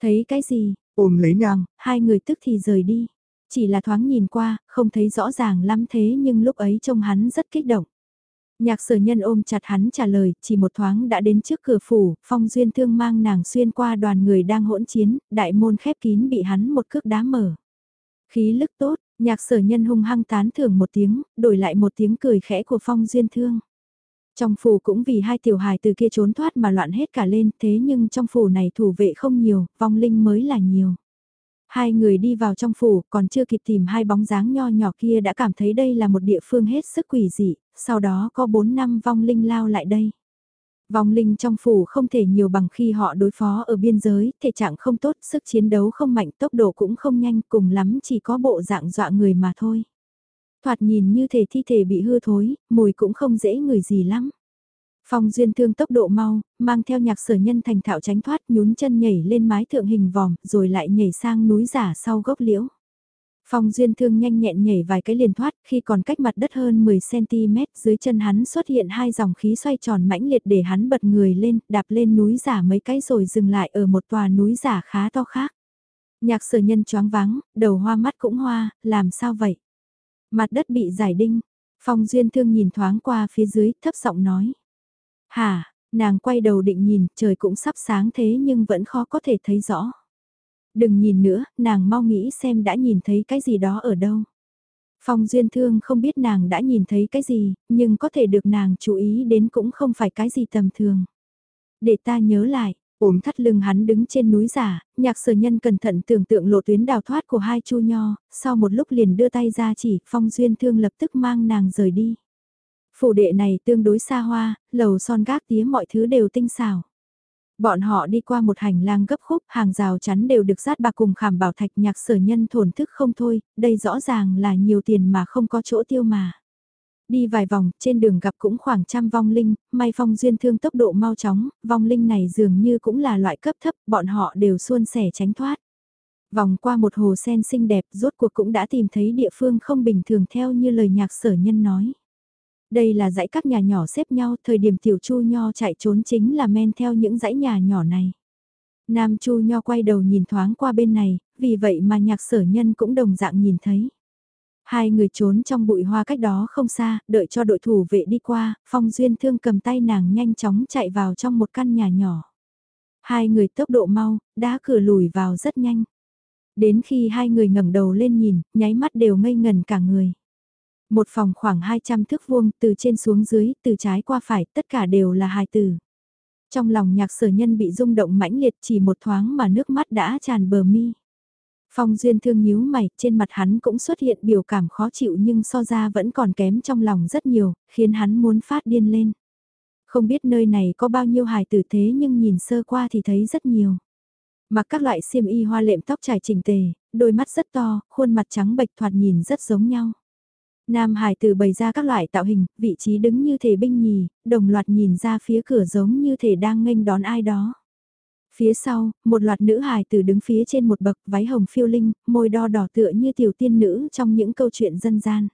Thấy cái gì? Ôm lấy nàng. Hai người tức thì rời đi. Chỉ là thoáng nhìn qua, không thấy rõ ràng lắm thế nhưng lúc ấy trông hắn rất kích động. Nhạc sở nhân ôm chặt hắn trả lời, chỉ một thoáng đã đến trước cửa phủ, phong duyên thương mang nàng xuyên qua đoàn người đang hỗn chiến, đại môn khép kín bị hắn một cước đá mở. Khí lực tốt, nhạc sở nhân hung hăng tán thưởng một tiếng, đổi lại một tiếng cười khẽ của phong duyên thương. Trong phủ cũng vì hai tiểu hài từ kia trốn thoát mà loạn hết cả lên, thế nhưng trong phủ này thủ vệ không nhiều, vong linh mới là nhiều. Hai người đi vào trong phủ, còn chưa kịp tìm hai bóng dáng nho nhỏ kia đã cảm thấy đây là một địa phương hết sức quỷ dị, sau đó có bốn năm vong linh lao lại đây. Vong linh trong phủ không thể nhiều bằng khi họ đối phó ở biên giới, thể trạng không tốt, sức chiến đấu không mạnh, tốc độ cũng không nhanh, cùng lắm chỉ có bộ dạng dọa người mà thôi. Thoạt nhìn như thể thi thể bị hư thối, mùi cũng không dễ người gì lắm. Phong duyên thương tốc độ mau, mang theo nhạc sở nhân thành thạo tránh thoát nhún chân nhảy lên mái thượng hình vòm rồi lại nhảy sang núi giả sau gốc liễu. Phong duyên thương nhanh nhẹn nhảy vài cái liền thoát khi còn cách mặt đất hơn 10cm dưới chân hắn xuất hiện hai dòng khí xoay tròn mãnh liệt để hắn bật người lên, đạp lên núi giả mấy cái rồi dừng lại ở một tòa núi giả khá to khác. Nhạc sở nhân choáng váng, đầu hoa mắt cũng hoa, làm sao vậy? Mặt đất bị giải đinh, phong duyên thương nhìn thoáng qua phía dưới, thấp giọng nói. Hả, nàng quay đầu định nhìn, trời cũng sắp sáng thế nhưng vẫn khó có thể thấy rõ. Đừng nhìn nữa, nàng mau nghĩ xem đã nhìn thấy cái gì đó ở đâu. Phong Duyên Thương không biết nàng đã nhìn thấy cái gì, nhưng có thể được nàng chú ý đến cũng không phải cái gì tầm thường. Để ta nhớ lại, ôm thắt lưng hắn đứng trên núi giả, nhạc sở nhân cẩn thận tưởng tượng lộ tuyến đào thoát của hai chu nho, sau một lúc liền đưa tay ra chỉ, Phong Duyên Thương lập tức mang nàng rời đi. Phủ đệ này tương đối xa hoa, lầu son gác tía mọi thứ đều tinh xảo. Bọn họ đi qua một hành lang gấp khúc, hàng rào chắn đều được rát bạc cùng khảm bảo thạch nhạc sở nhân thổn thức không thôi, đây rõ ràng là nhiều tiền mà không có chỗ tiêu mà. Đi vài vòng, trên đường gặp cũng khoảng trăm vong linh, may phong duyên thương tốc độ mau chóng, vong linh này dường như cũng là loại cấp thấp, bọn họ đều xuôn sẻ tránh thoát. Vòng qua một hồ sen xinh đẹp, rốt cuộc cũng đã tìm thấy địa phương không bình thường theo như lời nhạc sở nhân nói. Đây là dãy các nhà nhỏ xếp nhau, thời điểm tiểu chu nho chạy trốn chính là men theo những dãy nhà nhỏ này. Nam chu nho quay đầu nhìn thoáng qua bên này, vì vậy mà nhạc sở nhân cũng đồng dạng nhìn thấy. Hai người trốn trong bụi hoa cách đó không xa, đợi cho đội thủ vệ đi qua, phong duyên thương cầm tay nàng nhanh chóng chạy vào trong một căn nhà nhỏ. Hai người tốc độ mau, đá cửa lùi vào rất nhanh. Đến khi hai người ngẩng đầu lên nhìn, nháy mắt đều ngây ngần cả người. Một phòng khoảng 200 thước vuông, từ trên xuống dưới, từ trái qua phải, tất cả đều là hài tử. Trong lòng nhạc sở nhân bị rung động mãnh liệt chỉ một thoáng mà nước mắt đã tràn bờ mi. Phong duyên thương nhíu mày, trên mặt hắn cũng xuất hiện biểu cảm khó chịu nhưng so ra vẫn còn kém trong lòng rất nhiều, khiến hắn muốn phát điên lên. Không biết nơi này có bao nhiêu hài tử thế nhưng nhìn sơ qua thì thấy rất nhiều. Mặc các loại xiêm y hoa lệm tóc trải chỉnh tề, đôi mắt rất to, khuôn mặt trắng bệch thoạt nhìn rất giống nhau. Nam Hải tử bày ra các loại tạo hình, vị trí đứng như thể binh nhì, đồng loạt nhìn ra phía cửa giống như thể đang nghênh đón ai đó. Phía sau, một loạt nữ hài tử đứng phía trên một bậc váy hồng phiêu linh, môi đo đỏ tựa như tiểu tiên nữ trong những câu chuyện dân gian.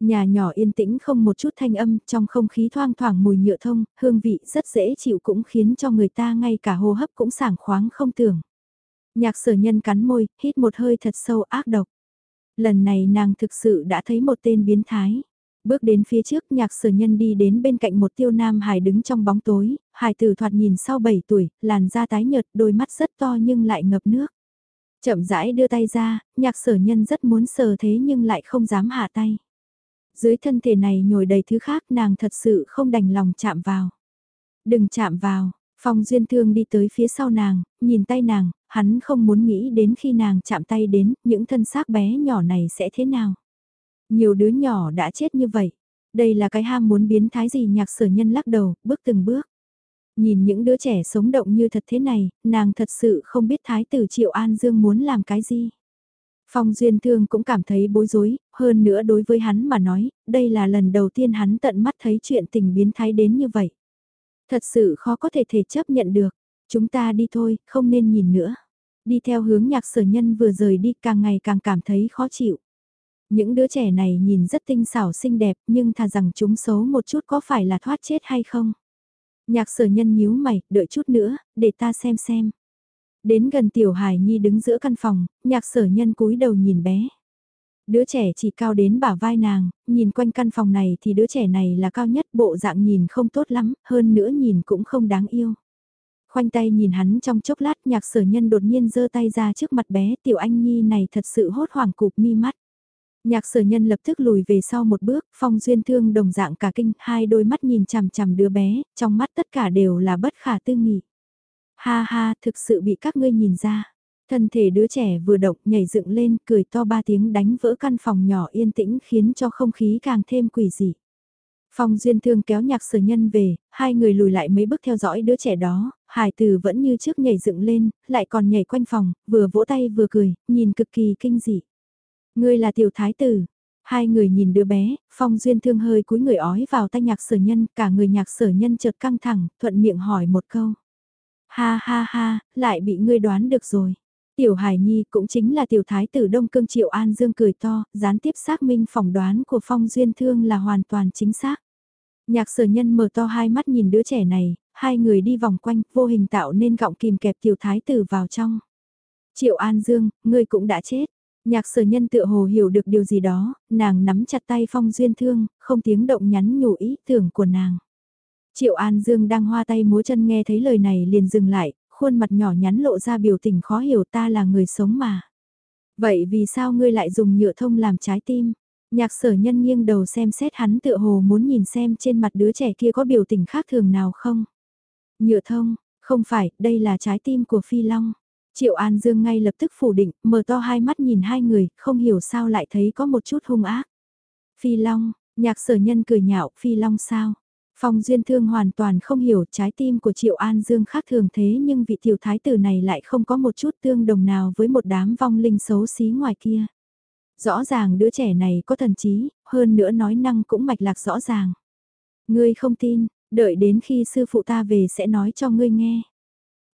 Nhà nhỏ yên tĩnh không một chút thanh âm, trong không khí thoang thoảng mùi nhựa thông, hương vị rất dễ chịu cũng khiến cho người ta ngay cả hô hấp cũng sảng khoáng không tưởng. Nhạc sở nhân cắn môi, hít một hơi thật sâu ác độc. Lần này nàng thực sự đã thấy một tên biến thái. Bước đến phía trước nhạc sở nhân đi đến bên cạnh một tiêu nam hài đứng trong bóng tối, hài tử thoạt nhìn sau 7 tuổi, làn da tái nhợt, đôi mắt rất to nhưng lại ngập nước. Chậm rãi đưa tay ra, nhạc sở nhân rất muốn sờ thế nhưng lại không dám hạ tay. Dưới thân thể này nhồi đầy thứ khác nàng thật sự không đành lòng chạm vào. Đừng chạm vào, Phong Duyên Thương đi tới phía sau nàng, nhìn tay nàng, hắn không muốn nghĩ đến khi nàng chạm tay đến, những thân xác bé nhỏ này sẽ thế nào. Nhiều đứa nhỏ đã chết như vậy. Đây là cái ham muốn biến thái gì nhạc sở nhân lắc đầu, bước từng bước. Nhìn những đứa trẻ sống động như thật thế này, nàng thật sự không biết thái tử Triệu An Dương muốn làm cái gì. Phong Duyên Thương cũng cảm thấy bối rối, hơn nữa đối với hắn mà nói, đây là lần đầu tiên hắn tận mắt thấy chuyện tình biến thái đến như vậy. Thật sự khó có thể thể chấp nhận được, chúng ta đi thôi, không nên nhìn nữa. Đi theo hướng nhạc sở nhân vừa rời đi càng ngày càng cảm thấy khó chịu. Những đứa trẻ này nhìn rất tinh xảo xinh đẹp nhưng thà rằng chúng xấu một chút có phải là thoát chết hay không. Nhạc sở nhân nhíu mày, đợi chút nữa, để ta xem xem. Đến gần tiểu hải nhi đứng giữa căn phòng, nhạc sở nhân cúi đầu nhìn bé. Đứa trẻ chỉ cao đến bả vai nàng, nhìn quanh căn phòng này thì đứa trẻ này là cao nhất bộ dạng nhìn không tốt lắm, hơn nữa nhìn cũng không đáng yêu. Khoanh tay nhìn hắn trong chốc lát nhạc sở nhân đột nhiên giơ tay ra trước mặt bé tiểu anh nhi này thật sự hốt hoảng cụp mi mắt. Nhạc sở nhân lập tức lùi về sau một bước, phong duyên thương đồng dạng cả kinh, hai đôi mắt nhìn chằm chằm đứa bé, trong mắt tất cả đều là bất khả tư nghị. Ha ha, thực sự bị các ngươi nhìn ra. Thân thể đứa trẻ vừa động nhảy dựng lên, cười to ba tiếng đánh vỡ căn phòng nhỏ yên tĩnh khiến cho không khí càng thêm quỷ dị. Phong duyên thương kéo nhạc sở nhân về, hai người lùi lại mấy bước theo dõi đứa trẻ đó, hải tử vẫn như trước nhảy dựng lên, lại còn nhảy quanh phòng, vừa vỗ tay vừa cười, nhìn cực kỳ kinh dị. Ngươi là tiểu thái tử. Hai người nhìn đứa bé, phong duyên thương hơi cúi người ói vào tay nhạc sở nhân, cả người nhạc sở nhân chợt căng thẳng, thuận miệng hỏi một câu. Ha ha ha, lại bị ngươi đoán được rồi. Tiểu Hải Nhi cũng chính là tiểu thái tử Đông Cương Triệu An Dương cười to, gián tiếp xác minh phỏng đoán của Phong Duyên Thương là hoàn toàn chính xác. Nhạc sở nhân mở to hai mắt nhìn đứa trẻ này, hai người đi vòng quanh, vô hình tạo nên gọng kìm kẹp tiểu thái tử vào trong. Triệu An Dương, ngươi cũng đã chết. Nhạc sở nhân tựa hồ hiểu được điều gì đó, nàng nắm chặt tay Phong Duyên Thương, không tiếng động nhắn nhủ ý tưởng của nàng. Triệu An Dương đang hoa tay múa chân nghe thấy lời này liền dừng lại, khuôn mặt nhỏ nhắn lộ ra biểu tình khó hiểu ta là người sống mà. Vậy vì sao ngươi lại dùng nhựa thông làm trái tim? Nhạc sở nhân nghiêng đầu xem xét hắn tựa hồ muốn nhìn xem trên mặt đứa trẻ kia có biểu tình khác thường nào không? Nhựa thông, không phải, đây là trái tim của Phi Long. Triệu An Dương ngay lập tức phủ định, mở to hai mắt nhìn hai người, không hiểu sao lại thấy có một chút hung ác. Phi Long, nhạc sở nhân cười nhạo, Phi Long sao? Phong Duyên Thương hoàn toàn không hiểu trái tim của Triệu An Dương khác thường thế nhưng vị tiểu thái tử này lại không có một chút tương đồng nào với một đám vong linh xấu xí ngoài kia. Rõ ràng đứa trẻ này có thần trí, hơn nữa nói năng cũng mạch lạc rõ ràng. Ngươi không tin, đợi đến khi sư phụ ta về sẽ nói cho ngươi nghe.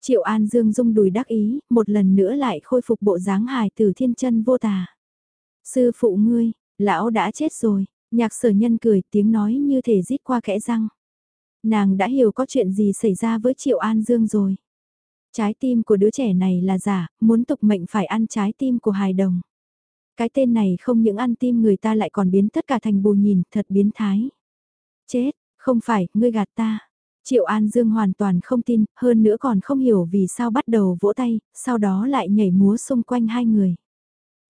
Triệu An Dương rung đùi đắc ý, một lần nữa lại khôi phục bộ dáng hài tử thiên chân vô tà. Sư phụ ngươi, lão đã chết rồi, nhạc sở nhân cười tiếng nói như thể rít qua kẽ răng. Nàng đã hiểu có chuyện gì xảy ra với Triệu An Dương rồi. Trái tim của đứa trẻ này là giả, muốn tục mệnh phải ăn trái tim của hài đồng. Cái tên này không những ăn tim người ta lại còn biến tất cả thành bù nhìn, thật biến thái. Chết, không phải, ngươi gạt ta. Triệu An Dương hoàn toàn không tin, hơn nữa còn không hiểu vì sao bắt đầu vỗ tay, sau đó lại nhảy múa xung quanh hai người.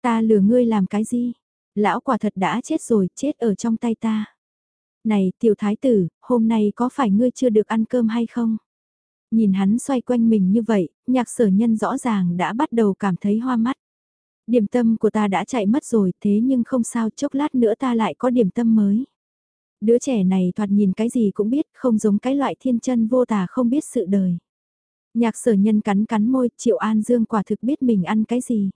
Ta lừa ngươi làm cái gì? Lão quả thật đã chết rồi, chết ở trong tay ta. Này, tiểu thái tử, hôm nay có phải ngươi chưa được ăn cơm hay không? Nhìn hắn xoay quanh mình như vậy, nhạc sở nhân rõ ràng đã bắt đầu cảm thấy hoa mắt. Điểm tâm của ta đã chạy mất rồi, thế nhưng không sao, chốc lát nữa ta lại có điểm tâm mới. Đứa trẻ này thoạt nhìn cái gì cũng biết, không giống cái loại thiên chân vô tà không biết sự đời. Nhạc sở nhân cắn cắn môi, Triệu An Dương quả thực biết mình ăn cái gì.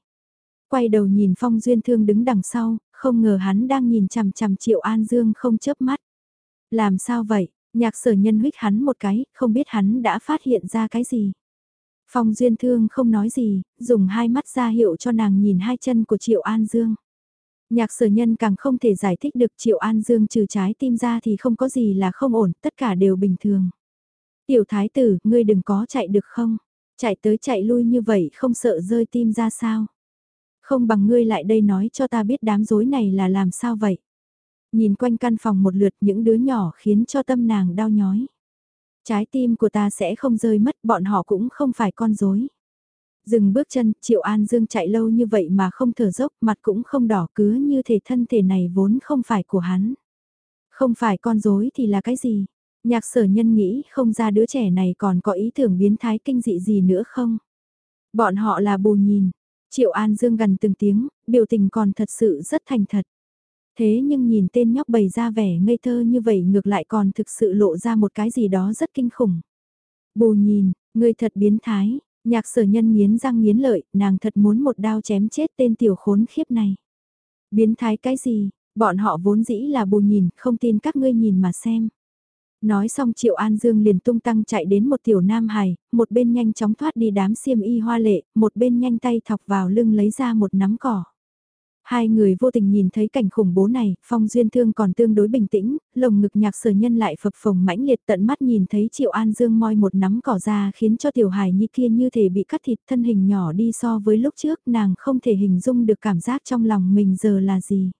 Quay đầu nhìn Phong Duyên Thương đứng đằng sau, không ngờ hắn đang nhìn chằm chằm Triệu An Dương không chớp mắt. Làm sao vậy? Nhạc sở nhân huyết hắn một cái, không biết hắn đã phát hiện ra cái gì. Phong Duyên Thương không nói gì, dùng hai mắt ra hiệu cho nàng nhìn hai chân của Triệu An Dương. Nhạc sở nhân càng không thể giải thích được Triệu An Dương trừ trái tim ra thì không có gì là không ổn, tất cả đều bình thường. Tiểu thái tử, ngươi đừng có chạy được không? Chạy tới chạy lui như vậy không sợ rơi tim ra sao? Không bằng ngươi lại đây nói cho ta biết đám rối này là làm sao vậy? Nhìn quanh căn phòng một lượt những đứa nhỏ khiến cho tâm nàng đau nhói. Trái tim của ta sẽ không rơi mất, bọn họ cũng không phải con rối. Dừng bước chân, Triệu An Dương chạy lâu như vậy mà không thở dốc, mặt cũng không đỏ cứ như thể thân thể này vốn không phải của hắn. Không phải con rối thì là cái gì? Nhạc sở nhân nghĩ không ra đứa trẻ này còn có ý tưởng biến thái kinh dị gì nữa không? Bọn họ là bù nhìn. Triệu An Dương gần từng tiếng, biểu tình còn thật sự rất thành thật. Thế nhưng nhìn tên nhóc bày ra vẻ ngây thơ như vậy ngược lại còn thực sự lộ ra một cái gì đó rất kinh khủng. Bù nhìn, người thật biến thái, nhạc sở nhân nghiến răng nghiến lợi, nàng thật muốn một đao chém chết tên tiểu khốn khiếp này. Biến thái cái gì, bọn họ vốn dĩ là bù nhìn, không tin các ngươi nhìn mà xem. Nói xong Triệu An Dương liền tung tăng chạy đến một tiểu nam hài, một bên nhanh chóng thoát đi đám xiêm y hoa lệ, một bên nhanh tay thọc vào lưng lấy ra một nắm cỏ. Hai người vô tình nhìn thấy cảnh khủng bố này, Phong Duyên Thương còn tương đối bình tĩnh, lồng ngực nhạc sở nhân lại phập phồng mãnh liệt tận mắt nhìn thấy Triệu An Dương moi một nắm cỏ ra khiến cho tiểu hài nhi kia như thể bị cắt thịt thân hình nhỏ đi so với lúc trước nàng không thể hình dung được cảm giác trong lòng mình giờ là gì.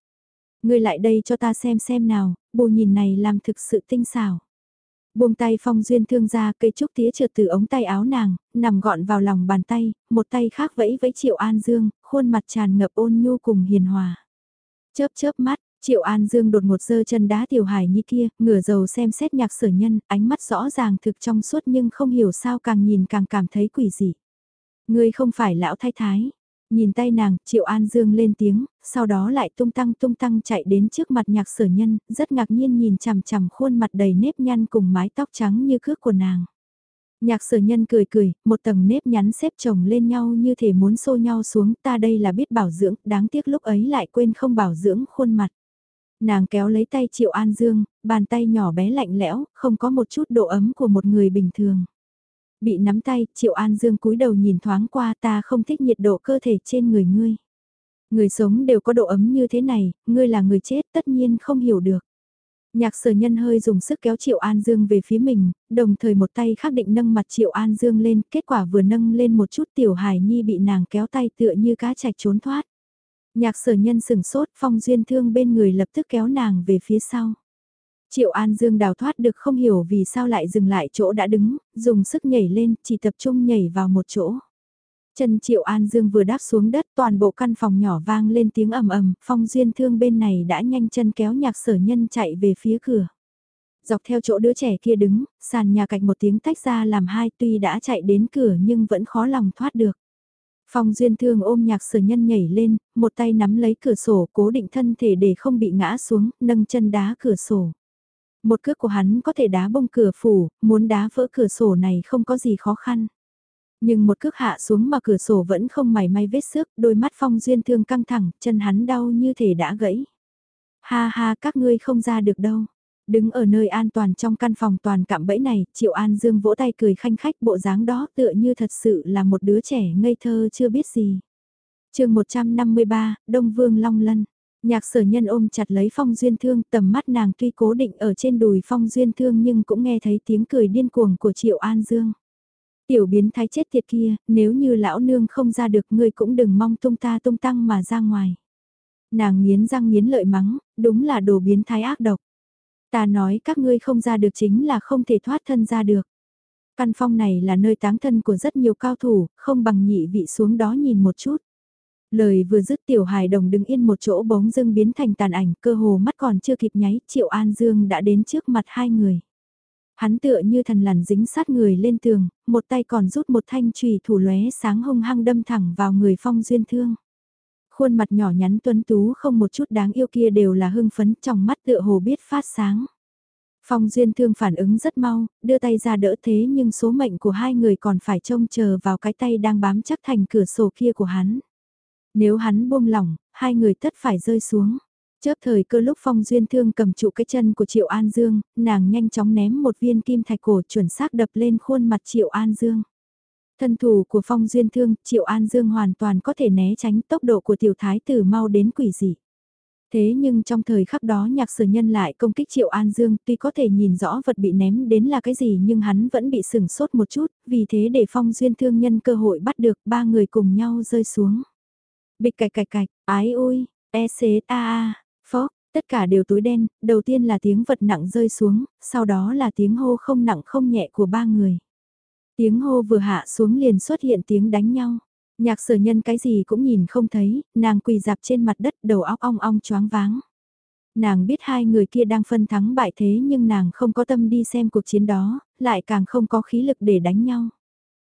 Ngươi lại đây cho ta xem xem nào, bù nhìn này làm thực sự tinh xảo. Buông tay phong duyên thương ra cây trúc tía trượt từ ống tay áo nàng, nằm gọn vào lòng bàn tay, một tay khác vẫy vẫy triệu an dương, khuôn mặt tràn ngập ôn nhu cùng hiền hòa. Chớp chớp mắt, Triệu An Dương đột ngột giơ chân đá tiểu hải như kia, ngửa dầu xem xét nhạc sở nhân, ánh mắt rõ ràng thực trong suốt nhưng không hiểu sao càng nhìn càng cảm thấy quỷ dị. Ngươi không phải lão thái thái, Nhìn tay nàng, Triệu An Dương lên tiếng, sau đó lại tung tăng tung tăng chạy đến trước mặt nhạc sở nhân, rất ngạc nhiên nhìn chằm chằm khuôn mặt đầy nếp nhăn cùng mái tóc trắng như cước của nàng. Nhạc sở nhân cười cười, một tầng nếp nhắn xếp chồng lên nhau như thể muốn xô nhau xuống, ta đây là biết bảo dưỡng, đáng tiếc lúc ấy lại quên không bảo dưỡng khuôn mặt. Nàng kéo lấy tay Triệu An Dương, bàn tay nhỏ bé lạnh lẽo, không có một chút độ ấm của một người bình thường. Bị nắm tay, Triệu An Dương cúi đầu nhìn thoáng qua ta không thích nhiệt độ cơ thể trên người ngươi. Người sống đều có độ ấm như thế này, ngươi là người chết tất nhiên không hiểu được. Nhạc sở nhân hơi dùng sức kéo Triệu An Dương về phía mình, đồng thời một tay khắc định nâng mặt Triệu An Dương lên, kết quả vừa nâng lên một chút tiểu hài nhi bị nàng kéo tay tựa như cá chạch trốn thoát. Nhạc sở nhân sừng sốt, phong duyên thương bên người lập tức kéo nàng về phía sau. Triệu An Dương đào thoát được không hiểu vì sao lại dừng lại chỗ đã đứng, dùng sức nhảy lên, chỉ tập trung nhảy vào một chỗ. Chân Triệu An Dương vừa đáp xuống đất toàn bộ căn phòng nhỏ vang lên tiếng ầm ầm, phong duyên thương bên này đã nhanh chân kéo nhạc sở nhân chạy về phía cửa. Dọc theo chỗ đứa trẻ kia đứng, sàn nhà cạnh một tiếng tách ra làm hai tuy đã chạy đến cửa nhưng vẫn khó lòng thoát được. Phong duyên thương ôm nhạc sở nhân nhảy lên, một tay nắm lấy cửa sổ cố định thân thể để không bị ngã xuống, nâng chân đá cửa sổ. Một cước của hắn có thể đá bông cửa phủ, muốn đá vỡ cửa sổ này không có gì khó khăn. Nhưng một cước hạ xuống mà cửa sổ vẫn không mảy may vết xước, đôi mắt phong duyên thương căng thẳng, chân hắn đau như thể đã gãy. Ha ha các ngươi không ra được đâu. Đứng ở nơi an toàn trong căn phòng toàn cạm bẫy này, Triệu An Dương vỗ tay cười khanh khách bộ dáng đó tựa như thật sự là một đứa trẻ ngây thơ chưa biết gì. chương 153, Đông Vương Long Lân. Nhạc sở nhân ôm chặt lấy phong duyên thương tầm mắt nàng tuy cố định ở trên đùi phong duyên thương nhưng cũng nghe thấy tiếng cười điên cuồng của Triệu An Dương. Tiểu biến thái chết tiệt kia, nếu như lão nương không ra được ngươi cũng đừng mong tung ta tung tăng mà ra ngoài. Nàng nghiến răng nghiến lợi mắng, đúng là đồ biến thái ác độc. Ta nói các ngươi không ra được chính là không thể thoát thân ra được. Căn phong này là nơi táng thân của rất nhiều cao thủ, không bằng nhị vị xuống đó nhìn một chút. Lời vừa dứt tiểu hài đồng đứng yên một chỗ bóng dưng biến thành tàn ảnh, cơ hồ mắt còn chưa kịp nháy, Triệu An Dương đã đến trước mặt hai người. Hắn tựa như thần lằn dính sát người lên tường, một tay còn rút một thanh chùy thủ lóe sáng hung hăng đâm thẳng vào người phong duyên thương. Khuôn mặt nhỏ nhắn tuấn tú không một chút đáng yêu kia đều là hưng phấn trong mắt tựa hồ biết phát sáng. Phong duyên thương phản ứng rất mau, đưa tay ra đỡ thế nhưng số mệnh của hai người còn phải trông chờ vào cái tay đang bám chắc thành cửa sổ kia của hắn. Nếu hắn buông lỏng, hai người tất phải rơi xuống. Chớp thời cơ lúc Phong Duyên Thương cầm trụ cái chân của Triệu An Dương, nàng nhanh chóng ném một viên kim thạch cổ chuẩn xác đập lên khuôn mặt Triệu An Dương. Thân thủ của Phong Duyên Thương, Triệu An Dương hoàn toàn có thể né tránh tốc độ của tiểu thái tử mau đến quỷ dị. Thế nhưng trong thời khắc đó nhạc sở nhân lại công kích Triệu An Dương tuy có thể nhìn rõ vật bị ném đến là cái gì nhưng hắn vẫn bị sửng sốt một chút, vì thế để Phong Duyên Thương nhân cơ hội bắt được ba người cùng nhau rơi xuống. Bịch cạch cạch cạch, ái ôi, e xế a a, phó, tất cả đều tối đen, đầu tiên là tiếng vật nặng rơi xuống, sau đó là tiếng hô không nặng không nhẹ của ba người. Tiếng hô vừa hạ xuống liền xuất hiện tiếng đánh nhau. Nhạc sở nhân cái gì cũng nhìn không thấy, nàng quỳ dạp trên mặt đất đầu óc ong ong choáng váng. Nàng biết hai người kia đang phân thắng bại thế nhưng nàng không có tâm đi xem cuộc chiến đó, lại càng không có khí lực để đánh nhau.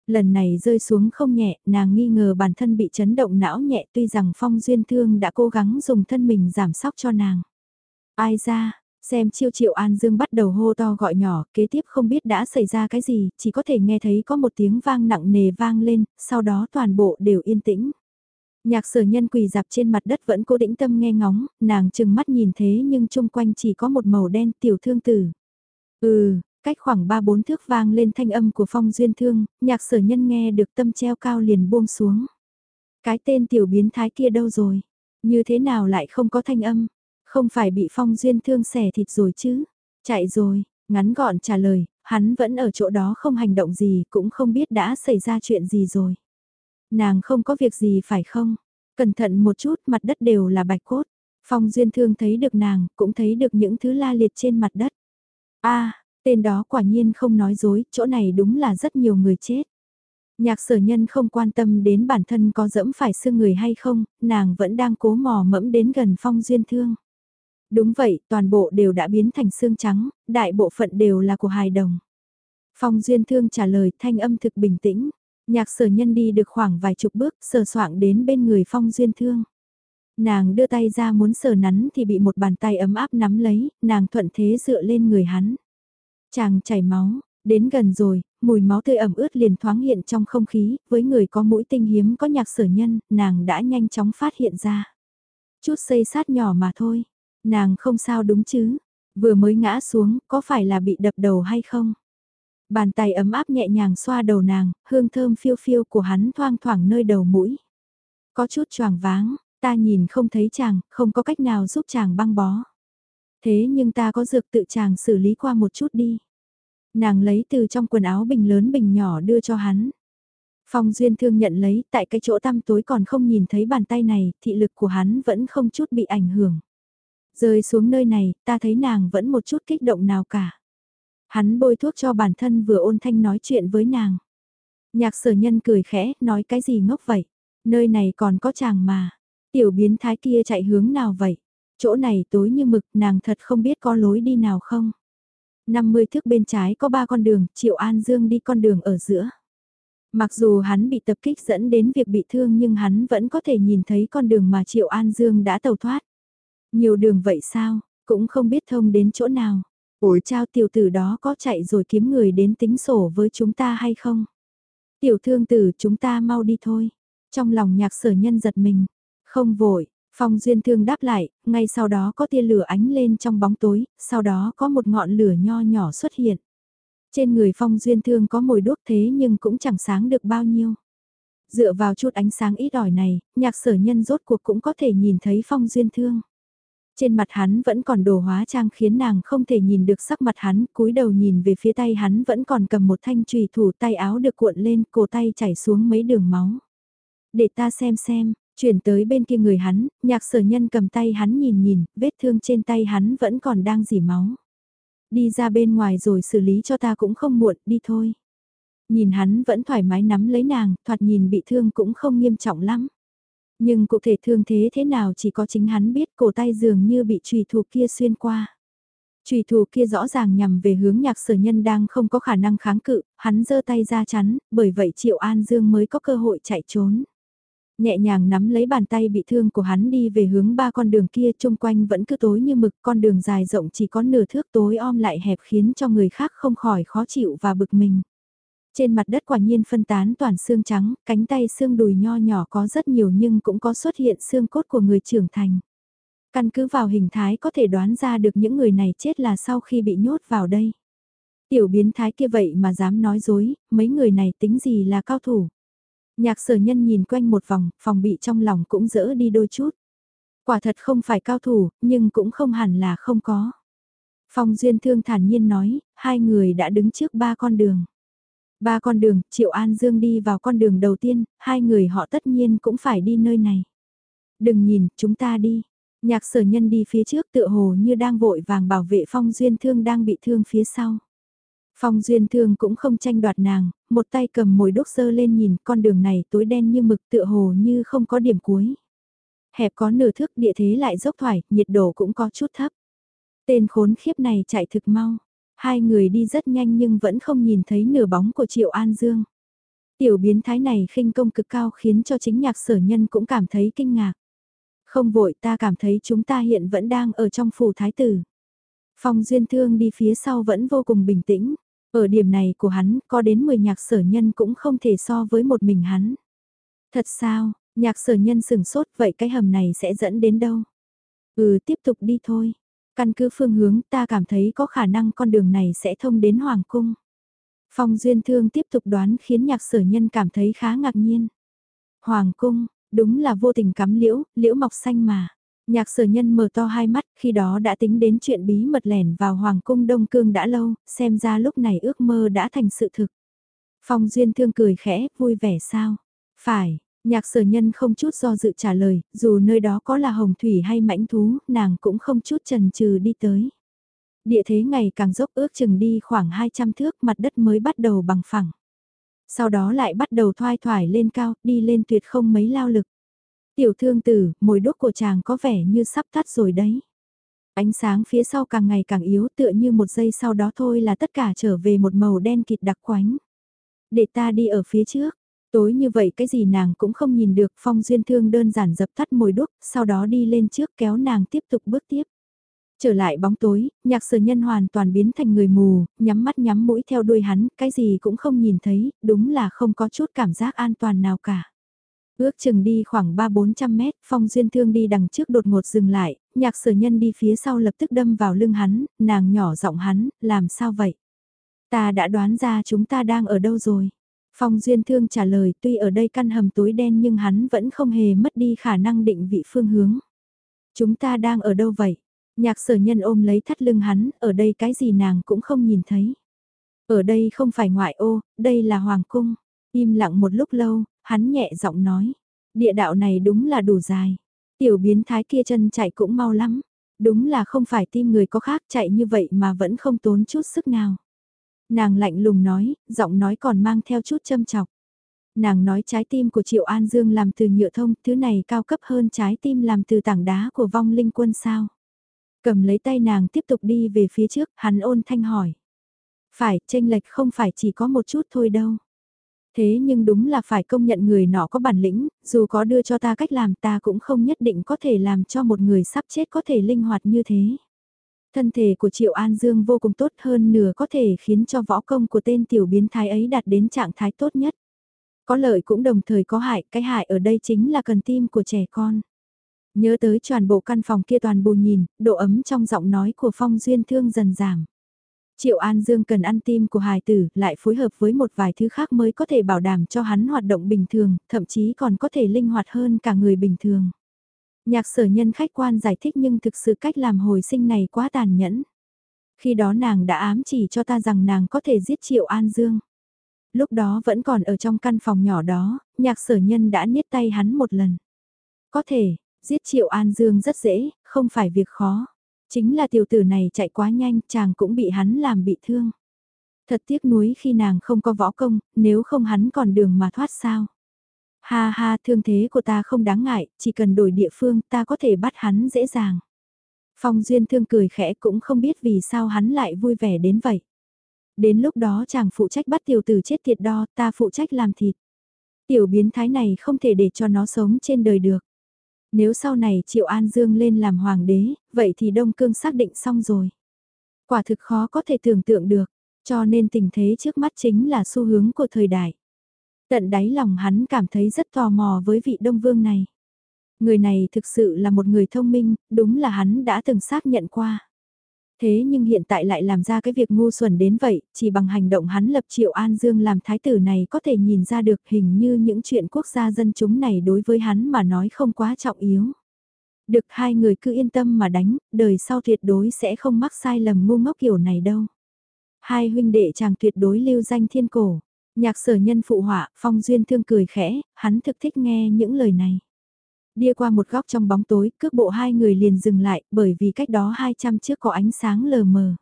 Lần này rơi xuống không nhẹ, nàng nghi ngờ bản thân bị chấn động não nhẹ tuy rằng Phong Duyên Thương đã cố gắng dùng thân mình giảm sóc cho nàng. Ai ra, xem chiêu triệu An Dương bắt đầu hô to gọi nhỏ, kế tiếp không biết đã xảy ra cái gì, chỉ có thể nghe thấy có một tiếng vang nặng nề vang lên, sau đó toàn bộ đều yên tĩnh. Nhạc sở nhân quỳ dạp trên mặt đất vẫn cố định tâm nghe ngóng, nàng chừng mắt nhìn thế nhưng chung quanh chỉ có một màu đen tiểu thương tử. Ừ, Cách khoảng 3-4 thước vang lên thanh âm của phong duyên thương, nhạc sở nhân nghe được tâm treo cao liền buông xuống. Cái tên tiểu biến thái kia đâu rồi? Như thế nào lại không có thanh âm? Không phải bị phong duyên thương xẻ thịt rồi chứ? Chạy rồi, ngắn gọn trả lời, hắn vẫn ở chỗ đó không hành động gì cũng không biết đã xảy ra chuyện gì rồi. Nàng không có việc gì phải không? Cẩn thận một chút mặt đất đều là bạch cốt. Phong duyên thương thấy được nàng, cũng thấy được những thứ la liệt trên mặt đất. a Tên đó quả nhiên không nói dối, chỗ này đúng là rất nhiều người chết. Nhạc sở nhân không quan tâm đến bản thân có dẫm phải xương người hay không, nàng vẫn đang cố mò mẫm đến gần phong duyên thương. Đúng vậy, toàn bộ đều đã biến thành xương trắng, đại bộ phận đều là của hài đồng. Phong duyên thương trả lời thanh âm thực bình tĩnh. Nhạc sở nhân đi được khoảng vài chục bước sờ soạng đến bên người phong duyên thương. Nàng đưa tay ra muốn sờ nắn thì bị một bàn tay ấm áp nắm lấy, nàng thuận thế dựa lên người hắn. Chàng chảy máu, đến gần rồi, mùi máu tươi ẩm ướt liền thoáng hiện trong không khí, với người có mũi tinh hiếm có nhạc sở nhân, nàng đã nhanh chóng phát hiện ra. Chút xây sát nhỏ mà thôi, nàng không sao đúng chứ, vừa mới ngã xuống, có phải là bị đập đầu hay không? Bàn tay ấm áp nhẹ nhàng xoa đầu nàng, hương thơm phiêu phiêu của hắn thoang thoảng nơi đầu mũi. Có chút choàng váng, ta nhìn không thấy chàng, không có cách nào giúp chàng băng bó. Thế nhưng ta có dược tự chàng xử lý qua một chút đi. Nàng lấy từ trong quần áo bình lớn bình nhỏ đưa cho hắn. Phong Duyên Thương nhận lấy, tại cái chỗ tăm tối còn không nhìn thấy bàn tay này, thị lực của hắn vẫn không chút bị ảnh hưởng. Rơi xuống nơi này, ta thấy nàng vẫn một chút kích động nào cả. Hắn bôi thuốc cho bản thân vừa ôn thanh nói chuyện với nàng. Nhạc sở nhân cười khẽ, nói cái gì ngốc vậy? Nơi này còn có chàng mà. Tiểu biến thái kia chạy hướng nào vậy? Chỗ này tối như mực nàng thật không biết có lối đi nào không. 50 thước bên trái có ba con đường, Triệu An Dương đi con đường ở giữa. Mặc dù hắn bị tập kích dẫn đến việc bị thương nhưng hắn vẫn có thể nhìn thấy con đường mà Triệu An Dương đã tàu thoát. Nhiều đường vậy sao, cũng không biết thông đến chỗ nào. Ủi trao tiểu tử đó có chạy rồi kiếm người đến tính sổ với chúng ta hay không? Tiểu thương tử chúng ta mau đi thôi. Trong lòng nhạc sở nhân giật mình. Không vội, Phong Duyên Thương đáp lại, ngay sau đó có tia lửa ánh lên trong bóng tối, sau đó có một ngọn lửa nho nhỏ xuất hiện. Trên người Phong Duyên Thương có mồi đuốc thế nhưng cũng chẳng sáng được bao nhiêu. Dựa vào chút ánh sáng ít ỏi này, nhạc sở nhân rốt cuộc cũng có thể nhìn thấy Phong Duyên Thương. Trên mặt hắn vẫn còn đồ hóa trang khiến nàng không thể nhìn được sắc mặt hắn, cúi đầu nhìn về phía tay hắn vẫn còn cầm một thanh trùy thủ tay áo được cuộn lên, cổ tay chảy xuống mấy đường máu. Để ta xem xem, Chuyển tới bên kia người hắn, nhạc sở nhân cầm tay hắn nhìn nhìn, vết thương trên tay hắn vẫn còn đang dỉ máu. Đi ra bên ngoài rồi xử lý cho ta cũng không muộn, đi thôi. Nhìn hắn vẫn thoải mái nắm lấy nàng, thoạt nhìn bị thương cũng không nghiêm trọng lắm. Nhưng cụ thể thương thế thế nào chỉ có chính hắn biết cổ tay dường như bị trùy thủ kia xuyên qua. Trùy thủ kia rõ ràng nhằm về hướng nhạc sở nhân đang không có khả năng kháng cự, hắn giơ tay ra chắn, bởi vậy Triệu An Dương mới có cơ hội chạy trốn. Nhẹ nhàng nắm lấy bàn tay bị thương của hắn đi về hướng ba con đường kia chung quanh vẫn cứ tối như mực con đường dài rộng chỉ có nửa thước tối om lại hẹp khiến cho người khác không khỏi khó chịu và bực mình. Trên mặt đất quả nhiên phân tán toàn xương trắng, cánh tay xương đùi nho nhỏ có rất nhiều nhưng cũng có xuất hiện xương cốt của người trưởng thành. Căn cứ vào hình thái có thể đoán ra được những người này chết là sau khi bị nhốt vào đây. Tiểu biến thái kia vậy mà dám nói dối, mấy người này tính gì là cao thủ. Nhạc sở nhân nhìn quanh một vòng, phòng bị trong lòng cũng dỡ đi đôi chút. Quả thật không phải cao thủ, nhưng cũng không hẳn là không có. Phong Duyên Thương thản nhiên nói, hai người đã đứng trước ba con đường. Ba con đường, Triệu An Dương đi vào con đường đầu tiên, hai người họ tất nhiên cũng phải đi nơi này. Đừng nhìn, chúng ta đi. Nhạc sở nhân đi phía trước tựa hồ như đang vội vàng bảo vệ Phong Duyên Thương đang bị thương phía sau. Phong Duyên Thương cũng không tranh đoạt nàng, một tay cầm mồi đốt sơ lên nhìn con đường này tối đen như mực tựa hồ như không có điểm cuối. Hẹp có nửa thước địa thế lại dốc thoải, nhiệt độ cũng có chút thấp. Tên khốn khiếp này chạy thực mau. Hai người đi rất nhanh nhưng vẫn không nhìn thấy nửa bóng của Triệu An Dương. Tiểu biến thái này khinh công cực cao khiến cho chính nhạc sở nhân cũng cảm thấy kinh ngạc. Không vội ta cảm thấy chúng ta hiện vẫn đang ở trong phủ thái tử. Phong Duyên Thương đi phía sau vẫn vô cùng bình tĩnh. Ở điểm này của hắn có đến 10 nhạc sở nhân cũng không thể so với một mình hắn. Thật sao, nhạc sở nhân sừng sốt vậy cái hầm này sẽ dẫn đến đâu? Ừ tiếp tục đi thôi. Căn cứ phương hướng ta cảm thấy có khả năng con đường này sẽ thông đến Hoàng Cung. Phong Duyên Thương tiếp tục đoán khiến nhạc sở nhân cảm thấy khá ngạc nhiên. Hoàng Cung, đúng là vô tình cắm liễu, liễu mọc xanh mà. Nhạc sở nhân mở to hai mắt, khi đó đã tính đến chuyện bí mật lẻn vào Hoàng cung Đông Cương đã lâu, xem ra lúc này ước mơ đã thành sự thực. Phong Duyên Thương cười khẽ, vui vẻ sao? Phải, nhạc sở nhân không chút do dự trả lời, dù nơi đó có là hồng thủy hay mãnh thú, nàng cũng không chút chần chừ đi tới. Địa thế ngày càng dốc ước chừng đi khoảng 200 thước mặt đất mới bắt đầu bằng phẳng. Sau đó lại bắt đầu thoai thoải lên cao, đi lên tuyệt không mấy lao lực. Tiểu thương tử, mồi đốt của chàng có vẻ như sắp tắt rồi đấy. Ánh sáng phía sau càng ngày càng yếu tựa như một giây sau đó thôi là tất cả trở về một màu đen kịt đặc quánh. Để ta đi ở phía trước. Tối như vậy cái gì nàng cũng không nhìn được phong duyên thương đơn giản dập tắt mồi đúc, sau đó đi lên trước kéo nàng tiếp tục bước tiếp. Trở lại bóng tối, nhạc sở nhân hoàn toàn biến thành người mù, nhắm mắt nhắm mũi theo đuôi hắn, cái gì cũng không nhìn thấy, đúng là không có chút cảm giác an toàn nào cả. Ước chừng đi khoảng 3-400 mét, phong duyên thương đi đằng trước đột ngột dừng lại, nhạc sở nhân đi phía sau lập tức đâm vào lưng hắn, nàng nhỏ giọng hắn, làm sao vậy? Ta đã đoán ra chúng ta đang ở đâu rồi? Phong duyên thương trả lời tuy ở đây căn hầm tối đen nhưng hắn vẫn không hề mất đi khả năng định vị phương hướng. Chúng ta đang ở đâu vậy? Nhạc sở nhân ôm lấy thắt lưng hắn, ở đây cái gì nàng cũng không nhìn thấy. Ở đây không phải ngoại ô, đây là hoàng cung. Im lặng một lúc lâu, hắn nhẹ giọng nói. Địa đạo này đúng là đủ dài. Tiểu biến thái kia chân chạy cũng mau lắm. Đúng là không phải tim người có khác chạy như vậy mà vẫn không tốn chút sức nào. Nàng lạnh lùng nói, giọng nói còn mang theo chút châm chọc. Nàng nói trái tim của Triệu An Dương làm từ nhựa thông, thứ này cao cấp hơn trái tim làm từ tảng đá của vong linh quân sao. Cầm lấy tay nàng tiếp tục đi về phía trước, hắn ôn thanh hỏi. Phải, tranh lệch không phải chỉ có một chút thôi đâu. Thế nhưng đúng là phải công nhận người nọ có bản lĩnh, dù có đưa cho ta cách làm ta cũng không nhất định có thể làm cho một người sắp chết có thể linh hoạt như thế. Thân thể của Triệu An Dương vô cùng tốt hơn nửa có thể khiến cho võ công của tên tiểu biến thái ấy đạt đến trạng thái tốt nhất. Có lợi cũng đồng thời có hại, cái hại ở đây chính là cần tim của trẻ con. Nhớ tới toàn bộ căn phòng kia toàn bù nhìn, độ ấm trong giọng nói của Phong Duyên Thương dần giảm. Triệu An Dương cần ăn tim của hài tử, lại phối hợp với một vài thứ khác mới có thể bảo đảm cho hắn hoạt động bình thường, thậm chí còn có thể linh hoạt hơn cả người bình thường. Nhạc sở nhân khách quan giải thích nhưng thực sự cách làm hồi sinh này quá tàn nhẫn. Khi đó nàng đã ám chỉ cho ta rằng nàng có thể giết Triệu An Dương. Lúc đó vẫn còn ở trong căn phòng nhỏ đó, nhạc sở nhân đã niết tay hắn một lần. Có thể, giết Triệu An Dương rất dễ, không phải việc khó. Chính là tiểu tử này chạy quá nhanh, chàng cũng bị hắn làm bị thương. Thật tiếc nuối khi nàng không có võ công, nếu không hắn còn đường mà thoát sao. Ha ha, thương thế của ta không đáng ngại, chỉ cần đổi địa phương ta có thể bắt hắn dễ dàng. Phong Duyên Thương cười khẽ cũng không biết vì sao hắn lại vui vẻ đến vậy. Đến lúc đó chàng phụ trách bắt tiểu tử chết tiệt đo, ta phụ trách làm thịt. Tiểu biến thái này không thể để cho nó sống trên đời được. Nếu sau này Triệu An Dương lên làm hoàng đế, vậy thì Đông Cương xác định xong rồi. Quả thực khó có thể tưởng tượng được, cho nên tình thế trước mắt chính là xu hướng của thời đại. Tận đáy lòng hắn cảm thấy rất tò mò với vị Đông Vương này. Người này thực sự là một người thông minh, đúng là hắn đã từng xác nhận qua. Thế nhưng hiện tại lại làm ra cái việc ngu xuẩn đến vậy, chỉ bằng hành động hắn lập Triệu An Dương làm thái tử này có thể nhìn ra được hình như những chuyện quốc gia dân chúng này đối với hắn mà nói không quá trọng yếu. Được hai người cứ yên tâm mà đánh, đời sau tuyệt đối sẽ không mắc sai lầm ngu ngốc kiểu này đâu. Hai huynh đệ chàng tuyệt đối lưu danh thiên cổ. Nhạc sở nhân phụ họa, phong duyên thương cười khẽ, hắn thực thích nghe những lời này. Đi qua một góc trong bóng tối, cước bộ hai người liền dừng lại, bởi vì cách đó 200 chiếc có ánh sáng lờ mờ.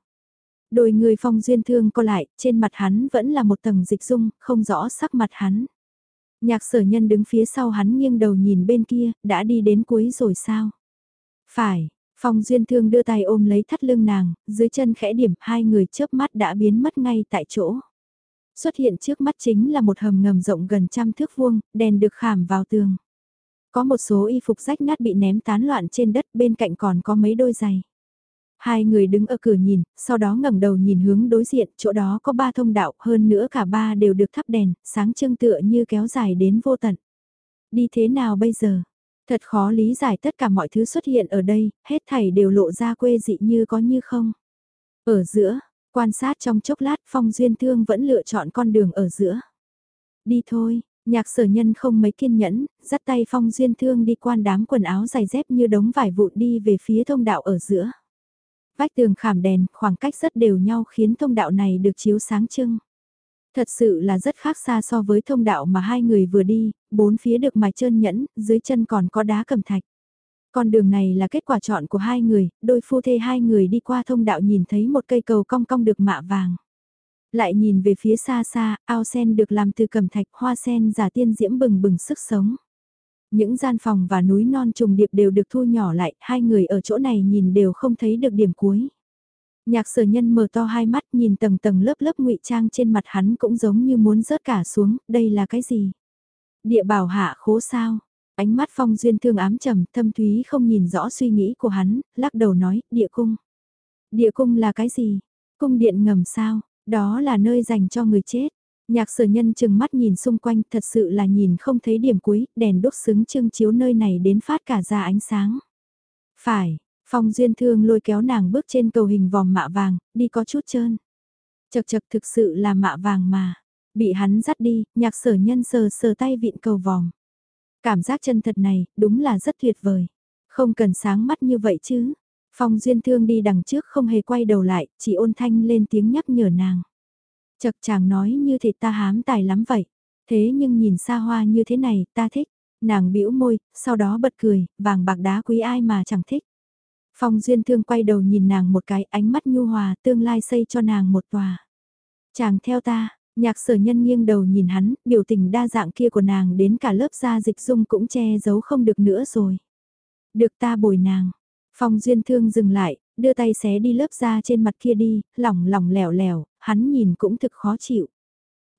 Đôi người phong duyên thương co lại, trên mặt hắn vẫn là một tầng dịch dung, không rõ sắc mặt hắn. Nhạc sở nhân đứng phía sau hắn nghiêng đầu nhìn bên kia, đã đi đến cuối rồi sao? Phải, phong duyên thương đưa tay ôm lấy thắt lưng nàng, dưới chân khẽ điểm, hai người chớp mắt đã biến mất ngay tại chỗ. Xuất hiện trước mắt chính là một hầm ngầm rộng gần trăm thước vuông, đèn được khảm vào tường. Có một số y phục rách nát bị ném tán loạn trên đất bên cạnh còn có mấy đôi giày. Hai người đứng ở cửa nhìn, sau đó ngẩng đầu nhìn hướng đối diện, chỗ đó có ba thông đạo, hơn nữa cả ba đều được thắp đèn, sáng trưng tựa như kéo dài đến vô tận. Đi thế nào bây giờ? Thật khó lý giải tất cả mọi thứ xuất hiện ở đây, hết thảy đều lộ ra quê dị như có như không. Ở giữa, quan sát trong chốc lát Phong Duyên Thương vẫn lựa chọn con đường ở giữa. Đi thôi, Nhạc sở nhân không mấy kiên nhẫn, dắt tay phong duyên thương đi quan đám quần áo giày dép như đống vải vụn đi về phía thông đạo ở giữa. Vách tường khảm đèn, khoảng cách rất đều nhau khiến thông đạo này được chiếu sáng trưng. Thật sự là rất khác xa so với thông đạo mà hai người vừa đi, bốn phía được mài trơn nhẫn, dưới chân còn có đá cầm thạch. Con đường này là kết quả chọn của hai người, đôi phu thê hai người đi qua thông đạo nhìn thấy một cây cầu cong cong được mạ vàng. Lại nhìn về phía xa xa, ao sen được làm từ cẩm thạch hoa sen giả tiên diễm bừng bừng sức sống. Những gian phòng và núi non trùng điệp đều được thu nhỏ lại, hai người ở chỗ này nhìn đều không thấy được điểm cuối. Nhạc sở nhân mở to hai mắt nhìn tầng tầng lớp lớp ngụy trang trên mặt hắn cũng giống như muốn rớt cả xuống, đây là cái gì? Địa bảo hạ khố sao? Ánh mắt phong duyên thương ám trầm, thâm thúy không nhìn rõ suy nghĩ của hắn, lắc đầu nói, địa cung. Địa cung là cái gì? Cung điện ngầm sao? Đó là nơi dành cho người chết. Nhạc sở nhân chừng mắt nhìn xung quanh thật sự là nhìn không thấy điểm cuối, đèn đốt xứng trưng chiếu nơi này đến phát cả ra ánh sáng. Phải, phong duyên thương lôi kéo nàng bước trên cầu hình vòm mạ vàng, đi có chút trơn. Chật chật thực sự là mạ vàng mà. Bị hắn dắt đi, nhạc sở nhân sờ sờ tay vịn cầu vòm. Cảm giác chân thật này, đúng là rất tuyệt vời. Không cần sáng mắt như vậy chứ. Phong Duyên Thương đi đằng trước không hề quay đầu lại, chỉ ôn thanh lên tiếng nhắc nhở nàng. Chật chàng nói như thể ta hám tài lắm vậy. Thế nhưng nhìn xa hoa như thế này, ta thích. Nàng bĩu môi, sau đó bật cười, vàng bạc đá quý ai mà chẳng thích. Phong Duyên Thương quay đầu nhìn nàng một cái ánh mắt nhu hòa tương lai xây cho nàng một tòa. Chàng theo ta, nhạc sở nhân nghiêng đầu nhìn hắn, biểu tình đa dạng kia của nàng đến cả lớp da dịch dung cũng che giấu không được nữa rồi. Được ta bồi nàng, Phong Duyên Thương dừng lại, đưa tay xé đi lớp da trên mặt kia đi, lỏng lỏng lẻo lẻo, hắn nhìn cũng thực khó chịu.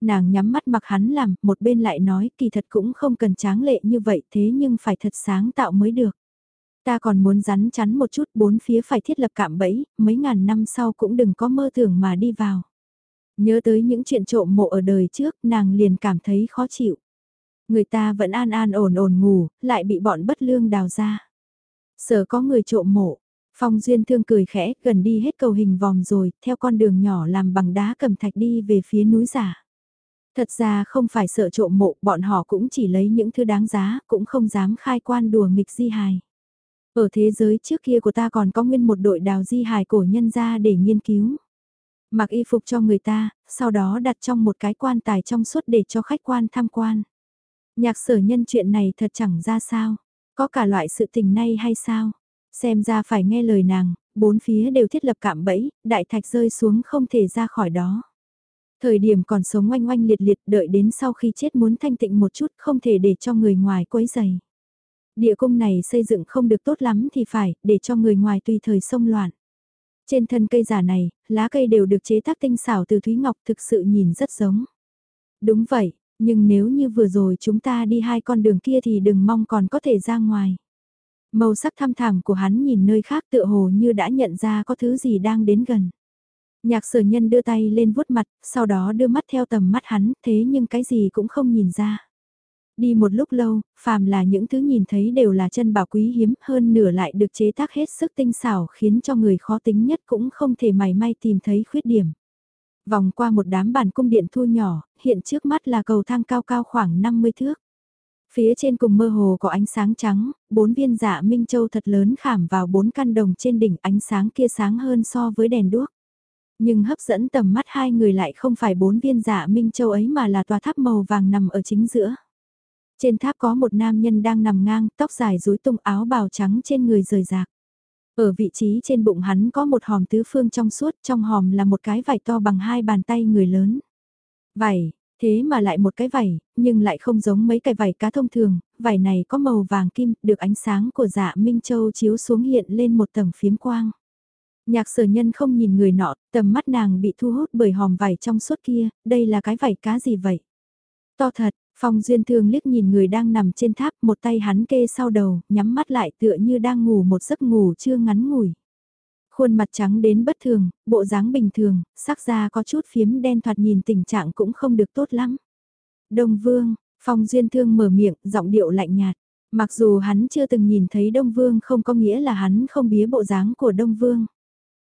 Nàng nhắm mắt mặc hắn làm, một bên lại nói kỳ thật cũng không cần tráng lệ như vậy thế nhưng phải thật sáng tạo mới được. Ta còn muốn rắn chắn một chút bốn phía phải thiết lập cạm bẫy, mấy ngàn năm sau cũng đừng có mơ tưởng mà đi vào. Nhớ tới những chuyện trộm mộ ở đời trước, nàng liền cảm thấy khó chịu. Người ta vẫn an an ổn ổn ngủ, lại bị bọn bất lương đào ra. Sợ có người trộm mộ. Phong Duyên Thương cười khẽ, gần đi hết cầu hình vòm rồi, theo con đường nhỏ làm bằng đá cầm thạch đi về phía núi giả. Thật ra không phải sợ trộm mộ, bọn họ cũng chỉ lấy những thứ đáng giá, cũng không dám khai quan đùa nghịch di hài. Ở thế giới trước kia của ta còn có nguyên một đội đào di hài cổ nhân ra để nghiên cứu. Mặc y phục cho người ta, sau đó đặt trong một cái quan tài trong suốt để cho khách quan tham quan. Nhạc sở nhân chuyện này thật chẳng ra sao. Có cả loại sự tình này hay sao? Xem ra phải nghe lời nàng, bốn phía đều thiết lập cạm bẫy, đại thạch rơi xuống không thể ra khỏi đó. Thời điểm còn sống oanh oanh liệt liệt đợi đến sau khi chết muốn thanh tịnh một chút không thể để cho người ngoài quấy dày. Địa cung này xây dựng không được tốt lắm thì phải, để cho người ngoài tùy thời xông loạn. Trên thân cây giả này, lá cây đều được chế tác tinh xảo từ thúy ngọc thực sự nhìn rất giống. Đúng vậy, nhưng nếu như vừa rồi chúng ta đi hai con đường kia thì đừng mong còn có thể ra ngoài. Màu sắc thăm thẳm của hắn nhìn nơi khác tựa hồ như đã nhận ra có thứ gì đang đến gần. Nhạc sở nhân đưa tay lên vuốt mặt, sau đó đưa mắt theo tầm mắt hắn, thế nhưng cái gì cũng không nhìn ra. Đi một lúc lâu, phàm là những thứ nhìn thấy đều là chân bảo quý hiếm hơn nửa lại được chế tác hết sức tinh xảo khiến cho người khó tính nhất cũng không thể mảy may tìm thấy khuyết điểm. Vòng qua một đám bàn cung điện thu nhỏ, hiện trước mắt là cầu thang cao cao khoảng 50 thước. Phía trên cùng mơ hồ có ánh sáng trắng, bốn viên dạ Minh Châu thật lớn khảm vào bốn căn đồng trên đỉnh ánh sáng kia sáng hơn so với đèn đuốc. Nhưng hấp dẫn tầm mắt hai người lại không phải bốn viên dạ Minh Châu ấy mà là tòa tháp màu vàng nằm ở chính giữa. Trên tháp có một nam nhân đang nằm ngang, tóc dài rối tung áo bào trắng trên người rời rạc. Ở vị trí trên bụng hắn có một hòm tứ phương trong suốt, trong hòm là một cái vải to bằng hai bàn tay người lớn. Vải, thế mà lại một cái vải, nhưng lại không giống mấy cái vải cá thông thường, vải này có màu vàng kim, được ánh sáng của dạ Minh Châu chiếu xuống hiện lên một tầng phiếm quang. Nhạc sở nhân không nhìn người nọ, tầm mắt nàng bị thu hút bởi hòm vải trong suốt kia, đây là cái vải cá gì vậy? To thật, Phong Duyên Thương liếc nhìn người đang nằm trên tháp, một tay hắn kê sau đầu, nhắm mắt lại tựa như đang ngủ một giấc ngủ chưa ngắn ngủi. Khuôn mặt trắng đến bất thường, bộ dáng bình thường, sắc da có chút phiếm đen thoạt nhìn tình trạng cũng không được tốt lắm. Đông Vương, Phong Duyên Thương mở miệng, giọng điệu lạnh nhạt. Mặc dù hắn chưa từng nhìn thấy Đông Vương không có nghĩa là hắn không bía bộ dáng của Đông Vương.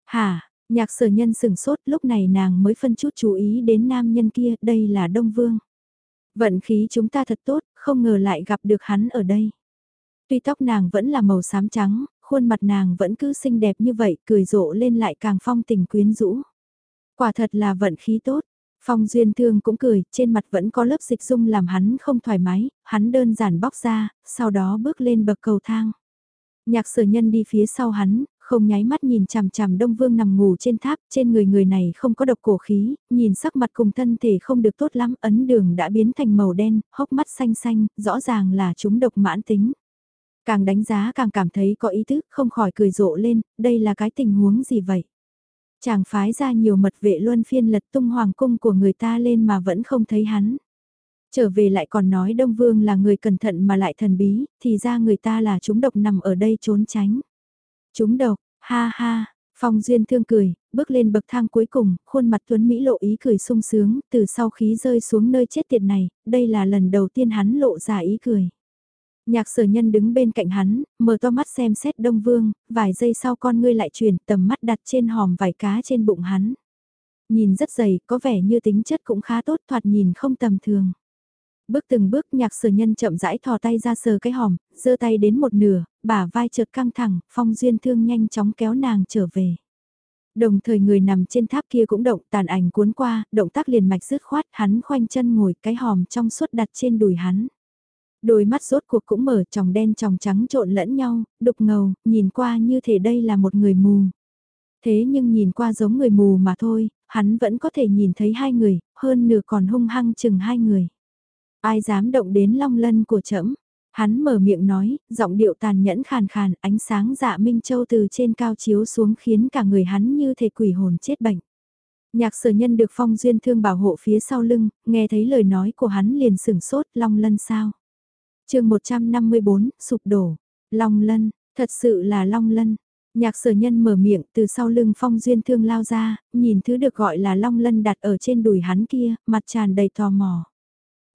Hả, nhạc sở nhân sừng sốt lúc này nàng mới phân chút chú ý đến nam nhân kia, đây là Đông Vương. Vận khí chúng ta thật tốt, không ngờ lại gặp được hắn ở đây. Tuy tóc nàng vẫn là màu xám trắng, khuôn mặt nàng vẫn cứ xinh đẹp như vậy, cười rộ lên lại càng phong tình quyến rũ. Quả thật là vận khí tốt. Phong Duyên Thương cũng cười, trên mặt vẫn có lớp dịch dung làm hắn không thoải mái, hắn đơn giản bóc ra, sau đó bước lên bậc cầu thang. Nhạc sở nhân đi phía sau hắn, không nháy mắt nhìn chằm chằm Đông Vương nằm ngủ trên tháp, trên người người này không có độc cổ khí, nhìn sắc mặt cùng thân thể không được tốt lắm, ấn đường đã biến thành màu đen, hốc mắt xanh xanh, rõ ràng là chúng độc mãn tính. Càng đánh giá càng cảm thấy có ý thức, không khỏi cười rộ lên, đây là cái tình huống gì vậy? Chàng phái ra nhiều mật vệ luân phiên lật tung hoàng cung của người ta lên mà vẫn không thấy hắn. Trở về lại còn nói Đông Vương là người cẩn thận mà lại thần bí, thì ra người ta là chúng độc nằm ở đây trốn tránh. Chúng độc, ha ha, Phong Duyên thương cười, bước lên bậc thang cuối cùng, khuôn mặt Tuấn Mỹ lộ ý cười sung sướng, từ sau khí rơi xuống nơi chết tiệt này, đây là lần đầu tiên hắn lộ ra ý cười. Nhạc sở nhân đứng bên cạnh hắn, mở to mắt xem xét Đông Vương, vài giây sau con ngươi lại chuyển tầm mắt đặt trên hòm vải cá trên bụng hắn. Nhìn rất dày, có vẻ như tính chất cũng khá tốt thoạt nhìn không tầm thường. Bước từng bước nhạc sở nhân chậm rãi thò tay ra sờ cái hòm, giơ tay đến một nửa, bả vai chợt căng thẳng, phong duyên thương nhanh chóng kéo nàng trở về. Đồng thời người nằm trên tháp kia cũng động tàn ảnh cuốn qua, động tác liền mạch rứt khoát, hắn khoanh chân ngồi cái hòm trong suốt đặt trên đùi hắn. Đôi mắt rốt cuộc cũng mở tròng đen tròng trắng trộn lẫn nhau, đục ngầu, nhìn qua như thể đây là một người mù. Thế nhưng nhìn qua giống người mù mà thôi, hắn vẫn có thể nhìn thấy hai người, hơn nửa còn hung hăng chừng hai người. Ai dám động đến long lân của trẫm Hắn mở miệng nói, giọng điệu tàn nhẫn khàn khàn, ánh sáng dạ Minh Châu từ trên cao chiếu xuống khiến cả người hắn như thể quỷ hồn chết bệnh. Nhạc sở nhân được phong duyên thương bảo hộ phía sau lưng, nghe thấy lời nói của hắn liền sửng sốt, long lân sao. chương 154, sụp đổ, long lân, thật sự là long lân. Nhạc sở nhân mở miệng từ sau lưng phong duyên thương lao ra, nhìn thứ được gọi là long lân đặt ở trên đùi hắn kia, mặt tràn đầy tò mò.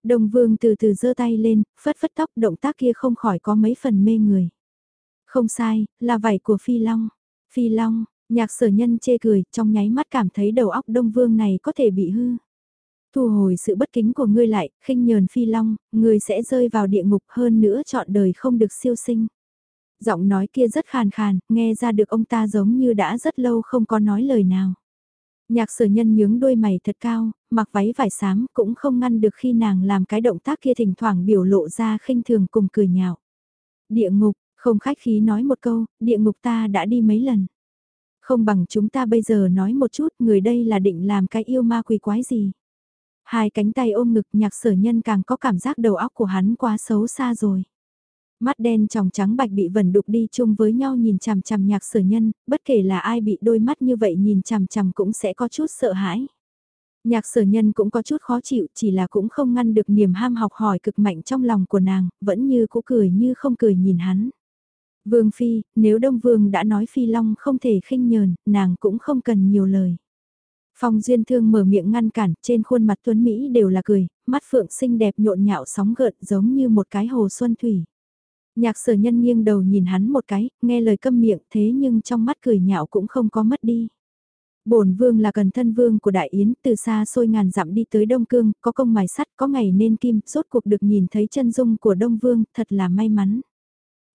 Đồng vương từ từ giơ tay lên, phất phất tóc động tác kia không khỏi có mấy phần mê người. Không sai, là vảy của Phi Long. Phi Long, nhạc sở nhân chê cười, trong nháy mắt cảm thấy đầu óc Đông Vương này có thể bị hư. Thu hồi sự bất kính của ngươi lại, khinh nhờn Phi Long, ngươi sẽ rơi vào địa ngục hơn nữa chọn đời không được siêu sinh. Giọng nói kia rất khàn khàn, nghe ra được ông ta giống như đã rất lâu không có nói lời nào. Nhạc sở nhân nhướng đôi mày thật cao, mặc váy vải xám cũng không ngăn được khi nàng làm cái động tác kia thỉnh thoảng biểu lộ ra khinh thường cùng cười nhạo. Địa ngục, không khách khí nói một câu, địa ngục ta đã đi mấy lần. Không bằng chúng ta bây giờ nói một chút người đây là định làm cái yêu ma quỷ quái gì. Hai cánh tay ôm ngực nhạc sở nhân càng có cảm giác đầu óc của hắn quá xấu xa rồi. Mắt đen tròng trắng bạch bị vẩn đục đi chung với nhau nhìn chằm chằm nhạc sở nhân, bất kể là ai bị đôi mắt như vậy nhìn chằm chằm cũng sẽ có chút sợ hãi. Nhạc sở nhân cũng có chút khó chịu chỉ là cũng không ngăn được niềm ham học hỏi cực mạnh trong lòng của nàng, vẫn như cũ cười như không cười nhìn hắn. Vương Phi, nếu Đông Vương đã nói Phi Long không thể khinh nhờn, nàng cũng không cần nhiều lời. Phong Duyên Thương mở miệng ngăn cản, trên khuôn mặt Tuấn Mỹ đều là cười, mắt phượng xinh đẹp nhộn nhạo sóng gợn giống như một cái hồ xuân thủy. Nhạc sở nhân nghiêng đầu nhìn hắn một cái, nghe lời câm miệng thế nhưng trong mắt cười nhạo cũng không có mất đi. Bổn vương là cần thân vương của Đại Yến, từ xa xôi ngàn dặm đi tới Đông Cương, có công mài sắt, có ngày nên kim, rốt cuộc được nhìn thấy chân dung của Đông Vương, thật là may mắn.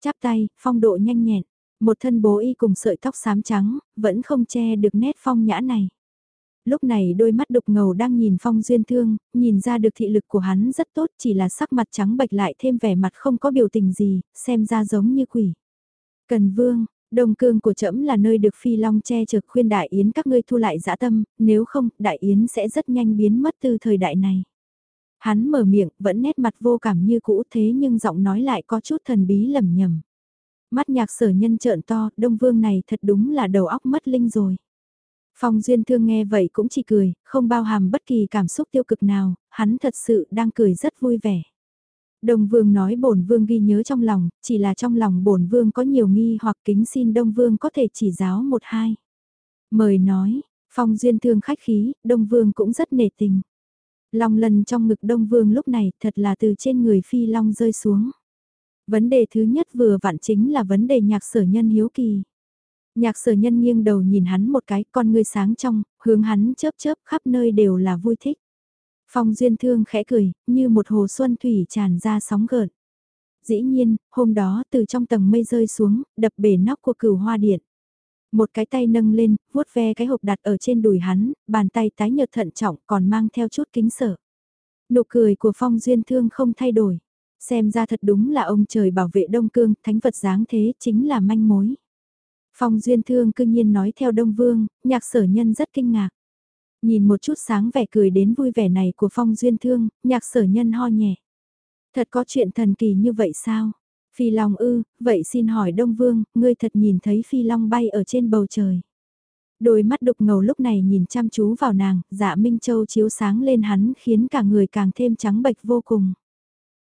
Chắp tay, phong độ nhanh nhẹn, một thân bố y cùng sợi tóc xám trắng, vẫn không che được nét phong nhã này. Lúc này đôi mắt đục ngầu đang nhìn phong duyên thương, nhìn ra được thị lực của hắn rất tốt chỉ là sắc mặt trắng bệch lại thêm vẻ mặt không có biểu tình gì, xem ra giống như quỷ. Cần vương, Đông cương của trẫm là nơi được phi long che chở khuyên đại yến các ngươi thu lại dã tâm, nếu không, đại yến sẽ rất nhanh biến mất từ thời đại này. Hắn mở miệng, vẫn nét mặt vô cảm như cũ thế nhưng giọng nói lại có chút thần bí lầm nhầm. Mắt nhạc sở nhân trợn to, đông vương này thật đúng là đầu óc mất linh rồi. Phong Duyên Thương nghe vậy cũng chỉ cười, không bao hàm bất kỳ cảm xúc tiêu cực nào, hắn thật sự đang cười rất vui vẻ. Đông Vương nói bổn Vương ghi nhớ trong lòng, chỉ là trong lòng bổn Vương có nhiều nghi hoặc kính xin Đông Vương có thể chỉ giáo một hai. Mời nói, Phong Duyên Thương khách khí, Đông Vương cũng rất nể tình. Long lần trong ngực Đông Vương lúc này thật là từ trên người Phi Long rơi xuống. Vấn đề thứ nhất vừa vặn chính là vấn đề nhạc sở nhân hiếu kỳ. Nhạc sở nhân nghiêng đầu nhìn hắn một cái, con ngươi sáng trong, hướng hắn chớp chớp khắp nơi đều là vui thích. Phong duyên thương khẽ cười, như một hồ xuân thủy tràn ra sóng gợn. Dĩ nhiên, hôm đó từ trong tầng mây rơi xuống, đập bể nóc của cửu hoa điện. Một cái tay nâng lên, vuốt ve cái hộp đặt ở trên đùi hắn, bàn tay tái nhợt thận trọng còn mang theo chút kính sợ. Nụ cười của Phong Duyên Thương không thay đổi. Xem ra thật đúng là ông trời bảo vệ Đông Cương, thánh vật dáng thế chính là manh mối. Phong Duyên Thương cương nhiên nói theo Đông Vương, nhạc sở nhân rất kinh ngạc. Nhìn một chút sáng vẻ cười đến vui vẻ này của Phong Duyên Thương, nhạc sở nhân ho nhẹ. Thật có chuyện thần kỳ như vậy sao? Phi Long ư, vậy xin hỏi Đông Vương, ngươi thật nhìn thấy Phi Long bay ở trên bầu trời. Đôi mắt đục ngầu lúc này nhìn chăm chú vào nàng, dạ Minh Châu chiếu sáng lên hắn khiến cả người càng thêm trắng bệch vô cùng.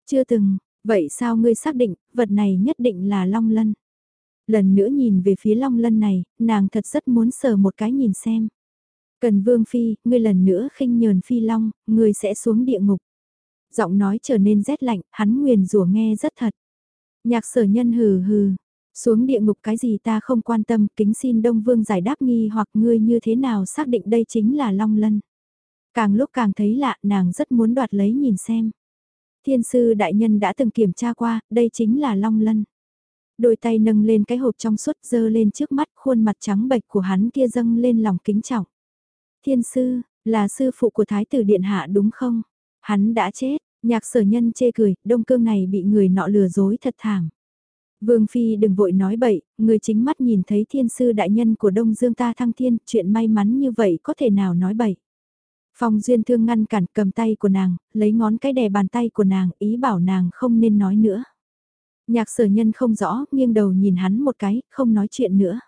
Chưa từng, vậy sao ngươi xác định, vật này nhất định là Long Lân? Lần nữa nhìn về phía Long Lân này, nàng thật rất muốn sờ một cái nhìn xem. Cần Vương Phi, ngươi lần nữa khinh nhờn Phi Long, ngươi sẽ xuống địa ngục. Giọng nói trở nên rét lạnh, hắn nguyền rủa nghe rất thật. Nhạc sở nhân hừ hừ, xuống địa ngục cái gì ta không quan tâm, kính xin Đông Vương giải đáp nghi hoặc ngươi như thế nào xác định đây chính là Long Lân. Càng lúc càng thấy lạ, nàng rất muốn đoạt lấy nhìn xem. Thiên sư đại nhân đã từng kiểm tra qua, đây chính là Long Lân. Đôi tay nâng lên cái hộp trong suốt dơ lên trước mắt khuôn mặt trắng bệch của hắn kia dâng lên lòng kính trọng. Thiên sư, là sư phụ của Thái tử Điện Hạ đúng không? Hắn đã chết, nhạc sở nhân chê cười, đông cương này bị người nọ lừa dối thật thảm. Vương Phi đừng vội nói bậy, người chính mắt nhìn thấy thiên sư đại nhân của Đông Dương ta thăng thiên, chuyện may mắn như vậy có thể nào nói bậy. Phong Duyên Thương ngăn cản cầm tay của nàng, lấy ngón cái đè bàn tay của nàng, ý bảo nàng không nên nói nữa. Nhạc sở nhân không rõ, nghiêng đầu nhìn hắn một cái, không nói chuyện nữa.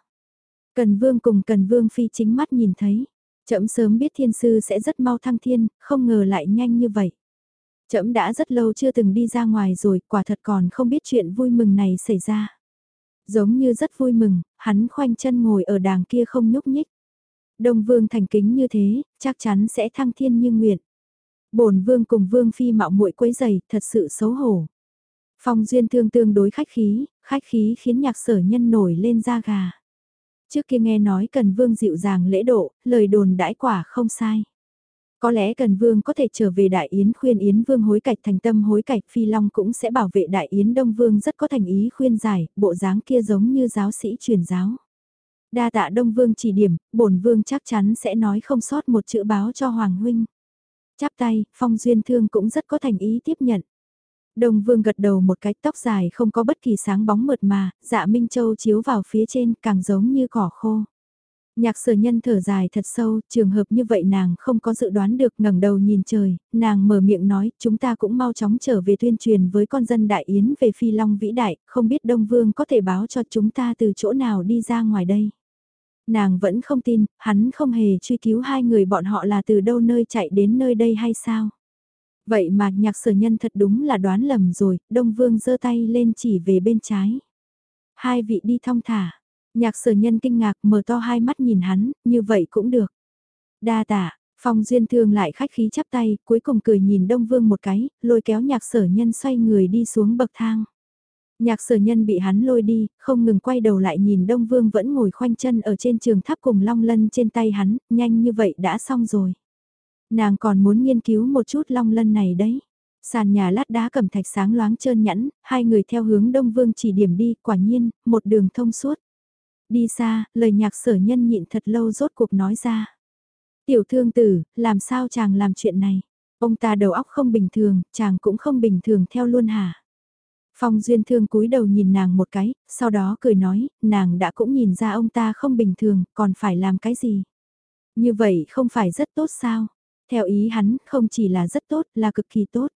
Cần Vương cùng Cần Vương Phi chính mắt nhìn thấy. Chậm sớm biết thiên sư sẽ rất mau thăng thiên, không ngờ lại nhanh như vậy. Chậm đã rất lâu chưa từng đi ra ngoài rồi, quả thật còn không biết chuyện vui mừng này xảy ra. Giống như rất vui mừng, hắn khoanh chân ngồi ở đàng kia không nhúc nhích. Đông vương thành kính như thế, chắc chắn sẽ thăng thiên như nguyện. bổn vương cùng vương phi mạo muội quấy giày, thật sự xấu hổ. Phong duyên thương tương đối khách khí, khách khí khiến nhạc sở nhân nổi lên da gà. Trước kia nghe nói Cần Vương dịu dàng lễ độ, lời đồn đãi quả không sai. Có lẽ Cần Vương có thể trở về Đại Yến khuyên Yến Vương hối cạch thành tâm hối cạch Phi Long cũng sẽ bảo vệ Đại Yến Đông Vương rất có thành ý khuyên giải, bộ dáng kia giống như giáo sĩ truyền giáo. Đa tạ Đông Vương chỉ điểm, bổn Vương chắc chắn sẽ nói không sót một chữ báo cho Hoàng Huynh. Chắp tay, Phong Duyên Thương cũng rất có thành ý tiếp nhận. Đông Vương gật đầu một cái tóc dài không có bất kỳ sáng bóng mượt mà, dạ Minh Châu chiếu vào phía trên càng giống như cỏ khô. Nhạc sở nhân thở dài thật sâu, trường hợp như vậy nàng không có dự đoán được ngẩng đầu nhìn trời, nàng mở miệng nói, chúng ta cũng mau chóng trở về tuyên truyền với con dân đại yến về phi long vĩ đại, không biết Đông Vương có thể báo cho chúng ta từ chỗ nào đi ra ngoài đây. Nàng vẫn không tin, hắn không hề truy cứu hai người bọn họ là từ đâu nơi chạy đến nơi đây hay sao. Vậy mà nhạc sở nhân thật đúng là đoán lầm rồi, Đông Vương giơ tay lên chỉ về bên trái. Hai vị đi thong thả, nhạc sở nhân kinh ngạc mở to hai mắt nhìn hắn, như vậy cũng được. Đa tạ, Phong Duyên Thương lại khách khí chắp tay, cuối cùng cười nhìn Đông Vương một cái, lôi kéo nhạc sở nhân xoay người đi xuống bậc thang. Nhạc sở nhân bị hắn lôi đi, không ngừng quay đầu lại nhìn Đông Vương vẫn ngồi khoanh chân ở trên trường tháp cùng long lân trên tay hắn, nhanh như vậy đã xong rồi. Nàng còn muốn nghiên cứu một chút long lân này đấy. Sàn nhà lát đá cầm thạch sáng loáng trơn nhẵn, hai người theo hướng Đông Vương chỉ điểm đi, quả nhiên, một đường thông suốt. Đi xa, lời nhạc sở nhân nhịn thật lâu rốt cuộc nói ra. Tiểu thương tử, làm sao chàng làm chuyện này? Ông ta đầu óc không bình thường, chàng cũng không bình thường theo luôn hả? Phong Duyên Thương cúi đầu nhìn nàng một cái, sau đó cười nói, nàng đã cũng nhìn ra ông ta không bình thường, còn phải làm cái gì? Như vậy không phải rất tốt sao? Theo ý hắn, không chỉ là rất tốt, là cực kỳ tốt.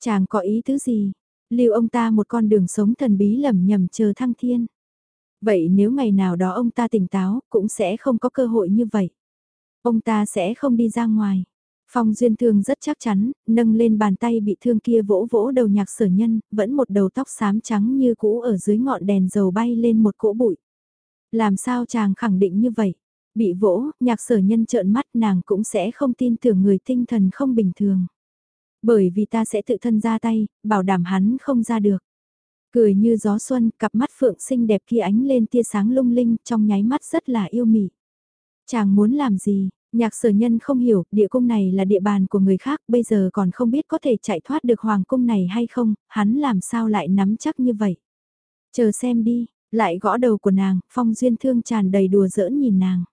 Chàng có ý tứ gì? Lưu ông ta một con đường sống thần bí lầm nhầm chờ thăng thiên. Vậy nếu ngày nào đó ông ta tỉnh táo, cũng sẽ không có cơ hội như vậy. Ông ta sẽ không đi ra ngoài. Phong Duyên Thương rất chắc chắn, nâng lên bàn tay bị thương kia vỗ vỗ đầu nhạc sở nhân, vẫn một đầu tóc xám trắng như cũ ở dưới ngọn đèn dầu bay lên một cỗ bụi. Làm sao chàng khẳng định như vậy? Bị vỗ, nhạc sở nhân trợn mắt nàng cũng sẽ không tin tưởng người tinh thần không bình thường. Bởi vì ta sẽ tự thân ra tay, bảo đảm hắn không ra được. Cười như gió xuân, cặp mắt phượng xinh đẹp kia ánh lên tia sáng lung linh, trong nháy mắt rất là yêu mị. Chàng muốn làm gì, Nhạc sở nhân không hiểu, địa cung này là địa bàn của người khác, bây giờ còn không biết có thể chạy thoát được hoàng cung này hay không, hắn làm sao lại nắm chắc như vậy. Chờ xem đi, lại gõ đầu của nàng, phong duyên thương tràn đầy đùa giỡn nhìn nàng.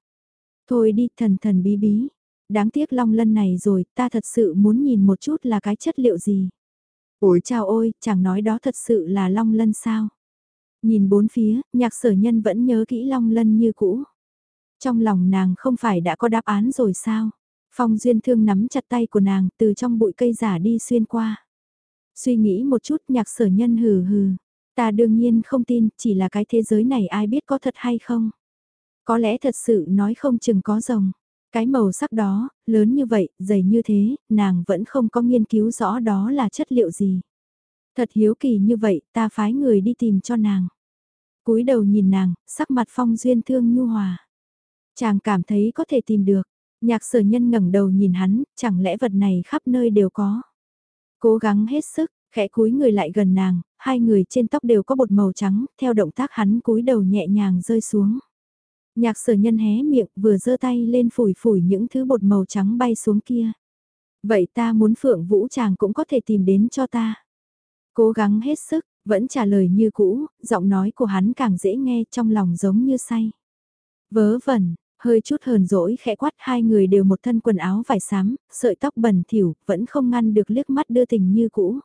Thôi đi thần thần bí bí, đáng tiếc long lân này rồi, ta thật sự muốn nhìn một chút là cái chất liệu gì. Ôi chào ôi, chẳng nói đó thật sự là long lân sao. Nhìn bốn phía, nhạc sở nhân vẫn nhớ kỹ long lân như cũ. Trong lòng nàng không phải đã có đáp án rồi sao? Phong Duyên Thương nắm chặt tay của nàng từ trong bụi cây giả đi xuyên qua. Suy nghĩ một chút nhạc sở nhân hừ hừ. Ta đương nhiên không tin, chỉ là cái thế giới này ai biết có thật hay không. Có lẽ thật sự nói không chừng có rồng. Cái màu sắc đó, lớn như vậy, dày như thế, nàng vẫn không có nghiên cứu rõ đó là chất liệu gì. Thật hiếu kỳ như vậy, ta phái người đi tìm cho nàng. cúi đầu nhìn nàng, sắc mặt phong duyên thương nhu hòa. Chàng cảm thấy có thể tìm được. Nhạc sở nhân ngẩng đầu nhìn hắn, chẳng lẽ vật này khắp nơi đều có. Cố gắng hết sức, khẽ cúi người lại gần nàng, hai người trên tóc đều có bột màu trắng, theo động tác hắn cúi đầu nhẹ nhàng rơi xuống. Nhạc sở nhân hé miệng vừa giơ tay lên phủi phủi những thứ bột màu trắng bay xuống kia. Vậy ta muốn phượng vũ chàng cũng có thể tìm đến cho ta. Cố gắng hết sức, vẫn trả lời như cũ, giọng nói của hắn càng dễ nghe trong lòng giống như say. Vớ vẩn, hơi chút hờn dỗi khẽ quát hai người đều một thân quần áo vải xám, sợi tóc bẩn thỉu, vẫn không ngăn được liếc mắt đưa tình như cũ.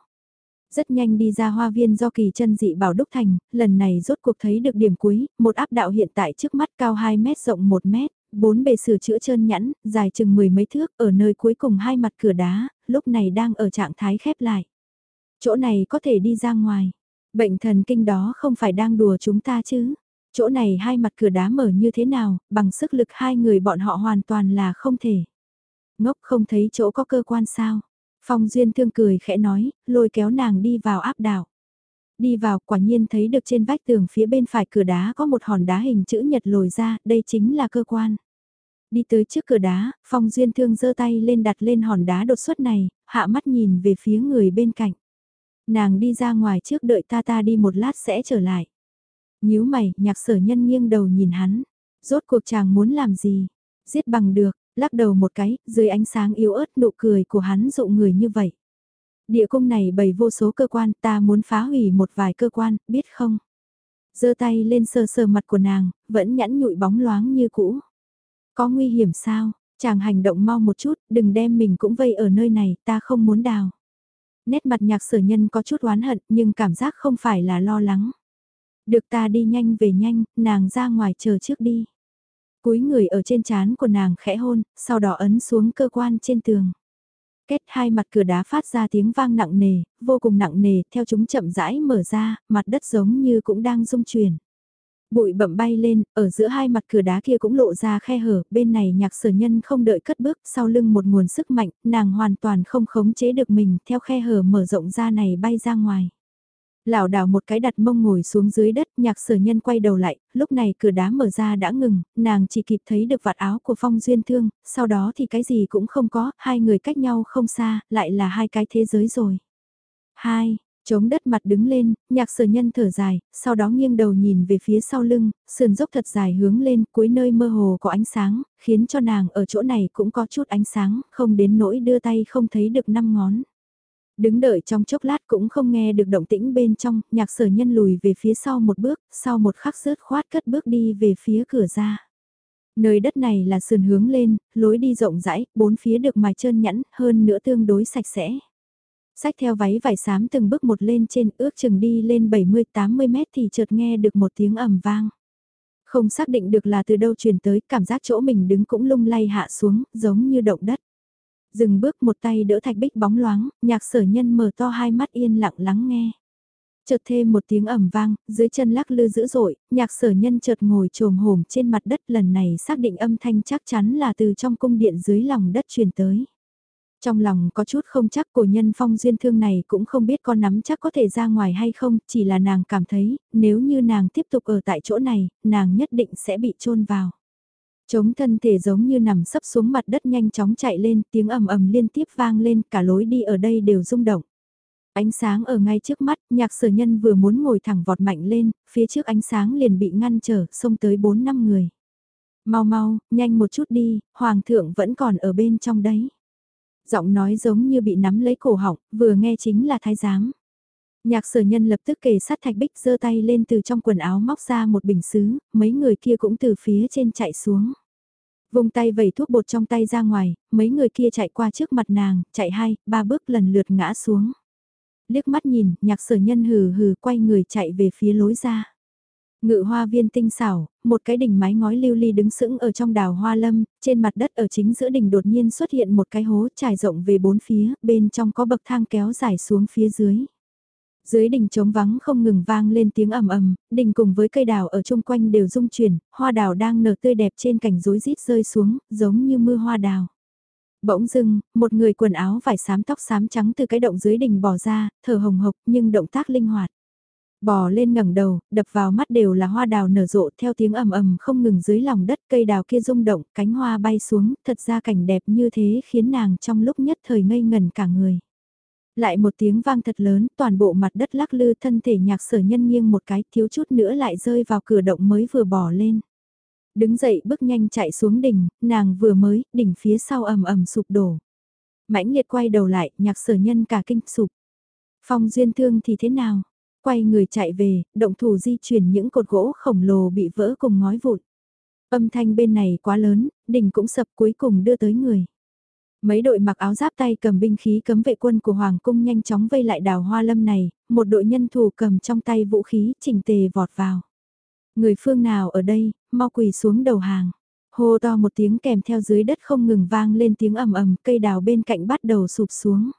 Rất nhanh đi ra hoa viên do kỳ chân dị bảo đúc thành, lần này rốt cuộc thấy được điểm cuối, một áp đạo hiện tại trước mắt cao 2 mét rộng 1 mét, bốn bề sửa chữa trơn nhẵn, dài chừng mười mấy thước, ở nơi cuối cùng hai mặt cửa đá, lúc này đang ở trạng thái khép lại. Chỗ này có thể đi ra ngoài. Bệnh thần kinh đó không phải đang đùa chúng ta chứ. Chỗ này hai mặt cửa đá mở như thế nào, bằng sức lực hai người bọn họ hoàn toàn là không thể. Ngốc không thấy chỗ có cơ quan sao. Phong Duyên thương cười khẽ nói, lôi kéo nàng đi vào áp đảo. Đi vào quả nhiên thấy được trên vách tường phía bên phải cửa đá có một hòn đá hình chữ nhật lồi ra, đây chính là cơ quan. Đi tới trước cửa đá, Phong Duyên thương giơ tay lên đặt lên hòn đá đột xuất này, hạ mắt nhìn về phía người bên cạnh. Nàng đi ra ngoài trước đợi ta ta đi một lát sẽ trở lại nhíu mày, nhạc sở nhân nghiêng đầu nhìn hắn. Rốt cuộc chàng muốn làm gì? Giết bằng được, lắc đầu một cái, dưới ánh sáng yếu ớt nụ cười của hắn dụ người như vậy. Địa cung này bày vô số cơ quan, ta muốn phá hủy một vài cơ quan, biết không? giơ tay lên sờ sờ mặt của nàng, vẫn nhẵn nhụi bóng loáng như cũ. Có nguy hiểm sao? Chàng hành động mau một chút, đừng đem mình cũng vây ở nơi này, ta không muốn đào. Nét mặt nhạc sở nhân có chút oán hận, nhưng cảm giác không phải là lo lắng. Được ta đi nhanh về nhanh, nàng ra ngoài chờ trước đi cúi người ở trên trán của nàng khẽ hôn, sau đó ấn xuống cơ quan trên tường. Kết hai mặt cửa đá phát ra tiếng vang nặng nề, vô cùng nặng nề, theo chúng chậm rãi mở ra, mặt đất giống như cũng đang rung chuyển. Bụi bậm bay lên, ở giữa hai mặt cửa đá kia cũng lộ ra khe hở, bên này nhạc sở nhân không đợi cất bước, sau lưng một nguồn sức mạnh, nàng hoàn toàn không khống chế được mình, theo khe hở mở rộng ra này bay ra ngoài lảo đảo một cái đặt mông ngồi xuống dưới đất, nhạc sở nhân quay đầu lại, lúc này cửa đá mở ra đã ngừng, nàng chỉ kịp thấy được vạt áo của phong duyên thương, sau đó thì cái gì cũng không có, hai người cách nhau không xa, lại là hai cái thế giới rồi. Hai, chống đất mặt đứng lên, nhạc sở nhân thở dài, sau đó nghiêng đầu nhìn về phía sau lưng, sườn dốc thật dài hướng lên, cuối nơi mơ hồ có ánh sáng, khiến cho nàng ở chỗ này cũng có chút ánh sáng, không đến nỗi đưa tay không thấy được năm ngón. Đứng đợi trong chốc lát cũng không nghe được động tĩnh bên trong, nhạc sở nhân lùi về phía sau một bước, sau một khắc rớt khoát cất bước đi về phía cửa ra. Nơi đất này là sườn hướng lên, lối đi rộng rãi, bốn phía được mài trơn nhẵn, hơn nữa tương đối sạch sẽ. Sách theo váy vải xám từng bước một lên trên ước chừng đi lên 70-80 mét thì chợt nghe được một tiếng ầm vang. Không xác định được là từ đâu truyền tới, cảm giác chỗ mình đứng cũng lung lay hạ xuống, giống như động đất. Dừng bước một tay đỡ thạch bích bóng loáng, nhạc sở nhân mở to hai mắt yên lặng lắng nghe. Chợt thêm một tiếng ầm vang, dưới chân lắc lư dữ dội, nhạc sở nhân chợt ngồi trồm hổm trên mặt đất lần này xác định âm thanh chắc chắn là từ trong cung điện dưới lòng đất truyền tới. Trong lòng có chút không chắc cổ nhân phong duyên thương này cũng không biết con nắm chắc có thể ra ngoài hay không, chỉ là nàng cảm thấy, nếu như nàng tiếp tục ở tại chỗ này, nàng nhất định sẽ bị chôn vào. Chống thân thể giống như nằm sấp xuống mặt đất nhanh chóng chạy lên, tiếng ầm ầm liên tiếp vang lên, cả lối đi ở đây đều rung động. Ánh sáng ở ngay trước mắt, nhạc sở nhân vừa muốn ngồi thẳng vọt mạnh lên, phía trước ánh sáng liền bị ngăn trở, xông tới 4 năm người. Mau mau, nhanh một chút đi, hoàng thượng vẫn còn ở bên trong đấy. Giọng nói giống như bị nắm lấy cổ họng, vừa nghe chính là thái giám. Nhạc sở nhân lập tức kề sát thạch bích giơ tay lên từ trong quần áo móc ra một bình xứ, mấy người kia cũng từ phía trên chạy xuống. Vùng tay vẩy thuốc bột trong tay ra ngoài, mấy người kia chạy qua trước mặt nàng, chạy hai, ba bước lần lượt ngã xuống. Liếc mắt nhìn, nhạc sở nhân hừ hừ quay người chạy về phía lối ra. Ngự hoa viên tinh xảo, một cái đỉnh mái ngói lưu ly đứng sững ở trong đào hoa lâm, trên mặt đất ở chính giữa đỉnh đột nhiên xuất hiện một cái hố trải rộng về bốn phía, bên trong có bậc thang kéo dài xuống phía dưới. Dưới đỉnh trống vắng không ngừng vang lên tiếng ầm ầm, đỉnh cùng với cây đào ở chung quanh đều rung chuyển, hoa đào đang nở tươi đẹp trên cành rối rít rơi xuống, giống như mưa hoa đào. Bỗng dưng, một người quần áo vải xám tóc xám trắng từ cái động dưới đỉnh bò ra, thở hồng hộc nhưng động tác linh hoạt. Bò lên ngẩng đầu, đập vào mắt đều là hoa đào nở rộ theo tiếng ầm ầm không ngừng dưới lòng đất cây đào kia rung động, cánh hoa bay xuống, thật ra cảnh đẹp như thế khiến nàng trong lúc nhất thời ngây ngần cả người. Lại một tiếng vang thật lớn, toàn bộ mặt đất lắc lư thân thể nhạc sở nhân nghiêng một cái thiếu chút nữa lại rơi vào cửa động mới vừa bỏ lên. Đứng dậy bước nhanh chạy xuống đỉnh, nàng vừa mới, đỉnh phía sau ầm ầm sụp đổ. mãnh liệt quay đầu lại, nhạc sở nhân cả kinh sụp. Phong duyên thương thì thế nào? Quay người chạy về, động thủ di chuyển những cột gỗ khổng lồ bị vỡ cùng ngói vụn. Âm thanh bên này quá lớn, đỉnh cũng sập cuối cùng đưa tới người. Mấy đội mặc áo giáp tay cầm binh khí cấm vệ quân của Hoàng cung nhanh chóng vây lại đào hoa lâm này, một đội nhân thủ cầm trong tay vũ khí chỉnh tề vọt vào. Người phương nào ở đây, mau quỳ xuống đầu hàng. Hô to một tiếng kèm theo dưới đất không ngừng vang lên tiếng ầm ầm, cây đào bên cạnh bắt đầu sụp xuống.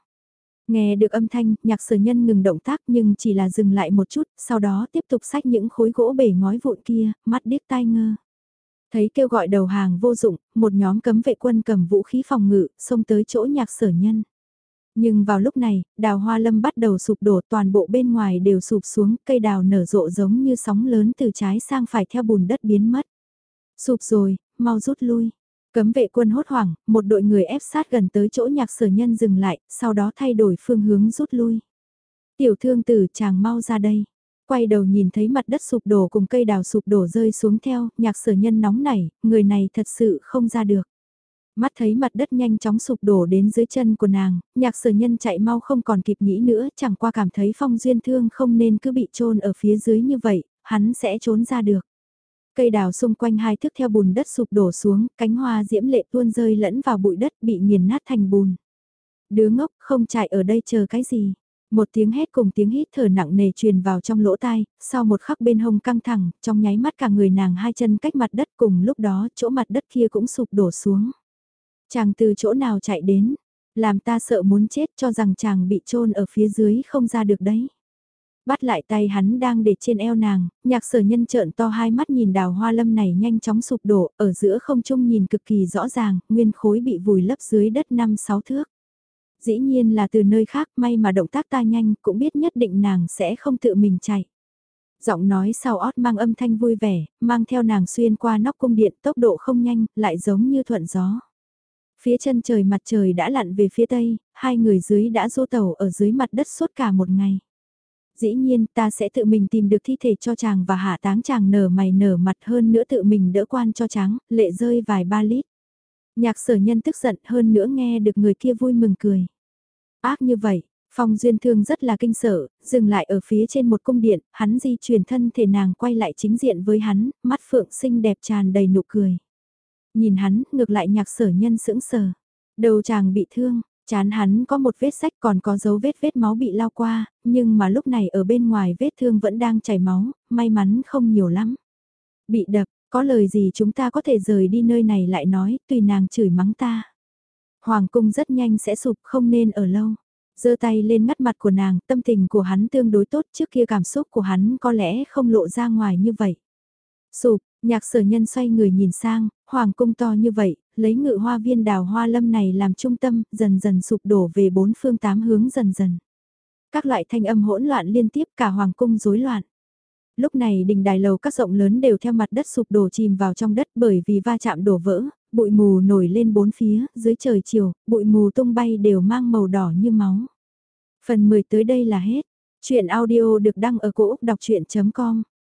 Nghe được âm thanh, nhạc sở nhân ngừng động tác nhưng chỉ là dừng lại một chút, sau đó tiếp tục xách những khối gỗ bể ngói vụn kia, mắt điếc tai ngơ. Thấy kêu gọi đầu hàng vô dụng, một nhóm cấm vệ quân cầm vũ khí phòng ngự, xông tới chỗ nhạc sở nhân. Nhưng vào lúc này, đào hoa lâm bắt đầu sụp đổ toàn bộ bên ngoài đều sụp xuống, cây đào nở rộ giống như sóng lớn từ trái sang phải theo bùn đất biến mất. Sụp rồi, mau rút lui. Cấm vệ quân hốt hoảng, một đội người ép sát gần tới chỗ nhạc sở nhân dừng lại, sau đó thay đổi phương hướng rút lui. Tiểu thương tử chàng mau ra đây. Quay đầu nhìn thấy mặt đất sụp đổ cùng cây đào sụp đổ rơi xuống theo, nhạc sở nhân nóng nảy, người này thật sự không ra được. Mắt thấy mặt đất nhanh chóng sụp đổ đến dưới chân của nàng, nhạc sở nhân chạy mau không còn kịp nghĩ nữa, chẳng qua cảm thấy phong duyên thương không nên cứ bị trôn ở phía dưới như vậy, hắn sẽ trốn ra được. Cây đào xung quanh hai thước theo bùn đất sụp đổ xuống, cánh hoa diễm lệ tuôn rơi lẫn vào bụi đất bị nghiền nát thành bùn. Đứa ngốc không chạy ở đây chờ cái gì. Một tiếng hét cùng tiếng hít thở nặng nề truyền vào trong lỗ tai, sau một khắc bên hông căng thẳng, trong nháy mắt cả người nàng hai chân cách mặt đất cùng lúc đó chỗ mặt đất kia cũng sụp đổ xuống. Chàng từ chỗ nào chạy đến, làm ta sợ muốn chết cho rằng chàng bị trôn ở phía dưới không ra được đấy. Bắt lại tay hắn đang để trên eo nàng, nhạc sở nhân trợn to hai mắt nhìn đào hoa lâm này nhanh chóng sụp đổ, ở giữa không trung nhìn cực kỳ rõ ràng, nguyên khối bị vùi lấp dưới đất năm sáu thước. Dĩ nhiên là từ nơi khác may mà động tác ta nhanh cũng biết nhất định nàng sẽ không tự mình chạy. Giọng nói sau ót mang âm thanh vui vẻ, mang theo nàng xuyên qua nóc cung điện tốc độ không nhanh, lại giống như thuận gió. Phía chân trời mặt trời đã lặn về phía tây, hai người dưới đã du tàu ở dưới mặt đất suốt cả một ngày. Dĩ nhiên ta sẽ tự mình tìm được thi thể cho chàng và hạ táng chàng nở mày nở mặt hơn nữa tự mình đỡ quan cho trắng, lệ rơi vài ba lít. Nhạc sở nhân tức giận hơn nữa nghe được người kia vui mừng cười. Ác như vậy, Phong Duyên Thương rất là kinh sợ, dừng lại ở phía trên một cung điện, hắn di chuyển thân thể nàng quay lại chính diện với hắn, mắt phượng xinh đẹp tràn đầy nụ cười. Nhìn hắn, ngược lại nhạc sở nhân sững sờ. Đầu chàng bị thương, chán hắn có một vết sách còn có dấu vết vết máu bị lao qua, nhưng mà lúc này ở bên ngoài vết thương vẫn đang chảy máu, may mắn không nhiều lắm. Bị đập, có lời gì chúng ta có thể rời đi nơi này lại nói, tùy nàng chửi mắng ta. Hoàng cung rất nhanh sẽ sụp không nên ở lâu. giơ tay lên ngắt mặt của nàng, tâm tình của hắn tương đối tốt trước kia cảm xúc của hắn có lẽ không lộ ra ngoài như vậy. Sụp, nhạc sở nhân xoay người nhìn sang, hoàng cung to như vậy, lấy ngự hoa viên đào hoa lâm này làm trung tâm, dần dần sụp đổ về bốn phương tám hướng dần dần. Các loại thanh âm hỗn loạn liên tiếp cả hoàng cung rối loạn. Lúc này đình đài lầu các rộng lớn đều theo mặt đất sụp đổ chìm vào trong đất bởi vì va chạm đổ vỡ, bụi mù nổi lên bốn phía, dưới trời chiều, bụi mù tung bay đều mang màu đỏ như máu. Phần 10 tới đây là hết. Chuyện audio được đăng ở cổ Úc đọc chuyện.com